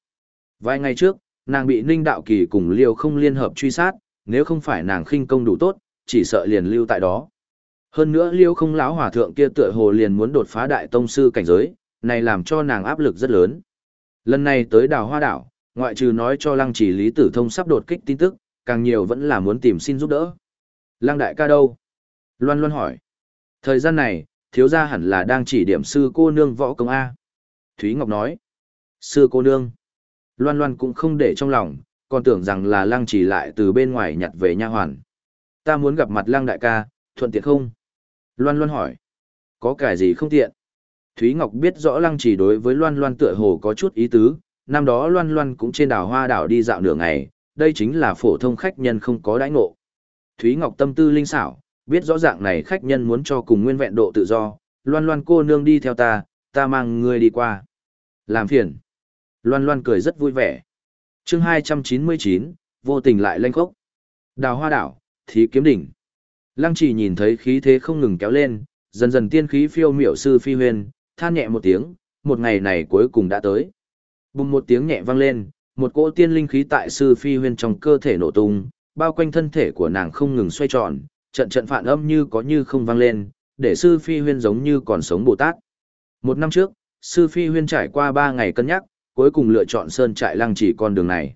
Vài ngày trước, nàng bị Ninh Đạo Kỳ cùng Liêu không liên hợp truy sát, nếu không phải nàng khinh công đủ tốt, chỉ sợ liền lưu tại đó. Hơn nữa Liêu không lão hòa thượng kia tựa hồ liền muốn đột phá đại tông sư cảnh giới, này làm cho nàng áp lực rất lớn. Lần này tới đào Hoa Đảo, ngoại trừ nói cho Lăng Chỉ Lý Tử Thông sắp đột kích tin tức, càng nhiều vẫn là muốn tìm xin giúp đỡ. Lăng đại ca đâu? Loan Loan hỏi. Thời gian này, thiếu gia hẳn là đang chỉ điểm sư cô nương võ công A. Thúy Ngọc nói. Sư cô nương. Loan Loan cũng không để trong lòng, còn tưởng rằng là Lăng chỉ lại từ bên ngoài nhặt về nha hoàn. Ta muốn gặp mặt Lăng đại ca, thuận tiện không? Loan Loan hỏi. Có cái gì không tiện? Thúy Ngọc biết rõ Lăng chỉ đối với Loan Loan tựa hồ có chút ý tứ, năm đó Loan Loan cũng trên đảo hoa đảo đi dạo nửa ngày, đây chính là phổ thông khách nhân không có đãi ngộ. Thúy Ngọc tâm tư linh xảo, biết rõ dạng này khách nhân muốn cho cùng nguyên vẹn độ tự do, Loan Loan cô nương đi theo ta, ta mang ngươi đi qua. Làm phiền. Loan Loan cười rất vui vẻ. chương 299, vô tình lại lanh khốc. Đào hoa đảo, thí kiếm đỉnh. Lăng chỉ nhìn thấy khí thế không ngừng kéo lên, dần dần tiên khí phiêu miểu sư phi huyền, than nhẹ một tiếng, một ngày này cuối cùng đã tới. Bùng một tiếng nhẹ vang lên, một cỗ tiên linh khí tại sư phi huyền trong cơ thể nổ tung, bao quanh thân thể của nàng không ngừng xoay tròn, trận trận phản âm như có như không vang lên, để sư phi huyên giống như còn sống Bồ Tát. Một năm trước, sư phi huyên trải qua ba ngày cân nhắc, cuối cùng lựa chọn sơn trại lăng chỉ con đường này.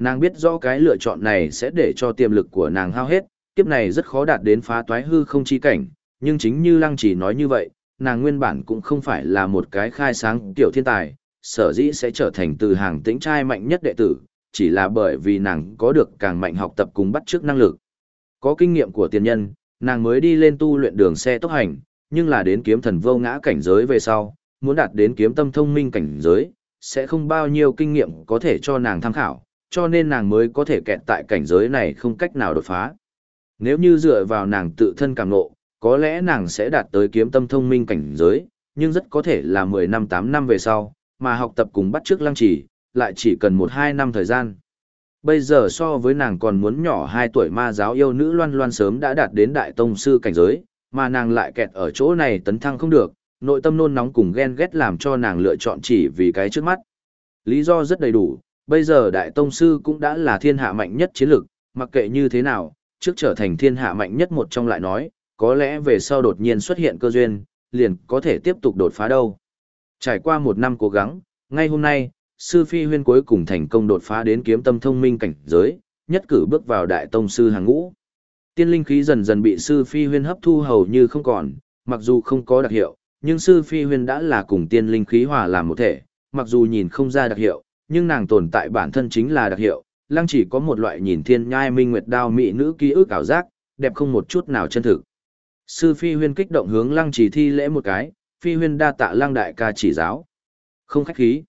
Nàng biết rõ cái lựa chọn này sẽ để cho tiềm lực của nàng hao hết, kiếp này rất khó đạt đến phá toái hư không chi cảnh, nhưng chính như lăng chỉ nói như vậy, nàng nguyên bản cũng không phải là một cái khai sáng tiểu thiên tài, sở dĩ sẽ trở thành từ hàng tĩnh trai mạnh nhất đệ tử, chỉ là bởi vì nàng có được càng mạnh học tập cùng bắt chước năng lực. Có kinh nghiệm của tiền nhân, nàng mới đi lên tu luyện đường xe tốc hành, nhưng là đến kiếm thần vô ngã cảnh giới về sau, muốn đạt đến kiếm tâm thông minh cảnh giới, sẽ không bao nhiêu kinh nghiệm có thể cho nàng tham khảo, cho nên nàng mới có thể kẹt tại cảnh giới này không cách nào đột phá. Nếu như dựa vào nàng tự thân cảm ngộ, có lẽ nàng sẽ đạt tới kiếm tâm thông minh cảnh giới, nhưng rất có thể là 10 năm 8 năm về sau, mà học tập cùng bắt trước lăng chỉ, lại chỉ cần 1-2 năm thời gian. Bây giờ so với nàng còn muốn nhỏ 2 tuổi ma giáo yêu nữ loan loan sớm đã đạt đến đại tông sư cảnh giới, mà nàng lại kẹt ở chỗ này tấn thăng không được, nội tâm nôn nóng cùng ghen ghét làm cho nàng lựa chọn chỉ vì cái trước mắt. Lý do rất đầy đủ, bây giờ đại tông sư cũng đã là thiên hạ mạnh nhất chiến lực, mặc kệ như thế nào, trước trở thành thiên hạ mạnh nhất một trong lại nói, có lẽ về sau đột nhiên xuất hiện cơ duyên, liền có thể tiếp tục đột phá đâu. Trải qua một năm cố gắng, ngay hôm nay, sư phi huyên cuối cùng thành công đột phá đến kiếm tâm thông minh cảnh giới, nhất cử bước vào đại tông sư hàng ngũ. Tiên linh khí dần dần bị sư phi huyên hấp thu hầu như không còn, mặc dù không có đặc hiệu, nhưng sư phi huyên đã là cùng tiên linh khí hòa làm một thể, mặc dù nhìn không ra đặc hiệu, nhưng nàng tồn tại bản thân chính là đặc hiệu, lăng chỉ có một loại nhìn thiên nhai minh nguyệt đao mỹ nữ ký ức ảo giác, đẹp không một chút nào chân thực. Sư phi huyên kích động hướng lăng chỉ thi lễ một cái, phi huyên đa tạ lăng đại ca chỉ giáo. Không khách khí.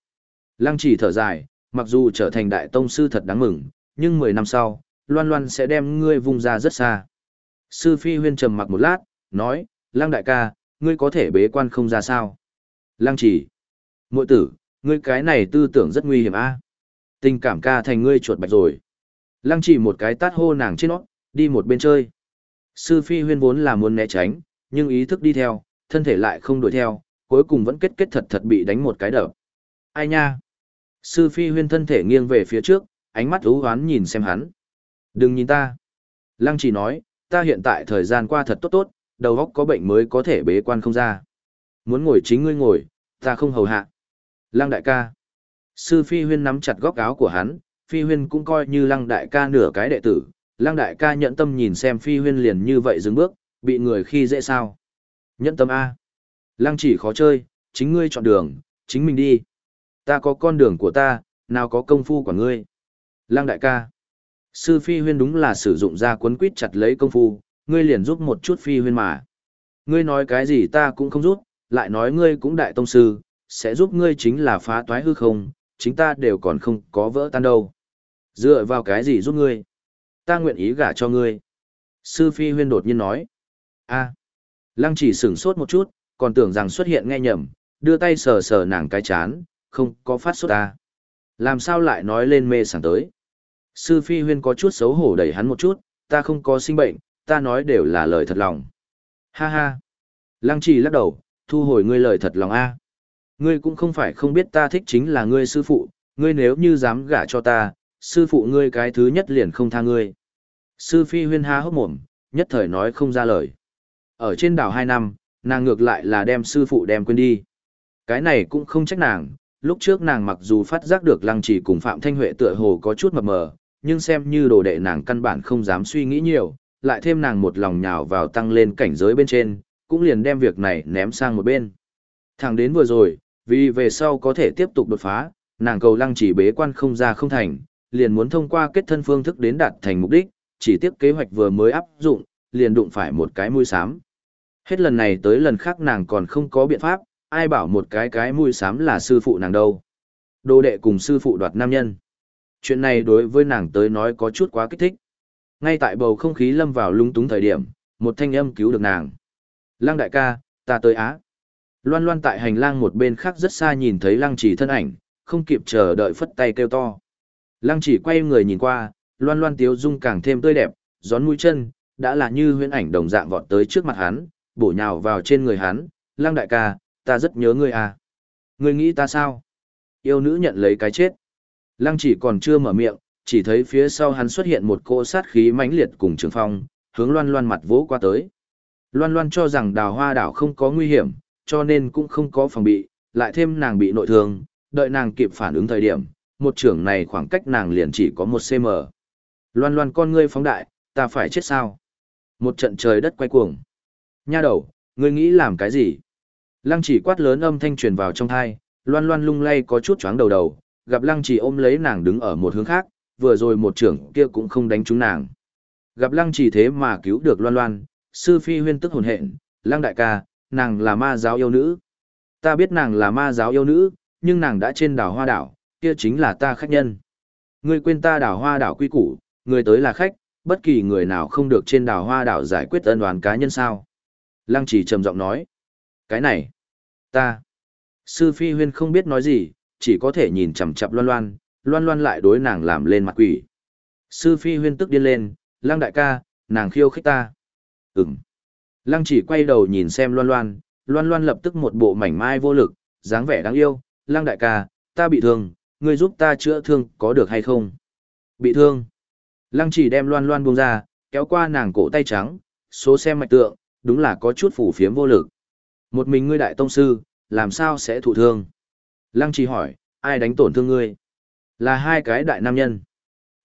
Lăng chỉ thở dài, mặc dù trở thành đại tông sư thật đáng mừng, nhưng 10 năm sau, loan loan sẽ đem ngươi vùng ra rất xa. Sư phi huyên trầm mặc một lát, nói, lăng đại ca, ngươi có thể bế quan không ra sao. Lăng chỉ. Mội tử, ngươi cái này tư tưởng rất nguy hiểm a Tình cảm ca thành ngươi chuột bạch rồi. Lăng chỉ một cái tát hô nàng trên nó, đi một bên chơi. Sư phi huyên vốn là muốn né tránh, nhưng ý thức đi theo, thân thể lại không đuổi theo, cuối cùng vẫn kết kết thật thật bị đánh một cái đập. Ai nha? Sư phi huyên thân thể nghiêng về phía trước, ánh mắt ú hoán nhìn xem hắn. Đừng nhìn ta. Lăng chỉ nói, ta hiện tại thời gian qua thật tốt tốt, đầu óc có bệnh mới có thể bế quan không ra. Muốn ngồi chính ngươi ngồi, ta không hầu hạ. Lăng đại ca. Sư phi huyên nắm chặt góc áo của hắn, phi huyên cũng coi như lăng đại ca nửa cái đệ tử. Lăng đại ca nhận tâm nhìn xem phi huyên liền như vậy dừng bước, bị người khi dễ sao. Nhận tâm A. Lăng chỉ khó chơi, chính ngươi chọn đường, chính mình đi. Ta có con đường của ta, nào có công phu của ngươi. Lăng đại ca. Sư phi huyên đúng là sử dụng ra cuốn quýt chặt lấy công phu, ngươi liền giúp một chút phi huyên mà. Ngươi nói cái gì ta cũng không giúp, lại nói ngươi cũng đại tông sư, sẽ giúp ngươi chính là phá toái hư không, chính ta đều còn không có vỡ tan đâu. Dựa vào cái gì giúp ngươi? Ta nguyện ý gả cho ngươi. Sư phi huyên đột nhiên nói. a Lăng chỉ sửng sốt một chút, còn tưởng rằng xuất hiện nghe nhầm, đưa tay sờ sờ nàng cái chán, không có phát sốt ta. Làm sao lại nói lên mê sảng tới? Sư phi huyên có chút xấu hổ đẩy hắn một chút, ta không có sinh bệnh, ta nói đều là lời thật lòng. Ha ha. Lăng chỉ lắc đầu, thu hồi ngươi lời thật lòng a. Ngươi cũng không phải không biết ta thích chính là ngươi sư phụ, ngươi nếu như dám gả cho ta, sư phụ ngươi cái thứ nhất liền không tha ngươi. Sư phi huyên ha hốc mồm, nhất thời nói không ra lời. Ở trên đảo hai năm, nàng ngược lại là đem sư phụ đem quên đi. Cái này cũng không trách nàng, lúc trước nàng mặc dù phát giác được lăng trì cùng Phạm Thanh Huệ tựa hồ có chút mập mờ, nhưng xem như đồ đệ nàng căn bản không dám suy nghĩ nhiều, lại thêm nàng một lòng nhào vào tăng lên cảnh giới bên trên, cũng liền đem việc này ném sang một bên. Thẳng đến vừa rồi, vì về sau có thể tiếp tục đột phá, nàng cầu lăng chỉ bế quan không ra không thành, liền muốn thông qua kết thân phương thức đến đạt thành mục đích, chỉ tiếp kế hoạch vừa mới áp dụng, liền đụng phải một cái mũi xám. Hết lần này tới lần khác nàng còn không có biện pháp, ai bảo một cái cái mũi xám là sư phụ nàng đâu. Đồ đệ cùng sư phụ đoạt nam nhân. Chuyện này đối với nàng tới nói có chút quá kích thích. Ngay tại bầu không khí lâm vào lung túng thời điểm, một thanh âm cứu được nàng. Lăng đại ca, ta tới Á. Loan loan tại hành lang một bên khác rất xa nhìn thấy lăng chỉ thân ảnh, không kịp chờ đợi phất tay kêu to. Lăng chỉ quay người nhìn qua, loan loan tiếu dung càng thêm tươi đẹp, gión mũi chân, đã là như huyễn ảnh đồng dạng vọt tới trước mặt hắn, bổ nhào vào trên người hắn, lăng đại ca, ta rất nhớ ngươi à. Ngươi nghĩ ta sao? Yêu nữ nhận lấy cái chết. Lăng chỉ còn chưa mở miệng, chỉ thấy phía sau hắn xuất hiện một cỗ sát khí mãnh liệt cùng trường phong, hướng loan loan mặt vỗ qua tới. Loan loan cho rằng đào hoa đảo không có nguy hiểm, cho nên cũng không có phòng bị, lại thêm nàng bị nội thương, đợi nàng kịp phản ứng thời điểm, một trưởng này khoảng cách nàng liền chỉ có một cm. Loan loan con ngươi phóng đại, ta phải chết sao? Một trận trời đất quay cuồng. Nha đầu, ngươi nghĩ làm cái gì? Lăng chỉ quát lớn âm thanh truyền vào trong thai, loan loan lung lay có chút chóng đầu đầu, gặp lăng chỉ ôm lấy nàng đứng ở một hướng khác, vừa rồi một trưởng kia cũng không đánh trúng nàng. Gặp lăng chỉ thế mà cứu được loan loan, sư phi huyên tức hồn hện, lăng đại ca, nàng là ma giáo yêu nữ. Ta biết nàng là ma giáo yêu nữ, nhưng nàng đã trên đảo hoa đảo, kia chính là ta khách nhân. Ngươi quên ta đảo hoa đảo quy củ, người tới là khách, bất kỳ người nào không được trên đảo hoa đảo giải quyết ân oán cá nhân sao. Lăng chỉ trầm giọng nói. Cái này, ta. Sư Phi Huyên không biết nói gì, chỉ có thể nhìn chằm chằm loan loan, loan loan lại đối nàng làm lên mặt quỷ. Sư Phi Huyên tức điên lên, lăng đại ca, nàng khiêu khích ta. Ừm. Lăng chỉ quay đầu nhìn xem loan loan, loan loan lập tức một bộ mảnh mai vô lực, dáng vẻ đáng yêu, lăng đại ca, ta bị thương, ngươi giúp ta chữa thương có được hay không? Bị thương. Lăng chỉ đem loan loan buông ra, kéo qua nàng cổ tay trắng, số xem mạch tượng, đúng là có chút phủ phiếm vô lực. Một mình ngươi đại tông sư, làm sao sẽ thụ thương? Lăng chỉ hỏi, ai đánh tổn thương ngươi? Là hai cái đại nam nhân.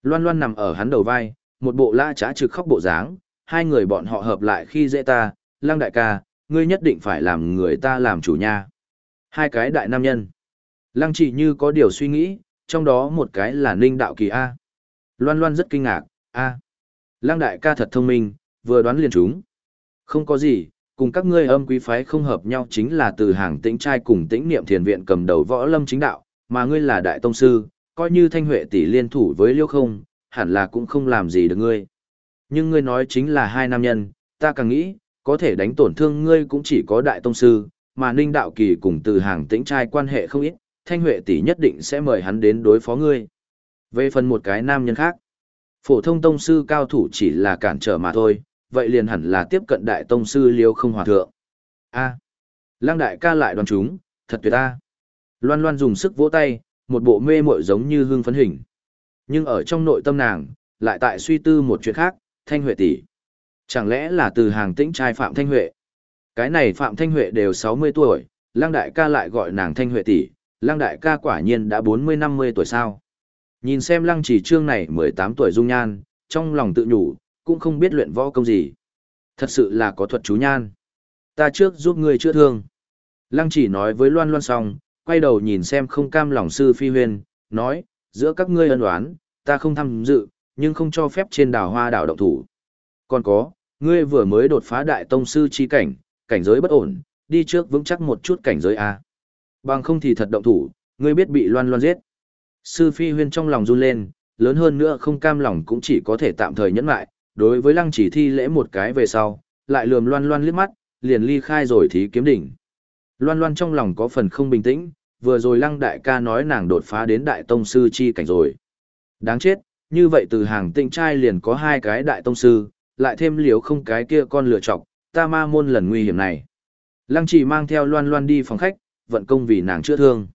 Loan loan nằm ở hắn đầu vai, một bộ la trá trực khóc bộ dáng, hai người bọn họ hợp lại khi dễ ta, lăng đại ca, ngươi nhất định phải làm người ta làm chủ nha. Hai cái đại nam nhân. Lăng chỉ như có điều suy nghĩ, trong đó một cái là ninh đạo kỳ A. Loan loan rất kinh ngạc, A. Lăng đại ca thật thông minh, vừa đoán liền chúng. Không có gì, cùng các ngươi âm quý phái không hợp nhau chính là từ hàng tĩnh trai cùng tĩnh niệm thiền viện cầm đầu võ lâm chính đạo, mà ngươi là đại tông sư, coi như thanh huệ tỷ liên thủ với liêu không, hẳn là cũng không làm gì được ngươi. Nhưng ngươi nói chính là hai nam nhân, ta càng nghĩ, có thể đánh tổn thương ngươi cũng chỉ có đại tông sư, mà ninh đạo kỳ cùng từ hàng tĩnh trai quan hệ không ít, thanh huệ tỷ nhất định sẽ mời hắn đến đối phó ngươi. Về phần một cái nam nhân khác, phổ thông tông sư cao thủ chỉ là cản trở mà thôi, vậy liền hẳn là tiếp cận đại tông sư liêu không hòa thượng. A. À, Lăng đại ca lại đoàn chúng, thật tuyệt ta. Loan loan dùng sức vỗ tay, một bộ mê muội giống như hương phấn hình. Nhưng ở trong nội tâm nàng, lại tại suy tư một chuyện khác, Thanh Huệ tỷ. Chẳng lẽ là từ hàng tĩnh trai Phạm Thanh Huệ? Cái này Phạm Thanh Huệ đều 60 tuổi, Lăng đại ca lại gọi nàng Thanh Huệ tỷ, Lăng đại ca quả nhiên đã 40-50 tuổi sao? Nhìn xem Lăng chỉ trương này 18 tuổi dung nhan, trong lòng tự nhủ, cũng không biết luyện võ công gì. Thật sự là có thuật chú nhan. Ta trước giúp ngươi chữa thương. Lăng chỉ nói với Loan Loan xong, quay đầu nhìn xem không cam lòng sư phi huyên, nói, giữa các ngươi ân oán, ta không tham dự, nhưng không cho phép trên đảo hoa đảo động thủ. Còn có, ngươi vừa mới đột phá đại tông sư chi cảnh, cảnh giới bất ổn, đi trước vững chắc một chút cảnh giới A. Bằng không thì thật động thủ, ngươi biết bị loan loan giết. Sư phi huyên trong lòng run lên, lớn hơn nữa không cam lòng cũng chỉ có thể tạm thời nhẫn lại, đối với lăng chỉ thi lễ một cái về sau, lại lườm loan loan liếc mắt, liền ly khai rồi thí kiếm đỉnh. Loan loan trong lòng có phần không bình tĩnh, vừa rồi lăng đại ca nói nàng đột phá đến đại tông sư chi cảnh rồi. Đáng chết, như vậy từ hàng tịnh trai liền có hai cái đại tông sư, lại thêm liếu không cái kia con lựa chọc, ta ma môn lần nguy hiểm này. Lăng chỉ mang theo loan loan đi phòng khách, vận công vì nàng chữa thương.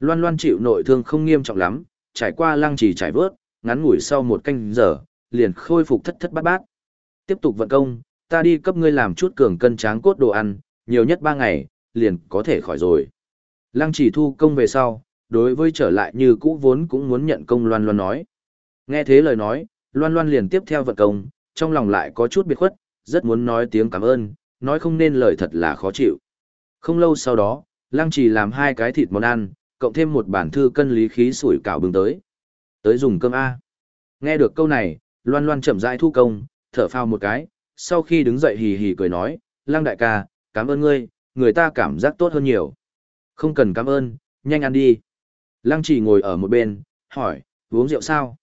Loan loan chịu nội thương không nghiêm trọng lắm, trải qua lăng chỉ trải vớt, ngắn ngủi sau một canh giờ, liền khôi phục thất thất bát bát. Tiếp tục vận công, ta đi cấp ngươi làm chút cường cân tráng cốt đồ ăn, nhiều nhất ba ngày, liền có thể khỏi rồi. Lăng chỉ thu công về sau, đối với trở lại như cũ vốn cũng muốn nhận công loan loan nói. Nghe thế lời nói, loan loan liền tiếp theo vận công, trong lòng lại có chút biệt khuất, rất muốn nói tiếng cảm ơn, nói không nên lời thật là khó chịu. Không lâu sau đó, lăng chỉ làm hai cái thịt món ăn, cộng thêm một bản thư cân lý khí sủi cảo bưng tới. Tới dùng cơm A. Nghe được câu này, loan loan chậm rãi thu công, thở phào một cái, sau khi đứng dậy hì hì cười nói, lăng đại ca, cảm ơn ngươi, người ta cảm giác tốt hơn nhiều. Không cần cảm ơn, nhanh ăn đi. Lăng chỉ ngồi ở một bên, hỏi, uống rượu sao?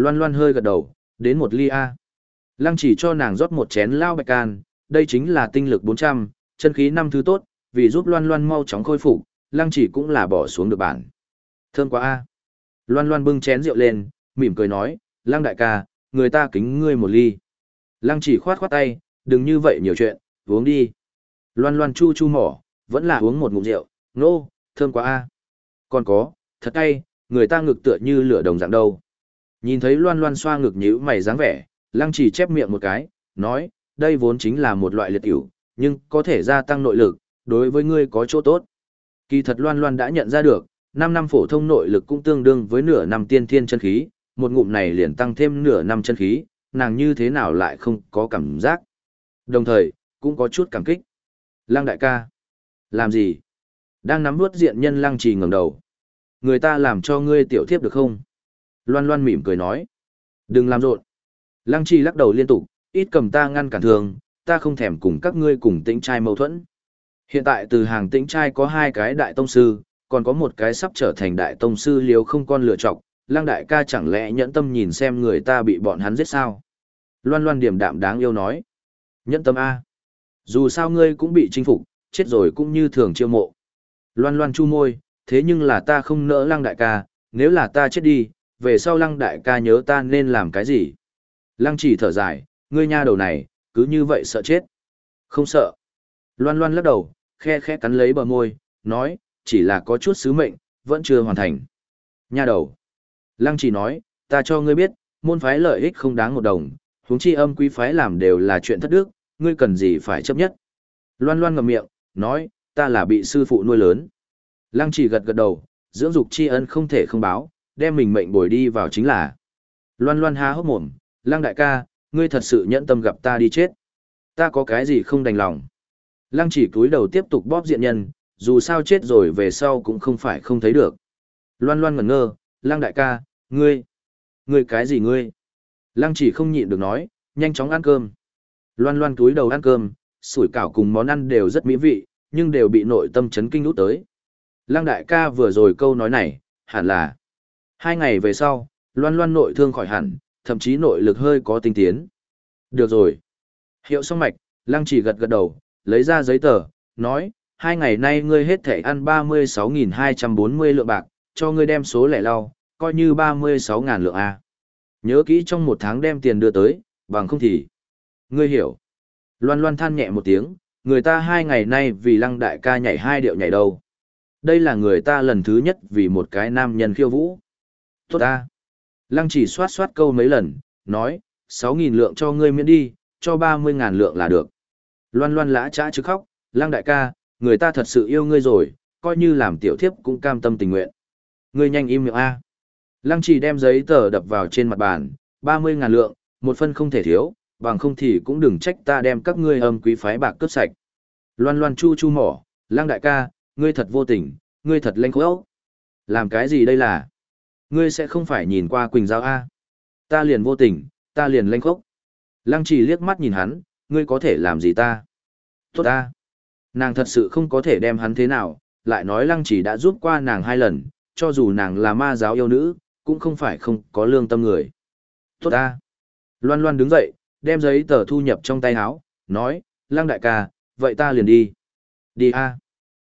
Loan loan hơi gật đầu, đến một ly A. Lăng chỉ cho nàng rót một chén lao bạch can, đây chính là tinh lực 400, chân khí năm thứ tốt, vì giúp loan loan mau chóng khôi phục, lăng chỉ cũng là bỏ xuống được bản. Thơm quá A. Loan loan bưng chén rượu lên, mỉm cười nói, lăng đại ca, người ta kính ngươi một ly. Lăng chỉ khoát khoát tay, đừng như vậy nhiều chuyện, uống đi. Loan loan chu chu mỏ, vẫn là uống một ngụm rượu, nô, thơm quá a. Còn có, thật hay, người ta ngực tựa như lửa đồng dạng đâu. Nhìn thấy loan loan xoa ngực nhíu mày dáng vẻ, lăng chỉ chép miệng một cái, nói, đây vốn chính là một loại liệt tiểu, nhưng có thể gia tăng nội lực, đối với ngươi có chỗ tốt. Kỳ thật loan loan đã nhận ra được, 5 năm phổ thông nội lực cũng tương đương với nửa năm tiên thiên chân khí, một ngụm này liền tăng thêm nửa năm chân khí, nàng như thế nào lại không có cảm giác. Đồng thời, cũng có chút cảm kích. Lăng đại ca. Làm gì? Đang nắm nuốt diện nhân lăng trì ngẩng đầu. Người ta làm cho ngươi tiểu thiếp được không? Loan loan mỉm cười nói. Đừng làm rộn. Lăng trì lắc đầu liên tục, ít cầm ta ngăn cản thường, ta không thèm cùng các ngươi cùng tĩnh trai mâu thuẫn. Hiện tại từ hàng tĩnh trai có hai cái đại tông sư, còn có một cái sắp trở thành đại tông sư liều không con lựa chọc, lăng đại ca chẳng lẽ nhẫn tâm nhìn xem người ta bị bọn hắn giết sao? Loan loan điểm đạm đáng yêu nói. Nhẫn tâm A. Dù sao ngươi cũng bị chinh phục, chết rồi cũng như thường chiêu mộ. Loan loan chu môi, thế nhưng là ta không nỡ lăng đại ca, nếu là ta chết đi, về sau lăng đại ca nhớ ta nên làm cái gì? Lăng chỉ thở dài, ngươi nha đầu này, cứ như vậy sợ chết. Không sợ. Loan loan lắc đầu, khe khe cắn lấy bờ môi, nói, chỉ là có chút sứ mệnh, vẫn chưa hoàn thành. Nha đầu. Lăng chỉ nói, ta cho ngươi biết, môn phái lợi ích không đáng một đồng, huống chi âm quý phái làm đều là chuyện thất đức, ngươi cần gì phải chấp nhất. Loan loan ngậm miệng, nói, ta là bị sư phụ nuôi lớn. Lăng chỉ gật gật đầu, dưỡng dục tri ân không thể không báo, đem mình mệnh bồi đi vào chính là. Loan loan há hốc mồm, lăng đại ca, ngươi thật sự nhẫn tâm gặp ta đi chết. Ta có cái gì không đành lòng. Lăng chỉ cúi đầu tiếp tục bóp diện nhân, dù sao chết rồi về sau cũng không phải không thấy được. Loan loan ngẩn ngơ, lăng đại ca, ngươi, ngươi cái gì ngươi? Lăng chỉ không nhịn được nói, nhanh chóng ăn cơm. Loan loan cúi đầu ăn cơm, sủi cảo cùng món ăn đều rất mỹ vị, nhưng đều bị nội tâm chấn kinh út tới. Lăng đại ca vừa rồi câu nói này, hẳn là. Hai ngày về sau, loan loan nội thương khỏi hẳn, thậm chí nội lực hơi có tinh tiến. Được rồi. Hiệu xong mạch, lăng chỉ gật gật đầu, lấy ra giấy tờ, nói, hai ngày nay ngươi hết thể ăn 36.240 lượng bạc, cho ngươi đem số lẻ lau, coi như 36.000 lượng A. Nhớ kỹ trong một tháng đem tiền đưa tới, bằng không thì. Ngươi hiểu. Loan loan than nhẹ một tiếng, người ta hai ngày nay vì lăng đại ca nhảy hai điệu nhảy đâu. Đây là người ta lần thứ nhất vì một cái nam nhân khiêu vũ. Tốt ta. Lăng chỉ soát soát câu mấy lần, nói, 6.000 lượng cho ngươi miễn đi, cho 30.000 lượng là được. Loan loan lã trã chứ khóc, lăng đại ca, người ta thật sự yêu ngươi rồi, coi như làm tiểu thiếp cũng cam tâm tình nguyện. Ngươi nhanh im miệng A. Lăng chỉ đem giấy tờ đập vào trên mặt bàn, 30.000 lượng, một phân không thể thiếu, bằng không thì cũng đừng trách ta đem các ngươi âm quý phái bạc cướp sạch. Loan loan chu chu mỏ, lăng đại ca, ngươi thật vô tình, ngươi thật lanh khối Làm cái gì đây là? Ngươi sẽ không phải nhìn qua Quỳnh Giao A. Ta liền vô tình, ta liền lanh khốc. Lăng trì liếc mắt nhìn hắn, ngươi có thể làm gì ta? Tốt ta. Nàng thật sự không có thể đem hắn thế nào, lại nói lăng trì đã giúp qua nàng hai lần, cho dù nàng là ma giáo yêu nữ, cũng không phải không có lương tâm người. Tốt ta. Loan loan đứng dậy, đem giấy tờ thu nhập trong tay áo, nói, lăng đại ca, vậy ta liền đi. Đi a.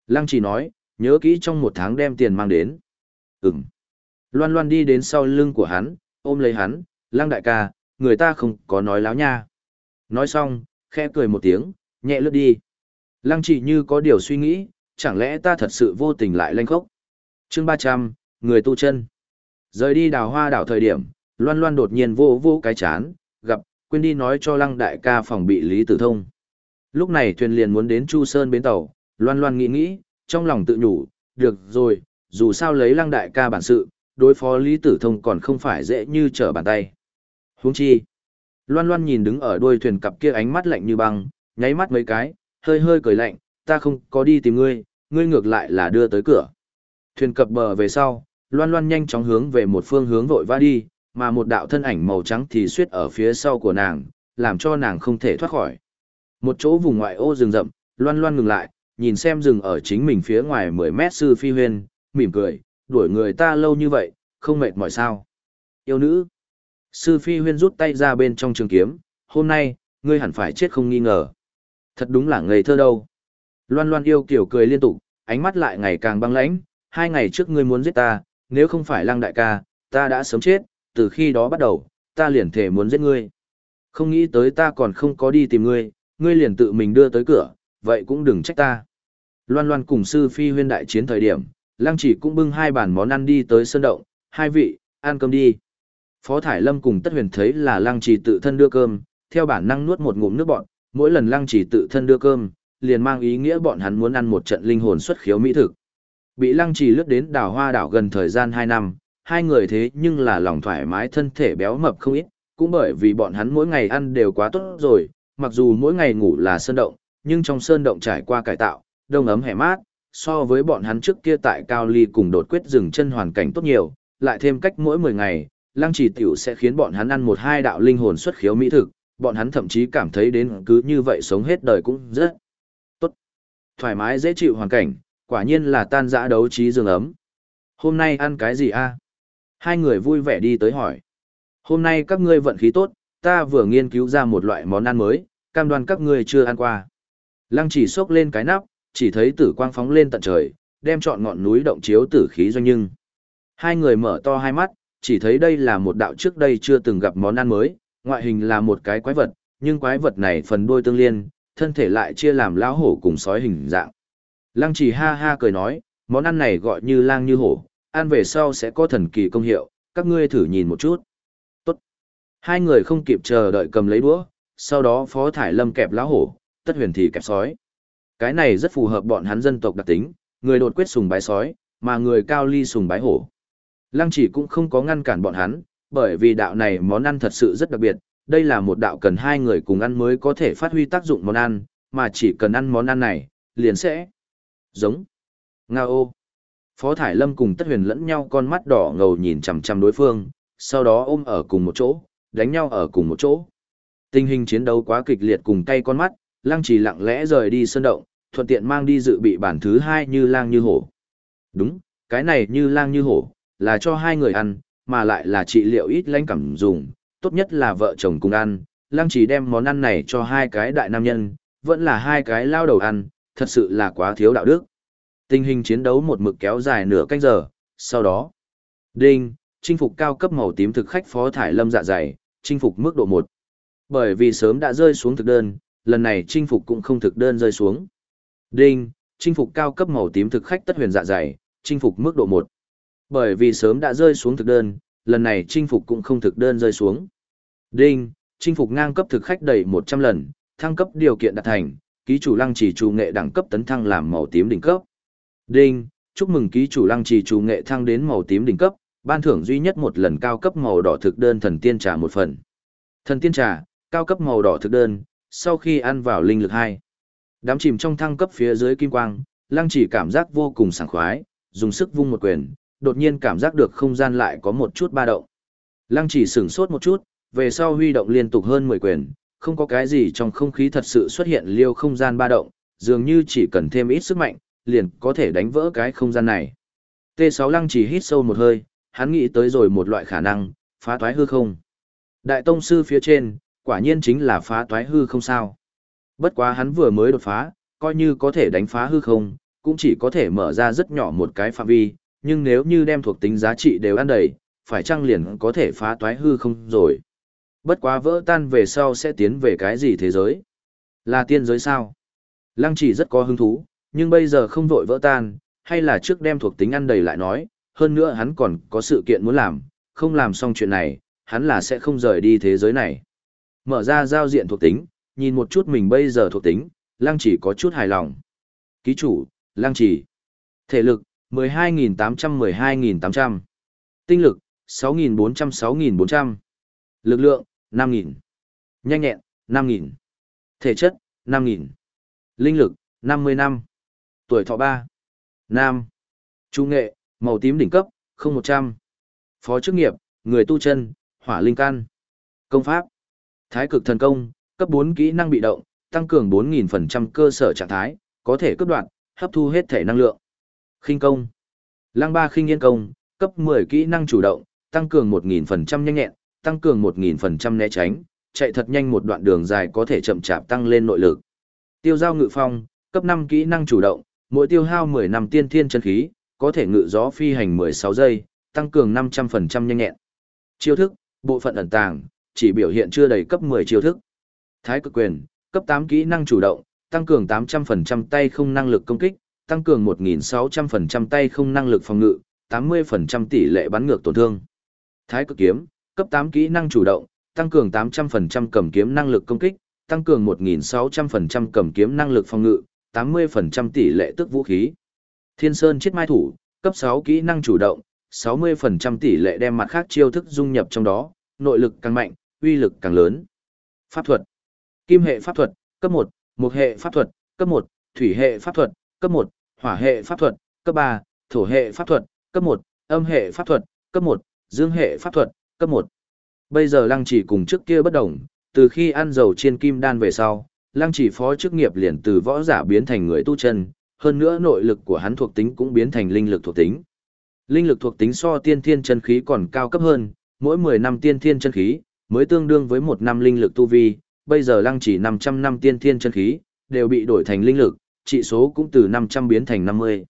Lăng chỉ nói, nhớ kỹ trong một tháng đem tiền mang đến. Ừm. Loan loan đi đến sau lưng của hắn, ôm lấy hắn, lăng đại ca, người ta không có nói láo nha. Nói xong, khẽ cười một tiếng, nhẹ lướt đi. Lăng chỉ như có điều suy nghĩ, chẳng lẽ ta thật sự vô tình lại lanh khốc. chương 300, người tu chân. Rời đi đào hoa đảo thời điểm, loan loan đột nhiên vô vô cái chán, gặp, quên đi nói cho lăng đại ca phòng bị Lý Tử Thông. Lúc này thuyền liền muốn đến Chu Sơn bến tàu, loan loan nghĩ nghĩ, trong lòng tự nhủ, được rồi, dù sao lấy lăng đại ca bản sự, đối phó Lý Tử Thông còn không phải dễ như trở bàn tay. Huống chi. Loan loan nhìn đứng ở đuôi thuyền cặp kia ánh mắt lạnh như băng, nháy mắt mấy cái, hơi hơi cười lạnh, ta không có đi tìm ngươi, ngươi ngược lại là đưa tới cửa. Thuyền cập bờ về sau, loan loan nhanh chóng hướng về một phương hướng vội va đi, mà một đạo thân ảnh màu trắng thì suýt ở phía sau của nàng, làm cho nàng không thể thoát khỏi. Một chỗ vùng ngoại ô rừng rậm, loan loan ngừng lại, nhìn xem rừng ở chính mình phía ngoài 10 mét sư phi huyên, mỉm cười, đuổi người ta lâu như vậy, không mệt mỏi sao. Yêu nữ. Sư phi huyên rút tay ra bên trong trường kiếm, hôm nay, ngươi hẳn phải chết không nghi ngờ. Thật đúng là ngây thơ đâu. Loan loan yêu kiểu cười liên tục, ánh mắt lại ngày càng băng lãnh, hai ngày trước ngươi muốn giết ta, nếu không phải lăng đại ca, ta đã sớm chết, từ khi đó bắt đầu, ta liền thể muốn giết ngươi. Không nghĩ tới ta còn không có đi tìm ngươi, ngươi liền tự mình đưa tới cửa, vậy cũng đừng trách ta. Loan loan cùng sư phi huyên đại chiến thời điểm, lăng chỉ cũng bưng hai bàn món ăn đi tới sơn động, hai vị, ăn cơm đi. Phó Thải Lâm cùng Tất Huyền thấy là Lăng Chỉ tự thân đưa cơm, theo bản năng nuốt một ngụm nước bọn, mỗi lần Lăng Chỉ tự thân đưa cơm, liền mang ý nghĩa bọn hắn muốn ăn một trận linh hồn xuất khiếu mỹ thực. Bị Lăng Trì lướt đến đảo hoa đảo gần thời gian hai năm, hai người thế nhưng là lòng thoải mái thân thể béo mập không ít, cũng bởi vì bọn hắn mỗi ngày ăn đều quá tốt rồi, mặc dù mỗi ngày ngủ là sơn động, nhưng trong sơn động trải qua cải tạo, đông ấm hẻ mát, so với bọn hắn trước kia tại Cao Ly cùng đột quyết dừng chân hoàn cảnh tốt nhiều, lại thêm cách mỗi 10 ngày, lăng trì tiểu sẽ khiến bọn hắn ăn một hai đạo linh hồn xuất khiếu mỹ thực, bọn hắn thậm chí cảm thấy đến cứ như vậy sống hết đời cũng rất tốt. Thoải mái dễ chịu hoàn cảnh, quả nhiên là tan dã đấu trí dương ấm. Hôm nay ăn cái gì a? Hai người vui vẻ đi tới hỏi. Hôm nay các ngươi vận khí tốt, ta vừa nghiên cứu ra một loại món ăn mới, cam đoan các ngươi chưa ăn qua. Lăng chỉ xốc lên cái nắp, chỉ thấy tử quang phóng lên tận trời, đem trọn ngọn núi động chiếu tử khí doanh nhưng. Hai người mở to hai mắt, chỉ thấy đây là một đạo trước đây chưa từng gặp món ăn mới, ngoại hình là một cái quái vật, nhưng quái vật này phần đuôi tương liên, thân thể lại chia làm lão hổ cùng sói hình dạng. Lăng chỉ ha ha cười nói, món ăn này gọi như lang như hổ, ăn về sau sẽ có thần kỳ công hiệu, các ngươi thử nhìn một chút. Tốt. Hai người không kịp chờ đợi cầm lấy đũa, sau đó Phó Thải Lâm kẹp lão hổ, Tất Huyền thì kẹp sói. Cái này rất phù hợp bọn hắn dân tộc đặc tính, người đột quyết sùng bái sói, mà người cao ly sùng bái hổ. Lăng chỉ cũng không có ngăn cản bọn hắn, bởi vì đạo này món ăn thật sự rất đặc biệt, đây là một đạo cần hai người cùng ăn mới có thể phát huy tác dụng món ăn, mà chỉ cần ăn món ăn này, liền sẽ giống. Nga ô. Phó Thải Lâm cùng Tất Huyền lẫn nhau con mắt đỏ ngầu nhìn chằm chằm đối phương, sau đó ôm ở cùng một chỗ, đánh nhau ở cùng một chỗ. Tình hình chiến đấu quá kịch liệt cùng tay con mắt, Lăng Chỉ lặng lẽ rời đi sơn động, thuận tiện mang đi dự bị bản thứ hai như lang như hổ. Đúng, cái này như lang như hổ, là cho hai người ăn, mà lại là trị liệu ít lãnh cảm dùng, tốt nhất là vợ chồng cùng ăn. Lăng Chỉ đem món ăn này cho hai cái đại nam nhân, vẫn là hai cái lao đầu ăn, thật sự là quá thiếu đạo đức. Tình hình chiến đấu một mực kéo dài nửa canh giờ, sau đó, đinh, chinh phục cao cấp màu tím thực khách phó thải lâm dạ dày, chinh phục mức độ 1. Bởi vì sớm đã rơi xuống thực đơn, lần này chinh phục cũng không thực đơn rơi xuống. Đinh, chinh phục cao cấp màu tím thực khách tất huyền dạ dày, chinh phục mức độ 1. Bởi vì sớm đã rơi xuống thực đơn, lần này chinh phục cũng không thực đơn rơi xuống. Đinh, chinh phục ngang cấp thực khách đầy 100 lần, thăng cấp điều kiện đạt thành, ký chủ lăng chỉ chủ nghệ đẳng cấp tấn thăng làm màu tím đỉnh cấp. Đinh, chúc mừng ký chủ lăng trì chủ nghệ thăng đến màu tím đỉnh cấp, ban thưởng duy nhất một lần cao cấp màu đỏ thực đơn thần tiên trà một phần. Thần tiên trà, cao cấp màu đỏ thực đơn, sau khi ăn vào linh lực hai, Đám chìm trong thăng cấp phía dưới kim quang, lăng chỉ cảm giác vô cùng sảng khoái, dùng sức vung một quyền, đột nhiên cảm giác được không gian lại có một chút ba động. Lăng chỉ sửng sốt một chút, về sau huy động liên tục hơn 10 quyền, không có cái gì trong không khí thật sự xuất hiện liêu không gian ba động, dường như chỉ cần thêm ít sức mạnh, liền có thể đánh vỡ cái không gian này. T6 lăng chỉ hít sâu một hơi, hắn nghĩ tới rồi một loại khả năng, phá thoái hư không. Đại tông sư phía trên, quả nhiên chính là phá toái hư không sao. Bất quá hắn vừa mới đột phá, coi như có thể đánh phá hư không, cũng chỉ có thể mở ra rất nhỏ một cái phạm vi, nhưng nếu như đem thuộc tính giá trị đều ăn đầy, phải chăng liền có thể phá toái hư không rồi. Bất quá vỡ tan về sau sẽ tiến về cái gì thế giới? Là tiên giới sao? Lăng chỉ rất có hứng thú, nhưng bây giờ không vội vỡ tan, hay là trước đem thuộc tính ăn đầy lại nói, hơn nữa hắn còn có sự kiện muốn làm, không làm xong chuyện này, hắn là sẽ không rời đi thế giới này. Mở ra giao diện thuộc tính, nhìn một chút mình bây giờ thuộc tính, lăng chỉ có chút hài lòng. Ký chủ, lăng chỉ. Thể lực, 12.800-12.800. Tinh lực, 6.400-6.400. Lực lượng, 5.000. Nhanh nhẹn, 5.000. Thể chất, 5.000. Linh lực, 50 năm tuổi thọ ba nam trung nghệ màu tím đỉnh cấp không một trăm phó chức nghiệp người tu chân hỏa linh căn công pháp thái cực thần công cấp bốn kỹ năng bị động tăng cường bốn nghìn phần trăm cơ sở trạng thái có thể cấp đoạn hấp thu hết thể năng lượng. Khinh công. Lăng ba khinh yên công cấp mười kỹ năng chủ động tăng cường một nghìn phần trăm nhanh nhẹn tăng cường một nghìn phần trăm né tránh chạy thật nhanh một đoạn đường dài có thể chậm chạp tăng lên nội lực. Tiêu giao ngự phong cấp năm kỹ năng chủ động Mỗi tiêu hao 10 năm tiên thiên chân khí, có thể ngự gió phi hành 16 giây, tăng cường 500% nhanh nhẹn. Chiêu thức, bộ phận ẩn tàng, chỉ biểu hiện chưa đầy cấp 10 chiêu thức. Thái cực quyền, cấp 8 kỹ năng chủ động, tăng cường 800% tay không năng lực công kích, tăng cường 1600% tay không năng lực phòng ngự, 80% tỷ lệ bắn ngược tổn thương. Thái cực kiếm, cấp 8 kỹ năng chủ động, tăng cường 800% cầm kiếm năng lực công kích, tăng cường 1600% cầm kiếm năng lực phòng ngự, 80% tỷ lệ tức vũ khí. Thiên Sơn chết mai thủ, cấp 6 kỹ năng chủ động, 60% tỷ lệ đem mặt khác chiêu thức dung nhập trong đó, nội lực càng mạnh, uy lực càng lớn. Pháp thuật. Kim hệ pháp thuật, cấp 1, mục hệ pháp thuật, cấp 1, thủy hệ pháp thuật, cấp 1, hỏa hệ pháp thuật, cấp 3, thổ hệ pháp thuật, cấp 1, âm hệ pháp thuật, cấp 1, dương hệ pháp thuật, cấp 1. Bây giờ lăng chỉ cùng trước kia bất đồng, từ khi ăn dầu chiên kim đan về sau, lăng chỉ phó chức nghiệp liền từ võ giả biến thành người tu chân, hơn nữa nội lực của hắn thuộc tính cũng biến thành linh lực thuộc tính. Linh lực thuộc tính so tiên thiên chân khí còn cao cấp hơn, mỗi 10 năm tiên thiên chân khí, mới tương đương với một năm linh lực tu vi, bây giờ lăng chỉ 500 năm tiên thiên chân khí, đều bị đổi thành linh lực, trị số cũng từ 500 biến thành 50.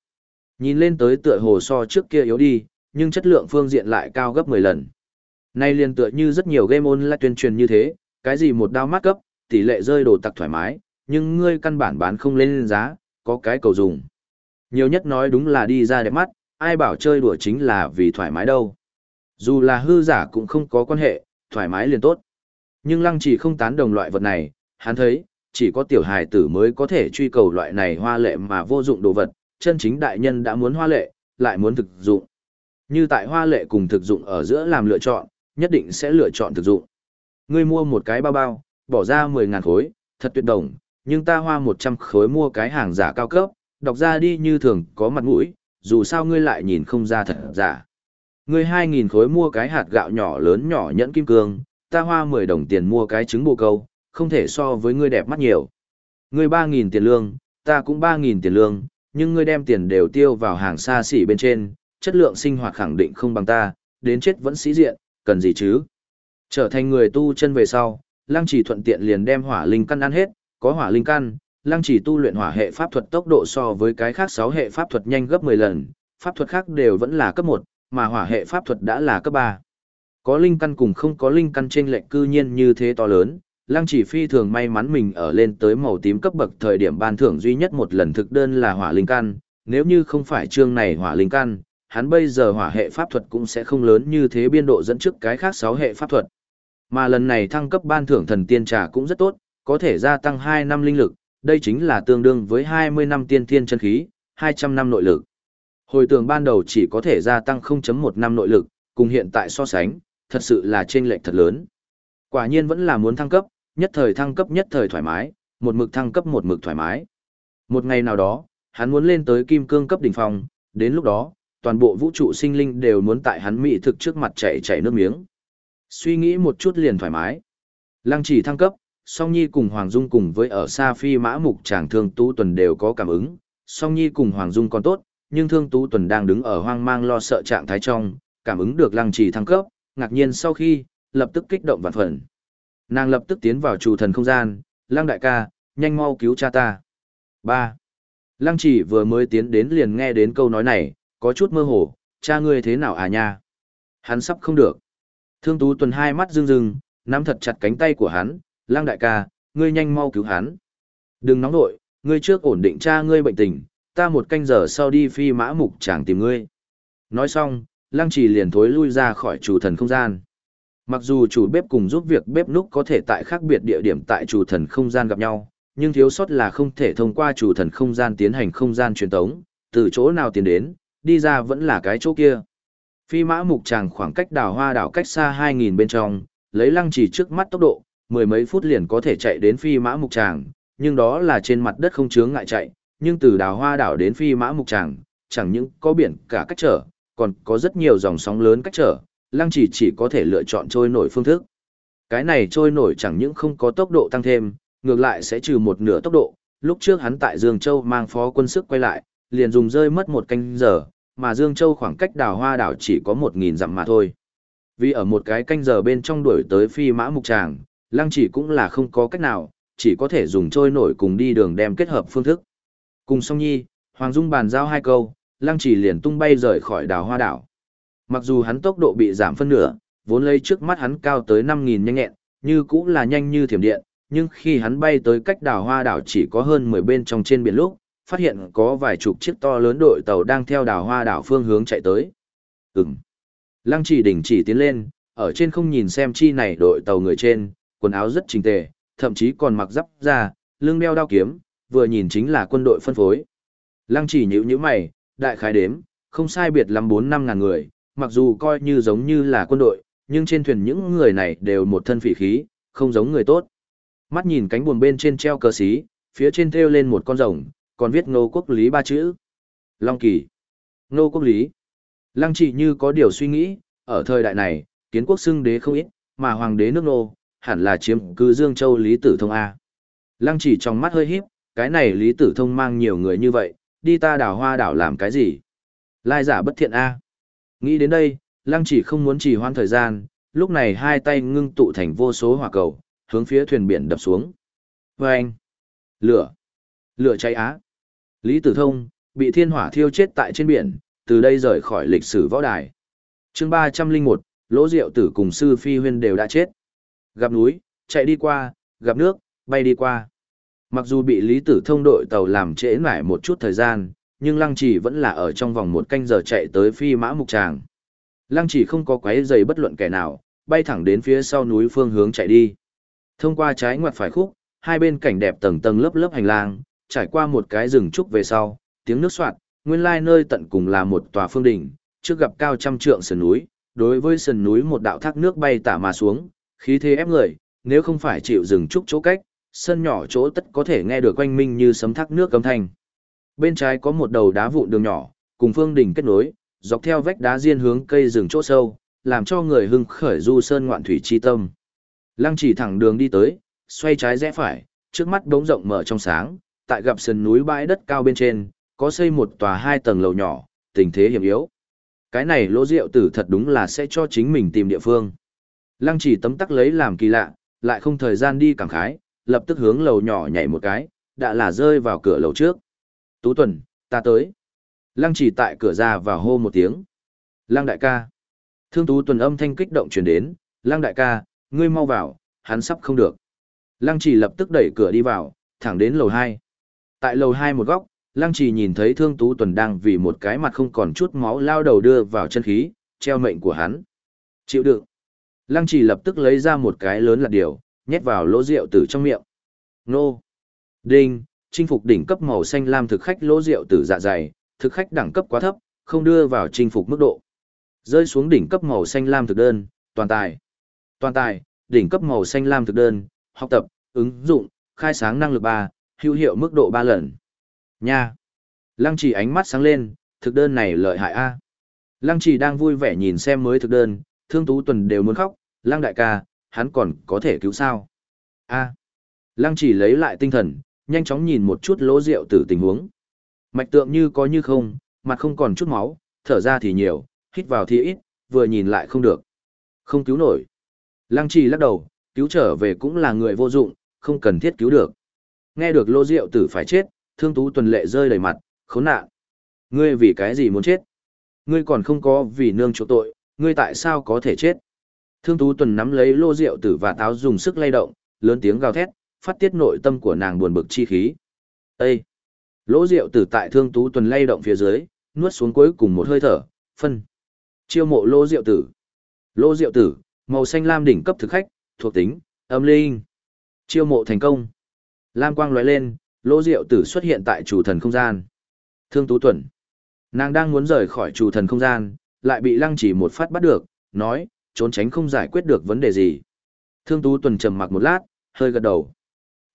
Nhìn lên tới tựa hồ so trước kia yếu đi, nhưng chất lượng phương diện lại cao gấp 10 lần. Nay liền tựa như rất nhiều game online tuyên truyền như thế, cái gì một đao mát cấp, tỷ lệ rơi đồ tặc thoải mái, nhưng ngươi căn bản bán không lên giá, có cái cầu dùng. Nhiều nhất nói đúng là đi ra đẹp mắt, ai bảo chơi đùa chính là vì thoải mái đâu. Dù là hư giả cũng không có quan hệ, thoải mái liền tốt. Nhưng lăng chỉ không tán đồng loại vật này, hắn thấy, chỉ có tiểu hài tử mới có thể truy cầu loại này hoa lệ mà vô dụng đồ vật, chân chính đại nhân đã muốn hoa lệ, lại muốn thực dụng. Như tại hoa lệ cùng thực dụng ở giữa làm lựa chọn, nhất định sẽ lựa chọn thực dụng. Ngươi mua một cái bao bao, bỏ ra 10.000 khối, thật tuyệt đồng, nhưng ta hoa 100 khối mua cái hàng giả cao cấp, đọc ra đi như thường có mặt mũi, dù sao ngươi lại nhìn không ra thật giả. Ngươi 2.000 khối mua cái hạt gạo nhỏ lớn nhỏ nhẫn kim cương, ta hoa 10 đồng tiền mua cái trứng bồ câu, không thể so với ngươi đẹp mắt nhiều. Ngươi 3.000 tiền lương, ta cũng 3.000 tiền lương, nhưng ngươi đem tiền đều tiêu vào hàng xa xỉ bên trên, chất lượng sinh hoạt khẳng định không bằng ta, đến chết vẫn sĩ diện, cần gì chứ? Trở thành người tu chân về sau, lăng chỉ thuận tiện liền đem hỏa linh căn ăn hết, có hỏa linh căn, lăng chỉ tu luyện hỏa hệ pháp thuật tốc độ so với cái khác 6 hệ pháp thuật nhanh gấp 10 lần, pháp thuật khác đều vẫn là cấp 1, mà hỏa hệ pháp thuật đã là cấp 3. Có linh căn cùng không có linh căn trên lệnh cư nhiên như thế to lớn, lăng chỉ phi thường may mắn mình ở lên tới màu tím cấp bậc thời điểm ban thưởng duy nhất một lần thực đơn là hỏa linh căn, nếu như không phải chương này hỏa linh căn, hắn bây giờ hỏa hệ pháp thuật cũng sẽ không lớn như thế biên độ dẫn trước cái khác 6 hệ pháp thuật. Mà lần này thăng cấp ban thưởng thần tiên trà cũng rất tốt, có thể gia tăng 2 năm linh lực, đây chính là tương đương với 20 năm tiên thiên chân khí, 200 năm nội lực. Hồi tưởng ban đầu chỉ có thể gia tăng 0.1 năm nội lực, cùng hiện tại so sánh, thật sự là chênh lệch thật lớn. Quả nhiên vẫn là muốn thăng cấp, nhất thời thăng cấp nhất thời thoải mái, một mực thăng cấp một mực thoải mái. Một ngày nào đó, hắn muốn lên tới kim cương cấp đỉnh phong, đến lúc đó, toàn bộ vũ trụ sinh linh đều muốn tại hắn mỹ thực trước mặt chảy chảy nước miếng. Suy nghĩ một chút liền thoải mái. Lăng chỉ thăng cấp, Song Nhi cùng Hoàng Dung cùng với ở xa phi mã mục chàng thương tú tuần đều có cảm ứng. Song Nhi cùng Hoàng Dung còn tốt, nhưng thương tú tuần đang đứng ở hoang mang lo sợ trạng thái trong, cảm ứng được lăng chỉ thăng cấp, ngạc nhiên sau khi, lập tức kích động vạn phần. Nàng lập tức tiến vào chủ thần không gian, lăng đại ca, nhanh mau cứu cha ta. 3. Lăng chỉ vừa mới tiến đến liền nghe đến câu nói này, có chút mơ hồ, cha ngươi thế nào à nha? Hắn sắp không được. Thương Tú Tuần hai mắt rưng rưng, nắm thật chặt cánh tay của hắn, lang đại ca, ngươi nhanh mau cứu hắn. Đừng nóng nội, ngươi trước ổn định cha ngươi bệnh tình, ta một canh giờ sau đi phi mã mục chàng tìm ngươi. Nói xong, lăng trì liền thối lui ra khỏi chủ thần không gian. Mặc dù chủ bếp cùng giúp việc bếp núc có thể tại khác biệt địa điểm tại chủ thần không gian gặp nhau, nhưng thiếu sót là không thể thông qua chủ thần không gian tiến hành không gian truyền tống, từ chỗ nào tiến đến, đi ra vẫn là cái chỗ kia. Phi mã mục tràng khoảng cách đảo hoa đảo cách xa 2.000 bên trong, lấy lăng chỉ trước mắt tốc độ, mười mấy phút liền có thể chạy đến phi mã mục tràng, nhưng đó là trên mặt đất không chướng ngại chạy, nhưng từ đảo hoa đảo đến phi mã mục tràng, chẳng những có biển cả cách trở, còn có rất nhiều dòng sóng lớn cách trở, lăng chỉ chỉ có thể lựa chọn trôi nổi phương thức. Cái này trôi nổi chẳng những không có tốc độ tăng thêm, ngược lại sẽ trừ một nửa tốc độ, lúc trước hắn tại Dương Châu mang phó quân sức quay lại, liền dùng rơi mất một canh giờ, mà Dương Châu khoảng cách đào hoa đảo chỉ có một nghìn dặm mà thôi. Vì ở một cái canh giờ bên trong đuổi tới phi mã mục tràng, lăng chỉ cũng là không có cách nào, chỉ có thể dùng trôi nổi cùng đi đường đem kết hợp phương thức. Cùng song nhi, Hoàng Dung bàn giao hai câu, lăng chỉ liền tung bay rời khỏi đào hoa đảo. Mặc dù hắn tốc độ bị giảm phân nửa, vốn lấy trước mắt hắn cao tới 5.000 nhanh nhẹn, như cũng là nhanh như thiểm điện, nhưng khi hắn bay tới cách đảo hoa đảo chỉ có hơn 10 bên trong trên biển lúc, phát hiện có vài chục chiếc to lớn đội tàu đang theo đảo hoa đảo phương hướng chạy tới. Ừm. Lăng chỉ đỉnh chỉ tiến lên, ở trên không nhìn xem chi này đội tàu người trên, quần áo rất chỉnh tề, thậm chí còn mặc giáp ra, lưng đeo đao kiếm, vừa nhìn chính là quân đội phân phối. Lăng chỉ nhữ nhíu mày, đại khái đếm, không sai biệt lắm 4 năm ngàn người, mặc dù coi như giống như là quân đội, nhưng trên thuyền những người này đều một thân phỉ khí, không giống người tốt. Mắt nhìn cánh buồm bên trên treo cờ xí, phía trên treo lên một con rồng, còn viết Ngô Quốc Lý ba chữ. Long Kỳ. Ngô Quốc Lý. Lăng chỉ như có điều suy nghĩ, ở thời đại này, kiến quốc xưng đế không ít, mà hoàng đế nước nô, hẳn là chiếm cư Dương Châu Lý Tử Thông A. Lăng chỉ trong mắt hơi híp, cái này Lý Tử Thông mang nhiều người như vậy, đi ta đảo hoa đảo làm cái gì? Lai giả bất thiện A. Nghĩ đến đây, lăng chỉ không muốn trì hoãn thời gian, lúc này hai tay ngưng tụ thành vô số hỏa cầu, hướng phía thuyền biển đập xuống. Vâng! Lửa! Lửa cháy á! Lý Tử Thông, bị thiên hỏa thiêu chết tại trên biển, từ đây rời khỏi lịch sử võ đài. chương 301, Lỗ Diệu Tử cùng Sư Phi Huyên đều đã chết. Gặp núi, chạy đi qua, gặp nước, bay đi qua. Mặc dù bị Lý Tử Thông đội tàu làm trễ nải một chút thời gian, nhưng Lăng Chỉ vẫn là ở trong vòng một canh giờ chạy tới phi mã mục tràng. Lăng Chỉ không có quấy giày bất luận kẻ nào, bay thẳng đến phía sau núi phương hướng chạy đi. Thông qua trái ngoặt phải khúc, hai bên cảnh đẹp tầng tầng lớp lớp hành lang, trải qua một cái rừng trúc về sau, tiếng nước soạt, nguyên lai nơi tận cùng là một tòa phương đỉnh, trước gặp cao trăm trượng sườn núi, đối với sườn núi một đạo thác nước bay tả mà xuống, khí thế ép người, nếu không phải chịu rừng trúc chỗ cách, sân nhỏ chỗ tất có thể nghe được quanh minh như sấm thác nước âm thanh. Bên trái có một đầu đá vụn đường nhỏ, cùng phương đỉnh kết nối, dọc theo vách đá diên hướng cây rừng chỗ sâu, làm cho người hưng khởi du sơn ngoạn thủy chi tâm. Lăng chỉ thẳng đường đi tới, xoay trái rẽ phải, trước mắt đống rộng mở trong sáng, tại gặp sườn núi bãi đất cao bên trên, có xây một tòa hai tầng lầu nhỏ, tình thế hiểm yếu. Cái này lỗ rượu tử thật đúng là sẽ cho chính mình tìm địa phương. Lăng chỉ tấm tắc lấy làm kỳ lạ, lại không thời gian đi cảm khái, lập tức hướng lầu nhỏ nhảy một cái, đã là rơi vào cửa lầu trước. Tú Tuần, ta tới. Lăng chỉ tại cửa ra và hô một tiếng. Lăng đại ca. Thương Tú Tuần âm thanh kích động truyền đến, Lăng đại ca, ngươi mau vào, hắn sắp không được. Lăng chỉ lập tức đẩy cửa đi vào, thẳng đến lầu 2. Tại lầu 2 một góc, Lăng chỉ nhìn thấy Thương Tú Tuần đang vì một cái mặt không còn chút máu lao đầu đưa vào chân khí, treo mệnh của hắn. Chịu đựng. Lăng chỉ lập tức lấy ra một cái lớn là điều, nhét vào lỗ rượu tử trong miệng. Nô. Đinh, chinh phục đỉnh cấp màu xanh lam thực khách lỗ rượu tử dạ dày, thực khách đẳng cấp quá thấp, không đưa vào chinh phục mức độ. Rơi xuống đỉnh cấp màu xanh lam thực đơn, toàn tài. Toàn tài, đỉnh cấp màu xanh lam thực đơn, học tập, ứng dụng, khai sáng năng lực 3, hữu hiệu mức độ 3 lần. Nha. Lăng chỉ ánh mắt sáng lên, thực đơn này lợi hại a. Lăng chỉ đang vui vẻ nhìn xem mới thực đơn, thương tú tuần đều muốn khóc, lăng đại ca, hắn còn có thể cứu sao. A. Lăng chỉ lấy lại tinh thần, nhanh chóng nhìn một chút lỗ rượu tử tình huống. Mạch tượng như có như không, mặt không còn chút máu, thở ra thì nhiều, hít vào thì ít, vừa nhìn lại không được. Không cứu nổi. Lăng trì lắc đầu, cứu trở về cũng là người vô dụng, không cần thiết cứu được. Nghe được lô rượu tử phải chết, thương tú tuần lệ rơi đầy mặt, khốn nạn. Ngươi vì cái gì muốn chết? Ngươi còn không có vì nương chỗ tội, ngươi tại sao có thể chết? Thương tú tuần nắm lấy lô rượu tử và táo dùng sức lay động, lớn tiếng gào thét, phát tiết nội tâm của nàng buồn bực chi khí. Ê! Lỗ rượu tử tại thương tú tuần lay động phía dưới, nuốt xuống cuối cùng một hơi thở, phân. Chiêu mộ lô rượu tử. Lô rượu tử, màu xanh lam đỉnh cấp thực khách, thuộc tính, âm linh. Chiêu mộ thành công. Lam quang lóe lên, lô rượu tử xuất hiện tại chủ thần không gian. Thương tú tuần. Nàng đang muốn rời khỏi chủ thần không gian, lại bị lăng chỉ một phát bắt được, nói, trốn tránh không giải quyết được vấn đề gì. Thương tú tuần trầm mặc một lát, hơi gật đầu.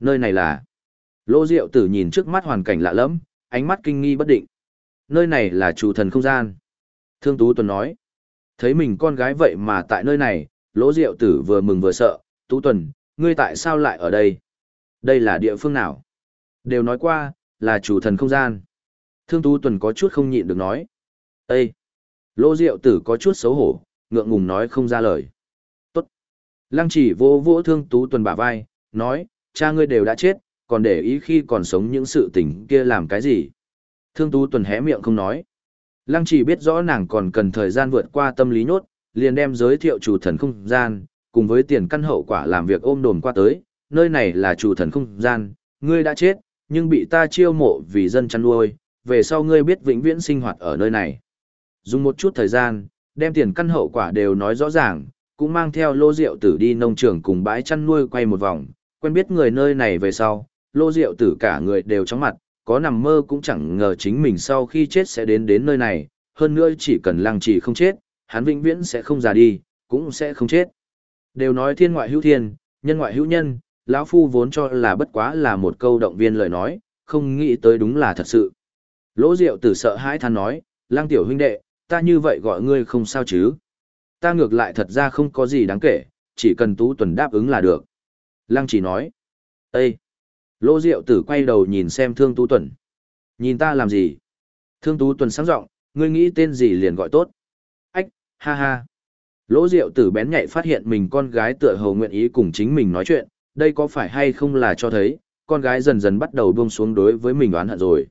Nơi này là... Lô Diệu Tử nhìn trước mắt hoàn cảnh lạ lẫm, ánh mắt kinh nghi bất định. Nơi này là chủ thần không gian. Thương Tú Tuần nói. Thấy mình con gái vậy mà tại nơi này, Lỗ Diệu Tử vừa mừng vừa sợ. Tú Tuần, ngươi tại sao lại ở đây? Đây là địa phương nào? Đều nói qua, là chủ thần không gian. Thương Tú Tuần có chút không nhịn được nói. Ê! Lô Diệu Tử có chút xấu hổ, ngượng ngùng nói không ra lời. Tốt! Lăng chỉ vô vỗ Thương Tú Tuần bả vai, nói, cha ngươi đều đã chết, còn để ý khi còn sống những sự tình kia làm cái gì. Thương Tú Tuần hé miệng không nói. Lăng chỉ biết rõ nàng còn cần thời gian vượt qua tâm lý nhốt, liền đem giới thiệu chủ thần không gian, cùng với tiền căn hậu quả làm việc ôm đồn qua tới, nơi này là chủ thần không gian, ngươi đã chết, nhưng bị ta chiêu mộ vì dân chăn nuôi, về sau ngươi biết vĩnh viễn sinh hoạt ở nơi này. Dùng một chút thời gian, đem tiền căn hậu quả đều nói rõ ràng, cũng mang theo lô rượu tử đi nông trường cùng bãi chăn nuôi quay một vòng, quen biết người nơi này về sau, lô rượu tử cả người đều chóng mặt, có nằm mơ cũng chẳng ngờ chính mình sau khi chết sẽ đến đến nơi này, hơn nữa chỉ cần lăng trì không chết, hắn vĩnh viễn sẽ không già đi, cũng sẽ không chết. Đều nói thiên ngoại hữu thiên, nhân ngoại hữu nhân, lão phu vốn cho là bất quá là một câu động viên lời nói, không nghĩ tới đúng là thật sự. Lỗ Diệu tử sợ hãi than nói, lang tiểu huynh đệ, ta như vậy gọi ngươi không sao chứ. Ta ngược lại thật ra không có gì đáng kể, chỉ cần tú tuần đáp ứng là được. Lăng chỉ nói, Ê! Lỗ Diệu tử quay đầu nhìn xem thương tú tuần. Nhìn ta làm gì? Thương tú tuần sáng giọng ngươi nghĩ tên gì liền gọi tốt. Ách, ha ha. Lỗ Diệu tử bén nhạy phát hiện mình con gái tựa hồ nguyện ý cùng chính mình nói chuyện, đây có phải hay không là cho thấy, con gái dần dần bắt đầu buông xuống đối với mình oán hận rồi.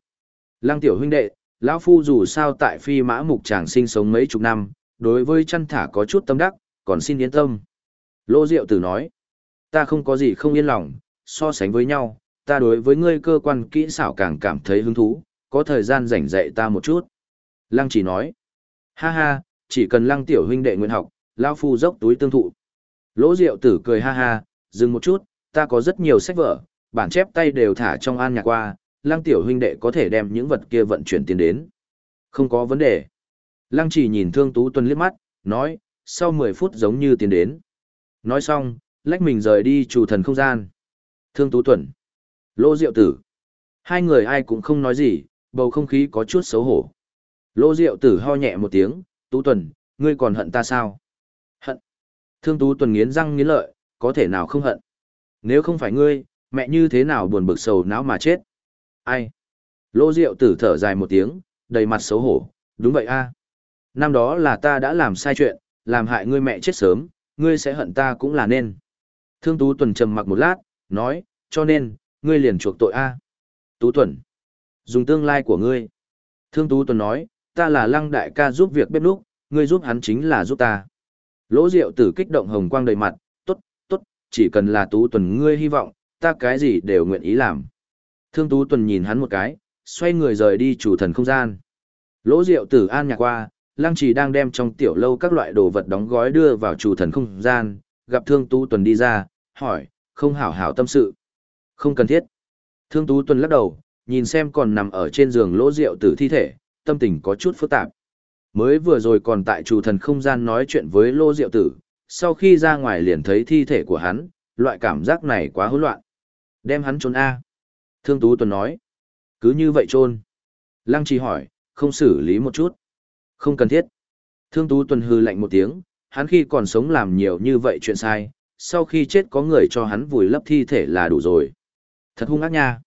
Lăng tiểu huynh đệ, lão phu dù sao tại phi mã mục chàng sinh sống mấy chục năm, đối với chăn thả có chút tâm đắc, còn xin yên tâm. Lô Diệu Tử nói, ta không có gì không yên lòng, so sánh với nhau, ta đối với ngươi cơ quan kỹ xảo càng cảm thấy hứng thú, có thời gian rảnh dạy ta một chút. Lăng chỉ nói, ha ha, chỉ cần lăng tiểu huynh đệ nguyện học, lão phu dốc túi tương thụ. Lỗ Diệu Tử cười ha ha, dừng một chút, ta có rất nhiều sách vở, bản chép tay đều thả trong an nhạc qua, lăng tiểu huynh đệ có thể đem những vật kia vận chuyển tiền đến. Không có vấn đề. Lăng chỉ nhìn thương tú tuân liếc mắt, nói, sau 10 phút giống như tiền đến. Nói xong, lách mình rời đi chủ thần không gian. Thương tú tuần. Lô diệu tử. Hai người ai cũng không nói gì, bầu không khí có chút xấu hổ. Lô diệu tử ho nhẹ một tiếng, tú tuần, ngươi còn hận ta sao? Hận. Thương tú tuần nghiến răng nghiến lợi, có thể nào không hận. Nếu không phải ngươi, mẹ như thế nào buồn bực sầu não mà chết? Ai? Lô Diệu tử thở dài một tiếng, đầy mặt xấu hổ, đúng vậy a. Năm đó là ta đã làm sai chuyện, làm hại ngươi mẹ chết sớm, ngươi sẽ hận ta cũng là nên. Thương Tú Tuần trầm mặc một lát, nói, cho nên, ngươi liền chuộc tội a. Tú Tuần, dùng tương lai của ngươi. Thương Tú Tuần nói, ta là lăng đại ca giúp việc bếp núc, ngươi giúp hắn chính là giúp ta. Lỗ Diệu tử kích động hồng quang đầy mặt, tốt, tốt, chỉ cần là Tú Tuần ngươi hy vọng, ta cái gì đều nguyện ý làm. Thương Tú Tuần nhìn hắn một cái, xoay người rời đi chủ thần không gian. Lỗ Diệu Tử An nhạc qua, Lăng Trì đang đem trong tiểu lâu các loại đồ vật đóng gói đưa vào chủ thần không gian, gặp Thương Tú Tuần đi ra, hỏi, không hảo hảo tâm sự. Không cần thiết. Thương Tú Tuần lắc đầu, nhìn xem còn nằm ở trên giường Lỗ Diệu Tử thi thể, tâm tình có chút phức tạp. Mới vừa rồi còn tại chủ thần không gian nói chuyện với Lỗ Diệu Tử, sau khi ra ngoài liền thấy thi thể của hắn, loại cảm giác này quá hỗn loạn. Đem hắn trốn A. Thương Tú Tuần nói. Cứ như vậy chôn. Lăng Trì hỏi, không xử lý một chút. Không cần thiết. Thương Tú Tuần hư lạnh một tiếng, hắn khi còn sống làm nhiều như vậy chuyện sai, sau khi chết có người cho hắn vùi lấp thi thể là đủ rồi. Thật hung ác nha.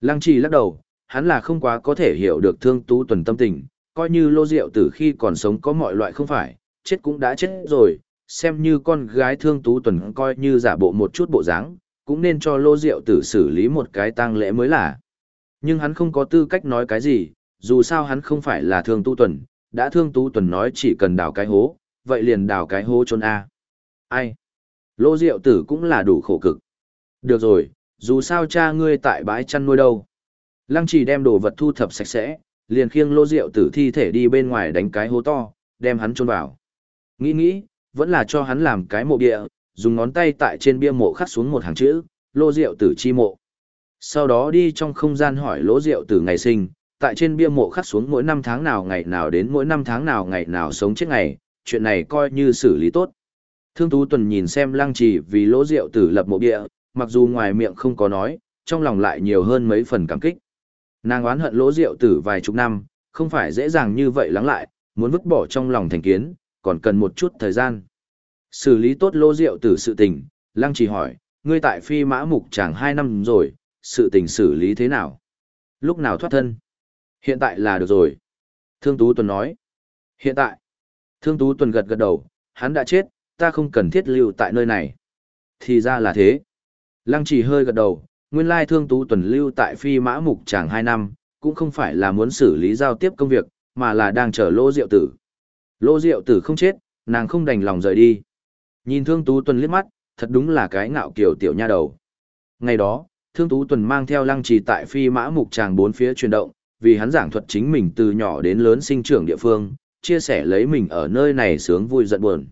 Lăng Trì lắc đầu, hắn là không quá có thể hiểu được Thương Tú Tuần tâm tình, coi như lô rượu từ khi còn sống có mọi loại không phải, chết cũng đã chết rồi, xem như con gái Thương Tú Tuần coi như giả bộ một chút bộ dáng, cũng nên cho lô rượu tử xử lý một cái tang lễ mới là. Nhưng hắn không có tư cách nói cái gì, dù sao hắn không phải là thương tu tuần, đã thương tu tuần nói chỉ cần đào cái hố, vậy liền đào cái hố chôn A. Ai? Lô rượu tử cũng là đủ khổ cực. Được rồi, dù sao cha ngươi tại bãi chăn nuôi đâu. Lăng chỉ đem đồ vật thu thập sạch sẽ, liền khiêng lô rượu tử thi thể đi bên ngoài đánh cái hố to, đem hắn chôn vào. Nghĩ nghĩ, vẫn là cho hắn làm cái mộ địa, dùng ngón tay tại trên bia mộ khắc xuống một hàng chữ, lô rượu tử chi mộ. Sau đó đi trong không gian hỏi lỗ rượu tử ngày sinh, tại trên bia mộ khắc xuống mỗi năm tháng nào ngày nào đến mỗi năm tháng nào ngày nào sống chết ngày, chuyện này coi như xử lý tốt. Thương Tú Tuần nhìn xem lăng trì vì lỗ rượu tử lập mộ bia, mặc dù ngoài miệng không có nói, trong lòng lại nhiều hơn mấy phần cảm kích. Nàng oán hận lỗ rượu tử vài chục năm, không phải dễ dàng như vậy lắng lại, muốn vứt bỏ trong lòng thành kiến, còn cần một chút thời gian. Xử lý tốt lô rượu tử sự tình, lăng trì hỏi, ngươi tại phi mã mục chẳng hai năm rồi, sự tình xử lý thế nào? Lúc nào thoát thân? Hiện tại là được rồi. Thương Tú Tuần nói. Hiện tại. Thương Tú Tuần gật gật đầu, hắn đã chết, ta không cần thiết lưu tại nơi này. Thì ra là thế. Lăng trì hơi gật đầu, nguyên lai Thương Tú Tuần lưu tại phi mã mục chẳng hai năm, cũng không phải là muốn xử lý giao tiếp công việc, mà là đang chờ lô rượu tử. Lô rượu tử không chết, nàng không đành lòng rời đi. Nhìn Thương Tú Tuần liếc mắt, thật đúng là cái ngạo kiều tiểu nha đầu. Ngày đó, Thương Tú Tuần mang theo lăng trì tại phi mã mục tràng bốn phía chuyển động, vì hắn giảng thuật chính mình từ nhỏ đến lớn sinh trưởng địa phương, chia sẻ lấy mình ở nơi này sướng vui giận buồn.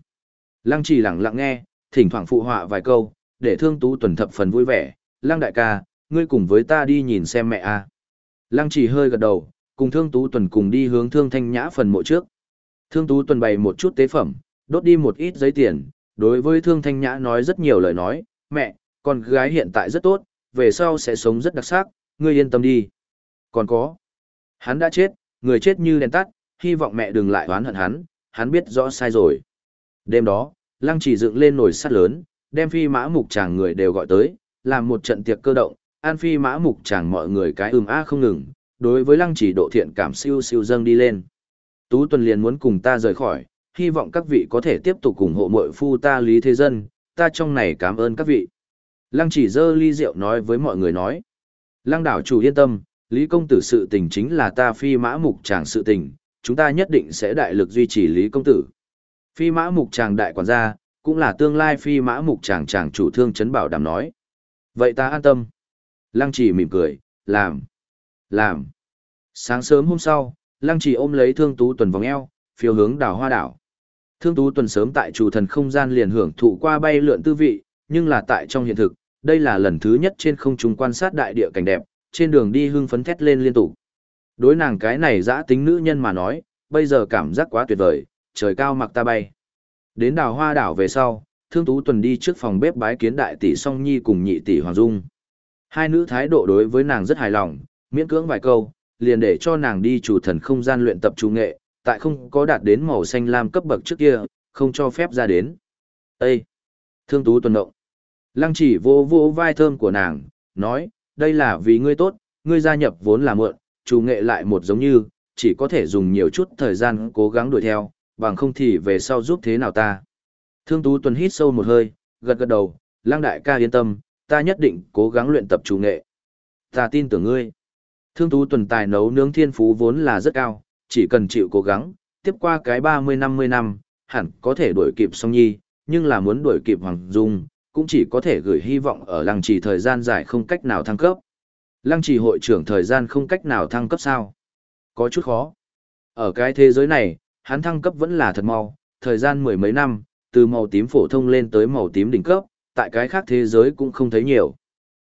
Lăng trì lặng lặng nghe, thỉnh thoảng phụ họa vài câu, để thương tú tuần thập phần vui vẻ. Lăng đại ca, ngươi cùng với ta đi nhìn xem mẹ a. Lăng trì hơi gật đầu, cùng thương tú tuần cùng đi hướng thương thanh nhã phần mộ trước. Thương tú tuần bày một chút tế phẩm, đốt đi một ít giấy tiền, đối với thương thanh nhã nói rất nhiều lời nói, mẹ, con gái hiện tại rất tốt, về sau sẽ sống rất đặc sắc, ngươi yên tâm đi. Còn có, hắn đã chết, người chết như đèn tắt, hy vọng mẹ đừng lại oán hận hắn, hắn biết rõ sai rồi. Đêm đó, lăng chỉ dựng lên nồi sắt lớn, đem phi mã mục chàng người đều gọi tới, làm một trận tiệc cơ động, an phi mã mục chàng mọi người cái ừm a không ngừng, đối với lăng chỉ độ thiện cảm siêu siêu dâng đi lên. Tú Tuần liền muốn cùng ta rời khỏi, hy vọng các vị có thể tiếp tục ủng hộ mội phu ta Lý Thế Dân, ta trong này cảm ơn các vị. Lăng chỉ dơ ly rượu nói với mọi người nói. Lăng đảo chủ yên tâm, Lý Công Tử sự tình chính là ta phi mã mục tràng sự tình, chúng ta nhất định sẽ đại lực duy trì Lý Công Tử. Phi mã mục tràng đại quản gia, cũng là tương lai phi mã mục tràng tràng chủ thương chấn bảo đảm nói. Vậy ta an tâm. Lăng chỉ mỉm cười, làm, làm. Sáng sớm hôm sau, Lăng chỉ ôm lấy thương tú tuần vòng eo, phiêu hướng đảo hoa đảo. Thương tú tuần sớm tại chủ thần không gian liền hưởng thụ qua bay lượn tư vị, nhưng là tại trong hiện thực, đây là lần thứ nhất trên không trung quan sát đại địa cảnh đẹp, trên đường đi hưng phấn thét lên liên tục. Đối nàng cái này dã tính nữ nhân mà nói, bây giờ cảm giác quá tuyệt vời, trời cao mặc ta bay. Đến đào hoa đảo về sau, thương tú tuần đi trước phòng bếp bái kiến đại tỷ song nhi cùng nhị tỷ hoàng dung. Hai nữ thái độ đối với nàng rất hài lòng, miễn cưỡng vài câu, liền để cho nàng đi chủ thần không gian luyện tập trung nghệ, tại không có đạt đến màu xanh lam cấp bậc trước kia, không cho phép ra đến. Ê! Thương tú tuần động. Lăng chỉ vô vô vai thơm của nàng, nói, đây là vì ngươi tốt, ngươi gia nhập vốn là mượn, chủ nghệ lại một giống như, chỉ có thể dùng nhiều chút thời gian cố gắng đuổi theo, bằng không thì về sau giúp thế nào ta. Thương Tú Tuần hít sâu một hơi, gật gật đầu, Lăng đại ca yên tâm, ta nhất định cố gắng luyện tập chủ nghệ. Ta tin tưởng ngươi. Thương Tú Tuần tài nấu nướng thiên phú vốn là rất cao, chỉ cần chịu cố gắng, tiếp qua cái 30-50 năm, hẳn có thể đuổi kịp song nhi, nhưng là muốn đuổi kịp Hoàng Dung, cũng chỉ có thể gửi hy vọng ở lăng trì thời gian dài không cách nào thăng cấp. Lăng trì hội trưởng thời gian không cách nào thăng cấp sao? Có chút khó. Ở cái thế giới này, hắn thăng cấp vẫn là thật mau, thời gian mười mấy năm, từ màu tím phổ thông lên tới màu tím đỉnh cấp, tại cái khác thế giới cũng không thấy nhiều.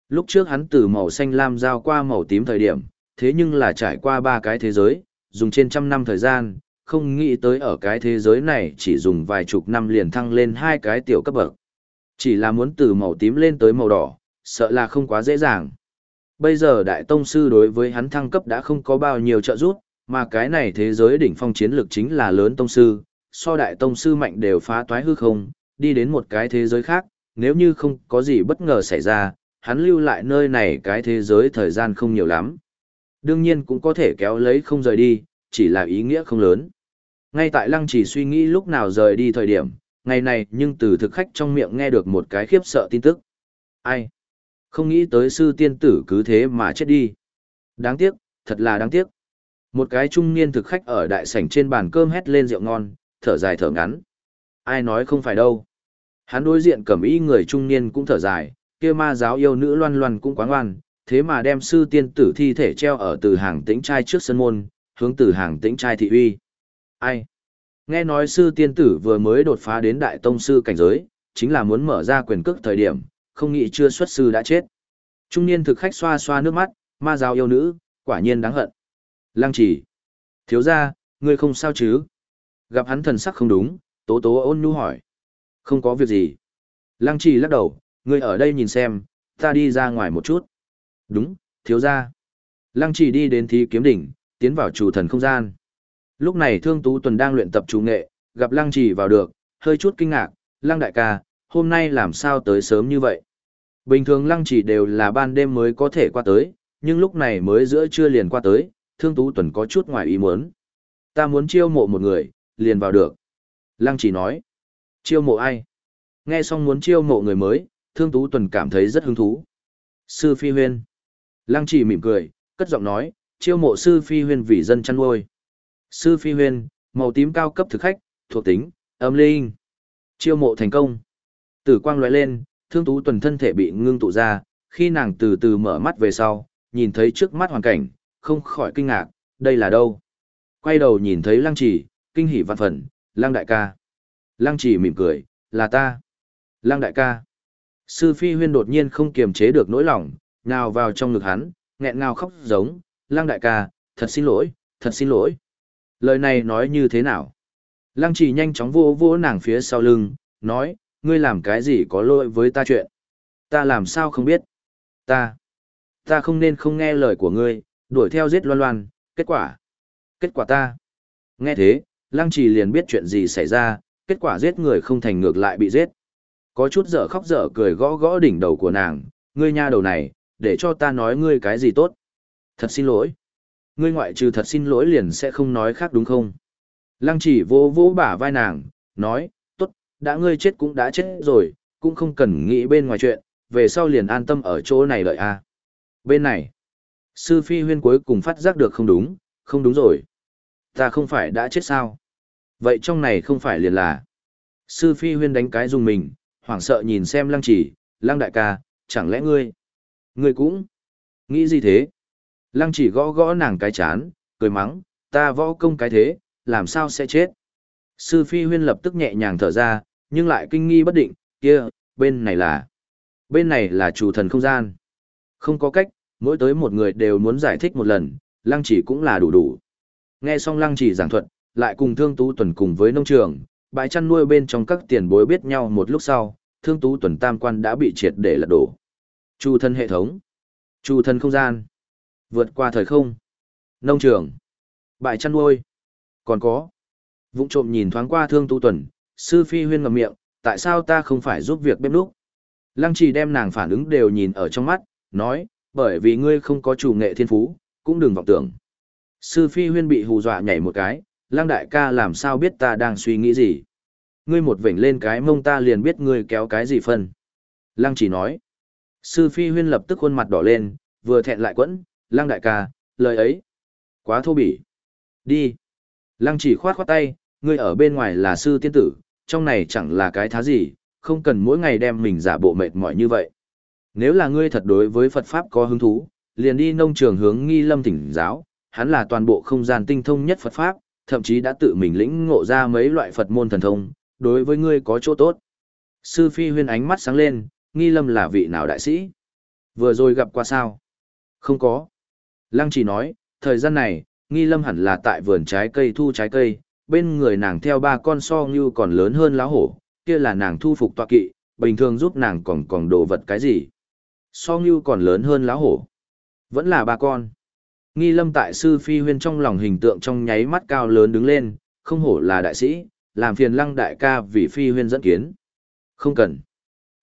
Lúc trước hắn từ màu xanh lam giao qua màu tím thời điểm, thế nhưng là trải qua ba cái thế giới, dùng trên trăm năm thời gian, không nghĩ tới ở cái thế giới này chỉ dùng vài chục năm liền thăng lên hai cái tiểu cấp bậc. Chỉ là muốn từ màu tím lên tới màu đỏ, sợ là không quá dễ dàng. Bây giờ đại tông sư đối với hắn thăng cấp đã không có bao nhiêu trợ giúp, mà cái này thế giới đỉnh phong chiến lược chính là lớn tông sư, so đại tông sư mạnh đều phá toái hư không, đi đến một cái thế giới khác, nếu như không có gì bất ngờ xảy ra, hắn lưu lại nơi này cái thế giới thời gian không nhiều lắm. Đương nhiên cũng có thể kéo lấy không rời đi, chỉ là ý nghĩa không lớn. Ngay tại lăng chỉ suy nghĩ lúc nào rời đi thời điểm, ngày này nhưng từ thực khách trong miệng nghe được một cái khiếp sợ tin tức. Ai? Không nghĩ tới sư tiên tử cứ thế mà chết đi. Đáng tiếc, thật là đáng tiếc. Một cái trung niên thực khách ở đại sảnh trên bàn cơm hét lên rượu ngon, thở dài thở ngắn. Ai nói không phải đâu. Hắn đối diện cẩm y người trung niên cũng thở dài, kia ma giáo yêu nữ loan loan cũng quá ngoan, thế mà đem sư tiên tử thi thể treo ở từ hàng tĩnh trai trước sân môn, hướng từ hàng tĩnh trai thị uy. Ai? Nghe nói sư tiên tử vừa mới đột phá đến đại tông sư cảnh giới, chính là muốn mở ra quyền cước thời điểm, không nghĩ chưa xuất sư đã chết. Trung niên thực khách xoa xoa nước mắt, ma giáo yêu nữ, quả nhiên đáng hận. Lăng chỉ. Thiếu ra, ngươi không sao chứ? Gặp hắn thần sắc không đúng, tố tố ôn nhu hỏi. Không có việc gì. Lăng chỉ lắc đầu, ngươi ở đây nhìn xem, ta đi ra ngoài một chút. Đúng, thiếu gia Lăng chỉ đi đến thí kiếm đỉnh, tiến vào chủ thần không gian. Lúc này Thương Tú Tuần đang luyện tập chủ nghệ, gặp Lăng Trì vào được, hơi chút kinh ngạc, Lăng đại ca, hôm nay làm sao tới sớm như vậy? Bình thường Lăng Trì đều là ban đêm mới có thể qua tới, nhưng lúc này mới giữa trưa liền qua tới, Thương Tú Tuần có chút ngoài ý muốn. Ta muốn chiêu mộ một người, liền vào được. Lăng Trì nói, chiêu mộ ai? Nghe xong muốn chiêu mộ người mới, Thương Tú Tuần cảm thấy rất hứng thú. Sư Phi Huyên. Lăng Chỉ mỉm cười, cất giọng nói, chiêu mộ Sư Phi Huyên vì dân chăn nuôi. Sư Phi Huyên, màu tím cao cấp thực khách, thuộc tính, âm linh. Chiêu mộ thành công. Tử quang lóe lên, thương tú tuần thân thể bị ngưng tụ ra, khi nàng từ từ mở mắt về sau, nhìn thấy trước mắt hoàn cảnh, không khỏi kinh ngạc, đây là đâu? Quay đầu nhìn thấy lăng chỉ, kinh hỉ vạn phần, lăng đại ca. Lăng chỉ mỉm cười, là ta. Lăng đại ca. Sư Phi Huyên đột nhiên không kiềm chế được nỗi lòng, nào vào trong ngực hắn, nghẹn ngào khóc giống, Lăng đại ca, thật xin lỗi, thật xin lỗi. Lời này nói như thế nào? Lăng chỉ nhanh chóng vô vô nàng phía sau lưng, nói, ngươi làm cái gì có lỗi với ta chuyện? Ta làm sao không biết? Ta, ta không nên không nghe lời của ngươi, đuổi theo giết loan loan, kết quả. Kết quả ta. Nghe thế, lăng trì liền biết chuyện gì xảy ra, kết quả giết người không thành ngược lại bị giết. Có chút dở khóc dở cười gõ gõ đỉnh đầu của nàng, ngươi nha đầu này, để cho ta nói ngươi cái gì tốt. Thật xin lỗi. Ngươi ngoại trừ thật xin lỗi liền sẽ không nói khác đúng không? Lăng chỉ vô vô bả vai nàng, nói, tốt, đã ngươi chết cũng đã chết rồi, cũng không cần nghĩ bên ngoài chuyện, về sau liền an tâm ở chỗ này đợi a. À. Bên này, sư phi huyên cuối cùng phát giác được không đúng, không đúng rồi. Ta không phải đã chết sao? Vậy trong này không phải liền là. Sư phi huyên đánh cái dùng mình, hoảng sợ nhìn xem lăng chỉ, lăng đại ca, chẳng lẽ ngươi? Ngươi cũng? Nghĩ gì thế? Lăng chỉ gõ gõ nàng cái chán, cười mắng, ta võ công cái thế, làm sao sẽ chết? Sư phi huyên lập tức nhẹ nhàng thở ra, nhưng lại kinh nghi bất định, kia, bên này là... Bên này là chủ thần không gian. Không có cách, mỗi tới một người đều muốn giải thích một lần, lăng chỉ cũng là đủ đủ. Nghe xong lăng chỉ giảng thuật, lại cùng thương tú tuần cùng với nông trường, bãi chăn nuôi bên trong các tiền bối biết nhau một lúc sau, thương tú tuần tam quan đã bị triệt để lật đổ. Chu thân hệ thống, chu thân không gian, vượt qua thời không, nông trường, bãi chăn nuôi, còn có. Vũng trộm nhìn thoáng qua thương tu tuần, sư phi huyên ngầm miệng, tại sao ta không phải giúp việc bếp núc? Lăng trì đem nàng phản ứng đều nhìn ở trong mắt, nói, bởi vì ngươi không có chủ nghệ thiên phú, cũng đừng vọng tưởng. Sư phi huyên bị hù dọa nhảy một cái, lăng đại ca làm sao biết ta đang suy nghĩ gì. Ngươi một vểnh lên cái mông ta liền biết ngươi kéo cái gì phân. Lăng chỉ nói. Sư phi huyên lập tức khuôn mặt đỏ lên, vừa thẹn lại quẫn, lăng đại ca, lời ấy. Quá thô bỉ. Đi. Lăng chỉ khoát khoát tay, ngươi ở bên ngoài là sư tiên tử, trong này chẳng là cái thá gì, không cần mỗi ngày đem mình giả bộ mệt mỏi như vậy. Nếu là ngươi thật đối với Phật Pháp có hứng thú, liền đi nông trường hướng nghi lâm thỉnh giáo, hắn là toàn bộ không gian tinh thông nhất Phật Pháp, thậm chí đã tự mình lĩnh ngộ ra mấy loại Phật môn thần thông, đối với ngươi có chỗ tốt. Sư Phi huyên ánh mắt sáng lên, nghi lâm là vị nào đại sĩ? Vừa rồi gặp qua sao? Không có. Lăng chỉ nói, thời gian này, nghi lâm hẳn là tại vườn trái cây thu trái cây, bên người nàng theo ba con so như còn lớn hơn lá hổ, kia là nàng thu phục tọa kỵ, bình thường giúp nàng còn còn đồ vật cái gì. So như còn lớn hơn lá hổ. Vẫn là ba con. Nghi lâm tại sư phi huyên trong lòng hình tượng trong nháy mắt cao lớn đứng lên, không hổ là đại sĩ, làm phiền lăng đại ca vì phi huyên dẫn kiến. Không cần.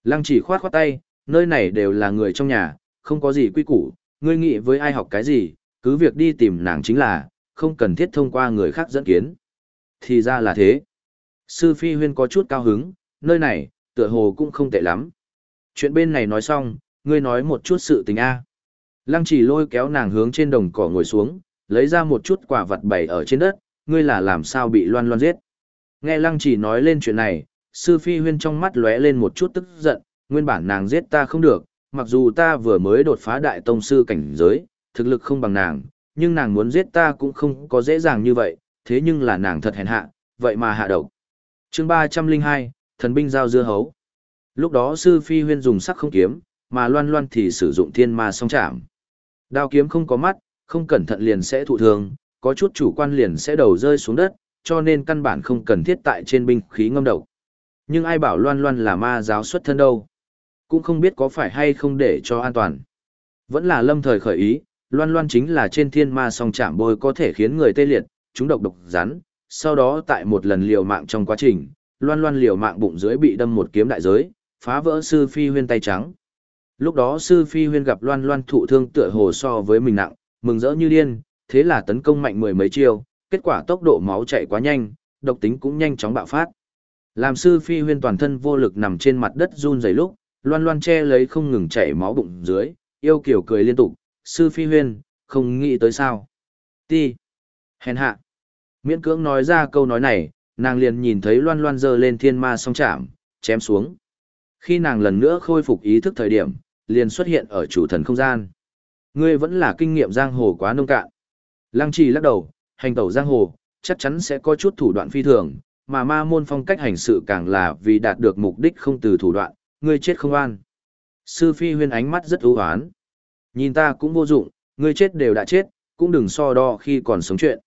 Lăng chỉ khoát khoát tay, nơi này đều là người trong nhà, không có gì quy củ, ngươi nghĩ với ai học cái gì, cứ việc đi tìm nàng chính là, không cần thiết thông qua người khác dẫn kiến. Thì ra là thế. Sư Phi Huyên có chút cao hứng, nơi này, tựa hồ cũng không tệ lắm. Chuyện bên này nói xong, ngươi nói một chút sự tình A. Lăng chỉ lôi kéo nàng hướng trên đồng cỏ ngồi xuống, lấy ra một chút quả vật bày ở trên đất, ngươi là làm sao bị loan loan giết. Nghe lăng chỉ nói lên chuyện này, sư phi huyên trong mắt lóe lên một chút tức giận, nguyên bản nàng giết ta không được, mặc dù ta vừa mới đột phá đại tông sư cảnh giới, thực lực không bằng nàng, nhưng nàng muốn giết ta cũng không có dễ dàng như vậy, thế nhưng là nàng thật hèn hạ, vậy mà hạ độc. chương 302, thần binh giao dưa hấu. Lúc đó sư phi huyên dùng sắc không kiếm, mà loan loan thì sử dụng thiên ma song chạm. Đao kiếm không có mắt, không cẩn thận liền sẽ thụ thương, có chút chủ quan liền sẽ đầu rơi xuống đất, cho nên căn bản không cần thiết tại trên binh khí ngâm độc. Nhưng ai bảo loan loan là ma giáo xuất thân đâu. Cũng không biết có phải hay không để cho an toàn. Vẫn là lâm thời khởi ý, loan loan chính là trên thiên ma song chạm bôi có thể khiến người tê liệt, chúng độc độc rắn. Sau đó tại một lần liều mạng trong quá trình, loan loan liều mạng bụng dưới bị đâm một kiếm đại giới, phá vỡ sư phi huyên tay trắng. Lúc đó sư phi huyên gặp loan loan thụ thương tựa hồ so với mình nặng, mừng rỡ như điên, thế là tấn công mạnh mười mấy chiêu, kết quả tốc độ máu chạy quá nhanh, độc tính cũng nhanh chóng bạo phát. Làm sư phi huyên toàn thân vô lực nằm trên mặt đất run rẩy lúc, loan loan che lấy không ngừng chảy máu bụng dưới, yêu kiểu cười liên tục, sư phi huyên, không nghĩ tới sao. Ti. Hèn hạ. Miễn cưỡng nói ra câu nói này, nàng liền nhìn thấy loan loan giơ lên thiên ma song chạm, chém xuống. Khi nàng lần nữa khôi phục ý thức thời điểm, liền xuất hiện ở chủ thần không gian. Ngươi vẫn là kinh nghiệm giang hồ quá nông cạn. Lăng trì lắc đầu, hành tẩu giang hồ, chắc chắn sẽ có chút thủ đoạn phi thường, mà ma môn phong cách hành sự càng là vì đạt được mục đích không từ thủ đoạn, ngươi chết không an. Sư phi huyên ánh mắt rất ưu hoán. Nhìn ta cũng vô dụng, ngươi chết đều đã chết, cũng đừng so đo khi còn sống chuyện.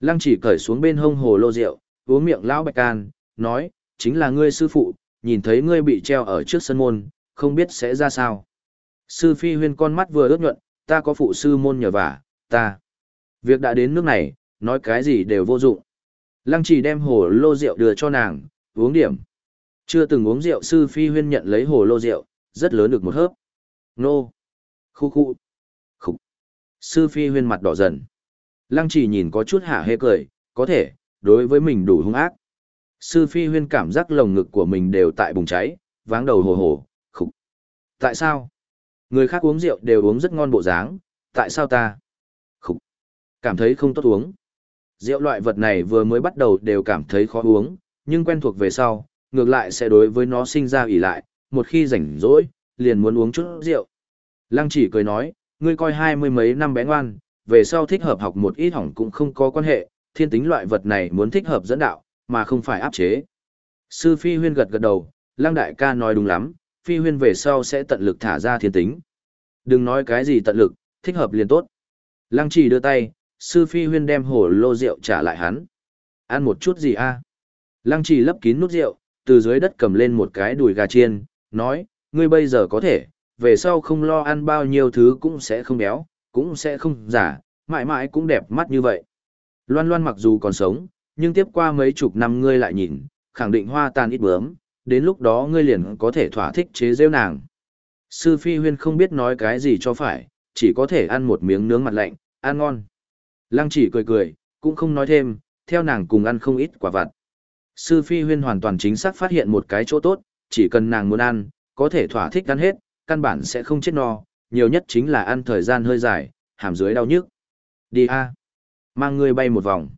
Lăng chỉ cởi xuống bên hông hồ lô rượu, uống miệng lão bạch can, nói, chính là ngươi sư phụ, nhìn thấy ngươi bị treo ở trước sân môn, không biết sẽ ra sao. Sư phi huyên con mắt vừa ướt nhuận, ta có phụ sư môn nhờ vả, ta. Việc đã đến nước này, nói cái gì đều vô dụng. Lăng chỉ đem hồ lô rượu đưa cho nàng, uống điểm. Chưa từng uống rượu sư phi huyên nhận lấy hồ lô rượu, rất lớn được một hớp. Nô. Khu khu. Khúc. Sư phi huyên mặt đỏ dần. Lăng chỉ nhìn có chút hả hê cười, có thể, đối với mình đủ hung ác. Sư phi huyên cảm giác lồng ngực của mình đều tại bùng cháy, váng đầu hồ hồ, khúc. Tại sao? Người khác uống rượu đều uống rất ngon bộ dáng, tại sao ta? Khúc. Cảm thấy không tốt uống. Rượu loại vật này vừa mới bắt đầu đều cảm thấy khó uống, nhưng quen thuộc về sau, ngược lại sẽ đối với nó sinh ra ỉ lại, một khi rảnh rỗi, liền muốn uống chút rượu. Lăng chỉ cười nói, ngươi coi hai mươi mấy năm bé ngoan, về sau thích hợp học một ít hỏng cũng không có quan hệ, thiên tính loại vật này muốn thích hợp dẫn đạo, mà không phải áp chế. Sư Phi Huyên gật gật đầu, Lăng Đại ca nói đúng lắm, Phi Huyên về sau sẽ tận lực thả ra thiên tính. Đừng nói cái gì tận lực, thích hợp liền tốt. Lăng chỉ đưa tay, Sư Phi Huyên đem hồ lô rượu trả lại hắn. Ăn một chút gì a? Lăng trì lấp kín nút rượu, từ dưới đất cầm lên một cái đùi gà chiên, nói, ngươi bây giờ có thể, về sau không lo ăn bao nhiêu thứ cũng sẽ không béo, cũng sẽ không giả, mãi mãi cũng đẹp mắt như vậy. Loan loan mặc dù còn sống, nhưng tiếp qua mấy chục năm ngươi lại nhìn, khẳng định hoa tàn ít bướm, đến lúc đó ngươi liền có thể thỏa thích chế rêu nàng. Sư Phi Huyên không biết nói cái gì cho phải, chỉ có thể ăn một miếng nướng mặt lạnh, ăn ngon. Lăng chỉ cười cười, cũng không nói thêm, theo nàng cùng ăn không ít quả vặt. Sư Phi Huyên hoàn toàn chính xác phát hiện một cái chỗ tốt, chỉ cần nàng muốn ăn, có thể thỏa thích ăn hết, căn bản sẽ không chết no, nhiều nhất chính là ăn thời gian hơi dài, hàm dưới đau nhức. Đi a, mang người bay một vòng.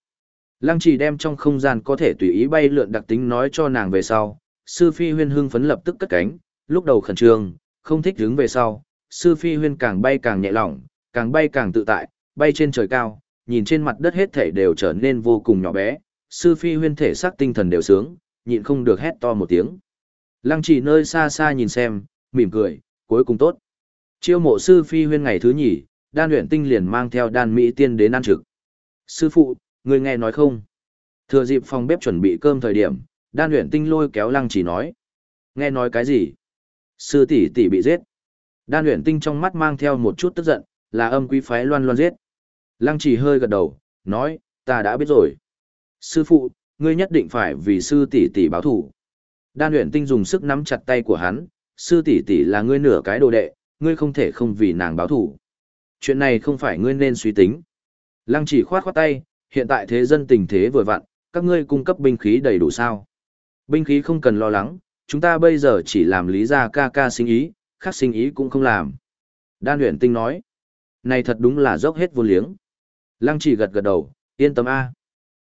Lăng chỉ đem trong không gian có thể tùy ý bay lượn đặc tính nói cho nàng về sau, sư phi huyên hưng phấn lập tức cất cánh, lúc đầu khẩn trương, không thích đứng về sau, sư phi huyên càng bay càng nhẹ lỏng, càng bay càng tự tại, bay trên trời cao, nhìn trên mặt đất hết thể đều trở nên vô cùng nhỏ bé, sư phi huyên thể xác tinh thần đều sướng, nhịn không được hét to một tiếng. Lăng chỉ nơi xa xa nhìn xem, mỉm cười, cuối cùng tốt. Chiêu mộ sư phi huyên ngày thứ nhì, đan luyện tinh liền mang theo đan mỹ tiên đến ăn trực. Sư phụ, người nghe nói không? Thừa dịp phòng bếp chuẩn bị cơm thời điểm, đan luyện tinh lôi kéo lăng chỉ nói. Nghe nói cái gì? Sư tỷ tỷ bị giết. Đan luyện tinh trong mắt mang theo một chút tức giận, là âm quý phái loan loan giết. Lăng chỉ hơi gật đầu, nói, ta đã biết rồi. Sư phụ, ngươi nhất định phải vì sư tỷ tỷ báo thủ. Đan luyện tinh dùng sức nắm chặt tay của hắn, sư tỷ tỷ là ngươi nửa cái đồ đệ, ngươi không thể không vì nàng báo thủ. Chuyện này không phải ngươi nên suy tính. Lăng chỉ khoát khoát tay, hiện tại thế dân tình thế vừa vặn, các ngươi cung cấp binh khí đầy đủ sao. Binh khí không cần lo lắng, chúng ta bây giờ chỉ làm lý ra ca ca sinh ý, khác sinh ý cũng không làm. Đan luyện tinh nói, này thật đúng là dốc hết vô liếng. Lăng chỉ gật gật đầu, yên tâm A.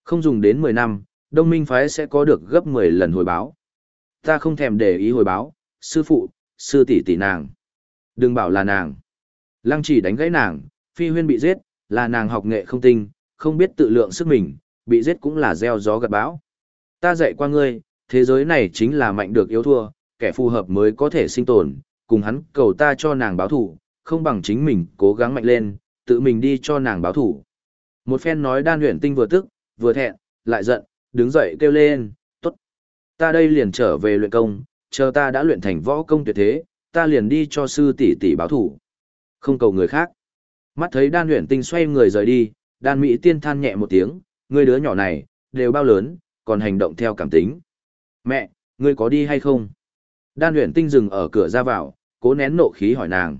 Không dùng đến 10 năm, đông minh phái sẽ có được gấp 10 lần hồi báo. Ta không thèm để ý hồi báo, sư phụ, sư tỷ tỷ nàng. Đừng bảo là nàng. Lăng chỉ đánh gãy nàng, phi huyên bị giết, là nàng học nghệ không tinh, không biết tự lượng sức mình, bị giết cũng là gieo gió gặt bão. Ta dạy qua ngươi, thế giới này chính là mạnh được yếu thua, kẻ phù hợp mới có thể sinh tồn, cùng hắn cầu ta cho nàng báo thủ, không bằng chính mình cố gắng mạnh lên, tự mình đi cho nàng báo thủ. Một phen nói đan luyện tinh vừa tức, vừa thẹn, lại giận, đứng dậy kêu lên, tốt. Ta đây liền trở về luyện công, chờ ta đã luyện thành võ công tuyệt thế, ta liền đi cho sư tỷ tỷ báo thủ. Không cầu người khác. Mắt thấy đan luyện tinh xoay người rời đi, đan mỹ tiên than nhẹ một tiếng, người đứa nhỏ này, đều bao lớn, còn hành động theo cảm tính. Mẹ, ngươi có đi hay không? Đan luyện tinh dừng ở cửa ra vào, cố nén nộ khí hỏi nàng.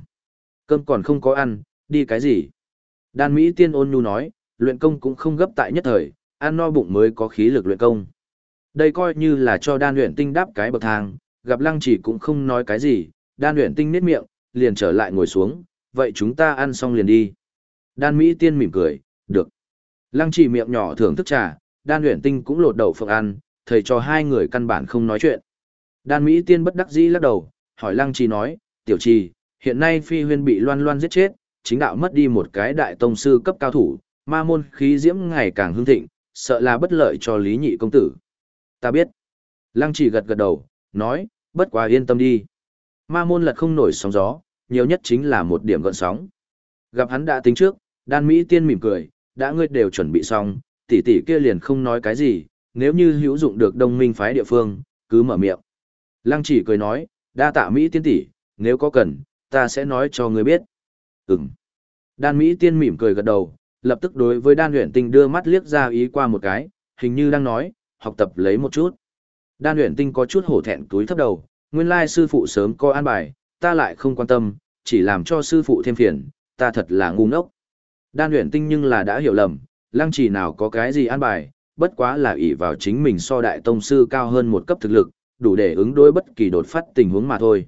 Cơm còn không có ăn, đi cái gì? Đan Mỹ tiên ôn nhu nói, luyện công cũng không gấp tại nhất thời, ăn no bụng mới có khí lực luyện công. Đây coi như là cho đan luyện tinh đáp cái bậc thang, gặp lăng chỉ cũng không nói cái gì, đan luyện tinh nết miệng, liền trở lại ngồi xuống, vậy chúng ta ăn xong liền đi. Đan Mỹ tiên mỉm cười, được. Lăng chỉ miệng nhỏ thưởng thức trà, đan luyện tinh cũng lột đầu phượng ăn, thầy cho hai người căn bản không nói chuyện. Đan Mỹ tiên bất đắc dĩ lắc đầu, hỏi lăng chỉ nói, tiểu trì, hiện nay phi huyên bị loan loan giết chết, chính đạo mất đi một cái đại tông sư cấp cao thủ, ma môn khí diễm ngày càng hưng thịnh, sợ là bất lợi cho lý nhị công tử. ta biết. Lăng chỉ gật gật đầu, nói, bất quá yên tâm đi. Ma môn lật không nổi sóng gió, nhiều nhất chính là một điểm gợn sóng. Gặp hắn đã tính trước, đan Mỹ tiên mỉm cười, đã ngươi đều chuẩn bị xong, tỷ tỷ kia liền không nói cái gì, nếu như hữu dụng được đông minh phái địa phương, cứ mở miệng. Lăng chỉ cười nói, đa tạ Mỹ tiên tỷ, nếu có cần, ta sẽ nói cho ngươi biết. Ừm. Đan Mỹ tiên mỉm cười gật đầu, lập tức đối với đan luyện tinh đưa mắt liếc ra ý qua một cái, hình như đang nói, học tập lấy một chút. Đan luyện tinh có chút hổ thẹn túi thấp đầu, nguyên lai sư phụ sớm coi an bài, ta lại không quan tâm, chỉ làm cho sư phụ thêm phiền, ta thật là ngu ngốc. Đan luyện tinh nhưng là đã hiểu lầm, lăng chỉ nào có cái gì an bài, bất quá là ỷ vào chính mình so đại tông sư cao hơn một cấp thực lực, đủ để ứng đối bất kỳ đột phát tình huống mà thôi.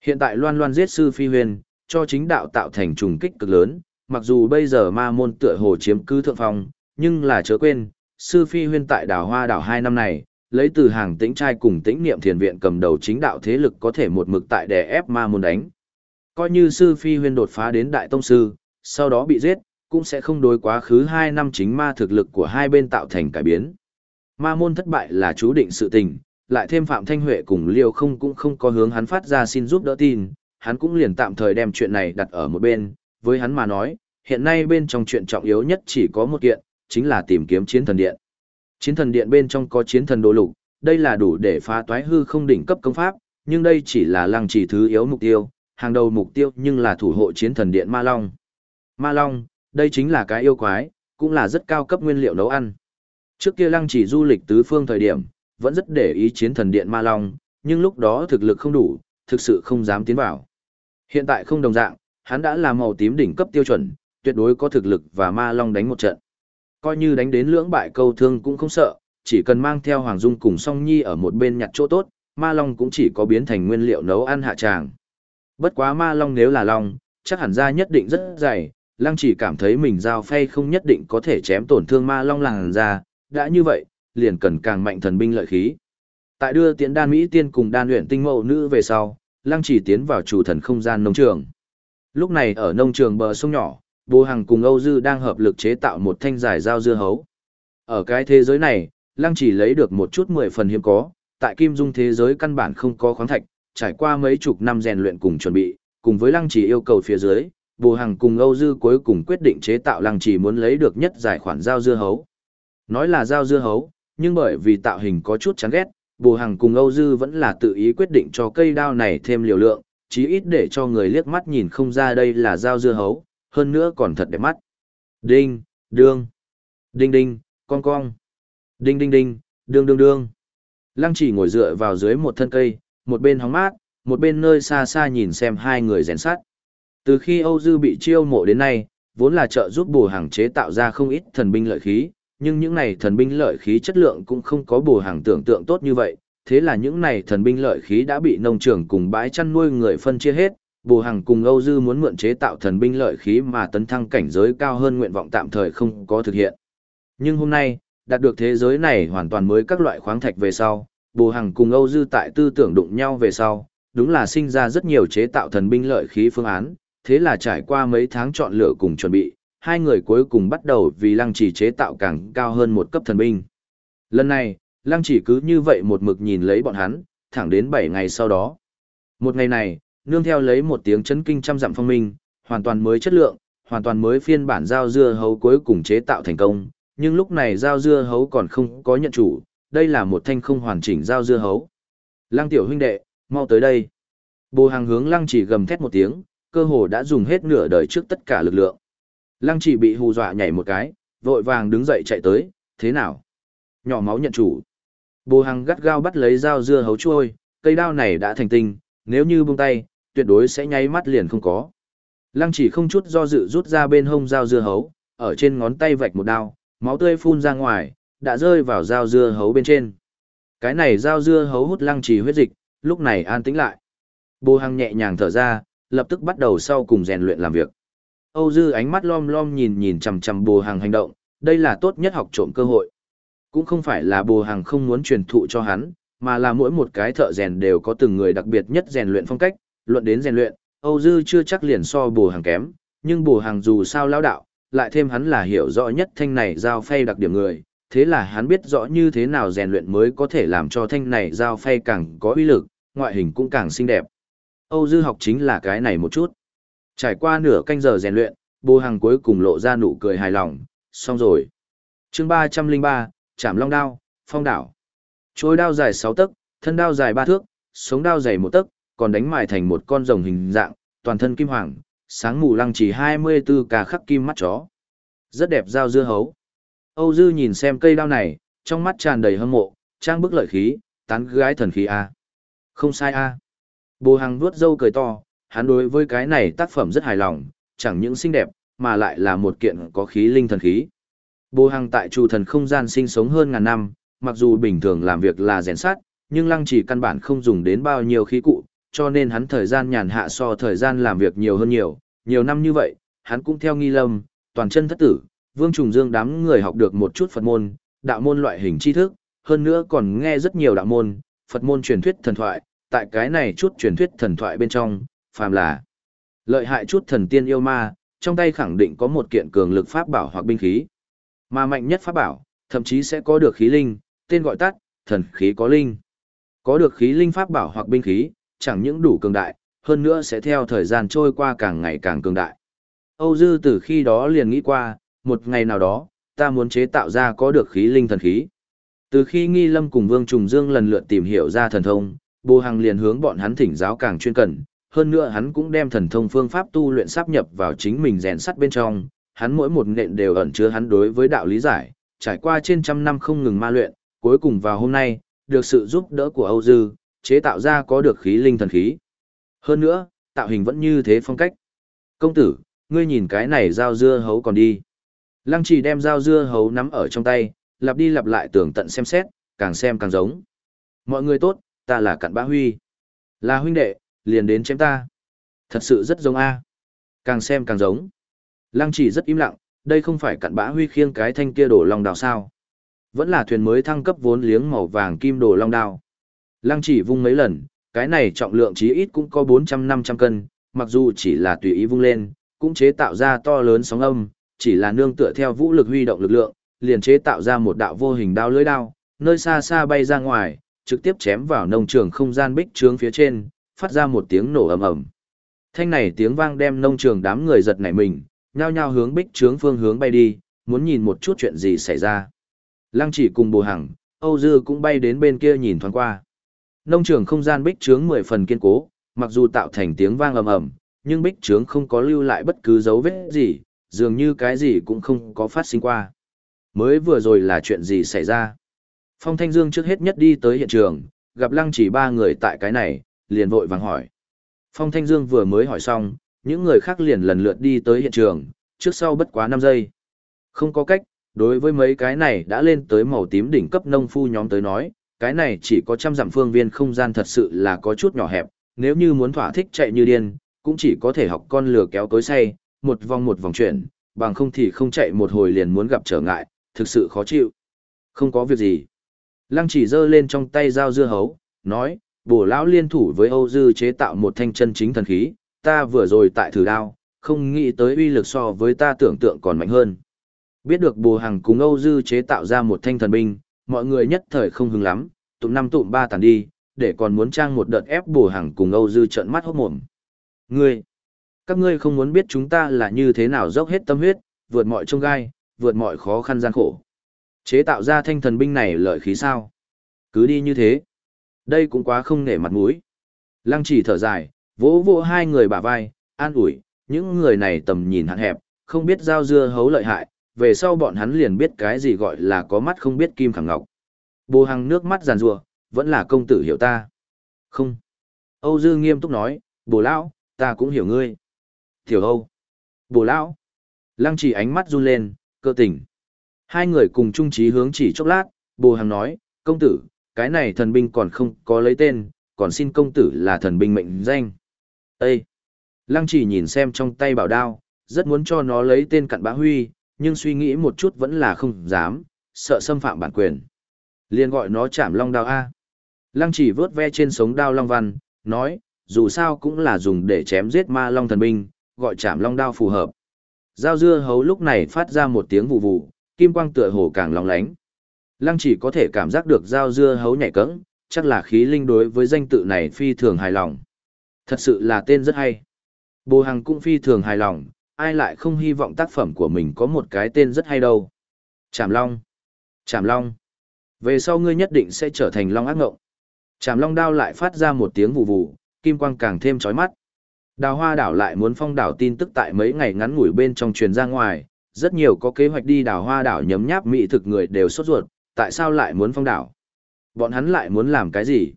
Hiện tại loan loan giết sư phi huyền, cho chính đạo tạo thành trùng kích cực lớn, mặc dù bây giờ ma môn tựa hồ chiếm cứ thượng phong, nhưng là chớ quên, sư phi huyên tại đảo hoa đảo hai năm này, lấy từ hàng tĩnh trai cùng tĩnh niệm thiền viện cầm đầu chính đạo thế lực có thể một mực tại đè ép ma môn đánh. Coi như sư phi huyên đột phá đến đại tông sư, sau đó bị giết, cũng sẽ không đối quá khứ hai năm chính ma thực lực của hai bên tạo thành cải biến. Ma môn thất bại là chú định sự tình, lại thêm Phạm Thanh Huệ cùng Liêu không cũng không có hướng hắn phát ra xin giúp đỡ tin, hắn cũng liền tạm thời đem chuyện này đặt ở một bên, với hắn mà nói, hiện nay bên trong chuyện trọng yếu nhất chỉ có một kiện, chính là tìm kiếm chiến thần điện. Chiến thần điện bên trong có chiến thần đồ lục, đây là đủ để phá toái hư không đỉnh cấp công pháp, nhưng đây chỉ là lăng chỉ thứ yếu mục tiêu, hàng đầu mục tiêu nhưng là thủ hộ chiến thần điện Ma Long. Ma Long, đây chính là cái yêu quái, cũng là rất cao cấp nguyên liệu nấu ăn. Trước kia lăng chỉ du lịch tứ phương thời điểm, vẫn rất để ý chiến thần điện Ma Long, nhưng lúc đó thực lực không đủ, thực sự không dám tiến vào. Hiện tại không đồng dạng, hắn đã là màu tím đỉnh cấp tiêu chuẩn, tuyệt đối có thực lực và Ma Long đánh một trận. Coi như đánh đến lưỡng bại câu thương cũng không sợ, chỉ cần mang theo Hoàng Dung cùng Song Nhi ở một bên nhặt chỗ tốt, Ma Long cũng chỉ có biến thành nguyên liệu nấu ăn hạ tràng. Bất quá Ma Long nếu là Long, chắc hẳn ra nhất định rất dày, Lăng chỉ cảm thấy mình giao phay không nhất định có thể chém tổn thương Ma Long làng ra, đã như vậy, liền cần càng mạnh thần binh lợi khí. Tại đưa tiễn đan Mỹ tiên cùng đan luyện tinh mẫu nữ về sau, Lăng chỉ tiến vào chủ thần không gian nông trường. Lúc này ở nông trường bờ sông nhỏ, Bồ Hằng cùng Âu Dư đang hợp lực chế tạo một thanh giải dao dưa hấu. Ở cái thế giới này, Lăng chỉ lấy được một chút mười phần hiếm có, tại Kim Dung thế giới căn bản không có khoáng thạch, trải qua mấy chục năm rèn luyện cùng chuẩn bị, cùng với Lăng chỉ yêu cầu phía dưới, Bồ Hằng cùng Âu Dư cuối cùng quyết định chế tạo Lăng chỉ muốn lấy được nhất giải khoản dao dưa hấu. Nói là dao dưa hấu, nhưng bởi vì tạo hình có chút chán ghét, Bồ Hằng cùng Âu Dư vẫn là tự ý quyết định cho cây đao này thêm liều lượng, chí ít để cho người liếc mắt nhìn không ra đây là dao dưa hấu, hơn nữa còn thật đẹp mắt. Đinh, đương, đinh đinh, cong cong, đinh đinh đinh, đương đương đương. Lăng chỉ ngồi dựa vào dưới một thân cây, một bên hóng mát, một bên nơi xa xa nhìn xem hai người rèn sắt. Từ khi Âu Dư bị chiêu mộ đến nay, vốn là trợ giúp bù hàng chế tạo ra không ít thần binh lợi khí, nhưng những này thần binh lợi khí chất lượng cũng không có bù hàng tưởng tượng tốt như vậy, thế là những này thần binh lợi khí đã bị nông trường cùng bãi chăn nuôi người phân chia hết, Bồ Hằng cùng Âu Dư muốn mượn chế tạo thần binh lợi khí mà tấn thăng cảnh giới cao hơn nguyện vọng tạm thời không có thực hiện. Nhưng hôm nay, đạt được thế giới này hoàn toàn mới các loại khoáng thạch về sau, Bồ Hằng cùng Âu Dư tại tư tưởng đụng nhau về sau, đúng là sinh ra rất nhiều chế tạo thần binh lợi khí phương án, thế là trải qua mấy tháng chọn lựa cùng chuẩn bị, hai người cuối cùng bắt đầu vì lăng chỉ chế tạo càng cao hơn một cấp thần binh. Lần này, lăng chỉ cứ như vậy một mực nhìn lấy bọn hắn, thẳng đến 7 ngày sau đó. Một ngày này, nương theo lấy một tiếng chấn kinh trăm dặm phong minh, hoàn toàn mới chất lượng, hoàn toàn mới phiên bản giao dưa hấu cuối cùng chế tạo thành công, nhưng lúc này giao dưa hấu còn không có nhận chủ, đây là một thanh không hoàn chỉnh giao dưa hấu. Lăng tiểu huynh đệ, mau tới đây. Bồ hàng hướng lăng chỉ gầm thét một tiếng, cơ hồ đã dùng hết nửa đời trước tất cả lực lượng. Lăng chỉ bị hù dọa nhảy một cái, vội vàng đứng dậy chạy tới, thế nào? Nhỏ máu nhận chủ. Bồ Hằng gắt gao bắt lấy dao dưa hấu trôi, cây đao này đã thành tinh, nếu như buông tay, tuyệt đối sẽ nháy mắt liền không có. Lăng chỉ không chút do dự rút ra bên hông dao dưa hấu, ở trên ngón tay vạch một đao, máu tươi phun ra ngoài, đã rơi vào dao dưa hấu bên trên. Cái này dao dưa hấu hút lăng chỉ huyết dịch, lúc này an tĩnh lại. Bồ Hằng nhẹ nhàng thở ra, lập tức bắt đầu sau cùng rèn luyện làm việc. Âu Dư ánh mắt lom lom nhìn nhìn chằm chằm Bồ Hằng hành động, đây là tốt nhất học trộm cơ hội. Cũng không phải là Bồ Hằng không muốn truyền thụ cho hắn, mà là mỗi một cái thợ rèn đều có từng người đặc biệt nhất rèn luyện phong cách, luận đến rèn luyện, Âu Dư chưa chắc liền so bồ hàng kém, nhưng bồ hàng dù sao lão đạo, lại thêm hắn là hiểu rõ nhất thanh này giao phay đặc điểm người, thế là hắn biết rõ như thế nào rèn luyện mới có thể làm cho thanh này giao phay càng có uy lực, ngoại hình cũng càng xinh đẹp. Âu Dư học chính là cái này một chút. Trải qua nửa canh giờ rèn luyện, Bồ Hằng cuối cùng lộ ra nụ cười hài lòng, xong rồi. chương 303, chạm Long Đao, Phong Đảo. Chối đao dài 6 tấc, thân đao dài 3 thước, sống đao dày 1 tấc, còn đánh mài thành một con rồng hình dạng, toàn thân kim hoàng, sáng mù lăng chỉ 24 cà khắc kim mắt chó. Rất đẹp dao dưa hấu. Âu Dư nhìn xem cây đao này, trong mắt tràn đầy hâm mộ, trang bức lợi khí, tán gái thần khí A. Không sai A. Bồ Hằng vuốt râu cười to, hắn đối với cái này tác phẩm rất hài lòng, chẳng những xinh đẹp, mà lại là một kiện có khí linh thần khí. Bồ Hằng tại chủ thần không gian sinh sống hơn ngàn năm, mặc dù bình thường làm việc là rèn sát, nhưng lăng chỉ căn bản không dùng đến bao nhiêu khí cụ, cho nên hắn thời gian nhàn hạ so thời gian làm việc nhiều hơn nhiều, nhiều năm như vậy, hắn cũng theo nghi lâm, toàn chân thất tử, vương trùng dương đám người học được một chút Phật môn, đạo môn loại hình tri thức, hơn nữa còn nghe rất nhiều đạo môn, Phật môn truyền thuyết thần thoại, tại cái này chút truyền thuyết thần thoại bên trong, phàm là lợi hại chút thần tiên yêu ma, trong tay khẳng định có một kiện cường lực pháp bảo hoặc binh khí. Mà mạnh nhất pháp bảo, thậm chí sẽ có được khí linh, tên gọi tắt, thần khí có linh. Có được khí linh pháp bảo hoặc binh khí, chẳng những đủ cường đại, hơn nữa sẽ theo thời gian trôi qua càng ngày càng cường đại. Âu Dư từ khi đó liền nghĩ qua, một ngày nào đó, ta muốn chế tạo ra có được khí linh thần khí. Từ khi Nghi Lâm cùng Vương Trùng Dương lần lượt tìm hiểu ra thần thông, Bồ Hằng liền hướng bọn hắn thỉnh giáo càng chuyên cần, hơn nữa hắn cũng đem thần thông phương pháp tu luyện sáp nhập vào chính mình rèn sắt bên trong, hắn mỗi một nện đều ẩn chứa hắn đối với đạo lý giải, trải qua trên trăm năm không ngừng ma luyện, cuối cùng vào hôm nay, được sự giúp đỡ của Âu Dư, chế tạo ra có được khí linh thần khí. Hơn nữa, tạo hình vẫn như thế phong cách. Công tử, ngươi nhìn cái này dao dưa hấu còn đi. Lăng chỉ đem dao dưa hấu nắm ở trong tay, lặp đi lặp lại tưởng tận xem xét, càng xem càng giống. Mọi người tốt, ta là Cặn Bá Huy. Là huynh đệ, liền đến chém ta. Thật sự rất giống A. Càng xem càng giống. Lăng chỉ rất im lặng, đây không phải Cặn bã Huy khiêng cái thanh kia đổ long đào sao. Vẫn là thuyền mới thăng cấp vốn liếng màu vàng kim đổ long đào. Lăng chỉ vung mấy lần, cái này trọng lượng chí ít cũng có 400-500 cân, mặc dù chỉ là tùy ý vung lên, cũng chế tạo ra to lớn sóng âm, chỉ là nương tựa theo vũ lực huy động lực lượng, liền chế tạo ra một đạo vô hình đao lưới đao, nơi xa xa bay ra ngoài, trực tiếp chém vào nông trường không gian bích trướng phía trên, phát ra một tiếng nổ ầm ầm. Thanh này tiếng vang đem nông trường đám người giật nảy mình, nhao nhao hướng bích trướng phương hướng bay đi, muốn nhìn một chút chuyện gì xảy ra. Lăng chỉ cùng bồ hằng, Âu Dư cũng bay đến bên kia nhìn thoáng qua. Nông trường không gian bích trướng mười phần kiên cố, mặc dù tạo thành tiếng vang ầm ầm, nhưng bích trướng không có lưu lại bất cứ dấu vết gì, dường như cái gì cũng không có phát sinh qua. Mới vừa rồi là chuyện gì xảy ra? Phong Thanh Dương trước hết nhất đi tới hiện trường, gặp lăng chỉ ba người tại cái này, liền vội vàng hỏi. Phong Thanh Dương vừa mới hỏi xong, những người khác liền lần lượt đi tới hiện trường, trước sau bất quá 5 giây. Không có cách, đối với mấy cái này đã lên tới màu tím đỉnh cấp nông phu nhóm tới nói, cái này chỉ có trăm dặm phương viên không gian thật sự là có chút nhỏ hẹp, nếu như muốn thỏa thích chạy như điên, cũng chỉ có thể học con lừa kéo cối say, một vòng một vòng chuyển, bằng không thì không chạy một hồi liền muốn gặp trở ngại, thực sự khó chịu. Không có việc gì. Lăng chỉ giơ lên trong tay dao dưa hấu, nói, bổ lão liên thủ với Âu Dư chế tạo một thanh chân chính thần khí, ta vừa rồi tại thử đao, không nghĩ tới uy lực so với ta tưởng tượng còn mạnh hơn. Biết được bồ hàng cùng Âu Dư chế tạo ra một thanh thần binh, mọi người nhất thời không hứng lắm, tụm năm tụm ba tàn đi, để còn muốn trang một đợt ép bồ hàng cùng Âu Dư trợn mắt hốt mồm. Ngươi, các ngươi không muốn biết chúng ta là như thế nào dốc hết tâm huyết, vượt mọi trông gai, vượt mọi khó khăn gian khổ. Chế tạo ra thanh thần binh này lợi khí sao? Cứ đi như thế. Đây cũng quá không nể mặt mũi. Lăng chỉ thở dài, vỗ vỗ hai người bả vai, an ủi, những người này tầm nhìn hạn hẹp, không biết giao dưa hấu lợi hại, về sau bọn hắn liền biết cái gì gọi là có mắt không biết kim khẳng ngọc. Bồ hằng nước mắt giàn rùa, vẫn là công tử hiểu ta. Không. Âu Dư nghiêm túc nói, bồ lão, ta cũng hiểu ngươi. Tiểu Âu. Bồ lão. Lăng chỉ ánh mắt run lên, cơ tỉnh. Hai người cùng chung trí hướng chỉ chốc lát, bồ hằng nói, công tử, cái này thần binh còn không có lấy tên, còn xin công tử là thần binh mệnh danh. Ê! Lăng chỉ nhìn xem trong tay bảo đao, rất muốn cho nó lấy tên cặn bã huy, nhưng suy nghĩ một chút vẫn là không dám, sợ xâm phạm bản quyền. liền gọi nó chạm long đao A. Lăng chỉ vớt ve trên sống đao long văn, nói, dù sao cũng là dùng để chém giết ma long thần binh, gọi chạm long đao phù hợp. Giao dưa hấu lúc này phát ra một tiếng vụ vụ, kim quang tựa hồ càng long lánh. Lăng chỉ có thể cảm giác được giao dưa hấu nhảy cẫng, chắc là khí linh đối với danh tự này phi thường hài lòng. Thật sự là tên rất hay. Bồ Hằng cũng phi thường hài lòng, ai lại không hy vọng tác phẩm của mình có một cái tên rất hay đâu. Trảm Long. Trảm Long. Về sau ngươi nhất định sẽ trở thành Long ác ngộng. Trảm Long đao lại phát ra một tiếng vụ vụ, kim quang càng thêm chói mắt. Đào Hoa đảo lại muốn phong đảo tin tức tại mấy ngày ngắn ngủi bên trong truyền ra ngoài, rất nhiều có kế hoạch đi đào Hoa đảo nhấm nháp mỹ thực người đều sốt ruột, tại sao lại muốn phong đảo? Bọn hắn lại muốn làm cái gì?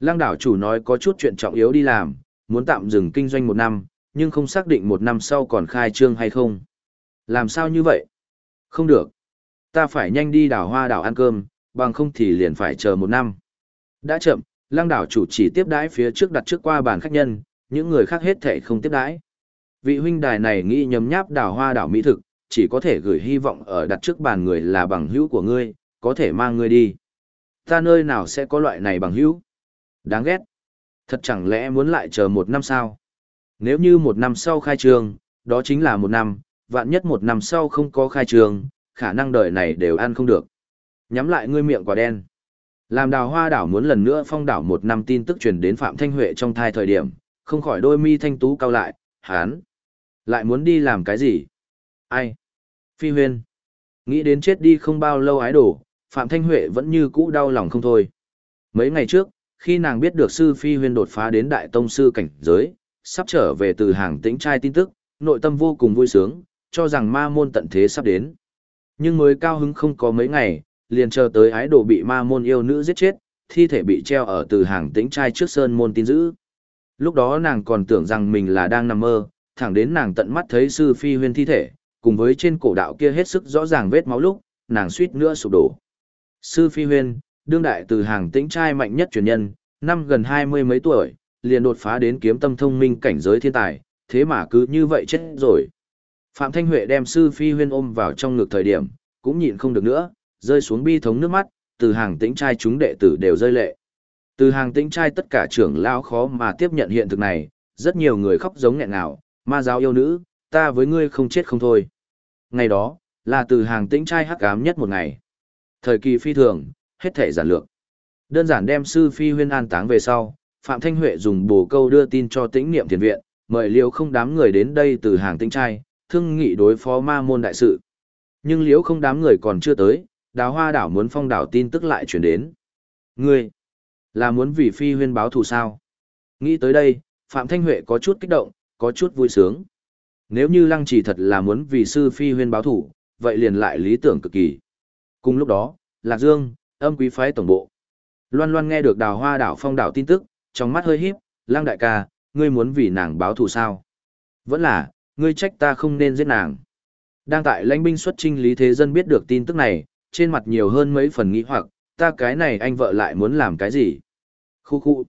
Lăng đảo chủ nói có chút chuyện trọng yếu đi làm, muốn tạm dừng kinh doanh một năm, nhưng không xác định một năm sau còn khai trương hay không. Làm sao như vậy? Không được. Ta phải nhanh đi đảo hoa đảo ăn cơm, bằng không thì liền phải chờ một năm. Đã chậm, lăng đảo chủ chỉ tiếp đãi phía trước đặt trước qua bàn khách nhân, những người khác hết thể không tiếp đãi. Vị huynh đài này nghĩ nhấm nháp đảo hoa đảo mỹ thực, chỉ có thể gửi hy vọng ở đặt trước bàn người là bằng hữu của ngươi, có thể mang ngươi đi. Ta nơi nào sẽ có loại này bằng hữu? Đáng ghét. Thật chẳng lẽ muốn lại chờ một năm sao? Nếu như một năm sau khai trường, đó chính là một năm, vạn nhất một năm sau không có khai trường, khả năng đời này đều ăn không được. Nhắm lại ngươi miệng quả đen. Làm đào hoa đảo muốn lần nữa phong đảo một năm tin tức truyền đến Phạm Thanh Huệ trong thai thời điểm, không khỏi đôi mi thanh tú cao lại, hán. Lại muốn đi làm cái gì? Ai? Phi huyên. Nghĩ đến chết đi không bao lâu ái đổ, Phạm Thanh Huệ vẫn như cũ đau lòng không thôi. Mấy ngày trước, khi nàng biết được sư Phi huyên đột phá đến đại tông sư cảnh giới, sắp trở về từ hàng tĩnh trai tin tức, nội tâm vô cùng vui sướng, cho rằng ma môn tận thế sắp đến. Nhưng mới cao hứng không có mấy ngày, liền chờ tới ái đồ bị ma môn yêu nữ giết chết, thi thể bị treo ở từ hàng tĩnh trai trước sơn môn tin giữ. Lúc đó nàng còn tưởng rằng mình là đang nằm mơ, thẳng đến nàng tận mắt thấy sư phi huyên thi thể, cùng với trên cổ đạo kia hết sức rõ ràng vết máu lúc, nàng suýt nữa sụp đổ. Sư phi huyên, đương đại từ hàng tĩnh trai mạnh nhất truyền nhân, năm gần hai mươi mấy tuổi, liền đột phá đến kiếm tâm thông minh cảnh giới thiên tài, thế mà cứ như vậy chết rồi. Phạm Thanh Huệ đem sư phi huyên ôm vào trong ngực thời điểm, cũng nhịn không được nữa, rơi xuống bi thống nước mắt, từ hàng tĩnh trai chúng đệ tử đều rơi lệ. Từ hàng tĩnh trai tất cả trưởng lao khó mà tiếp nhận hiện thực này, rất nhiều người khóc giống nghẹn ngào, ma giáo yêu nữ, ta với ngươi không chết không thôi. Ngày đó, là từ hàng tĩnh trai hắc ám nhất một ngày. Thời kỳ phi thường, hết thể giản lược. Đơn giản đem sư phi huyên an táng về sau, Phạm Thanh Huệ dùng bồ câu đưa tin cho tĩnh niệm thiền viện, mời liễu không đám người đến đây từ hàng tinh trai, thương nghị đối phó ma môn đại sự. Nhưng liễu không đám người còn chưa tới, đào hoa đảo muốn phong đảo tin tức lại chuyển đến. Ngươi, là muốn vì phi huyên báo thù sao? Nghĩ tới đây, Phạm Thanh Huệ có chút kích động, có chút vui sướng. Nếu như lăng chỉ thật là muốn vì sư phi huyên báo thù, vậy liền lại lý tưởng cực kỳ. Cùng lúc đó, Lạc Dương, âm quý phái tổng bộ. Loan Loan nghe được đào hoa đảo phong đảo tin tức, trong mắt hơi híp, lang đại ca, ngươi muốn vì nàng báo thù sao? Vẫn là, ngươi trách ta không nên giết nàng. Đang tại lãnh binh xuất trinh Lý Thế Dân biết được tin tức này, trên mặt nhiều hơn mấy phần nghĩ hoặc, ta cái này anh vợ lại muốn làm cái gì? Khu khu.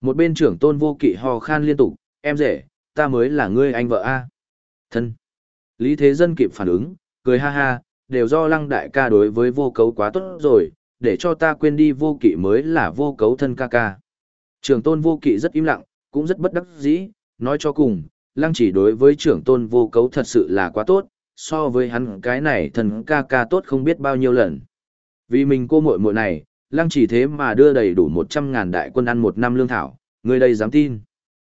Một bên trưởng tôn vô kỵ ho khan liên tục, em rể, ta mới là ngươi anh vợ a. Thân. Lý Thế Dân kịp phản ứng, cười ha ha, đều do lăng đại ca đối với vô cấu quá tốt rồi, để cho ta quên đi vô kỵ mới là vô cấu thân ca ca. Trưởng tôn vô kỵ rất im lặng, cũng rất bất đắc dĩ, nói cho cùng, lăng chỉ đối với trưởng tôn vô cấu thật sự là quá tốt, so với hắn cái này thần ca ca tốt không biết bao nhiêu lần. Vì mình cô muội muội này, lăng chỉ thế mà đưa đầy đủ 100 ngàn đại quân ăn một năm lương thảo, người đây dám tin.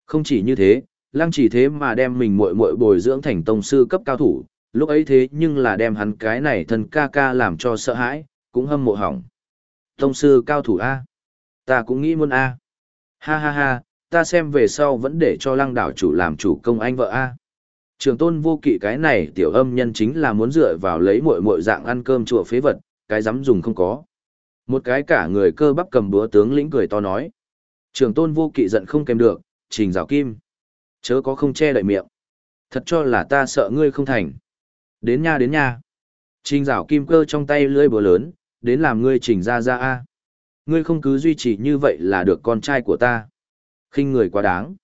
Không chỉ như thế, lăng chỉ thế mà đem mình muội muội bồi dưỡng thành tông sư cấp cao thủ, lúc ấy thế nhưng là đem hắn cái này thần ca ca làm cho sợ hãi, cũng hâm mộ hỏng. Tông sư cao thủ A. Ta cũng nghĩ muốn A. Ha ha ha, ta xem về sau vẫn để cho lăng đảo chủ làm chủ công anh vợ A. Trường tôn vô kỵ cái này tiểu âm nhân chính là muốn dựa vào lấy muội muội dạng ăn cơm chùa phế vật, cái dám dùng không có. Một cái cả người cơ bắp cầm búa tướng lĩnh cười to nói. Trường tôn vô kỵ giận không kèm được, trình rào kim. Chớ có không che đậy miệng. Thật cho là ta sợ ngươi không thành. Đến nha đến nha. Trình rào kim cơ trong tay lưỡi búa lớn, đến làm ngươi chỉnh ra ra a. Ngươi không cứ duy trì như vậy là được con trai của ta. khinh người quá đáng.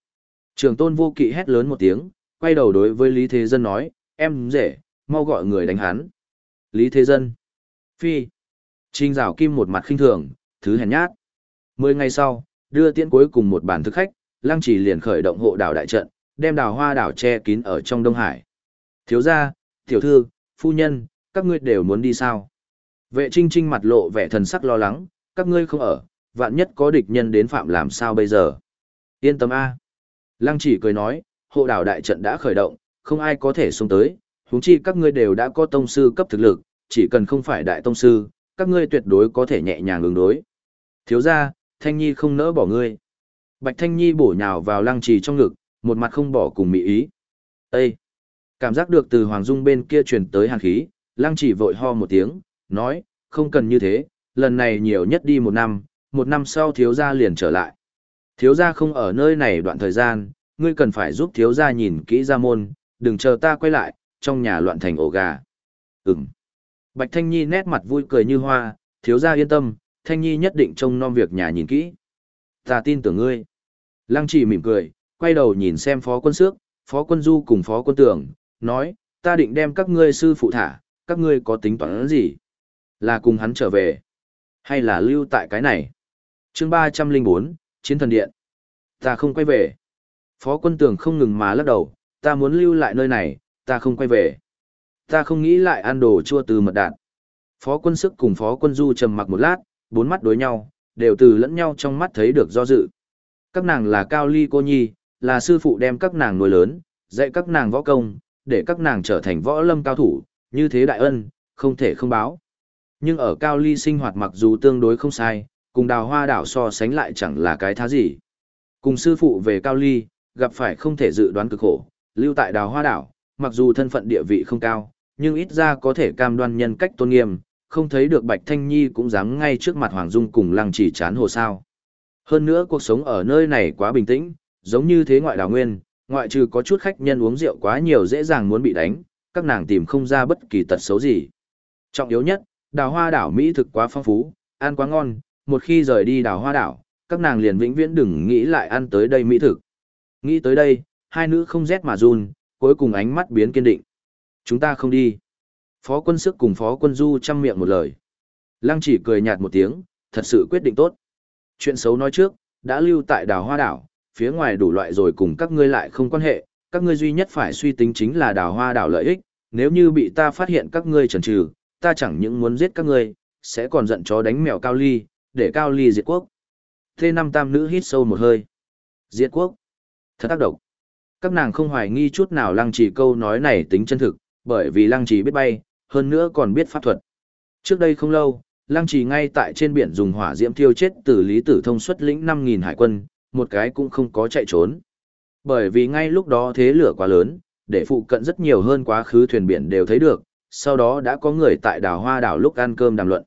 Trường tôn vô kỵ hét lớn một tiếng, quay đầu đối với Lý Thế Dân nói, em rể, mau gọi người đánh hắn. Lý Thế Dân. Phi. Trình rào kim một mặt khinh thường, thứ hèn nhát. Mười ngày sau, đưa tiễn cuối cùng một bản thực khách, Lăng Chỉ liền khởi động hộ đảo đại trận, đem đào hoa đảo che kín ở trong Đông Hải. Thiếu gia, tiểu thư, phu nhân, các ngươi đều muốn đi sao? Vệ trinh trinh mặt lộ vẻ thần sắc lo lắng, các ngươi không ở, vạn nhất có địch nhân đến phạm làm sao bây giờ. Yên tâm A. Lăng chỉ cười nói, hộ đảo đại trận đã khởi động, không ai có thể xuống tới, huống chi các ngươi đều đã có tông sư cấp thực lực, chỉ cần không phải đại tông sư, các ngươi tuyệt đối có thể nhẹ nhàng ứng đối. Thiếu gia, Thanh Nhi không nỡ bỏ ngươi. Bạch Thanh Nhi bổ nhào vào lăng trì trong ngực, một mặt không bỏ cùng mỹ ý. Ê! Cảm giác được từ Hoàng Dung bên kia truyền tới hàn khí, lăng trì vội ho một tiếng, nói, không cần như thế, lần này nhiều nhất đi một năm, một năm sau thiếu gia liền trở lại. Thiếu gia không ở nơi này đoạn thời gian, ngươi cần phải giúp thiếu gia nhìn kỹ ra môn, đừng chờ ta quay lại, trong nhà loạn thành ổ gà. Ừm. Bạch Thanh Nhi nét mặt vui cười như hoa, thiếu gia yên tâm, Thanh Nhi nhất định trông nom việc nhà nhìn kỹ. Ta tin tưởng ngươi. Lăng chỉ mỉm cười, quay đầu nhìn xem phó quân sước, phó quân du cùng phó quân tưởng, nói, ta định đem các ngươi sư phụ thả, các ngươi có tính toán gì? Là cùng hắn trở về, hay là lưu tại cái này? chương ba trăm linh bốn, Chiến thần điện. Ta không quay về. Phó quân tường không ngừng mà lắc đầu, ta muốn lưu lại nơi này, ta không quay về. Ta không nghĩ lại ăn đồ chua từ mật đạn. Phó quân sức cùng phó quân du trầm mặc một lát, bốn mắt đối nhau, đều từ lẫn nhau trong mắt thấy được do dự. Các nàng là cao ly cô nhi, là sư phụ đem các nàng nuôi lớn, dạy các nàng võ công, để các nàng trở thành võ lâm cao thủ, như thế đại ân, không thể không báo. Nhưng ở cao ly sinh hoạt mặc dù tương đối không sai, cùng đào hoa đảo so sánh lại chẳng là cái thá gì. Cùng sư phụ về cao ly, gặp phải không thể dự đoán cực khổ, lưu tại đào hoa đảo, mặc dù thân phận địa vị không cao, nhưng ít ra có thể cam đoan nhân cách tôn nghiêm, không thấy được Bạch Thanh Nhi cũng dám ngay trước mặt Hoàng Dung cùng lăng chỉ chán hồ sao. Hơn nữa cuộc sống ở nơi này quá bình tĩnh, giống như thế ngoại Đào nguyên, ngoại trừ có chút khách nhân uống rượu quá nhiều dễ dàng muốn bị đánh, các nàng tìm không ra bất kỳ tật xấu gì. Trọng yếu nhất, đào hoa đảo Mỹ thực quá phong phú, ăn quá ngon, một khi rời đi đào hoa đảo, các nàng liền vĩnh viễn đừng nghĩ lại ăn tới đây Mỹ thực. Nghĩ tới đây, hai nữ không rét mà run, cuối cùng ánh mắt biến kiên định. Chúng ta không đi. Phó quân sức cùng phó quân du chăm miệng một lời. Lăng chỉ cười nhạt một tiếng, thật sự quyết định tốt. Chuyện xấu nói trước, đã lưu tại đào hoa đảo, phía ngoài đủ loại rồi cùng các ngươi lại không quan hệ, các ngươi duy nhất phải suy tính chính là đào hoa đảo lợi ích, nếu như bị ta phát hiện các ngươi trần trừ, ta chẳng những muốn giết các ngươi, sẽ còn giận chó đánh mèo cao ly, để cao ly diệt quốc. Thế năm tam nữ hít sâu một hơi. Diệt quốc. Thật tác độc. Các nàng không hoài nghi chút nào lăng trì câu nói này tính chân thực, bởi vì lăng trì biết bay, hơn nữa còn biết pháp thuật. Trước đây không lâu, lăng trì ngay tại trên biển dùng hỏa diễm thiêu chết tử lý tử thông xuất lĩnh 5.000 hải quân, một cái cũng không có chạy trốn. Bởi vì ngay lúc đó thế lửa quá lớn, để phụ cận rất nhiều hơn quá khứ thuyền biển đều thấy được, sau đó đã có người tại đảo Hoa đảo lúc ăn cơm đàm luận.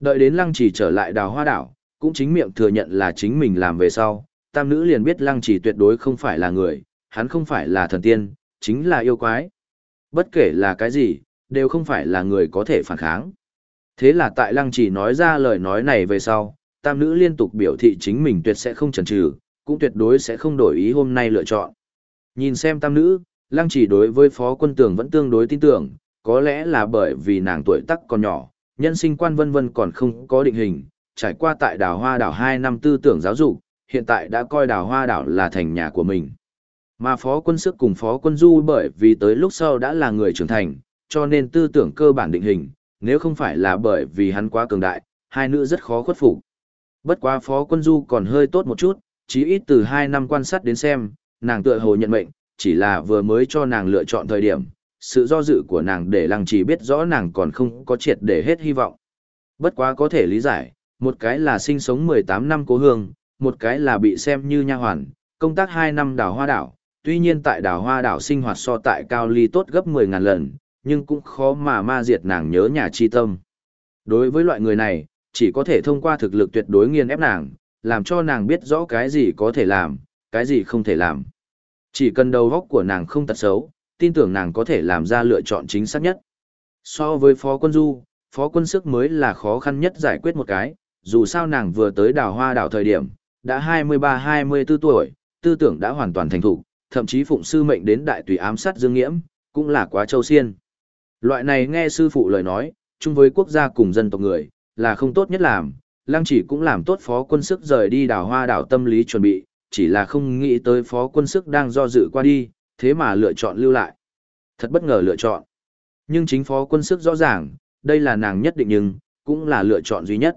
Đợi đến lăng trì trở lại đảo Hoa đảo, cũng chính miệng thừa nhận là chính mình làm về sau, tam nữ liền biết lăng trì tuyệt đối không phải là người, hắn không phải là thần tiên, chính là yêu quái. Bất kể là cái gì, đều không phải là người có thể phản kháng. Thế là tại lăng trì nói ra lời nói này về sau, tam nữ liên tục biểu thị chính mình tuyệt sẽ không chần chừ, cũng tuyệt đối sẽ không đổi ý hôm nay lựa chọn. Nhìn xem tam nữ, lăng trì đối với phó quân tường vẫn tương đối tin tưởng, có lẽ là bởi vì nàng tuổi tác còn nhỏ, nhân sinh quan vân vân còn không có định hình, trải qua tại đảo hoa đảo 2 năm tư tưởng giáo dục, hiện tại đã coi đảo hoa đảo là thành nhà của mình. Mà phó quân sức cùng phó quân du bởi vì tới lúc sau đã là người trưởng thành, cho nên tư tưởng cơ bản định hình, nếu không phải là bởi vì hắn quá cường đại, hai nữ rất khó khuất phục. Bất quá phó quân du còn hơi tốt một chút, chí ít từ hai năm quan sát đến xem, nàng tựa hồ nhận mệnh, chỉ là vừa mới cho nàng lựa chọn thời điểm, sự do dự của nàng để lăng chỉ biết rõ nàng còn không có triệt để hết hy vọng. Bất quá có thể lý giải, một cái là sinh sống 18 năm cố hương, một cái là bị xem như nha hoàn, công tác 2 năm đảo hoa đảo, tuy nhiên tại đảo hoa đảo sinh hoạt so tại cao ly tốt gấp 10.000 lần, nhưng cũng khó mà ma diệt nàng nhớ nhà chi tâm. Đối với loại người này, chỉ có thể thông qua thực lực tuyệt đối nghiền ép nàng, làm cho nàng biết rõ cái gì có thể làm, cái gì không thể làm. Chỉ cần đầu góc của nàng không tật xấu, tin tưởng nàng có thể làm ra lựa chọn chính xác nhất. So với phó quân du, phó quân sức mới là khó khăn nhất giải quyết một cái, dù sao nàng vừa tới đảo hoa đảo thời điểm, đã 23-24 tuổi, tư tưởng đã hoàn toàn thành thục, thậm chí phụng sư mệnh đến đại tùy ám sát Dương Nghiễm, cũng là quá châu xiên. Loại này nghe sư phụ lời nói, chung với quốc gia cùng dân tộc người, là không tốt nhất làm, lăng chỉ cũng làm tốt phó quân sức rời đi đảo hoa đảo tâm lý chuẩn bị, chỉ là không nghĩ tới phó quân sức đang do dự qua đi, thế mà lựa chọn lưu lại. Thật bất ngờ lựa chọn. Nhưng chính phó quân sức rõ ràng, đây là nàng nhất định nhưng, cũng là lựa chọn duy nhất.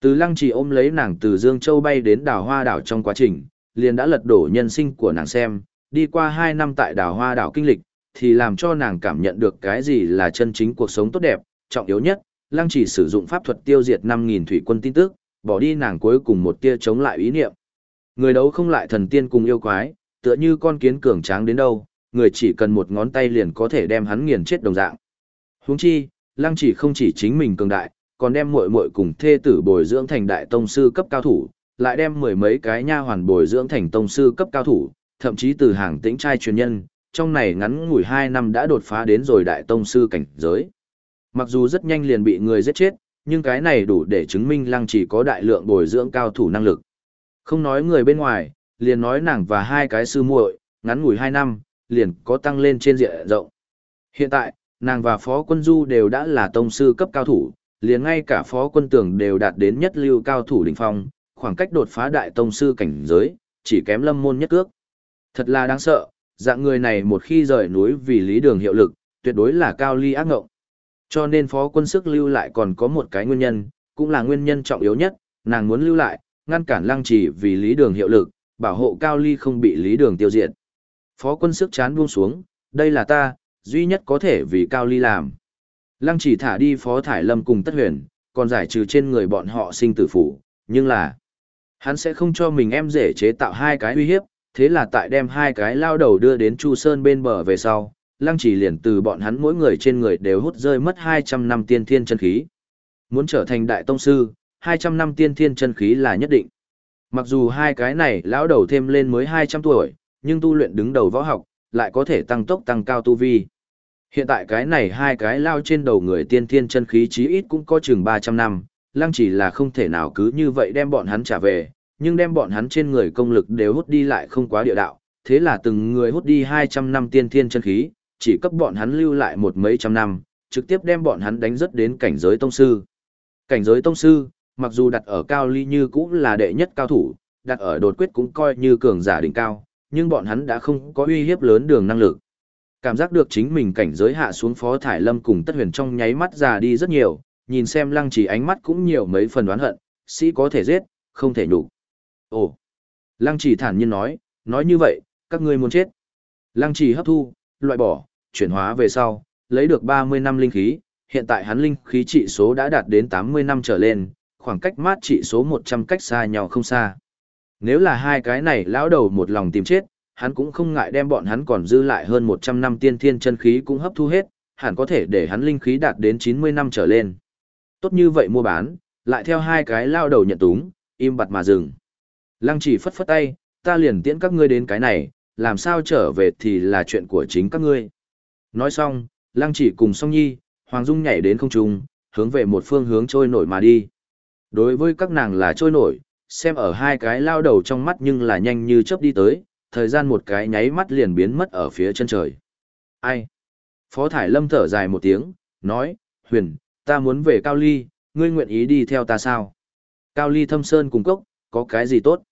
Từ lăng chỉ ôm lấy nàng từ Dương Châu bay đến đảo hoa đảo trong quá trình, liền đã lật đổ nhân sinh của nàng xem, đi qua 2 năm tại đảo hoa đảo kinh lịch, thì làm cho nàng cảm nhận được cái gì là chân chính cuộc sống tốt đẹp, trọng yếu nhất, lăng chỉ sử dụng pháp thuật tiêu diệt 5.000 thủy quân tin tức, bỏ đi nàng cuối cùng một tia chống lại ý niệm. Người đấu không lại thần tiên cùng yêu quái, tựa như con kiến cường tráng đến đâu, người chỉ cần một ngón tay liền có thể đem hắn nghiền chết đồng dạng. Huống chi, lăng chỉ không chỉ chính mình cường đại, còn đem muội muội cùng thê tử bồi dưỡng thành đại tông sư cấp cao thủ, lại đem mười mấy cái nha hoàn bồi dưỡng thành tông sư cấp cao thủ, thậm chí từ hàng tĩnh trai truyền nhân, trong này ngắn ngủi 2 năm đã đột phá đến rồi đại tông sư cảnh giới. Mặc dù rất nhanh liền bị người giết chết, nhưng cái này đủ để chứng minh lăng chỉ có đại lượng bồi dưỡng cao thủ năng lực. Không nói người bên ngoài, liền nói nàng và hai cái sư muội, ngắn ngủi 2 năm, liền có tăng lên trên diện rộng. Hiện tại, nàng và Phó Quân Du đều đã là tông sư cấp cao thủ, liền ngay cả Phó Quân Tưởng đều đạt đến nhất lưu cao thủ đỉnh phong, khoảng cách đột phá đại tông sư cảnh giới, chỉ kém lâm môn nhất cước. Thật là đáng sợ, dạng người này một khi rời núi vì lý đường hiệu lực, tuyệt đối là cao ly ác ngộng. Cho nên phó quân sức lưu lại còn có một cái nguyên nhân, cũng là nguyên nhân trọng yếu nhất, nàng muốn lưu lại, ngăn cản lăng trì vì lý đường hiệu lực, bảo hộ cao ly không bị lý đường tiêu diệt. Phó quân sức chán buông xuống, đây là ta, duy nhất có thể vì cao ly làm. Lăng chỉ thả đi phó thải lâm cùng tất huyền, còn giải trừ trên người bọn họ sinh tử phủ, nhưng là hắn sẽ không cho mình em rể chế tạo hai cái uy hiếp, thế là tại đem hai cái lao đầu đưa đến Chu Sơn bên bờ về sau, lăng chỉ liền từ bọn hắn mỗi người trên người đều hút rơi mất 200 năm tiên thiên chân khí. Muốn trở thành đại tông sư, 200 năm tiên thiên chân khí là nhất định. Mặc dù hai cái này lão đầu thêm lên mới 200 tuổi, nhưng tu luyện đứng đầu võ học, lại có thể tăng tốc tăng cao tu vi. Hiện tại cái này hai cái lao trên đầu người tiên thiên chân khí chí ít cũng có chừng 300 năm, lăng chỉ là không thể nào cứ như vậy đem bọn hắn trả về, nhưng đem bọn hắn trên người công lực đều hút đi lại không quá địa đạo, thế là từng người hút đi 200 năm tiên thiên chân khí, chỉ cấp bọn hắn lưu lại một mấy trăm năm, trực tiếp đem bọn hắn đánh rất đến cảnh giới tông sư. Cảnh giới tông sư, mặc dù đặt ở cao ly như cũng là đệ nhất cao thủ, đặt ở đột quyết cũng coi như cường giả đỉnh cao, nhưng bọn hắn đã không có uy hiếp lớn đường năng lực. Cảm giác được chính mình cảnh giới hạ xuống phó thải lâm cùng tất huyền trong nháy mắt già đi rất nhiều, nhìn xem lăng chỉ ánh mắt cũng nhiều mấy phần đoán hận, sĩ có thể giết, không thể nhục. Ồ! Lăng chỉ thản nhiên nói, nói như vậy, các ngươi muốn chết. Lăng chỉ hấp thu, loại bỏ, chuyển hóa về sau, lấy được 30 năm linh khí, hiện tại hắn linh khí trị số đã đạt đến 80 năm trở lên, khoảng cách mát trị số 100 cách xa nhau không xa. Nếu là hai cái này lão đầu một lòng tìm chết, hắn cũng không ngại đem bọn hắn còn dư lại hơn 100 năm tiên thiên chân khí cũng hấp thu hết, hẳn có thể để hắn linh khí đạt đến 90 năm trở lên. Tốt như vậy mua bán, lại theo hai cái lao đầu nhận túng, im bặt mà dừng. Lăng chỉ phất phất tay, ta liền tiễn các ngươi đến cái này, làm sao trở về thì là chuyện của chính các ngươi. Nói xong, lăng chỉ cùng song nhi, Hoàng Dung nhảy đến không trung, hướng về một phương hướng trôi nổi mà đi. Đối với các nàng là trôi nổi, xem ở hai cái lao đầu trong mắt nhưng là nhanh như chớp đi tới, thời gian một cái nháy mắt liền biến mất ở phía chân trời. Ai? Phó Thải Lâm thở dài một tiếng, nói, Huyền, ta muốn về Cao Ly, ngươi nguyện ý đi theo ta sao? Cao Ly thâm sơn cùng cốc, có cái gì tốt?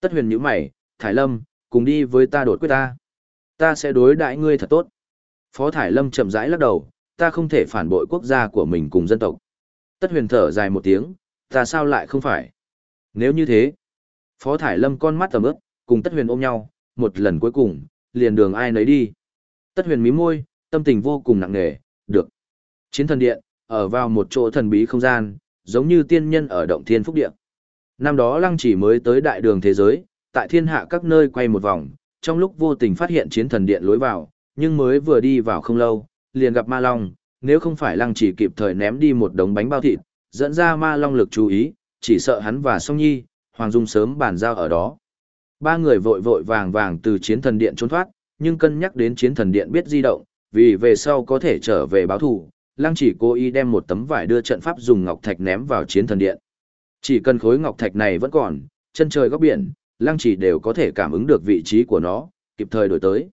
Tất huyền nhíu mày, Thải Lâm, cùng đi với ta đột quyết ta. Ta sẽ đối đãi ngươi thật tốt. Phó Thải Lâm chậm rãi lắc đầu, ta không thể phản bội quốc gia của mình cùng dân tộc. Tất huyền thở dài một tiếng, ta sao lại không phải? Nếu như thế, Phó Thải Lâm con mắt tầm ướp, cùng Tất huyền ôm nhau, một lần cuối cùng, liền đường ai nấy đi. Tất huyền mí môi, tâm tình vô cùng nặng nề, được. Chiến thần điện, ở vào một chỗ thần bí không gian, giống như tiên nhân ở động thiên phúc điện. Năm đó lăng chỉ mới tới đại đường thế giới, tại thiên hạ các nơi quay một vòng, trong lúc vô tình phát hiện chiến thần điện lối vào, nhưng mới vừa đi vào không lâu, liền gặp ma long, nếu không phải lăng chỉ kịp thời ném đi một đống bánh bao thịt, dẫn ra ma long lực chú ý, chỉ sợ hắn và song nhi, Hoàng Dung sớm bàn giao ở đó. Ba người vội vội vàng vàng từ chiến thần điện trốn thoát, nhưng cân nhắc đến chiến thần điện biết di động, vì về sau có thể trở về báo thù, lăng chỉ cố ý đem một tấm vải đưa trận pháp dùng ngọc thạch ném vào chiến thần điện. Chỉ cần khối ngọc thạch này vẫn còn, chân trời góc biển, lăng chỉ đều có thể cảm ứng được vị trí của nó, kịp thời đổi tới.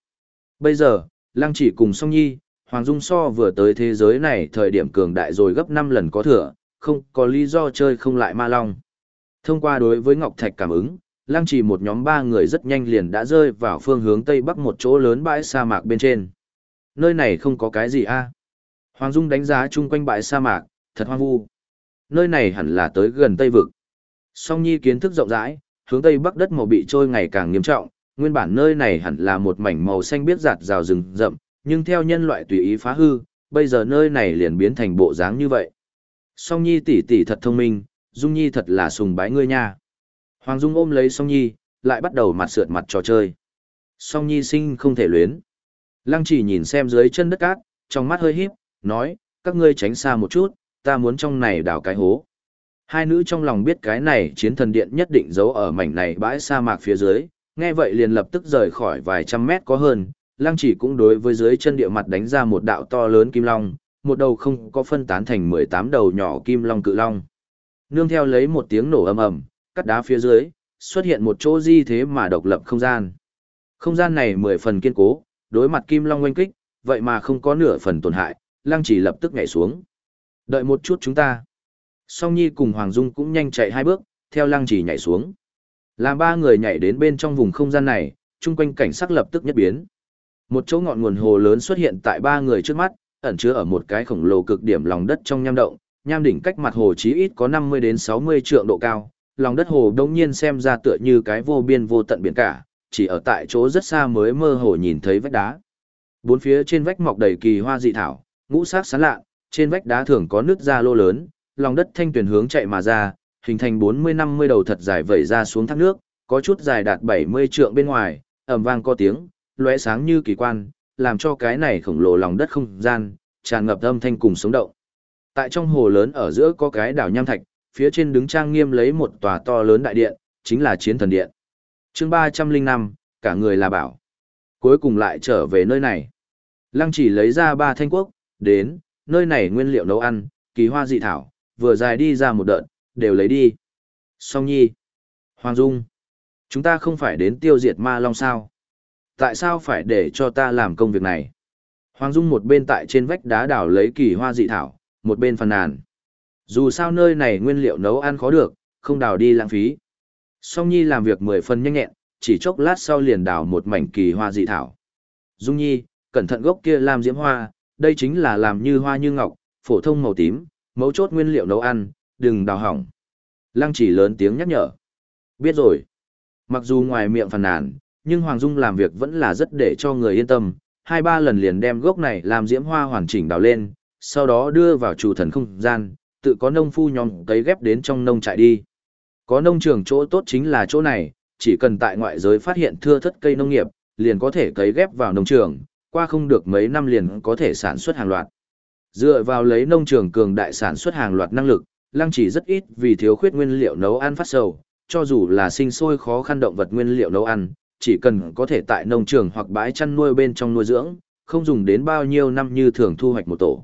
Bây giờ, lăng chỉ cùng song nhi, Hoàng Dung so vừa tới thế giới này thời điểm cường đại rồi gấp 5 lần có thừa, không có lý do chơi không lại ma long. Thông qua đối với Ngọc Thạch cảm ứng, lăng trì một nhóm ba người rất nhanh liền đã rơi vào phương hướng tây bắc một chỗ lớn bãi sa mạc bên trên. Nơi này không có cái gì a Hoàng Dung đánh giá chung quanh bãi sa mạc, thật hoang vu. nơi này hẳn là tới gần Tây Vực. Song Nhi kiến thức rộng rãi, hướng Tây Bắc đất màu bị trôi ngày càng nghiêm trọng, nguyên bản nơi này hẳn là một mảnh màu xanh biết giạt rào rừng rậm, nhưng theo nhân loại tùy ý phá hư, bây giờ nơi này liền biến thành bộ dáng như vậy. Song Nhi tỷ tỷ thật thông minh, Dung Nhi thật là sùng bái ngươi nha. Hoàng Dung ôm lấy Song Nhi, lại bắt đầu mặt sượt mặt trò chơi. Song Nhi sinh không thể luyến. Lăng chỉ nhìn xem dưới chân đất cát, trong mắt hơi híp, nói, các ngươi tránh xa một chút, ta muốn trong này đào cái hố. Hai nữ trong lòng biết cái này chiến thần điện nhất định giấu ở mảnh này bãi sa mạc phía dưới, nghe vậy liền lập tức rời khỏi vài trăm mét có hơn, lăng chỉ cũng đối với dưới chân địa mặt đánh ra một đạo to lớn kim long, một đầu không có phân tán thành 18 đầu nhỏ kim long cự long. Nương theo lấy một tiếng nổ ầm ầm, cắt đá phía dưới, xuất hiện một chỗ di thế mà độc lập không gian. Không gian này mười phần kiên cố, đối mặt kim long oanh kích, vậy mà không có nửa phần tổn hại, lăng chỉ lập tức nhảy xuống. Đợi một chút chúng ta. Song Nhi cùng Hoàng Dung cũng nhanh chạy hai bước, theo lăng chỉ nhảy xuống. Làm ba người nhảy đến bên trong vùng không gian này, chung quanh cảnh sắc lập tức nhất biến. Một chỗ ngọn nguồn hồ lớn xuất hiện tại ba người trước mắt, ẩn chứa ở một cái khổng lồ cực điểm lòng đất trong nham động, nham đỉnh cách mặt hồ chí ít có 50 đến 60 trượng độ cao, lòng đất hồ đông nhiên xem ra tựa như cái vô biên vô tận biển cả, chỉ ở tại chỗ rất xa mới mơ hồ nhìn thấy vách đá. Bốn phía trên vách mọc đầy kỳ hoa dị thảo, ngũ sắc sáng lạ, trên vách đá thường có nước ra lô lớn, lòng đất thanh tuyển hướng chạy mà ra, hình thành 40-50 đầu thật dài vẩy ra xuống thác nước, có chút dài đạt 70 trượng bên ngoài, ầm vang có tiếng, lóe sáng như kỳ quan, làm cho cái này khổng lồ lòng đất không gian, tràn ngập âm thanh cùng sống động. Tại trong hồ lớn ở giữa có cái đảo nham thạch, phía trên đứng trang nghiêm lấy một tòa to lớn đại điện, chính là chiến thần điện. chương 305, cả người là bảo. Cuối cùng lại trở về nơi này. Lăng chỉ lấy ra ba thanh quốc, đến, nơi này nguyên liệu nấu ăn, kỳ hoa dị thảo, vừa dài đi ra một đợt, đều lấy đi. Song Nhi, Hoàng Dung, chúng ta không phải đến tiêu diệt ma long sao? Tại sao phải để cho ta làm công việc này? Hoàng Dung một bên tại trên vách đá đảo lấy kỳ hoa dị thảo, một bên phàn nàn. Dù sao nơi này nguyên liệu nấu ăn khó được, không đào đi lãng phí. Song Nhi làm việc mười phần nhanh nhẹn, chỉ chốc lát sau liền đào một mảnh kỳ hoa dị thảo. Dung Nhi, cẩn thận gốc kia làm diễm hoa, đây chính là làm như hoa như ngọc, phổ thông màu tím, mấu chốt nguyên liệu nấu ăn, đừng đào hỏng. Lăng chỉ lớn tiếng nhắc nhở. Biết rồi. Mặc dù ngoài miệng phàn nàn, nhưng Hoàng Dung làm việc vẫn là rất để cho người yên tâm, hai ba lần liền đem gốc này làm diễm hoa hoàn chỉnh đào lên, sau đó đưa vào chủ thần không gian, tự có nông phu nhóm cấy ghép đến trong nông trại đi. Có nông trường chỗ tốt chính là chỗ này, chỉ cần tại ngoại giới phát hiện thưa thất cây nông nghiệp, liền có thể cấy ghép vào nông trường, qua không được mấy năm liền có thể sản xuất hàng loạt. Dựa vào lấy nông trường cường đại sản xuất hàng loạt năng lực, lăng chỉ rất ít vì thiếu khuyết nguyên liệu nấu ăn phát sầu, cho dù là sinh sôi khó khăn động vật nguyên liệu nấu ăn, chỉ cần có thể tại nông trường hoặc bãi chăn nuôi bên trong nuôi dưỡng, không dùng đến bao nhiêu năm như thường thu hoạch một tổ.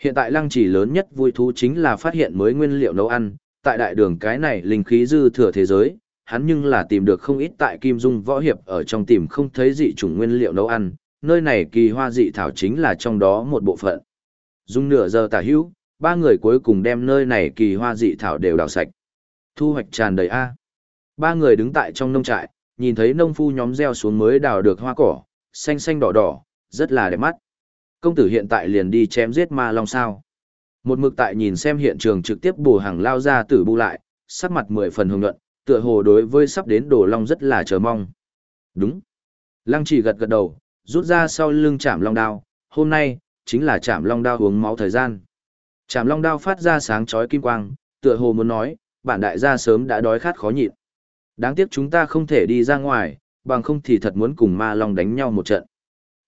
Hiện tại lăng chỉ lớn nhất vui thú chính là phát hiện mới nguyên liệu nấu ăn, tại đại đường cái này linh khí dư thừa thế giới, hắn nhưng là tìm được không ít tại Kim Dung võ hiệp ở trong tìm không thấy dị chủng nguyên liệu nấu ăn, nơi này kỳ hoa dị thảo chính là trong đó một bộ phận. Dùng nửa giờ tả hữu, ba người cuối cùng đem nơi này kỳ hoa dị thảo đều đào sạch. Thu hoạch tràn đầy A. Ba người đứng tại trong nông trại, nhìn thấy nông phu nhóm gieo xuống mới đào được hoa cỏ, xanh xanh đỏ đỏ, rất là đẹp mắt. Công tử hiện tại liền đi chém giết ma long sao. Một mực tại nhìn xem hiện trường trực tiếp bù hàng lao ra tử bu lại, sắc mặt mười phần hồng nhuận, tựa hồ đối với sắp đến đổ long rất là chờ mong. Đúng. Lăng chỉ gật gật đầu, rút ra sau lưng chạm long đao, hôm nay, chính là chạm long đao uống máu thời gian. Chạm long đao phát ra sáng chói kim quang, tựa hồ muốn nói, bản đại gia sớm đã đói khát khó nhịn. Đáng tiếc chúng ta không thể đi ra ngoài, bằng không thì thật muốn cùng ma long đánh nhau một trận.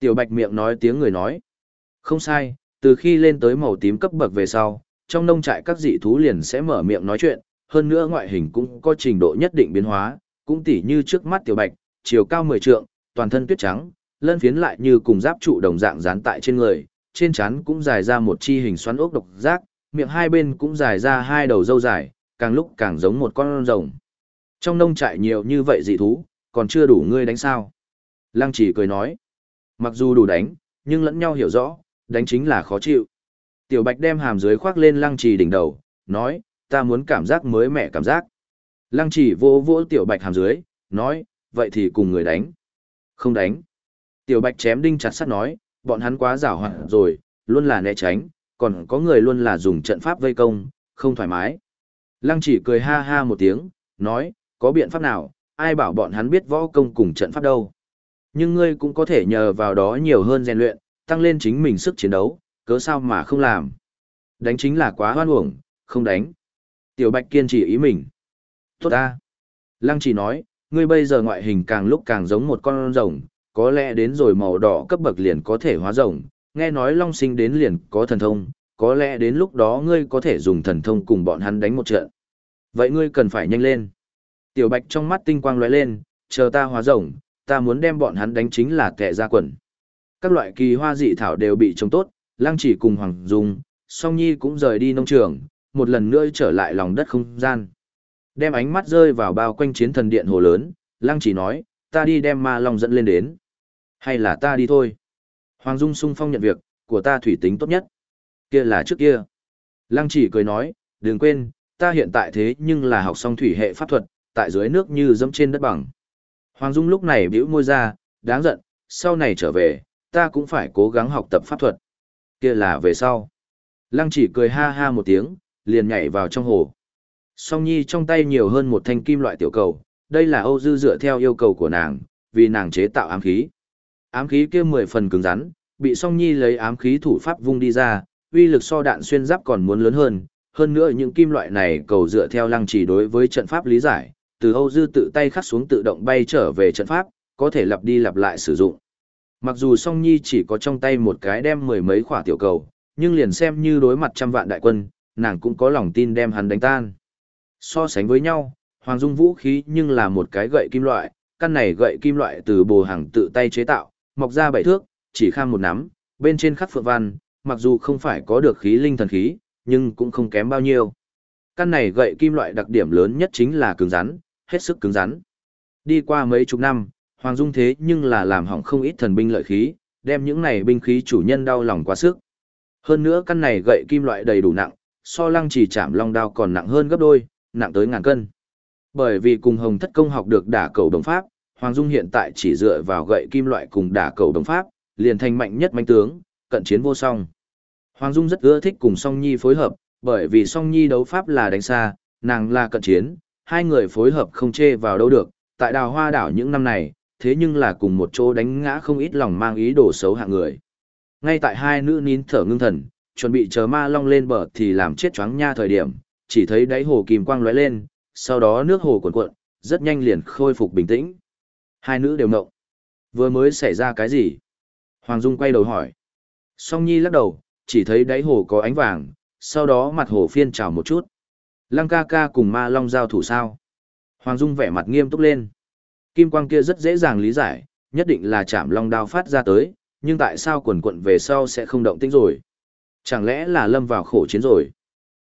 Tiểu bạch miệng nói tiếng người nói. Không sai, từ khi lên tới màu tím cấp bậc về sau, trong nông trại các dị thú liền sẽ mở miệng nói chuyện, hơn nữa ngoại hình cũng có trình độ nhất định biến hóa, cũng tỉ như trước mắt tiểu bạch, chiều cao 10 trượng, toàn thân tuyết trắng, lân phiến lại như cùng giáp trụ đồng dạng dán tại trên người, trên trán cũng dài ra một chi hình xoắn ốc độc giác, miệng hai bên cũng dài ra hai đầu râu dài, càng lúc càng giống một con rồng. Trong nông trại nhiều như vậy dị thú, còn chưa đủ ngươi đánh sao? Lăng chỉ cười nói, mặc dù đủ đánh, nhưng lẫn nhau hiểu rõ, đánh chính là khó chịu. Tiểu Bạch đem hàm dưới khoác lên lăng trì đỉnh đầu, nói, ta muốn cảm giác mới mẻ cảm giác. Lăng trì vỗ vỗ Tiểu Bạch hàm dưới, nói, vậy thì cùng người đánh. Không đánh. Tiểu Bạch chém đinh chặt sắt nói, bọn hắn quá giảo hoạt rồi, luôn là né tránh, còn có người luôn là dùng trận pháp vây công, Không thoải mái. Lăng chỉ cười ha ha một tiếng, nói, có biện pháp nào, ai bảo bọn hắn biết võ công cùng trận pháp đâu. Nhưng ngươi cũng có thể nhờ vào đó nhiều hơn rèn luyện, tăng lên chính mình sức chiến đấu, cớ sao mà không làm. Đánh chính là quá hoan uổng, không đánh. Tiểu Bạch kiên trì ý mình. Tốt ta. Lăng chỉ nói, ngươi bây giờ ngoại hình càng lúc càng giống một con rồng, có lẽ đến rồi màu đỏ cấp bậc liền có thể hóa rồng, nghe nói long sinh đến liền có thần thông, có lẽ đến lúc đó ngươi có thể dùng thần thông cùng bọn hắn đánh một trận. Vậy ngươi cần phải nhanh lên. Tiểu Bạch trong mắt tinh quang lóe lên, chờ ta hóa rồng, ta muốn đem bọn hắn đánh chính là kẻ ra quần. Các loại kỳ hoa dị thảo đều bị trồng tốt, Lăng Chỉ cùng Hoàng Dung, Song Nhi cũng rời đi nông trường, một lần nữa trở lại lòng đất không gian. Đem ánh mắt rơi vào bao quanh chiến thần điện hồ lớn, Lăng Chỉ nói, ta đi đem ma long dẫn lên đến. Hay là ta đi thôi. Hoàng Dung sung phong nhận việc, của ta thủy tính tốt nhất. Kia là trước kia. Lăng Chỉ cười nói, đừng quên, ta hiện tại thế nhưng là học xong thủy hệ pháp thuật, tại dưới nước như dẫm trên đất bằng. Hoàng Dung lúc này bĩu môi ra, đáng giận, sau này trở về, ta cũng phải cố gắng học tập pháp thuật. Kia là về sau. Lăng chỉ cười ha ha một tiếng, liền nhảy vào trong hồ. Song Nhi trong tay nhiều hơn một thanh kim loại tiểu cầu, đây là Âu Dư dựa theo yêu cầu của nàng, vì nàng chế tạo ám khí. Ám khí kia mười phần cứng rắn, bị Song Nhi lấy ám khí thủ pháp vung đi ra, uy lực so đạn xuyên giáp còn muốn lớn hơn. Hơn nữa những kim loại này cầu dựa theo lăng chỉ đối với trận pháp lý giải, từ Âu Dư tự tay khắc xuống tự động bay trở về trận pháp, có thể lặp đi lặp lại sử dụng. Mặc dù Song Nhi chỉ có trong tay một cái đem mười mấy quả tiểu cầu, nhưng liền xem như đối mặt trăm vạn đại quân, nàng cũng có lòng tin đem hắn đánh tan. So sánh với nhau, Hoàng Dung vũ khí nhưng là một cái gậy kim loại, căn này gậy kim loại từ bồ hàng tự tay chế tạo, mọc ra bảy thước, chỉ kham một nắm, bên trên khắc phượng văn, mặc dù không phải có được khí linh thần khí, nhưng cũng không kém bao nhiêu. Căn này gậy kim loại đặc điểm lớn nhất chính là cứng rắn, hết sức cứng rắn. Đi qua mấy chục năm, Hoàng Dung thế nhưng là làm hỏng không ít thần binh lợi khí, đem những này binh khí chủ nhân đau lòng quá sức. Hơn nữa căn này gậy kim loại đầy đủ nặng, so lăng chỉ chạm long đao còn nặng hơn gấp đôi, nặng tới ngàn cân. Bởi vì cùng Hồng Thất Công học được đả cầu đồng pháp, Hoàng Dung hiện tại chỉ dựa vào gậy kim loại cùng đả cầu đồng pháp, liền thành mạnh nhất manh tướng, cận chiến vô song. Hoàng Dung rất ưa thích cùng Song Nhi phối hợp, bởi vì Song Nhi đấu pháp là đánh xa, nàng là cận chiến, hai người phối hợp không chê vào đâu được, tại đào hoa đảo những năm này, thế nhưng là cùng một chỗ đánh ngã không ít lòng mang ý đồ xấu hạng người. Ngay tại hai nữ nín thở ngưng thần, chuẩn bị chờ ma long lên bờ thì làm chết choáng nha thời điểm, chỉ thấy đáy hồ kìm quang lóe lên, sau đó nước hồ cuộn cuộn, rất nhanh liền khôi phục bình tĩnh. Hai nữ đều ngộng. Vừa mới xảy ra cái gì? Hoàng Dung quay đầu hỏi. Song Nhi lắc đầu, chỉ thấy đáy hồ có ánh vàng, sau đó mặt hồ phiên trào một chút. Lăng ca ca cùng ma long giao thủ sao? Hoàng Dung vẻ mặt nghiêm túc lên. Kim quang kia rất dễ dàng lý giải, nhất định là chạm long đao phát ra tới, nhưng tại sao quần quận về sau sẽ không động tĩnh rồi? Chẳng lẽ là lâm vào khổ chiến rồi?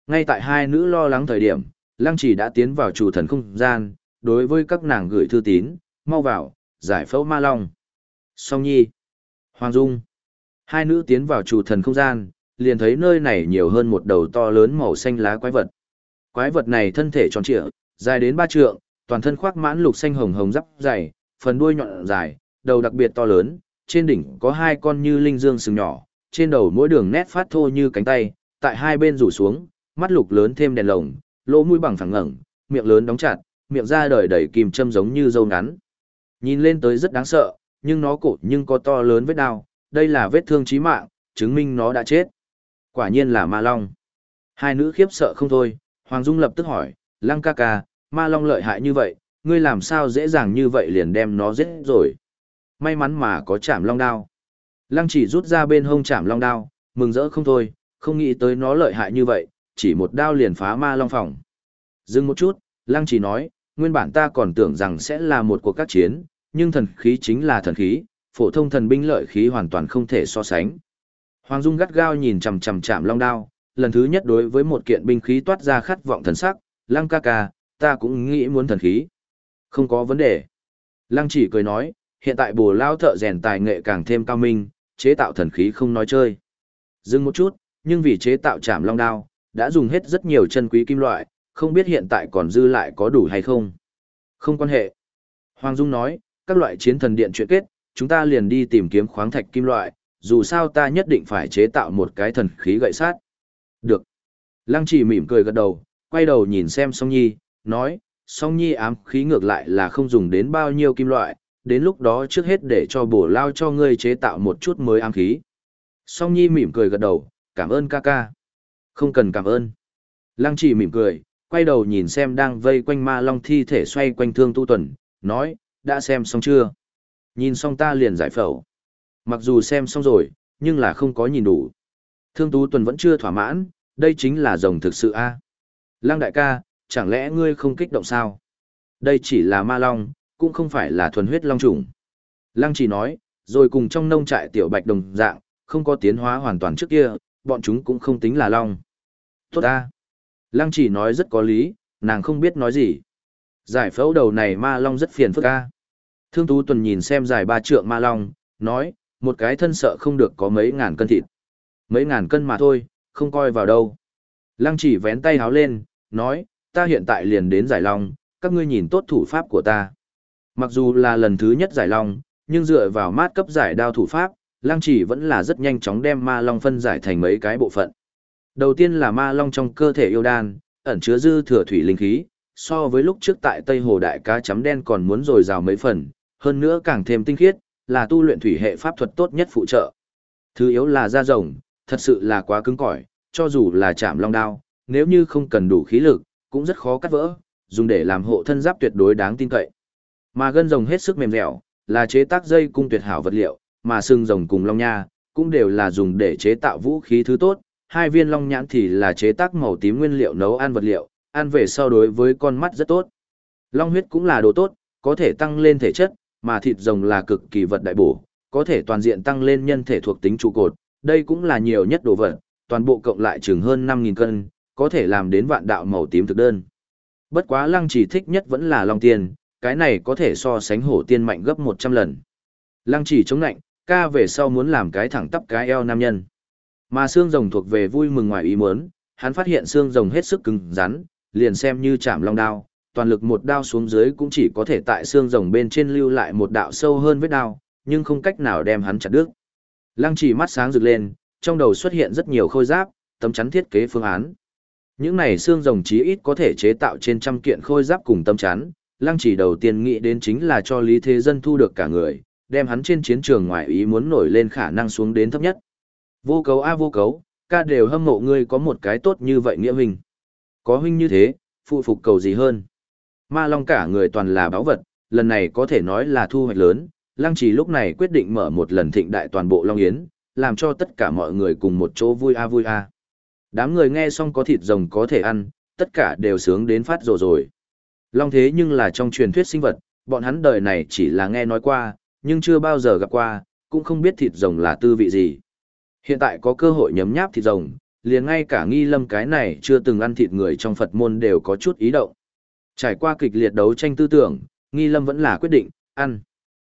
Ngay tại hai nữ lo lắng thời điểm, Lăng chỉ đã tiến vào chủ thần không gian, đối với các nàng gửi thư tín, mau vào, giải phẫu ma long. Song Nhi, Hoàng Dung, hai nữ tiến vào chủ thần không gian, liền thấy nơi này nhiều hơn một đầu to lớn màu xanh lá quái vật. Quái vật này thân thể tròn trịa, dài đến ba trượng, toàn thân khoác mãn lục xanh hồng hồng giáp dày, phần đuôi nhọn dài, đầu đặc biệt to lớn, trên đỉnh có hai con như linh dương sừng nhỏ, trên đầu mỗi đường nét phát thô như cánh tay, tại hai bên rủ xuống, mắt lục lớn thêm đèn lồng, lỗ mũi bằng phẳng ngẩng, miệng lớn đóng chặt, miệng ra đời đầy kìm châm giống như dâu ngắn. Nhìn lên tới rất đáng sợ, nhưng nó cổ nhưng có to lớn vết đau, đây là vết thương chí mạng, chứng minh nó đã chết. Quả nhiên là ma long. Hai nữ khiếp sợ không thôi, Hoàng Dung lập tức hỏi, Lăng ca ca, ma long lợi hại như vậy, ngươi làm sao dễ dàng như vậy liền đem nó giết rồi. May mắn mà có chạm long đao. Lăng chỉ rút ra bên hông chạm long đao, mừng rỡ không thôi, không nghĩ tới nó lợi hại như vậy, chỉ một đao liền phá ma long phòng. Dừng một chút, Lăng chỉ nói, nguyên bản ta còn tưởng rằng sẽ là một cuộc các chiến, nhưng thần khí chính là thần khí, phổ thông thần binh lợi khí hoàn toàn không thể so sánh. Hoàng Dung gắt gao nhìn chằm chằm chạm long đao, lần thứ nhất đối với một kiện binh khí toát ra khát vọng thần sắc, Lăng ca ca, ta cũng nghĩ muốn thần khí. Không có vấn đề. Lăng chỉ cười nói, hiện tại bồ lao thợ rèn tài nghệ càng thêm cao minh, chế tạo thần khí không nói chơi. Dừng một chút, nhưng vì chế tạo chảm long đao, đã dùng hết rất nhiều chân quý kim loại, không biết hiện tại còn dư lại có đủ hay không. Không quan hệ. Hoàng Dung nói, các loại chiến thần điện chuyện kết, chúng ta liền đi tìm kiếm khoáng thạch kim loại, dù sao ta nhất định phải chế tạo một cái thần khí gậy sát. Lăng chỉ mỉm cười gật đầu, quay đầu nhìn xem song nhi, nói, song nhi ám khí ngược lại là không dùng đến bao nhiêu kim loại, đến lúc đó trước hết để cho bổ lao cho ngươi chế tạo một chút mới ám khí. Song nhi mỉm cười gật đầu, cảm ơn ca ca. Không cần cảm ơn. Lăng chỉ mỉm cười, quay đầu nhìn xem đang vây quanh ma long thi thể xoay quanh thương tu tuần, nói, đã xem xong chưa? Nhìn xong ta liền giải phẫu. Mặc dù xem xong rồi, nhưng là không có nhìn đủ. Thương tu tuần vẫn chưa thỏa mãn, đây chính là rồng thực sự a. Lăng đại ca, chẳng lẽ ngươi không kích động sao? Đây chỉ là ma long, cũng không phải là thuần huyết long trùng. Lăng chỉ nói, rồi cùng trong nông trại tiểu bạch đồng dạng, không có tiến hóa hoàn toàn trước kia, bọn chúng cũng không tính là long. Tốt ta. Lăng chỉ nói rất có lý, nàng không biết nói gì. Giải phẫu đầu này ma long rất phiền phức a. Thương Tú Tuần nhìn xem dài ba trượng ma long, nói, một cái thân sợ không được có mấy ngàn cân thịt. Mấy ngàn cân mà thôi, không coi vào đâu. Lăng chỉ vén tay háo lên, nói, ta hiện tại liền đến giải long, các ngươi nhìn tốt thủ pháp của ta. Mặc dù là lần thứ nhất giải long, nhưng dựa vào mát cấp giải đao thủ pháp, lăng chỉ vẫn là rất nhanh chóng đem ma long phân giải thành mấy cái bộ phận. Đầu tiên là ma long trong cơ thể yêu đan, ẩn chứa dư thừa thủy linh khí, so với lúc trước tại Tây Hồ Đại cá chấm đen còn muốn dồi dào mấy phần, hơn nữa càng thêm tinh khiết, là tu luyện thủy hệ pháp thuật tốt nhất phụ trợ. Thứ yếu là da rồng, thật sự là quá cứng cỏi, cho dù là chạm long đao, nếu như không cần đủ khí lực, cũng rất khó cắt vỡ, dùng để làm hộ thân giáp tuyệt đối đáng tin cậy. Mà gân rồng hết sức mềm dẻo, là chế tác dây cung tuyệt hảo vật liệu, mà xương rồng cùng long nha, cũng đều là dùng để chế tạo vũ khí thứ tốt, hai viên long nhãn thì là chế tác màu tím nguyên liệu nấu ăn vật liệu, ăn về sau đối với con mắt rất tốt. Long huyết cũng là đồ tốt, có thể tăng lên thể chất, mà thịt rồng là cực kỳ vật đại bổ, có thể toàn diện tăng lên nhân thể thuộc tính trụ cột, đây cũng là nhiều nhất đồ vật, toàn bộ cộng lại chừng hơn 5.000 cân, có thể làm đến vạn đạo màu tím thực đơn. Bất quá lăng chỉ thích nhất vẫn là long tiên, cái này có thể so sánh hổ tiên mạnh gấp 100 lần. Lăng chỉ chống lạnh, ca về sau muốn làm cái thẳng tắp cái eo nam nhân. Mà xương rồng thuộc về vui mừng ngoài ý muốn, hắn phát hiện xương rồng hết sức cứng rắn, liền xem như chạm long đao, toàn lực một đao xuống dưới cũng chỉ có thể tại xương rồng bên trên lưu lại một đạo sâu hơn vết đao, nhưng không cách nào đem hắn chặt đứt. Lăng chỉ mắt sáng rực lên, trong đầu xuất hiện rất nhiều khôi giáp, tấm chắn thiết kế phương án. Những này xương rồng chí ít có thể chế tạo trên trăm kiện khôi giáp cùng tấm chắn, lăng chỉ đầu tiên nghĩ đến chính là cho Lý Thế Dân thu được cả người, đem hắn trên chiến trường ngoại ý muốn nổi lên khả năng xuống đến thấp nhất. Vô cấu a vô cấu, ca đều hâm mộ ngươi có một cái tốt như vậy nghĩa huynh. Có huynh như thế, phụ phục cầu gì hơn. Ma Long cả người toàn là báo vật, lần này có thể nói là thu hoạch lớn, Lăng Trì lúc này quyết định mở một lần thịnh đại toàn bộ Long Yến, làm cho tất cả mọi người cùng một chỗ vui a vui a. Đám người nghe xong có thịt rồng có thể ăn, tất cả đều sướng đến phát rồ rồi. Long thế nhưng là trong truyền thuyết sinh vật, bọn hắn đời này chỉ là nghe nói qua, nhưng chưa bao giờ gặp qua, cũng không biết thịt rồng là tư vị gì. Hiện tại có cơ hội nhấm nháp thịt rồng, liền ngay cả nghi lâm cái này chưa từng ăn thịt người trong Phật môn đều có chút ý động. Trải qua kịch liệt đấu tranh tư tưởng, nghi lâm vẫn là quyết định, ăn.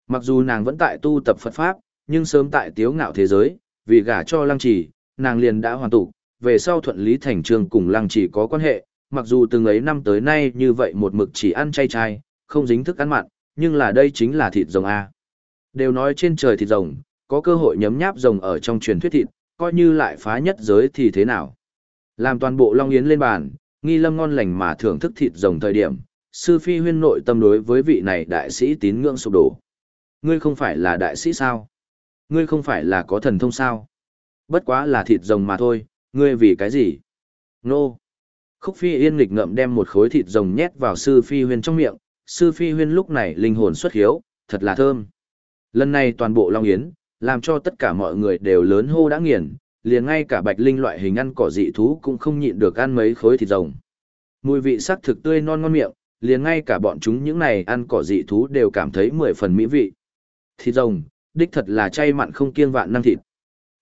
Mặc dù nàng vẫn tại tu tập Phật Pháp, nhưng sớm tại tiếu ngạo thế giới, vì gả cho lăng trì, nàng liền đã hoàn tụ, về sau thuận lý thành trường cùng lăng trì có quan hệ, mặc dù từng ấy năm tới nay như vậy một mực chỉ ăn chay chay, không dính thức ăn mặn, nhưng là đây chính là thịt rồng A. Đều nói trên trời thịt rồng, có cơ hội nhấm nháp rồng ở trong truyền thuyết thịt, coi như lại phá nhất giới thì thế nào. Làm toàn bộ Long Yến lên bàn, nghi lâm ngon lành mà thưởng thức thịt rồng thời điểm, sư phi huyên nội tâm đối với vị này đại sĩ tín ngưỡng sụp đổ. Ngươi không phải là đại sĩ sao? Ngươi không phải là có thần thông sao? Bất quá là thịt rồng mà thôi, ngươi vì cái gì? Nô! Khúc phi yên nghịch ngậm đem một khối thịt rồng nhét vào sư phi huyên trong miệng, sư phi huyên lúc này linh hồn xuất hiếu, thật là thơm. Lần này toàn bộ Long Yến, làm cho tất cả mọi người đều lớn hô đã nghiền, liền ngay cả bạch linh loại hình ăn cỏ dị thú cũng không nhịn được ăn mấy khối thịt rồng. Mùi vị sắc thực tươi non ngon miệng, liền ngay cả bọn chúng những này ăn cỏ dị thú đều cảm thấy mười phần mỹ vị. Thịt rồng, đích thật là chay mặn không kiêng vạn năng thịt.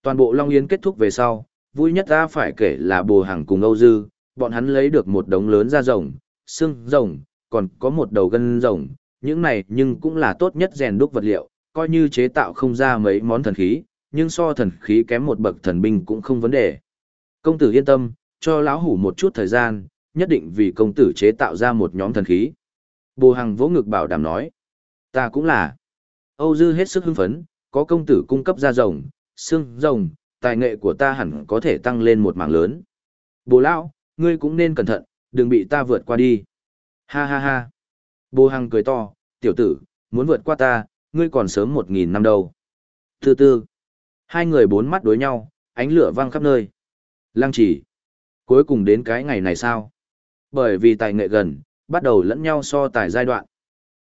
Toàn bộ Long Yến kết thúc về sau, vui nhất ta phải kể là Bồ Hằng cùng Âu Dư, bọn hắn lấy được một đống lớn da rồng, xương rồng, còn có một đầu gân rồng, những này nhưng cũng là tốt nhất rèn đúc vật liệu, coi như chế tạo không ra mấy món thần khí, nhưng so thần khí kém một bậc thần binh cũng không vấn đề. Công tử yên tâm, cho lão hủ một chút thời gian, nhất định vì công tử chế tạo ra một nhóm thần khí. Bồ Hằng vỗ ngực bảo đảm nói. Ta cũng là. Âu Dư hết sức hưng phấn, có công tử cung cấp ra rồng, xương rồng, tài nghệ của ta hẳn có thể tăng lên một mảng lớn. Bố lão, ngươi cũng nên cẩn thận, đừng bị ta vượt qua đi. Ha ha ha. Bồ Hằng cười to, tiểu tử, muốn vượt qua ta, ngươi còn sớm một nghìn năm đâu. Từ từ. Hai người bốn mắt đối nhau, ánh lửa vang khắp nơi. Lăng chỉ. Cuối cùng đến cái ngày này sao? Bởi vì tài nghệ gần, bắt đầu lẫn nhau so tài giai đoạn.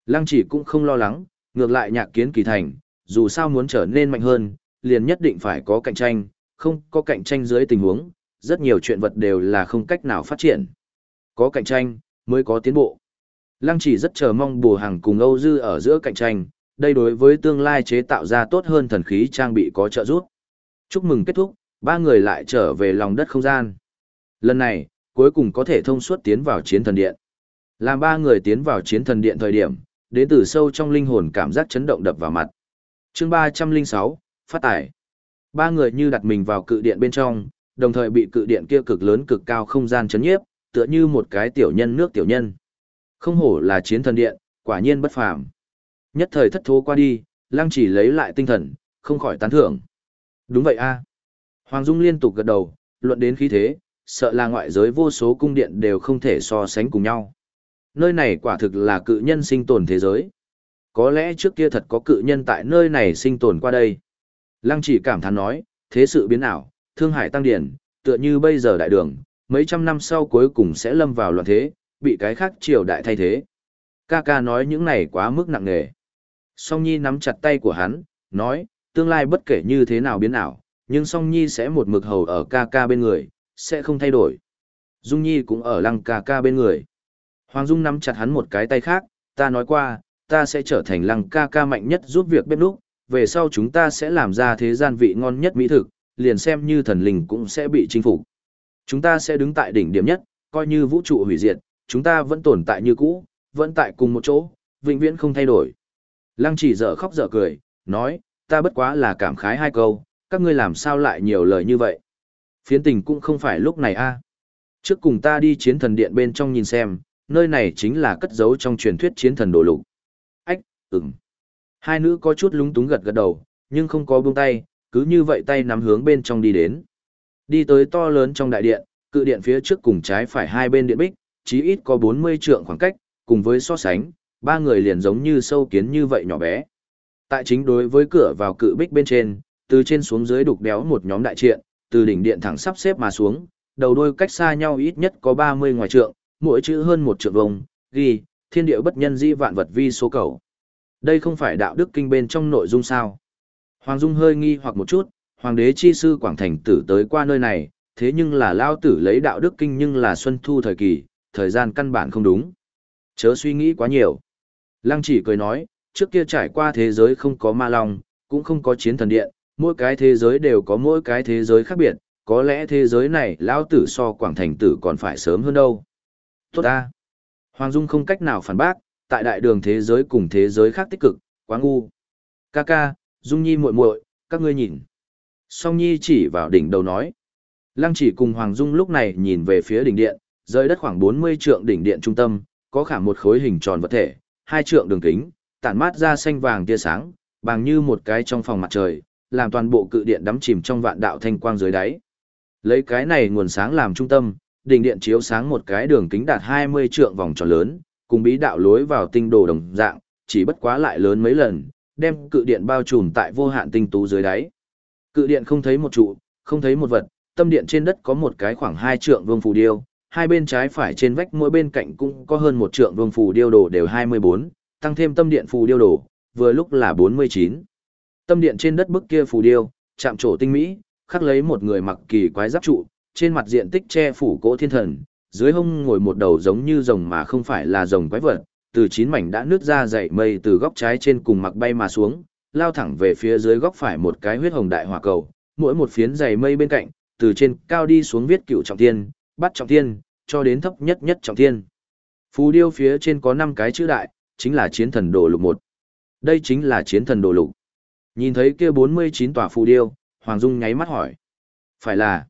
Lăng chỉ cũng không lo lắng, ngược lại nhạc kiến kỳ thành, dù sao muốn trở nên mạnh hơn, liền nhất định phải có cạnh tranh, không có cạnh tranh dưới tình huống, rất nhiều chuyện vật đều là không cách nào phát triển. Có cạnh tranh, mới có tiến bộ. Lăng chỉ rất chờ mong bù hàng cùng Âu Dư ở giữa cạnh tranh, đây đối với tương lai chế tạo ra tốt hơn thần khí trang bị có trợ giúp. Chúc mừng kết thúc, ba người lại trở về lòng đất không gian. Lần này, cuối cùng có thể thông suốt tiến vào chiến thần điện. Làm ba người tiến vào chiến thần điện thời điểm, đến từ sâu trong linh hồn cảm giác chấn động đập vào mặt. chương 306, phát tải. Ba người như đặt mình vào cự điện bên trong, đồng thời bị cự điện kia cực lớn cực cao không gian chấn nhiếp, tựa như một cái tiểu nhân nước tiểu nhân. Không hổ là chiến thần điện, quả nhiên bất phàm. Nhất thời thất thố qua đi, lăng chỉ lấy lại tinh thần, không khỏi tán thưởng. Đúng vậy a Hoàng Dung liên tục gật đầu, luận đến khí thế, sợ là ngoại giới vô số cung điện đều không thể so sánh cùng nhau. Nơi này quả thực là cự nhân sinh tồn thế giới. Có lẽ trước kia thật có cự nhân tại nơi này sinh tồn qua đây. Lăng chỉ cảm thán nói, thế sự biến ảo, thương hải tăng điển, tựa như bây giờ đại đường, mấy trăm năm sau cuối cùng sẽ lâm vào loạn thế, bị cái khác triều đại thay thế. Ca ca nói những này quá mức nặng nề. Song Nhi nắm chặt tay của hắn, nói, tương lai bất kể như thế nào biến ảo, nhưng Song Nhi sẽ một mực hầu ở ca ca bên người, sẽ không thay đổi. Dung Nhi cũng ở lăng ca ca bên người. Hoàng Dung nắm chặt hắn một cái tay khác, ta nói qua, ta sẽ trở thành lăng ca ca mạnh nhất giúp việc bếp núc, về sau chúng ta sẽ làm ra thế gian vị ngon nhất mỹ thực, liền xem như thần linh cũng sẽ bị chinh phục. Chúng ta sẽ đứng tại đỉnh điểm nhất, coi như vũ trụ hủy diệt, chúng ta vẫn tồn tại như cũ, vẫn tại cùng một chỗ, vĩnh viễn không thay đổi. Lăng chỉ dở khóc dở cười, nói, ta bất quá là cảm khái hai câu, các ngươi làm sao lại nhiều lời như vậy. Phiến tình cũng không phải lúc này a. Trước cùng ta đi chiến thần điện bên trong nhìn xem, nơi này chính là cất giấu trong truyền thuyết chiến thần đồ lục. Ách, ừm. Hai nữ có chút lúng túng gật gật đầu, nhưng không có buông tay, cứ như vậy tay nắm hướng bên trong đi đến. Đi tới to lớn trong đại điện, cự điện phía trước cùng trái phải hai bên điện bích, chí ít có 40 trượng khoảng cách, cùng với so sánh, ba người liền giống như sâu kiến như vậy nhỏ bé. Tại chính đối với cửa vào cự bích bên trên, từ trên xuống dưới đục đéo một nhóm đại triện, từ đỉnh điện thẳng sắp xếp mà xuống, đầu đôi cách xa nhau ít nhất có 30 ngoài trượng, mỗi chữ hơn một trượng vông, ghi, thiên địa bất nhân di vạn vật vi số cầu. Đây không phải đạo đức kinh bên trong nội dung sao. Hoàng Dung hơi nghi hoặc một chút, Hoàng đế chi sư Quảng Thành tử tới qua nơi này, thế nhưng là lao tử lấy đạo đức kinh nhưng là xuân thu thời kỳ, thời gian căn bản không đúng. Chớ suy nghĩ quá nhiều. Lăng chỉ cười nói, trước kia trải qua thế giới không có ma long, cũng không có chiến thần điện, mỗi cái thế giới đều có mỗi cái thế giới khác biệt, có lẽ thế giới này lao tử so Quảng Thành tử còn phải sớm hơn đâu. Tốt ta. Hoàng Dung không cách nào phản bác, tại đại đường thế giới cùng thế giới khác tích cực, quá ngu. Ca ca, Dung Nhi muội muội, các ngươi nhìn. Song Nhi chỉ vào đỉnh đầu nói. Lăng chỉ cùng Hoàng Dung lúc này nhìn về phía đỉnh điện, rơi đất khoảng 40 trượng đỉnh điện trung tâm, có khả một khối hình tròn vật thể, hai trượng đường kính, tản mát ra xanh vàng tia sáng, bằng như một cái trong phòng mặt trời, làm toàn bộ cự điện đắm chìm trong vạn đạo thanh quang dưới đáy. Lấy cái này nguồn sáng làm trung tâm, đỉnh điện chiếu sáng một cái đường kính đạt 20 trượng vòng tròn lớn, cùng bí đạo lối vào tinh đồ đồng dạng, chỉ bất quá lại lớn mấy lần, đem cự điện bao trùm tại vô hạn tinh tú dưới đáy. Cự điện không thấy một trụ, không thấy một vật, tâm điện trên đất có một cái khoảng 2 trượng vương phù điêu, hai bên trái phải trên vách mỗi bên cạnh cũng có hơn một trượng vương phù điêu đồ đều 24, tăng thêm tâm điện phù điêu đồ, vừa lúc là 49. Tâm điện trên đất bức kia phù điêu, chạm trổ tinh mỹ, khắc lấy một người mặc kỳ quái giáp trụ, trên mặt diện tích che phủ cỗ thiên thần, dưới hông ngồi một đầu giống như rồng mà không phải là rồng quái vật, từ chín mảnh đã nứt ra dậy mây từ góc trái trên cùng mặc bay mà xuống, lao thẳng về phía dưới góc phải một cái huyết hồng đại hỏa cầu, mỗi một phiến dày mây bên cạnh, từ trên cao đi xuống viết cựu trọng thiên, bắt trọng thiên, cho đến thấp nhất nhất trọng thiên. Phù điêu phía trên có 5 cái chữ đại, chính là chiến thần đồ lục 1. Đây chính là chiến thần đồ lục. Nhìn thấy kia 49 tòa phù điêu, Hoàng Dung nháy mắt hỏi. Phải là.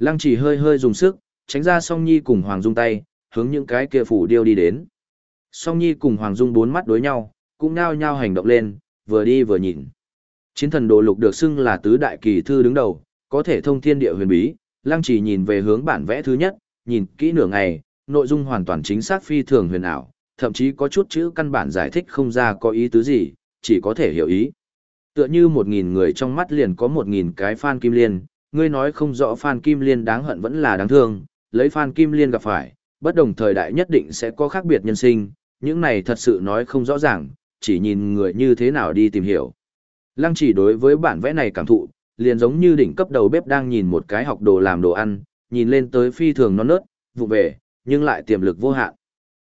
Lăng chỉ hơi hơi dùng sức, tránh ra song nhi cùng Hoàng Dung tay, hướng những cái kia phủ điêu đi đến. Song nhi cùng Hoàng Dung bốn mắt đối nhau, cũng nhao nhao hành động lên, vừa đi vừa nhìn. Chiến thần đồ lục được xưng là tứ đại kỳ thư đứng đầu, có thể thông thiên địa huyền bí, lăng chỉ nhìn về hướng bản vẽ thứ nhất, nhìn kỹ nửa ngày, nội dung hoàn toàn chính xác phi thường huyền ảo, thậm chí có chút chữ căn bản giải thích không ra có ý tứ gì, chỉ có thể hiểu ý. Tựa như một nghìn người trong mắt liền có một nghìn cái fan Kim Liên, ngươi nói không rõ Phan Kim Liên đáng hận vẫn là đáng thương, lấy Phan Kim Liên gặp phải, bất đồng thời đại nhất định sẽ có khác biệt nhân sinh, những này thật sự nói không rõ ràng, chỉ nhìn người như thế nào đi tìm hiểu. Lăng chỉ đối với bản vẽ này cảm thụ, liền giống như đỉnh cấp đầu bếp đang nhìn một cái học đồ làm đồ ăn, nhìn lên tới phi thường non nớt, vụ về, nhưng lại tiềm lực vô hạn.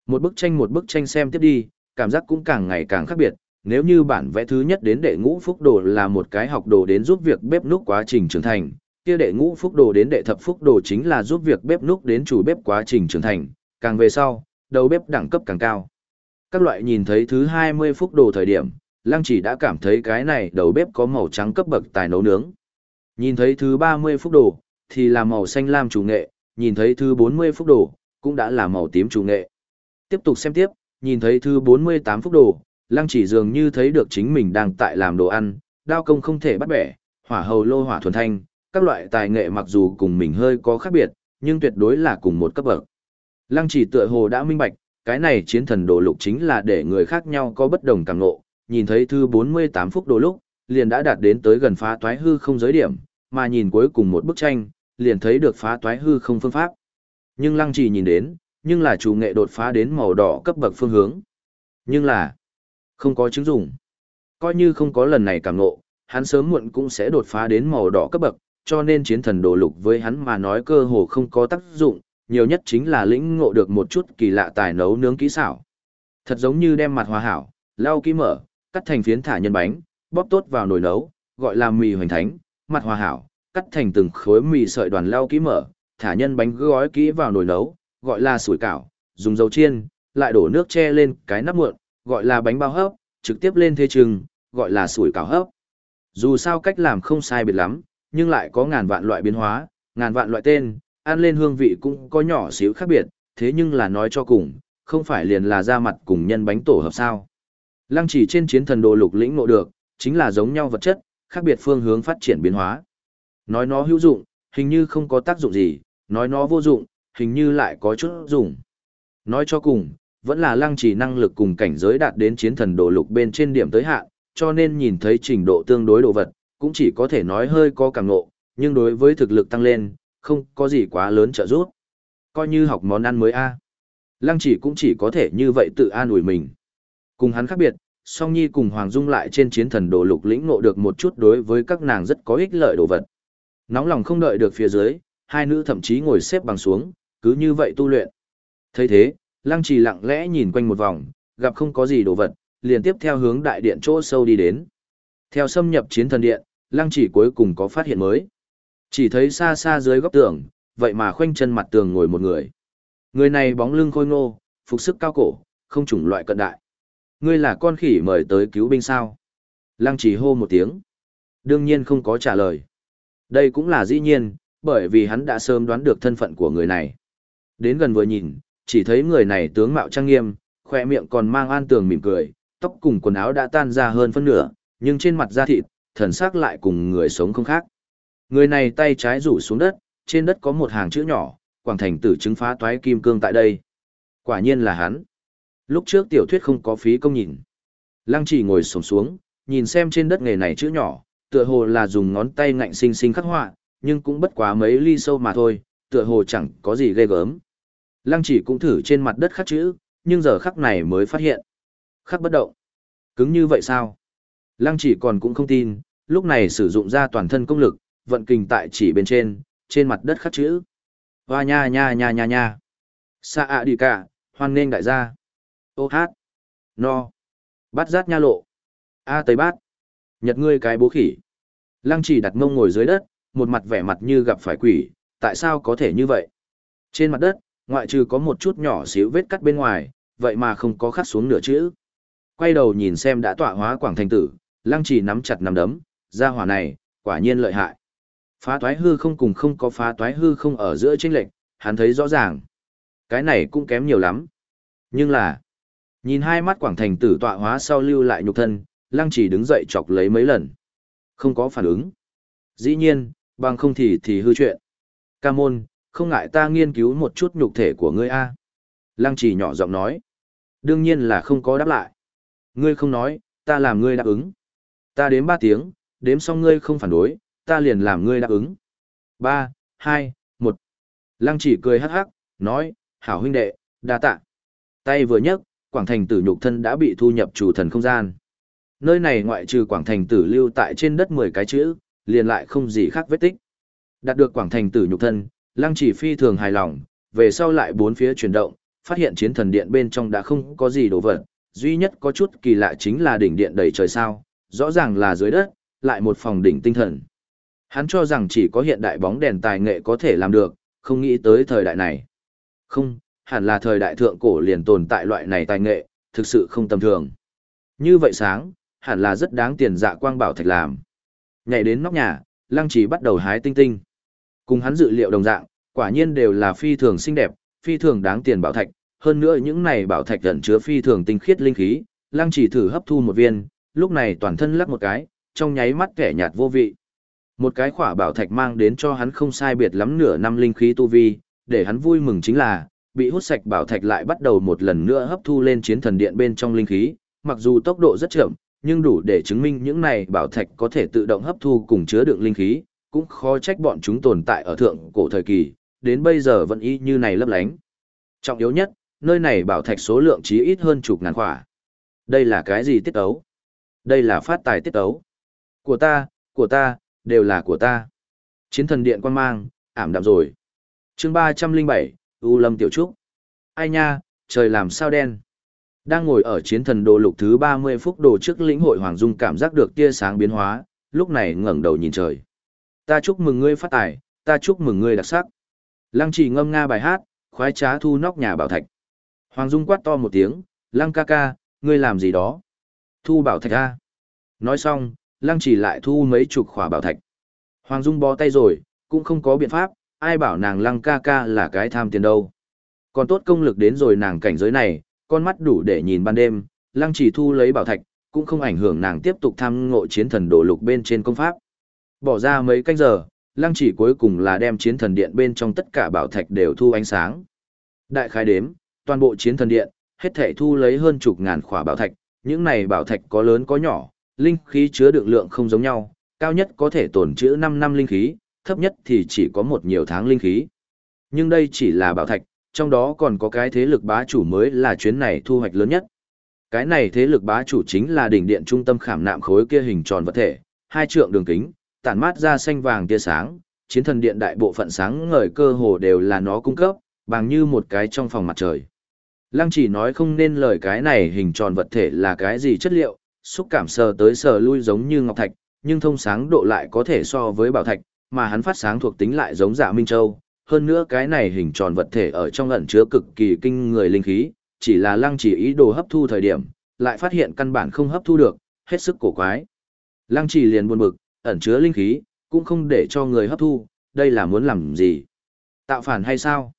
Một bức tranh một bức tranh xem tiếp đi, cảm giác cũng càng ngày càng khác biệt, nếu như bản vẽ thứ nhất đến đệ ngũ phúc đồ là một cái học đồ đến giúp việc bếp núc quá trình trưởng thành, kia đệ ngũ phúc đồ đến đệ thập phúc đồ chính là giúp việc bếp núc đến chủ bếp quá trình trưởng thành, càng về sau, đầu bếp đẳng cấp càng cao. Các loại nhìn thấy thứ 20 phúc đồ thời điểm, Lăng chỉ đã cảm thấy cái này đầu bếp có màu trắng cấp bậc tài nấu nướng. Nhìn thấy thứ 30 phúc đồ, thì là màu xanh lam chủ nghệ, nhìn thấy thứ 40 phúc đồ, cũng đã là màu tím chủ nghệ. Tiếp tục xem tiếp, nhìn thấy thứ 48 phúc đồ, lăng chỉ dường như thấy được chính mình đang tại làm đồ ăn, đao công không thể bắt bẻ, hỏa hầu lô hỏa thuần thanh, các loại tài nghệ mặc dù cùng mình hơi có khác biệt, nhưng tuyệt đối là cùng một cấp bậc. Lăng chỉ tựa hồ đã minh bạch, cái này chiến thần đồ lục chính là để người khác nhau có bất đồng càng ngộ, nhìn thấy thứ 48 phút đồ lúc, liền đã đạt đến tới gần phá toái hư không giới điểm, mà nhìn cuối cùng một bức tranh, liền thấy được phá toái hư không phương pháp. Nhưng lăng chỉ nhìn đến, nhưng là chủ nghệ đột phá đến màu đỏ cấp bậc phương hướng. Nhưng là, không có chứng dụng. Coi như không có lần này cảm ngộ, hắn sớm muộn cũng sẽ đột phá đến màu đỏ cấp bậc, cho nên chiến thần đồ lục với hắn mà nói cơ hồ không có tác dụng, nhiều nhất chính là lĩnh ngộ được một chút kỳ lạ tài nấu nướng kỹ xảo. Thật giống như đem mặt hòa hảo, lau kỹ mở, cắt thành phiến thả nhân bánh, bóp tốt vào nồi nấu, gọi là mì hoành thánh, mặt hòa hảo, cắt thành từng khối mì sợi đoàn lau kỹ mở, thả nhân bánh gói kỹ vào nồi nấu, gọi là sủi cảo, dùng dầu chiên, lại đổ nước che lên cái nắp muộn, gọi là bánh bao hấp, trực tiếp lên thế trừng, gọi là sủi cảo hấp. Dù sao cách làm không sai biệt lắm, nhưng lại có ngàn vạn loại biến hóa, ngàn vạn loại tên, ăn lên hương vị cũng có nhỏ xíu khác biệt, thế nhưng là nói cho cùng, không phải liền là ra mặt cùng nhân bánh tổ hợp sao. Lăng chỉ trên chiến thần đồ lục lĩnh ngộ được, chính là giống nhau vật chất, khác biệt phương hướng phát triển biến hóa. Nói nó hữu dụng, hình như không có tác dụng gì, nói nó vô dụng, hình như lại có chút dụng. Nói cho cùng, vẫn là lăng chỉ năng lực cùng cảnh giới đạt đến chiến thần đồ lục bên trên điểm tới hạn, cho nên nhìn thấy trình độ tương đối đồ vật, cũng chỉ có thể nói hơi có cảm ngộ, nhưng đối với thực lực tăng lên, không có gì quá lớn trợ giúp. Coi như học món ăn mới a. Lăng chỉ cũng chỉ có thể như vậy tự an ủi mình. Cùng hắn khác biệt, Song Nhi cùng Hoàng Dung lại trên chiến thần đồ lục lĩnh ngộ được một chút đối với các nàng rất có ích lợi đồ vật. Nóng lòng không đợi được phía dưới, hai nữ thậm chí ngồi xếp bằng xuống, cứ như vậy tu luyện. thấy thế, Lăng Trì lặng lẽ nhìn quanh một vòng, gặp không có gì đồ vật, liền tiếp theo hướng đại điện chỗ sâu đi đến. Theo xâm nhập chiến thần điện, Lăng Chỉ cuối cùng có phát hiện mới. Chỉ thấy xa xa dưới góc tường, vậy mà khoanh chân mặt tường ngồi một người. Người này bóng lưng khôi ngô, phục sức cao cổ, không chủng loại cận đại. Ngươi là con khỉ mời tới cứu binh sao? Lăng chỉ hô một tiếng. Đương nhiên không có trả lời. Đây cũng là dĩ nhiên, bởi vì hắn đã sớm đoán được thân phận của người này. Đến gần vừa nhìn, chỉ thấy người này tướng mạo trang nghiêm, khoe miệng còn mang an tường mỉm cười, tóc cùng quần áo đã tan ra hơn phân nửa, nhưng trên mặt da thịt, thần sắc lại cùng người sống không khác. Người này tay trái rủ xuống đất, trên đất có một hàng chữ nhỏ, quảng thành tử chứng phá toái kim cương tại đây. Quả nhiên là hắn. Lúc trước tiểu thuyết không có phí công nhìn. Lăng chỉ ngồi sổng xuống, nhìn xem trên đất nghề này chữ nhỏ, tựa hồ là dùng ngón tay ngạnh sinh sinh khắc họa, nhưng cũng bất quá mấy ly sâu mà thôi, tựa hồ chẳng có gì ghê gớm. Lăng chỉ cũng thử trên mặt đất khắc chữ, nhưng giờ khắc này mới phát hiện. Khắc bất động. Cứng như vậy sao? Lăng chỉ còn cũng không tin, lúc này sử dụng ra toàn thân công lực, vận kình tại chỉ bên trên, trên mặt đất khắc chữ. Hoa nha nha nha nha nha. Sa ạ đi cả, hoan nên đại gia. Ô hát. No. Bát giác nha lộ. A tây bát. Nhật ngươi cái bố khỉ. Lăng chỉ đặt mông ngồi dưới đất, một mặt vẻ mặt như gặp phải quỷ, tại sao có thể như vậy? Trên mặt đất, ngoại trừ có một chút nhỏ xíu vết cắt bên ngoài, vậy mà không có khắc xuống nửa chữ. Quay đầu nhìn xem đã tọa hóa quảng thành tử, lăng chỉ nắm chặt nắm đấm, gia hỏa này, quả nhiên lợi hại. Phá toái hư không cùng không có phá toái hư không ở giữa chênh lệnh, hắn thấy rõ ràng. Cái này cũng kém nhiều lắm. Nhưng là, nhìn hai mắt quảng thành tử tọa hóa sau lưu lại nhục thân, lăng chỉ đứng dậy chọc lấy mấy lần. Không có phản ứng. Dĩ nhiên, bằng không thì thì hư chuyện. Ca môn, không ngại ta nghiên cứu một chút nhục thể của ngươi a. Lăng chỉ nhỏ giọng nói. Đương nhiên là không có đáp lại. Ngươi không nói, ta làm ngươi đáp ứng. Ta đến ba tiếng, đếm xong ngươi không phản đối, ta liền làm ngươi đáp ứng. Ba, hai, một. Lăng chỉ cười hắc hắc, nói, hảo huynh đệ, đa tạ. Tay vừa nhấc, quảng thành tử nhục thân đã bị thu nhập chủ thần không gian. Nơi này ngoại trừ quảng thành tử lưu tại trên đất 10 cái chữ, liền lại không gì khác vết tích. Đạt được quảng thành tử nhục thân, lăng chỉ phi thường hài lòng, về sau lại bốn phía chuyển động, phát hiện chiến thần điện bên trong đã không có gì đồ vật, duy nhất có chút kỳ lạ chính là đỉnh điện đầy trời sao, rõ ràng là dưới đất, lại một phòng đỉnh tinh thần. Hắn cho rằng chỉ có hiện đại bóng đèn tài nghệ có thể làm được, không nghĩ tới thời đại này. Không, hẳn là thời đại thượng cổ liền tồn tại loại này tài nghệ, thực sự không tầm thường. Như vậy sáng, hẳn là rất đáng tiền dạ quang bảo thạch làm. Nhảy đến nóc nhà, lăng chỉ bắt đầu hái tinh tinh. Cùng hắn dự liệu đồng dạng, quả nhiên đều là phi thường xinh đẹp, phi thường đáng tiền bảo thạch. Hơn nữa những này bảo thạch ẩn chứa phi thường tinh khiết linh khí, lăng chỉ thử hấp thu một viên, lúc này toàn thân lắc một cái, trong nháy mắt kẻ nhạt vô vị. Một cái khỏa bảo thạch mang đến cho hắn không sai biệt lắm nửa năm linh khí tu vi, để hắn vui mừng chính là, bị hút sạch bảo thạch lại bắt đầu một lần nữa hấp thu lên chiến thần điện bên trong linh khí, mặc dù tốc độ rất chậm, nhưng đủ để chứng minh những này bảo thạch có thể tự động hấp thu cùng chứa đựng linh khí, cũng khó trách bọn chúng tồn tại ở thượng cổ thời kỳ, đến bây giờ vẫn y như này lấp lánh. Trọng yếu nhất, nơi này bảo thạch số lượng chí ít hơn chục ngàn khỏa. Đây là cái gì tiết ấu? Đây là phát tài tiết ấu. Của ta, của ta, đều là của ta. Chiến thần điện quan mang, ảm đạm rồi. chương 307, U Lâm Tiểu Trúc. Ai nha, trời làm sao đen. Đang ngồi ở chiến thần đồ lục thứ 30 phút đồ trước lĩnh hội Hoàng Dung cảm giác được tia sáng biến hóa, lúc này ngẩng đầu nhìn trời. Ta chúc mừng ngươi phát tài, ta chúc mừng ngươi đặc sắc. Lăng chỉ ngâm nga bài hát, khoái trá thu nóc nhà bảo thạch. Hoàng Dung quát to một tiếng, Lăng ca ca, ngươi làm gì đó? Thu bảo thạch ra. Nói xong, Lăng chỉ lại thu mấy chục khỏa bảo thạch. Hoàng Dung bó tay rồi, cũng không có biện pháp, ai bảo nàng Lăng ca ca là cái tham tiền đâu. Còn tốt công lực đến rồi nàng cảnh giới này, con mắt đủ để nhìn ban đêm, lăng chỉ thu lấy bảo thạch, cũng không ảnh hưởng nàng tiếp tục tham ngộ chiến thần đổ lục bên trên công pháp. Bỏ ra mấy canh giờ, lăng chỉ cuối cùng là đem chiến thần điện bên trong tất cả bảo thạch đều thu ánh sáng. Đại khái đếm, toàn bộ chiến thần điện, hết thể thu lấy hơn chục ngàn khỏa bảo thạch, những này bảo thạch có lớn có nhỏ, linh khí chứa đựng lượng không giống nhau, cao nhất có thể tồn trữ 5 năm linh khí, thấp nhất thì chỉ có một nhiều tháng linh khí. Nhưng đây chỉ là bảo thạch, trong đó còn có cái thế lực bá chủ mới là chuyến này thu hoạch lớn nhất. Cái này thế lực bá chủ chính là đỉnh điện trung tâm khảm nạm khối kia hình tròn vật thể, hai trượng đường kính, tản mát ra xanh vàng tia sáng, chiến thần điện đại bộ phận sáng ngời cơ hồ đều là nó cung cấp, bằng như một cái trong phòng mặt trời. Lăng chỉ nói không nên lời cái này hình tròn vật thể là cái gì chất liệu, xúc cảm sờ tới sờ lui giống như ngọc thạch, nhưng thông sáng độ lại có thể so với bảo thạch, mà hắn phát sáng thuộc tính lại giống dạ minh châu, hơn nữa cái này hình tròn vật thể ở trong ẩn chứa cực kỳ kinh người linh khí, chỉ là lăng chỉ ý đồ hấp thu thời điểm, lại phát hiện căn bản không hấp thu được, hết sức cổ quái. Lăng chỉ liền buồn bực, ẩn chứa linh khí, cũng không để cho người hấp thu, đây là muốn làm gì? Tạo phản hay sao?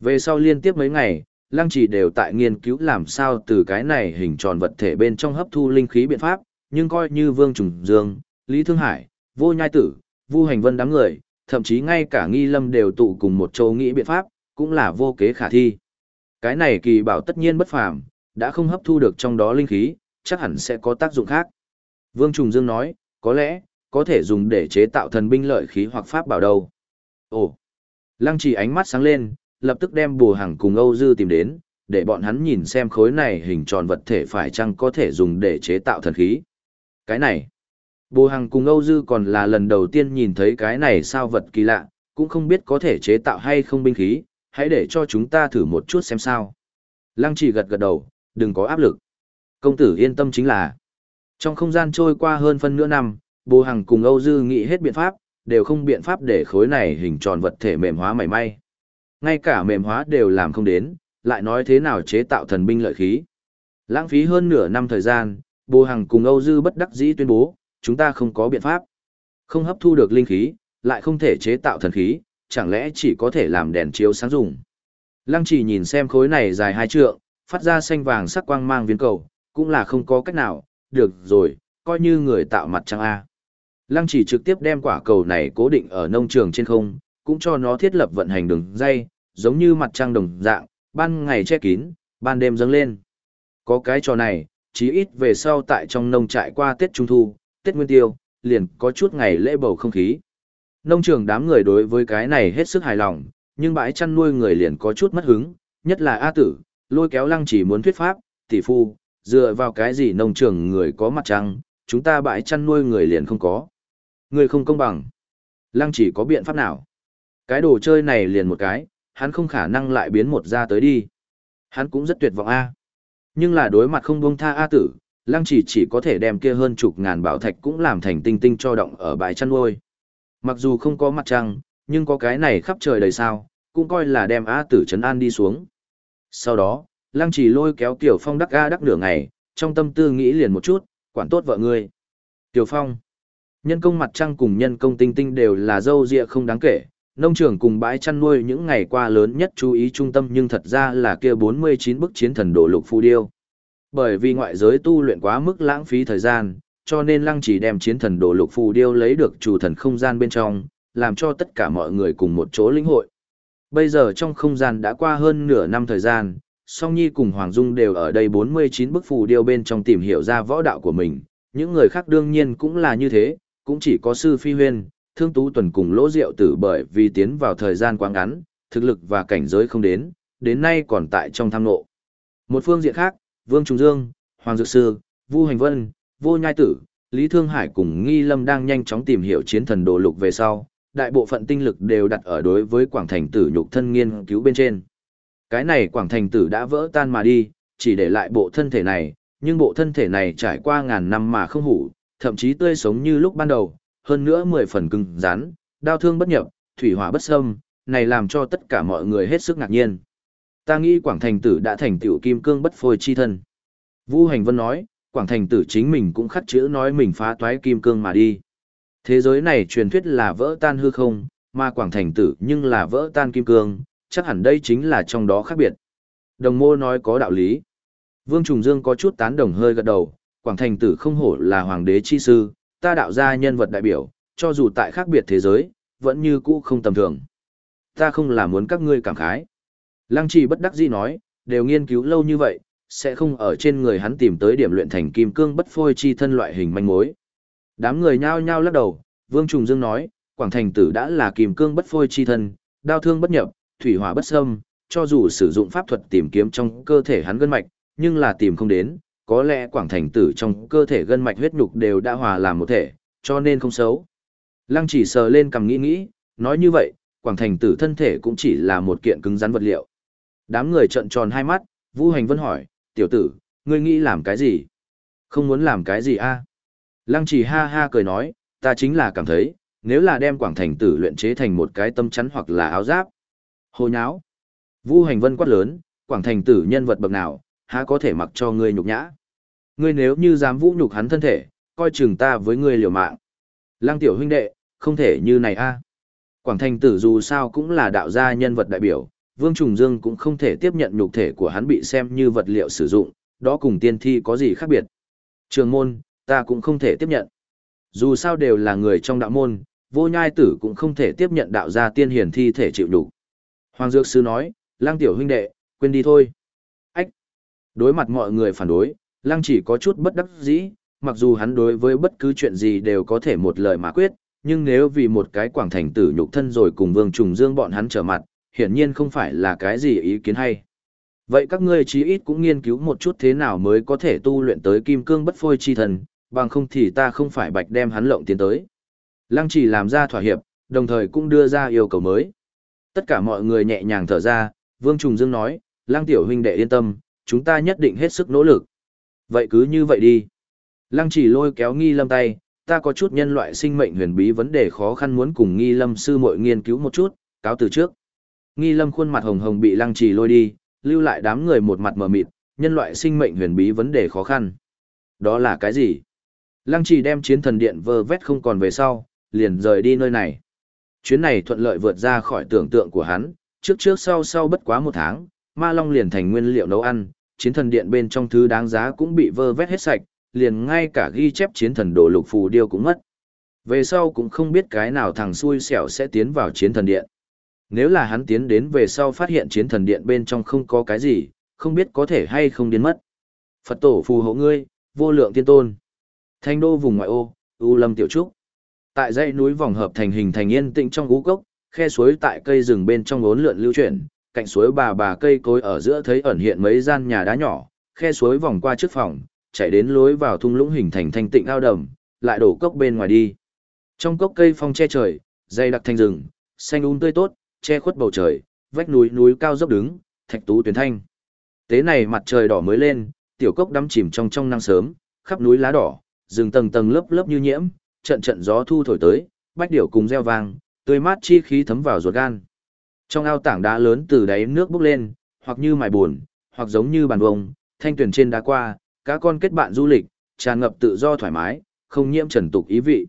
Về sau liên tiếp mấy ngày, lăng chỉ đều tại nghiên cứu làm sao từ cái này hình tròn vật thể bên trong hấp thu linh khí biện pháp, nhưng coi như Vương Trùng Dương, Lý Thương Hải, Vô Nhai Tử, Vu Hành Vân đám người, thậm chí ngay cả nghi lâm đều tụ cùng một châu nghĩ biện pháp, cũng là vô kế khả thi. Cái này kỳ bảo tất nhiên bất phàm, đã không hấp thu được trong đó linh khí, chắc hẳn sẽ có tác dụng khác. Vương Trùng Dương nói, có lẽ, có thể dùng để chế tạo thần binh lợi khí hoặc pháp bảo đâu. Ồ! Lăng trì ánh mắt sáng lên, lập tức đem bùa hàng cùng Âu Dư tìm đến, để bọn hắn nhìn xem khối này hình tròn vật thể phải chăng có thể dùng để chế tạo thần khí. Cái này! Bù Hằng cùng Âu Dư còn là lần đầu tiên nhìn thấy cái này sao vật kỳ lạ, cũng không biết có thể chế tạo hay không binh khí, hãy để cho chúng ta thử một chút xem sao. Lăng chỉ gật gật đầu, đừng có áp lực. Công tử yên tâm chính là, trong không gian trôi qua hơn phân nửa năm, Bồ Hằng cùng Âu Dư nghĩ hết biện pháp, đều không biện pháp để khối này hình tròn vật thể mềm hóa mảy may. Ngay cả mềm hóa đều làm không đến, lại nói thế nào chế tạo thần binh lợi khí. Lãng phí hơn nửa năm thời gian, Bồ Hằng cùng Âu Dư bất đắc dĩ tuyên bố, chúng ta không có biện pháp. Không hấp thu được linh khí, lại không thể chế tạo thần khí, chẳng lẽ chỉ có thể làm đèn chiếu sáng dùng. Lăng chỉ nhìn xem khối này dài hai trượng, phát ra xanh vàng sắc quang mang viên cầu, cũng là không có cách nào, được rồi, coi như người tạo mặt trăng A. Lăng chỉ trực tiếp đem quả cầu này cố định ở nông trường trên không, cũng cho nó thiết lập vận hành đường dây, giống như mặt trăng đồng dạng, ban ngày che kín, ban đêm dâng lên. Có cái trò này, chí ít về sau tại trong nông trại qua Tết Trung Thu, Tết Nguyên Tiêu, liền có chút ngày lễ bầu không khí. Nông trường đám người đối với cái này hết sức hài lòng, nhưng bãi chăn nuôi người liền có chút mất hứng, nhất là A tử, lôi kéo lăng chỉ muốn thuyết pháp, tỷ phu, dựa vào cái gì nông trường người có mặt trăng, chúng ta bãi chăn nuôi người liền không có. Người không công bằng. Lăng chỉ có biện pháp nào? Cái đồ chơi này liền một cái, hắn không khả năng lại biến một ra tới đi. Hắn cũng rất tuyệt vọng A. Nhưng là đối mặt không buông tha A tử, lăng chỉ chỉ có thể đem kia hơn chục ngàn bảo thạch cũng làm thành tinh tinh cho động ở bãi chăn nuôi. Mặc dù không có mặt trăng, nhưng có cái này khắp trời đầy sao, cũng coi là đem A tử trấn an đi xuống. Sau đó, lăng chỉ lôi kéo Tiểu Phong đắc A đắc nửa ngày, trong tâm tư nghĩ liền một chút, quản tốt vợ ngươi. Tiểu Phong, nhân công mặt trăng cùng nhân công tinh tinh đều là dâu dịa không đáng kể, nông trường cùng bãi chăn nuôi những ngày qua lớn nhất chú ý trung tâm nhưng thật ra là kia 49 bức chiến thần đổ lục phù điêu. Bởi vì ngoại giới tu luyện quá mức lãng phí thời gian, cho nên lăng chỉ đem chiến thần đổ lục phù điêu lấy được chủ thần không gian bên trong, làm cho tất cả mọi người cùng một chỗ lĩnh hội. Bây giờ trong không gian đã qua hơn nửa năm thời gian, Song Nhi cùng Hoàng Dung đều ở đây 49 bức phù điêu bên trong tìm hiểu ra võ đạo của mình, những người khác đương nhiên cũng là như thế, cũng chỉ có Sư Phi Huyên, Thương Tú Tuần cùng Lỗ Diệu Tử bởi vì tiến vào thời gian quá ngắn, thực lực và cảnh giới không đến, đến nay còn tại trong tham nộ. Một phương diện khác, Vương Trung Dương, Hoàng Dược Sư, Vu Hành Vân, Vô Nhai Tử, Lý Thương Hải cùng Nghi Lâm đang nhanh chóng tìm hiểu chiến thần đồ lục về sau, đại bộ phận tinh lực đều đặt ở đối với Quảng Thành Tử nhục thân nghiên cứu bên trên. Cái này Quảng Thành Tử đã vỡ tan mà đi, chỉ để lại bộ thân thể này, nhưng bộ thân thể này trải qua ngàn năm mà không hủ, thậm chí tươi sống như lúc ban đầu, hơn nữa mười phần cứng rắn, đau thương bất nhập, thủy hỏa bất xâm, này làm cho tất cả mọi người hết sức ngạc nhiên. Ta nghĩ Quảng Thành Tử đã thành tiểu kim cương bất phôi chi thân. Vu Hành Vân nói, Quảng Thành Tử chính mình cũng khắc chữ nói mình phá toái kim cương mà đi. Thế giới này truyền thuyết là vỡ tan hư không, mà Quảng Thành Tử nhưng là vỡ tan kim cương, chắc hẳn đây chính là trong đó khác biệt. Đồng mô nói có đạo lý. Vương Trùng Dương có chút tán đồng hơi gật đầu, Quảng Thành Tử không hổ là hoàng đế chi sư, ta đạo ra nhân vật đại biểu, cho dù tại khác biệt thế giới, vẫn như cũ không tầm thường. Ta không là muốn các ngươi cảm khái. Lăng trì bất đắc dĩ nói, đều nghiên cứu lâu như vậy, sẽ không ở trên người hắn tìm tới điểm luyện thành kim cương bất phôi chi thân loại hình manh mối. Đám người nhao nhao lắc đầu, Vương Trùng Dương nói, Quảng Thành Tử đã là kim cương bất phôi chi thân, đao thương bất nhập, thủy hỏa bất xâm, cho dù sử dụng pháp thuật tìm kiếm trong cơ thể hắn gân mạch, nhưng là tìm không đến, có lẽ Quảng Thành Tử trong cơ thể gân mạch huyết nhục đều đã hòa làm một thể, cho nên không xấu. Lăng chỉ sờ lên cầm nghĩ nghĩ, nói như vậy, Quảng Thành Tử thân thể cũng chỉ là một kiện cứng rắn vật liệu. Đám người trợn tròn hai mắt, Vũ Hành Vân hỏi, tiểu tử, ngươi nghĩ làm cái gì? Không muốn làm cái gì a? Lăng chỉ ha ha cười nói, ta chính là cảm thấy, nếu là đem Quảng Thành Tử luyện chế thành một cái tâm chắn hoặc là áo giáp. Hồ nháo. Vũ Hành Vân quát lớn, Quảng Thành Tử nhân vật bậc nào, há có thể mặc cho ngươi nhục nhã. Ngươi nếu như dám vũ nhục hắn thân thể, coi chừng ta với ngươi liều mạng. Lăng tiểu huynh đệ, không thể như này a. Quảng Thành Tử dù sao cũng là đạo gia nhân vật đại biểu, Vương Trùng Dương cũng không thể tiếp nhận nhục thể của hắn bị xem như vật liệu sử dụng, đó cùng tiên thi có gì khác biệt. Trường môn, ta cũng không thể tiếp nhận. Dù sao đều là người trong đạo môn, vô nhai tử cũng không thể tiếp nhận đạo gia tiên hiển thi thể chịu đủ. Hoàng Dược Sư nói, lang tiểu huynh đệ, quên đi thôi. Đối mặt mọi người phản đối, lang chỉ có chút bất đắc dĩ, mặc dù hắn đối với bất cứ chuyện gì đều có thể một lời mà quyết, nhưng nếu vì một cái quảng thành tử nhục thân rồi cùng vương trùng dương bọn hắn trở mặt, hiển nhiên không phải là cái gì ý kiến hay. Vậy các ngươi chí ít cũng nghiên cứu một chút thế nào mới có thể tu luyện tới kim cương bất phôi chi thần, bằng không thì ta không phải bạch đem hắn lộng tiến tới. Lăng chỉ làm ra thỏa hiệp, đồng thời cũng đưa ra yêu cầu mới. Tất cả mọi người nhẹ nhàng thở ra, Vương Trùng Dương nói, Lăng tiểu huynh đệ yên tâm, chúng ta nhất định hết sức nỗ lực. Vậy cứ như vậy đi. Lăng chỉ lôi kéo nghi lâm tay, ta có chút nhân loại sinh mệnh huyền bí vấn đề khó khăn muốn cùng nghi lâm sư muội nghiên cứu một chút, cáo từ trước. Nghi lâm khuôn mặt hồng hồng bị lăng trì lôi đi, lưu lại đám người một mặt mờ mịt, nhân loại sinh mệnh huyền bí vấn đề khó khăn. Đó là cái gì? Lăng trì đem chiến thần điện vơ vét không còn về sau, liền rời đi nơi này. Chuyến này thuận lợi vượt ra khỏi tưởng tượng của hắn, trước trước sau sau bất quá một tháng, ma long liền thành nguyên liệu nấu ăn, chiến thần điện bên trong thứ đáng giá cũng bị vơ vét hết sạch, liền ngay cả ghi chép chiến thần đồ lục phù điêu cũng mất. Về sau cũng không biết cái nào thằng xui xẻo sẽ tiến vào chiến thần điện. Nếu là hắn tiến đến về sau phát hiện chiến thần điện bên trong không có cái gì, không biết có thể hay không điên mất. Phật tổ phù hộ ngươi, vô lượng tiên tôn. Thanh đô vùng ngoại ô, U Lâm Tiểu Trúc. Tại dãy núi vòng hợp thành hình thành yên tĩnh trong gú cốc, khe suối tại cây rừng bên trong ốn lượn lưu chuyển, cạnh suối bà bà cây cối ở giữa thấy ẩn hiện mấy gian nhà đá nhỏ, khe suối vòng qua trước phòng, chạy đến lối vào thung lũng hình thành thanh tịnh ao đầm, lại đổ cốc bên ngoài đi. Trong cốc cây phong che trời, dây đặc thanh rừng, xanh um tươi tốt, che khuất bầu trời, vách núi núi cao dốc đứng, thạch tú tuyến thanh. Tế này mặt trời đỏ mới lên, tiểu cốc đắm chìm trong trong năng sớm, khắp núi lá đỏ, rừng tầng tầng lớp lớp như nhiễm, trận trận gió thu thổi tới, bách điểu cùng reo vang, tươi mát chi khí thấm vào ruột gan. Trong ao tảng đá lớn từ đáy nước bốc lên, hoặc như mài buồn, hoặc giống như bàn vông, thanh tuyển trên đá qua, cá con kết bạn du lịch, tràn ngập tự do thoải mái, không nhiễm trần tục ý vị.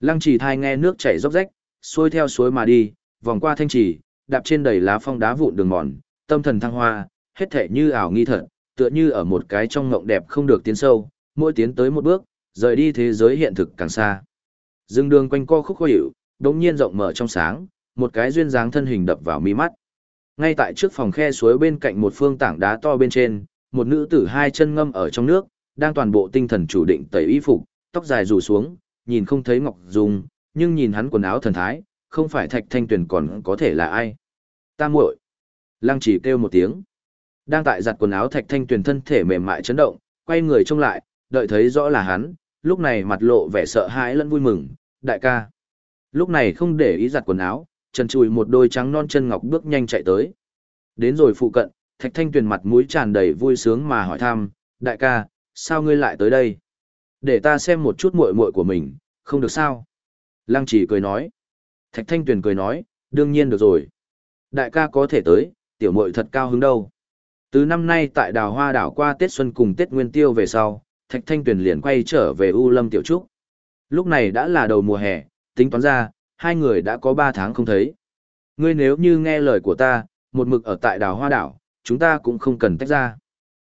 Lăng trì thai nghe nước chảy róc rách, xuôi theo suối mà đi, vòng qua thanh trì, đạp trên đầy lá phong đá vụn đường mòn, tâm thần thăng hoa, hết thể như ảo nghi thật, tựa như ở một cái trong ngộng đẹp không được tiến sâu, mỗi tiến tới một bước, rời đi thế giới hiện thực càng xa. Dương đường quanh co khúc khó hiểu, đống nhiên rộng mở trong sáng, một cái duyên dáng thân hình đập vào mi mắt. Ngay tại trước phòng khe suối bên cạnh một phương tảng đá to bên trên, một nữ tử hai chân ngâm ở trong nước, đang toàn bộ tinh thần chủ định tẩy y phục, tóc dài rủ xuống, nhìn không thấy Ngọc Dung, nhưng nhìn hắn quần áo thần thái, không phải Thạch Thanh Tuyền còn có thể là ai. Ta muội. Lăng chỉ kêu một tiếng. Đang tại giặt quần áo Thạch Thanh Tuyền thân thể mềm mại chấn động, quay người trông lại, đợi thấy rõ là hắn, lúc này mặt lộ vẻ sợ hãi lẫn vui mừng, đại ca. Lúc này không để ý giặt quần áo, trần trùi một đôi trắng non chân ngọc bước nhanh chạy tới. Đến rồi phụ cận, Thạch Thanh Tuyền mặt mũi tràn đầy vui sướng mà hỏi thăm, đại ca, sao ngươi lại tới đây? Để ta xem một chút muội muội của mình, không được sao? Lăng chỉ cười nói. Thạch Thanh Tuyền cười nói, đương nhiên được rồi. Đại ca có thể tới, tiểu muội thật cao hứng đâu. Từ năm nay tại đào hoa đảo qua Tết Xuân cùng Tết Nguyên Tiêu về sau, Thạch Thanh Tuyền liền quay trở về U Lâm Tiểu Trúc. Lúc này đã là đầu mùa hè, tính toán ra, hai người đã có ba tháng không thấy. Ngươi nếu như nghe lời của ta, một mực ở tại đào hoa đảo, chúng ta cũng không cần tách ra.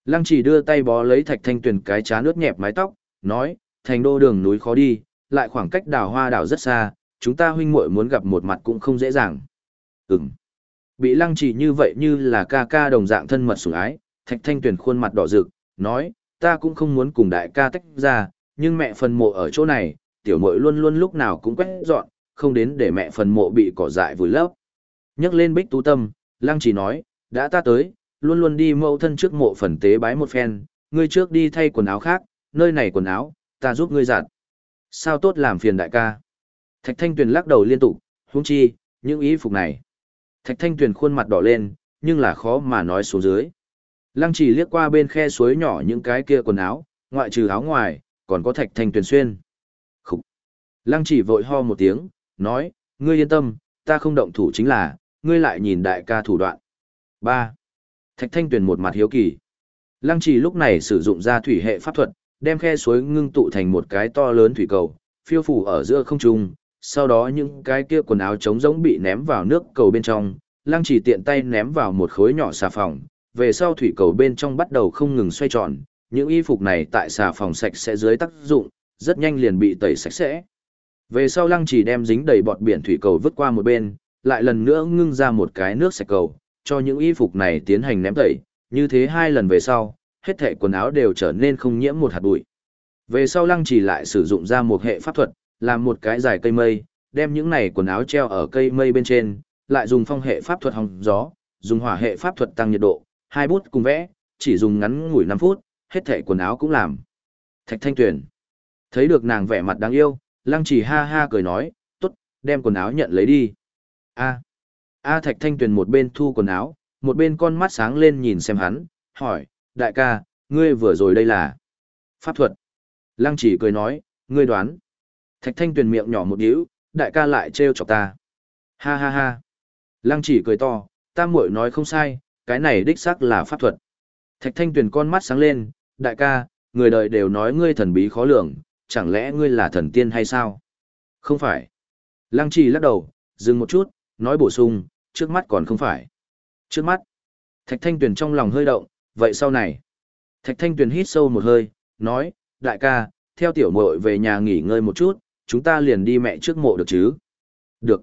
Lăng chỉ đưa tay bó lấy Thạch Thanh Tuyền cái chán nước nhẹp mái tóc, nói, thành đô đường núi khó đi, lại khoảng cách đào hoa đảo rất xa, chúng ta huynh muội muốn gặp một mặt cũng không dễ dàng. Ừm. Bị lăng chỉ như vậy như là ca ca đồng dạng thân mật sủng ái, Thạch Thanh Tuyền khuôn mặt đỏ rực, nói, ta cũng không muốn cùng đại ca tách ra, nhưng mẹ phần mộ ở chỗ này, tiểu muội luôn luôn lúc nào cũng quét dọn, không đến để mẹ phần mộ bị cỏ dại vùi lấp. Nhắc lên bích tú tâm, lăng chỉ nói, đã ta tới, luôn luôn đi mẫu thân trước mộ phần tế bái một phen, ngươi trước đi thay quần áo khác, nơi này quần áo, ta giúp ngươi giặt. Sao tốt làm phiền đại ca? Thạch Thanh Tuyền lắc đầu liên tục, huống chi, những ý phục này. Thạch Thanh Tuyền khuôn mặt đỏ lên, nhưng là khó mà nói xuống dưới. Lăng chỉ liếc qua bên khe suối nhỏ những cái kia quần áo, ngoại trừ áo ngoài, còn có Thạch Thanh Tuyền xuyên. Khục! Lăng chỉ vội ho một tiếng, nói, ngươi yên tâm, ta không động thủ chính là, ngươi lại nhìn đại ca thủ đoạn. 3. Thạch Thanh Tuyền một mặt hiếu kỳ. Lăng trì lúc này sử dụng ra thủy hệ pháp thuật, đem khe suối ngưng tụ thành một cái to lớn thủy cầu, phiêu phủ ở giữa không trung, sau đó những cái kia quần áo trống rỗng bị ném vào nước cầu bên trong, lăng trì tiện tay ném vào một khối nhỏ xà phòng, về sau thủy cầu bên trong bắt đầu không ngừng xoay tròn, những y phục này tại xà phòng sạch sẽ dưới tác dụng, rất nhanh liền bị tẩy sạch sẽ. Về sau lăng chỉ đem dính đầy bọt biển thủy cầu vứt qua một bên, lại lần nữa ngưng ra một cái nước sạch cầu, cho những y phục này tiến hành ném tẩy, như thế hai lần về sau, hết thảy quần áo đều trở nên không nhiễm một hạt bụi. Về sau lăng chỉ lại sử dụng ra một hệ pháp thuật, làm một cái dài cây mây, đem những này quần áo treo ở cây mây bên trên, lại dùng phong hệ pháp thuật hòng gió, dùng hỏa hệ pháp thuật tăng nhiệt độ, hai bút cùng vẽ, chỉ dùng ngắn ngủi 5 phút, hết thảy quần áo cũng làm. Thạch Thanh Tuyền thấy được nàng vẻ mặt đáng yêu, lăng chỉ ha ha cười nói, tốt, đem quần áo nhận lấy đi. A. A Thạch Thanh Tuyền một bên thu quần áo, một bên con mắt sáng lên nhìn xem hắn, hỏi, đại ca, ngươi vừa rồi đây là pháp thuật. Lăng chỉ cười nói, ngươi đoán. Thạch thanh tuyền miệng nhỏ một điếu, đại ca lại trêu chọc ta. Ha ha ha. Lăng chỉ cười to, ta muội nói không sai, cái này đích xác là pháp thuật. Thạch thanh tuyền con mắt sáng lên, đại ca, người đời đều nói ngươi thần bí khó lường, chẳng lẽ ngươi là thần tiên hay sao? Không phải. Lăng trì lắc đầu, dừng một chút, nói bổ sung, trước mắt còn không phải. Trước mắt. Thạch thanh tuyền trong lòng hơi động, vậy sau này. Thạch thanh tuyền hít sâu một hơi, nói, đại ca, theo tiểu muội về nhà nghỉ ngơi một chút, chúng ta liền đi mẹ trước mộ được chứ? Được.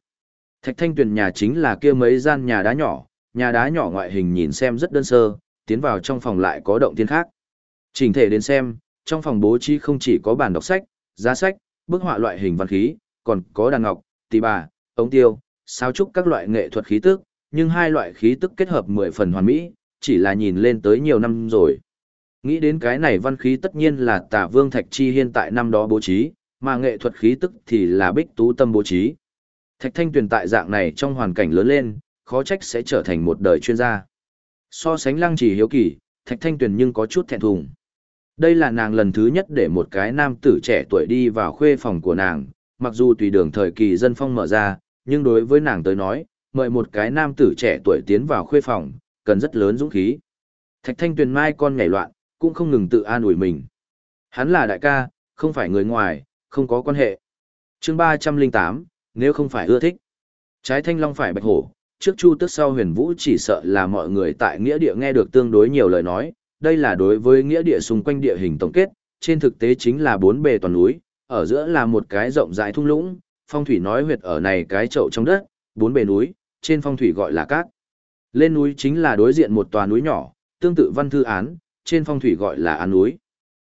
Thạch thanh tuyền nhà chính là kia mấy gian nhà đá nhỏ, nhà đá nhỏ ngoại hình nhìn xem rất đơn sơ, tiến vào trong phòng lại có động thiên khác. Trình thể đến xem, trong phòng bố trí không chỉ có bàn đọc sách, giá sách, bức họa loại hình văn khí, còn có đàn ngọc, tỳ bà, ống tiêu, sao trúc các loại nghệ thuật khí tức, nhưng hai loại khí tức kết hợp mười phần hoàn mỹ, chỉ là nhìn lên tới nhiều năm rồi. Nghĩ đến cái này văn khí tất nhiên là tả vương Thạch Chi Hiên tại năm đó bố trí, mà nghệ thuật khí tức thì là bích tú tâm bố trí. Thạch Thanh Tuyền tại dạng này trong hoàn cảnh lớn lên, khó trách sẽ trở thành một đời chuyên gia. So sánh lăng chỉ hiếu kỳ, Thạch Thanh Tuyền nhưng có chút thẹn thùng. Đây là nàng lần thứ nhất để một cái nam tử trẻ tuổi đi vào khuê phòng của nàng, mặc dù tùy đường thời kỳ dân phong mở ra, nhưng đối với nàng tới nói, mời một cái nam tử trẻ tuổi tiến vào khuê phòng, cần rất lớn dũng khí. Thạch Thanh Tuyền mai con nhảy loạn, cũng không ngừng tự an ủi mình. Hắn là đại ca, không phải người ngoài, không có quan hệ. chương 308, nếu không phải ưa thích. Trái thanh long phải bạch hổ, trước chu tức sau huyền vũ chỉ sợ là mọi người tại nghĩa địa nghe được tương đối nhiều lời nói, đây là đối với nghĩa địa xung quanh địa hình tổng kết, trên thực tế chính là bốn bề toàn núi, ở giữa là một cái rộng rãi thung lũng, phong thủy nói huyệt ở này cái chậu trong đất, bốn bề núi, trên phong thủy gọi là cát. Lên núi chính là đối diện một tòa núi nhỏ, tương tự văn thư án, trên phong thủy gọi là án núi.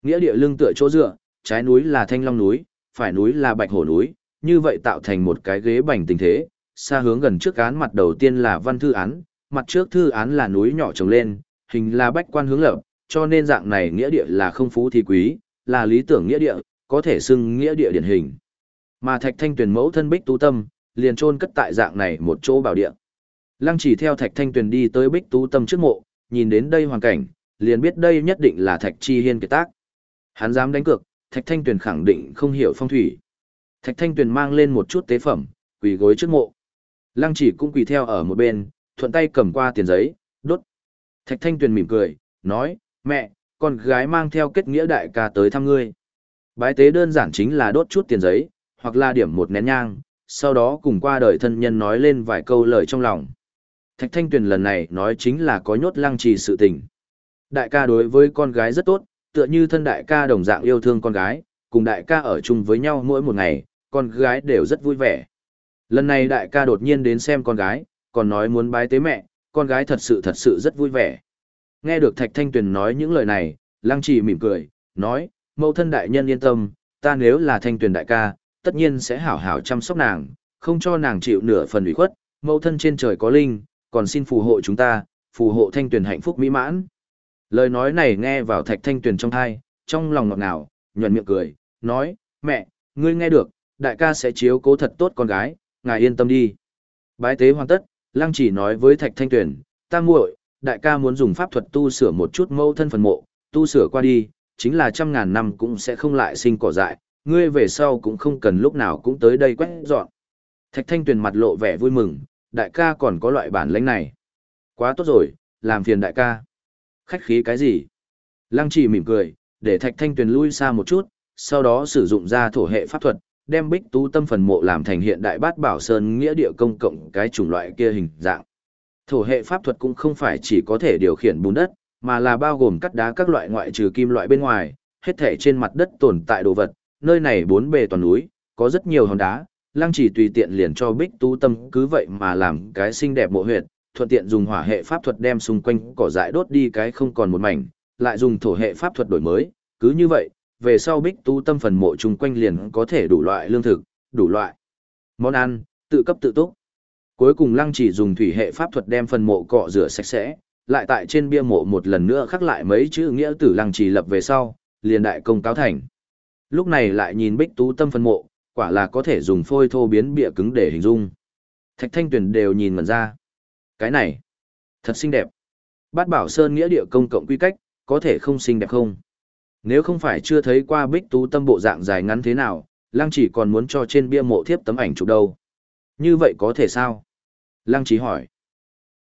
Nghĩa địa lưng tựa chỗ dựa, trái núi là thanh long núi, phải núi là bạch hổ núi, như vậy tạo thành một cái ghế bành tình thế, xa hướng gần trước án mặt đầu tiên là văn thư án, mặt trước thư án là núi nhỏ trồng lên, hình là bách quan hướng lập, cho nên dạng này nghĩa địa là không phú thì quý, là lý tưởng nghĩa địa, có thể xưng nghĩa địa điển hình. Mà Thạch Thanh Tuyền mẫu thân Bích Tú Tâm, liền chôn cất tại dạng này một chỗ bảo địa. Lăng chỉ theo Thạch Thanh Tuyền đi tới Bích Tú Tâm trước mộ, nhìn đến đây hoàn cảnh, liền biết đây nhất định là Thạch Chi Hiên kiệt tác. Hắn dám đánh cược, Thạch Thanh Tuyền khẳng định không hiểu phong thủy. Thạch Thanh Tuyền mang lên một chút tế phẩm, quỳ gối trước mộ. Lăng chỉ cũng quỳ theo ở một bên, thuận tay cầm qua tiền giấy, đốt. Thạch Thanh Tuyền mỉm cười, nói, mẹ, con gái mang theo kết nghĩa đại ca tới thăm ngươi. Bái tế đơn giản chính là đốt chút tiền giấy, hoặc là điểm một nén nhang, sau đó cùng qua đời thân nhân nói lên vài câu lời trong lòng. Thạch Thanh Tuyền lần này nói chính là có nhốt lăng trì sự tình. Đại ca đối với con gái rất tốt, tựa như thân đại ca đồng dạng yêu thương con gái, cùng đại ca ở chung với nhau mỗi một ngày, con gái đều rất vui vẻ. Lần này đại ca đột nhiên đến xem con gái, còn nói muốn bái tế mẹ, con gái thật sự thật sự rất vui vẻ. Nghe được Thạch Thanh Tuyền nói những lời này, Lăng Trì mỉm cười, nói, mẫu thân đại nhân yên tâm, ta nếu là Thanh Tuyền đại ca, tất nhiên sẽ hảo hảo chăm sóc nàng, không cho nàng chịu nửa phần ủy khuất, mẫu thân trên trời có linh, còn xin phù hộ chúng ta, phù hộ Thanh Tuyền hạnh phúc mỹ mãn. Lời nói này nghe vào Thạch Thanh Tuyền trong thai, trong lòng ngọt ngào, nhuận miệng cười, nói, mẹ, ngươi nghe được, đại ca sẽ chiếu cố thật tốt con gái, ngài yên tâm đi. Bái tế hoàn tất, Lăng chỉ nói với Thạch Thanh Tuyền, ta muội, đại ca muốn dùng pháp thuật tu sửa một chút mâu thân phần mộ, tu sửa qua đi, chính là trăm ngàn năm cũng sẽ không lại sinh cỏ dại, ngươi về sau cũng không cần lúc nào cũng tới đây quét dọn. Thạch Thanh Tuyền mặt lộ vẻ vui mừng, đại ca còn có loại bản lĩnh này. Quá tốt rồi, làm phiền đại ca. Khách khí cái gì? Lăng chỉ mỉm cười, để Thạch Thanh Tuyền lui xa một chút, sau đó sử dụng ra thổ hệ pháp thuật, đem bích tú tâm phần mộ làm thành hiện đại bát bảo sơn nghĩa địa công cộng cái chủng loại kia hình dạng. Thổ hệ pháp thuật cũng không phải chỉ có thể điều khiển bùn đất, mà là bao gồm cắt đá các loại ngoại trừ kim loại bên ngoài, hết thể trên mặt đất tồn tại đồ vật, nơi này bốn bề toàn núi, có rất nhiều hòn đá, lăng chỉ tùy tiện liền cho bích tú tâm cứ vậy mà làm cái xinh đẹp mộ huyệt, thuận tiện dùng hỏa hệ pháp thuật đem xung quanh cỏ dại đốt đi cái không còn một mảnh, lại dùng thổ hệ pháp thuật đổi mới, cứ như vậy, về sau bích tú tâm phần mộ chung quanh liền có thể đủ loại lương thực, đủ loại món ăn, tự cấp tự túc. Cuối cùng lăng chỉ dùng thủy hệ pháp thuật đem phần mộ cọ rửa sạch sẽ, lại tại trên bia mộ một lần nữa khắc lại mấy chữ nghĩa tử lăng chỉ lập về sau, liền đại công cáo thành. Lúc này lại nhìn bích tú tâm phần mộ, quả là có thể dùng phôi thô biến bịa cứng để hình dung. Thạch thanh tuyển đều nhìn mẩn ra. Cái này, thật xinh đẹp. Bát bảo sơn nghĩa địa công cộng quy cách, có thể không xinh đẹp không? Nếu không phải chưa thấy qua bích tú tâm bộ dạng dài ngắn thế nào, lăng chỉ còn muốn cho trên bia mộ thiếp tấm ảnh chụp đâu. Như vậy có thể sao? Lăng chỉ hỏi.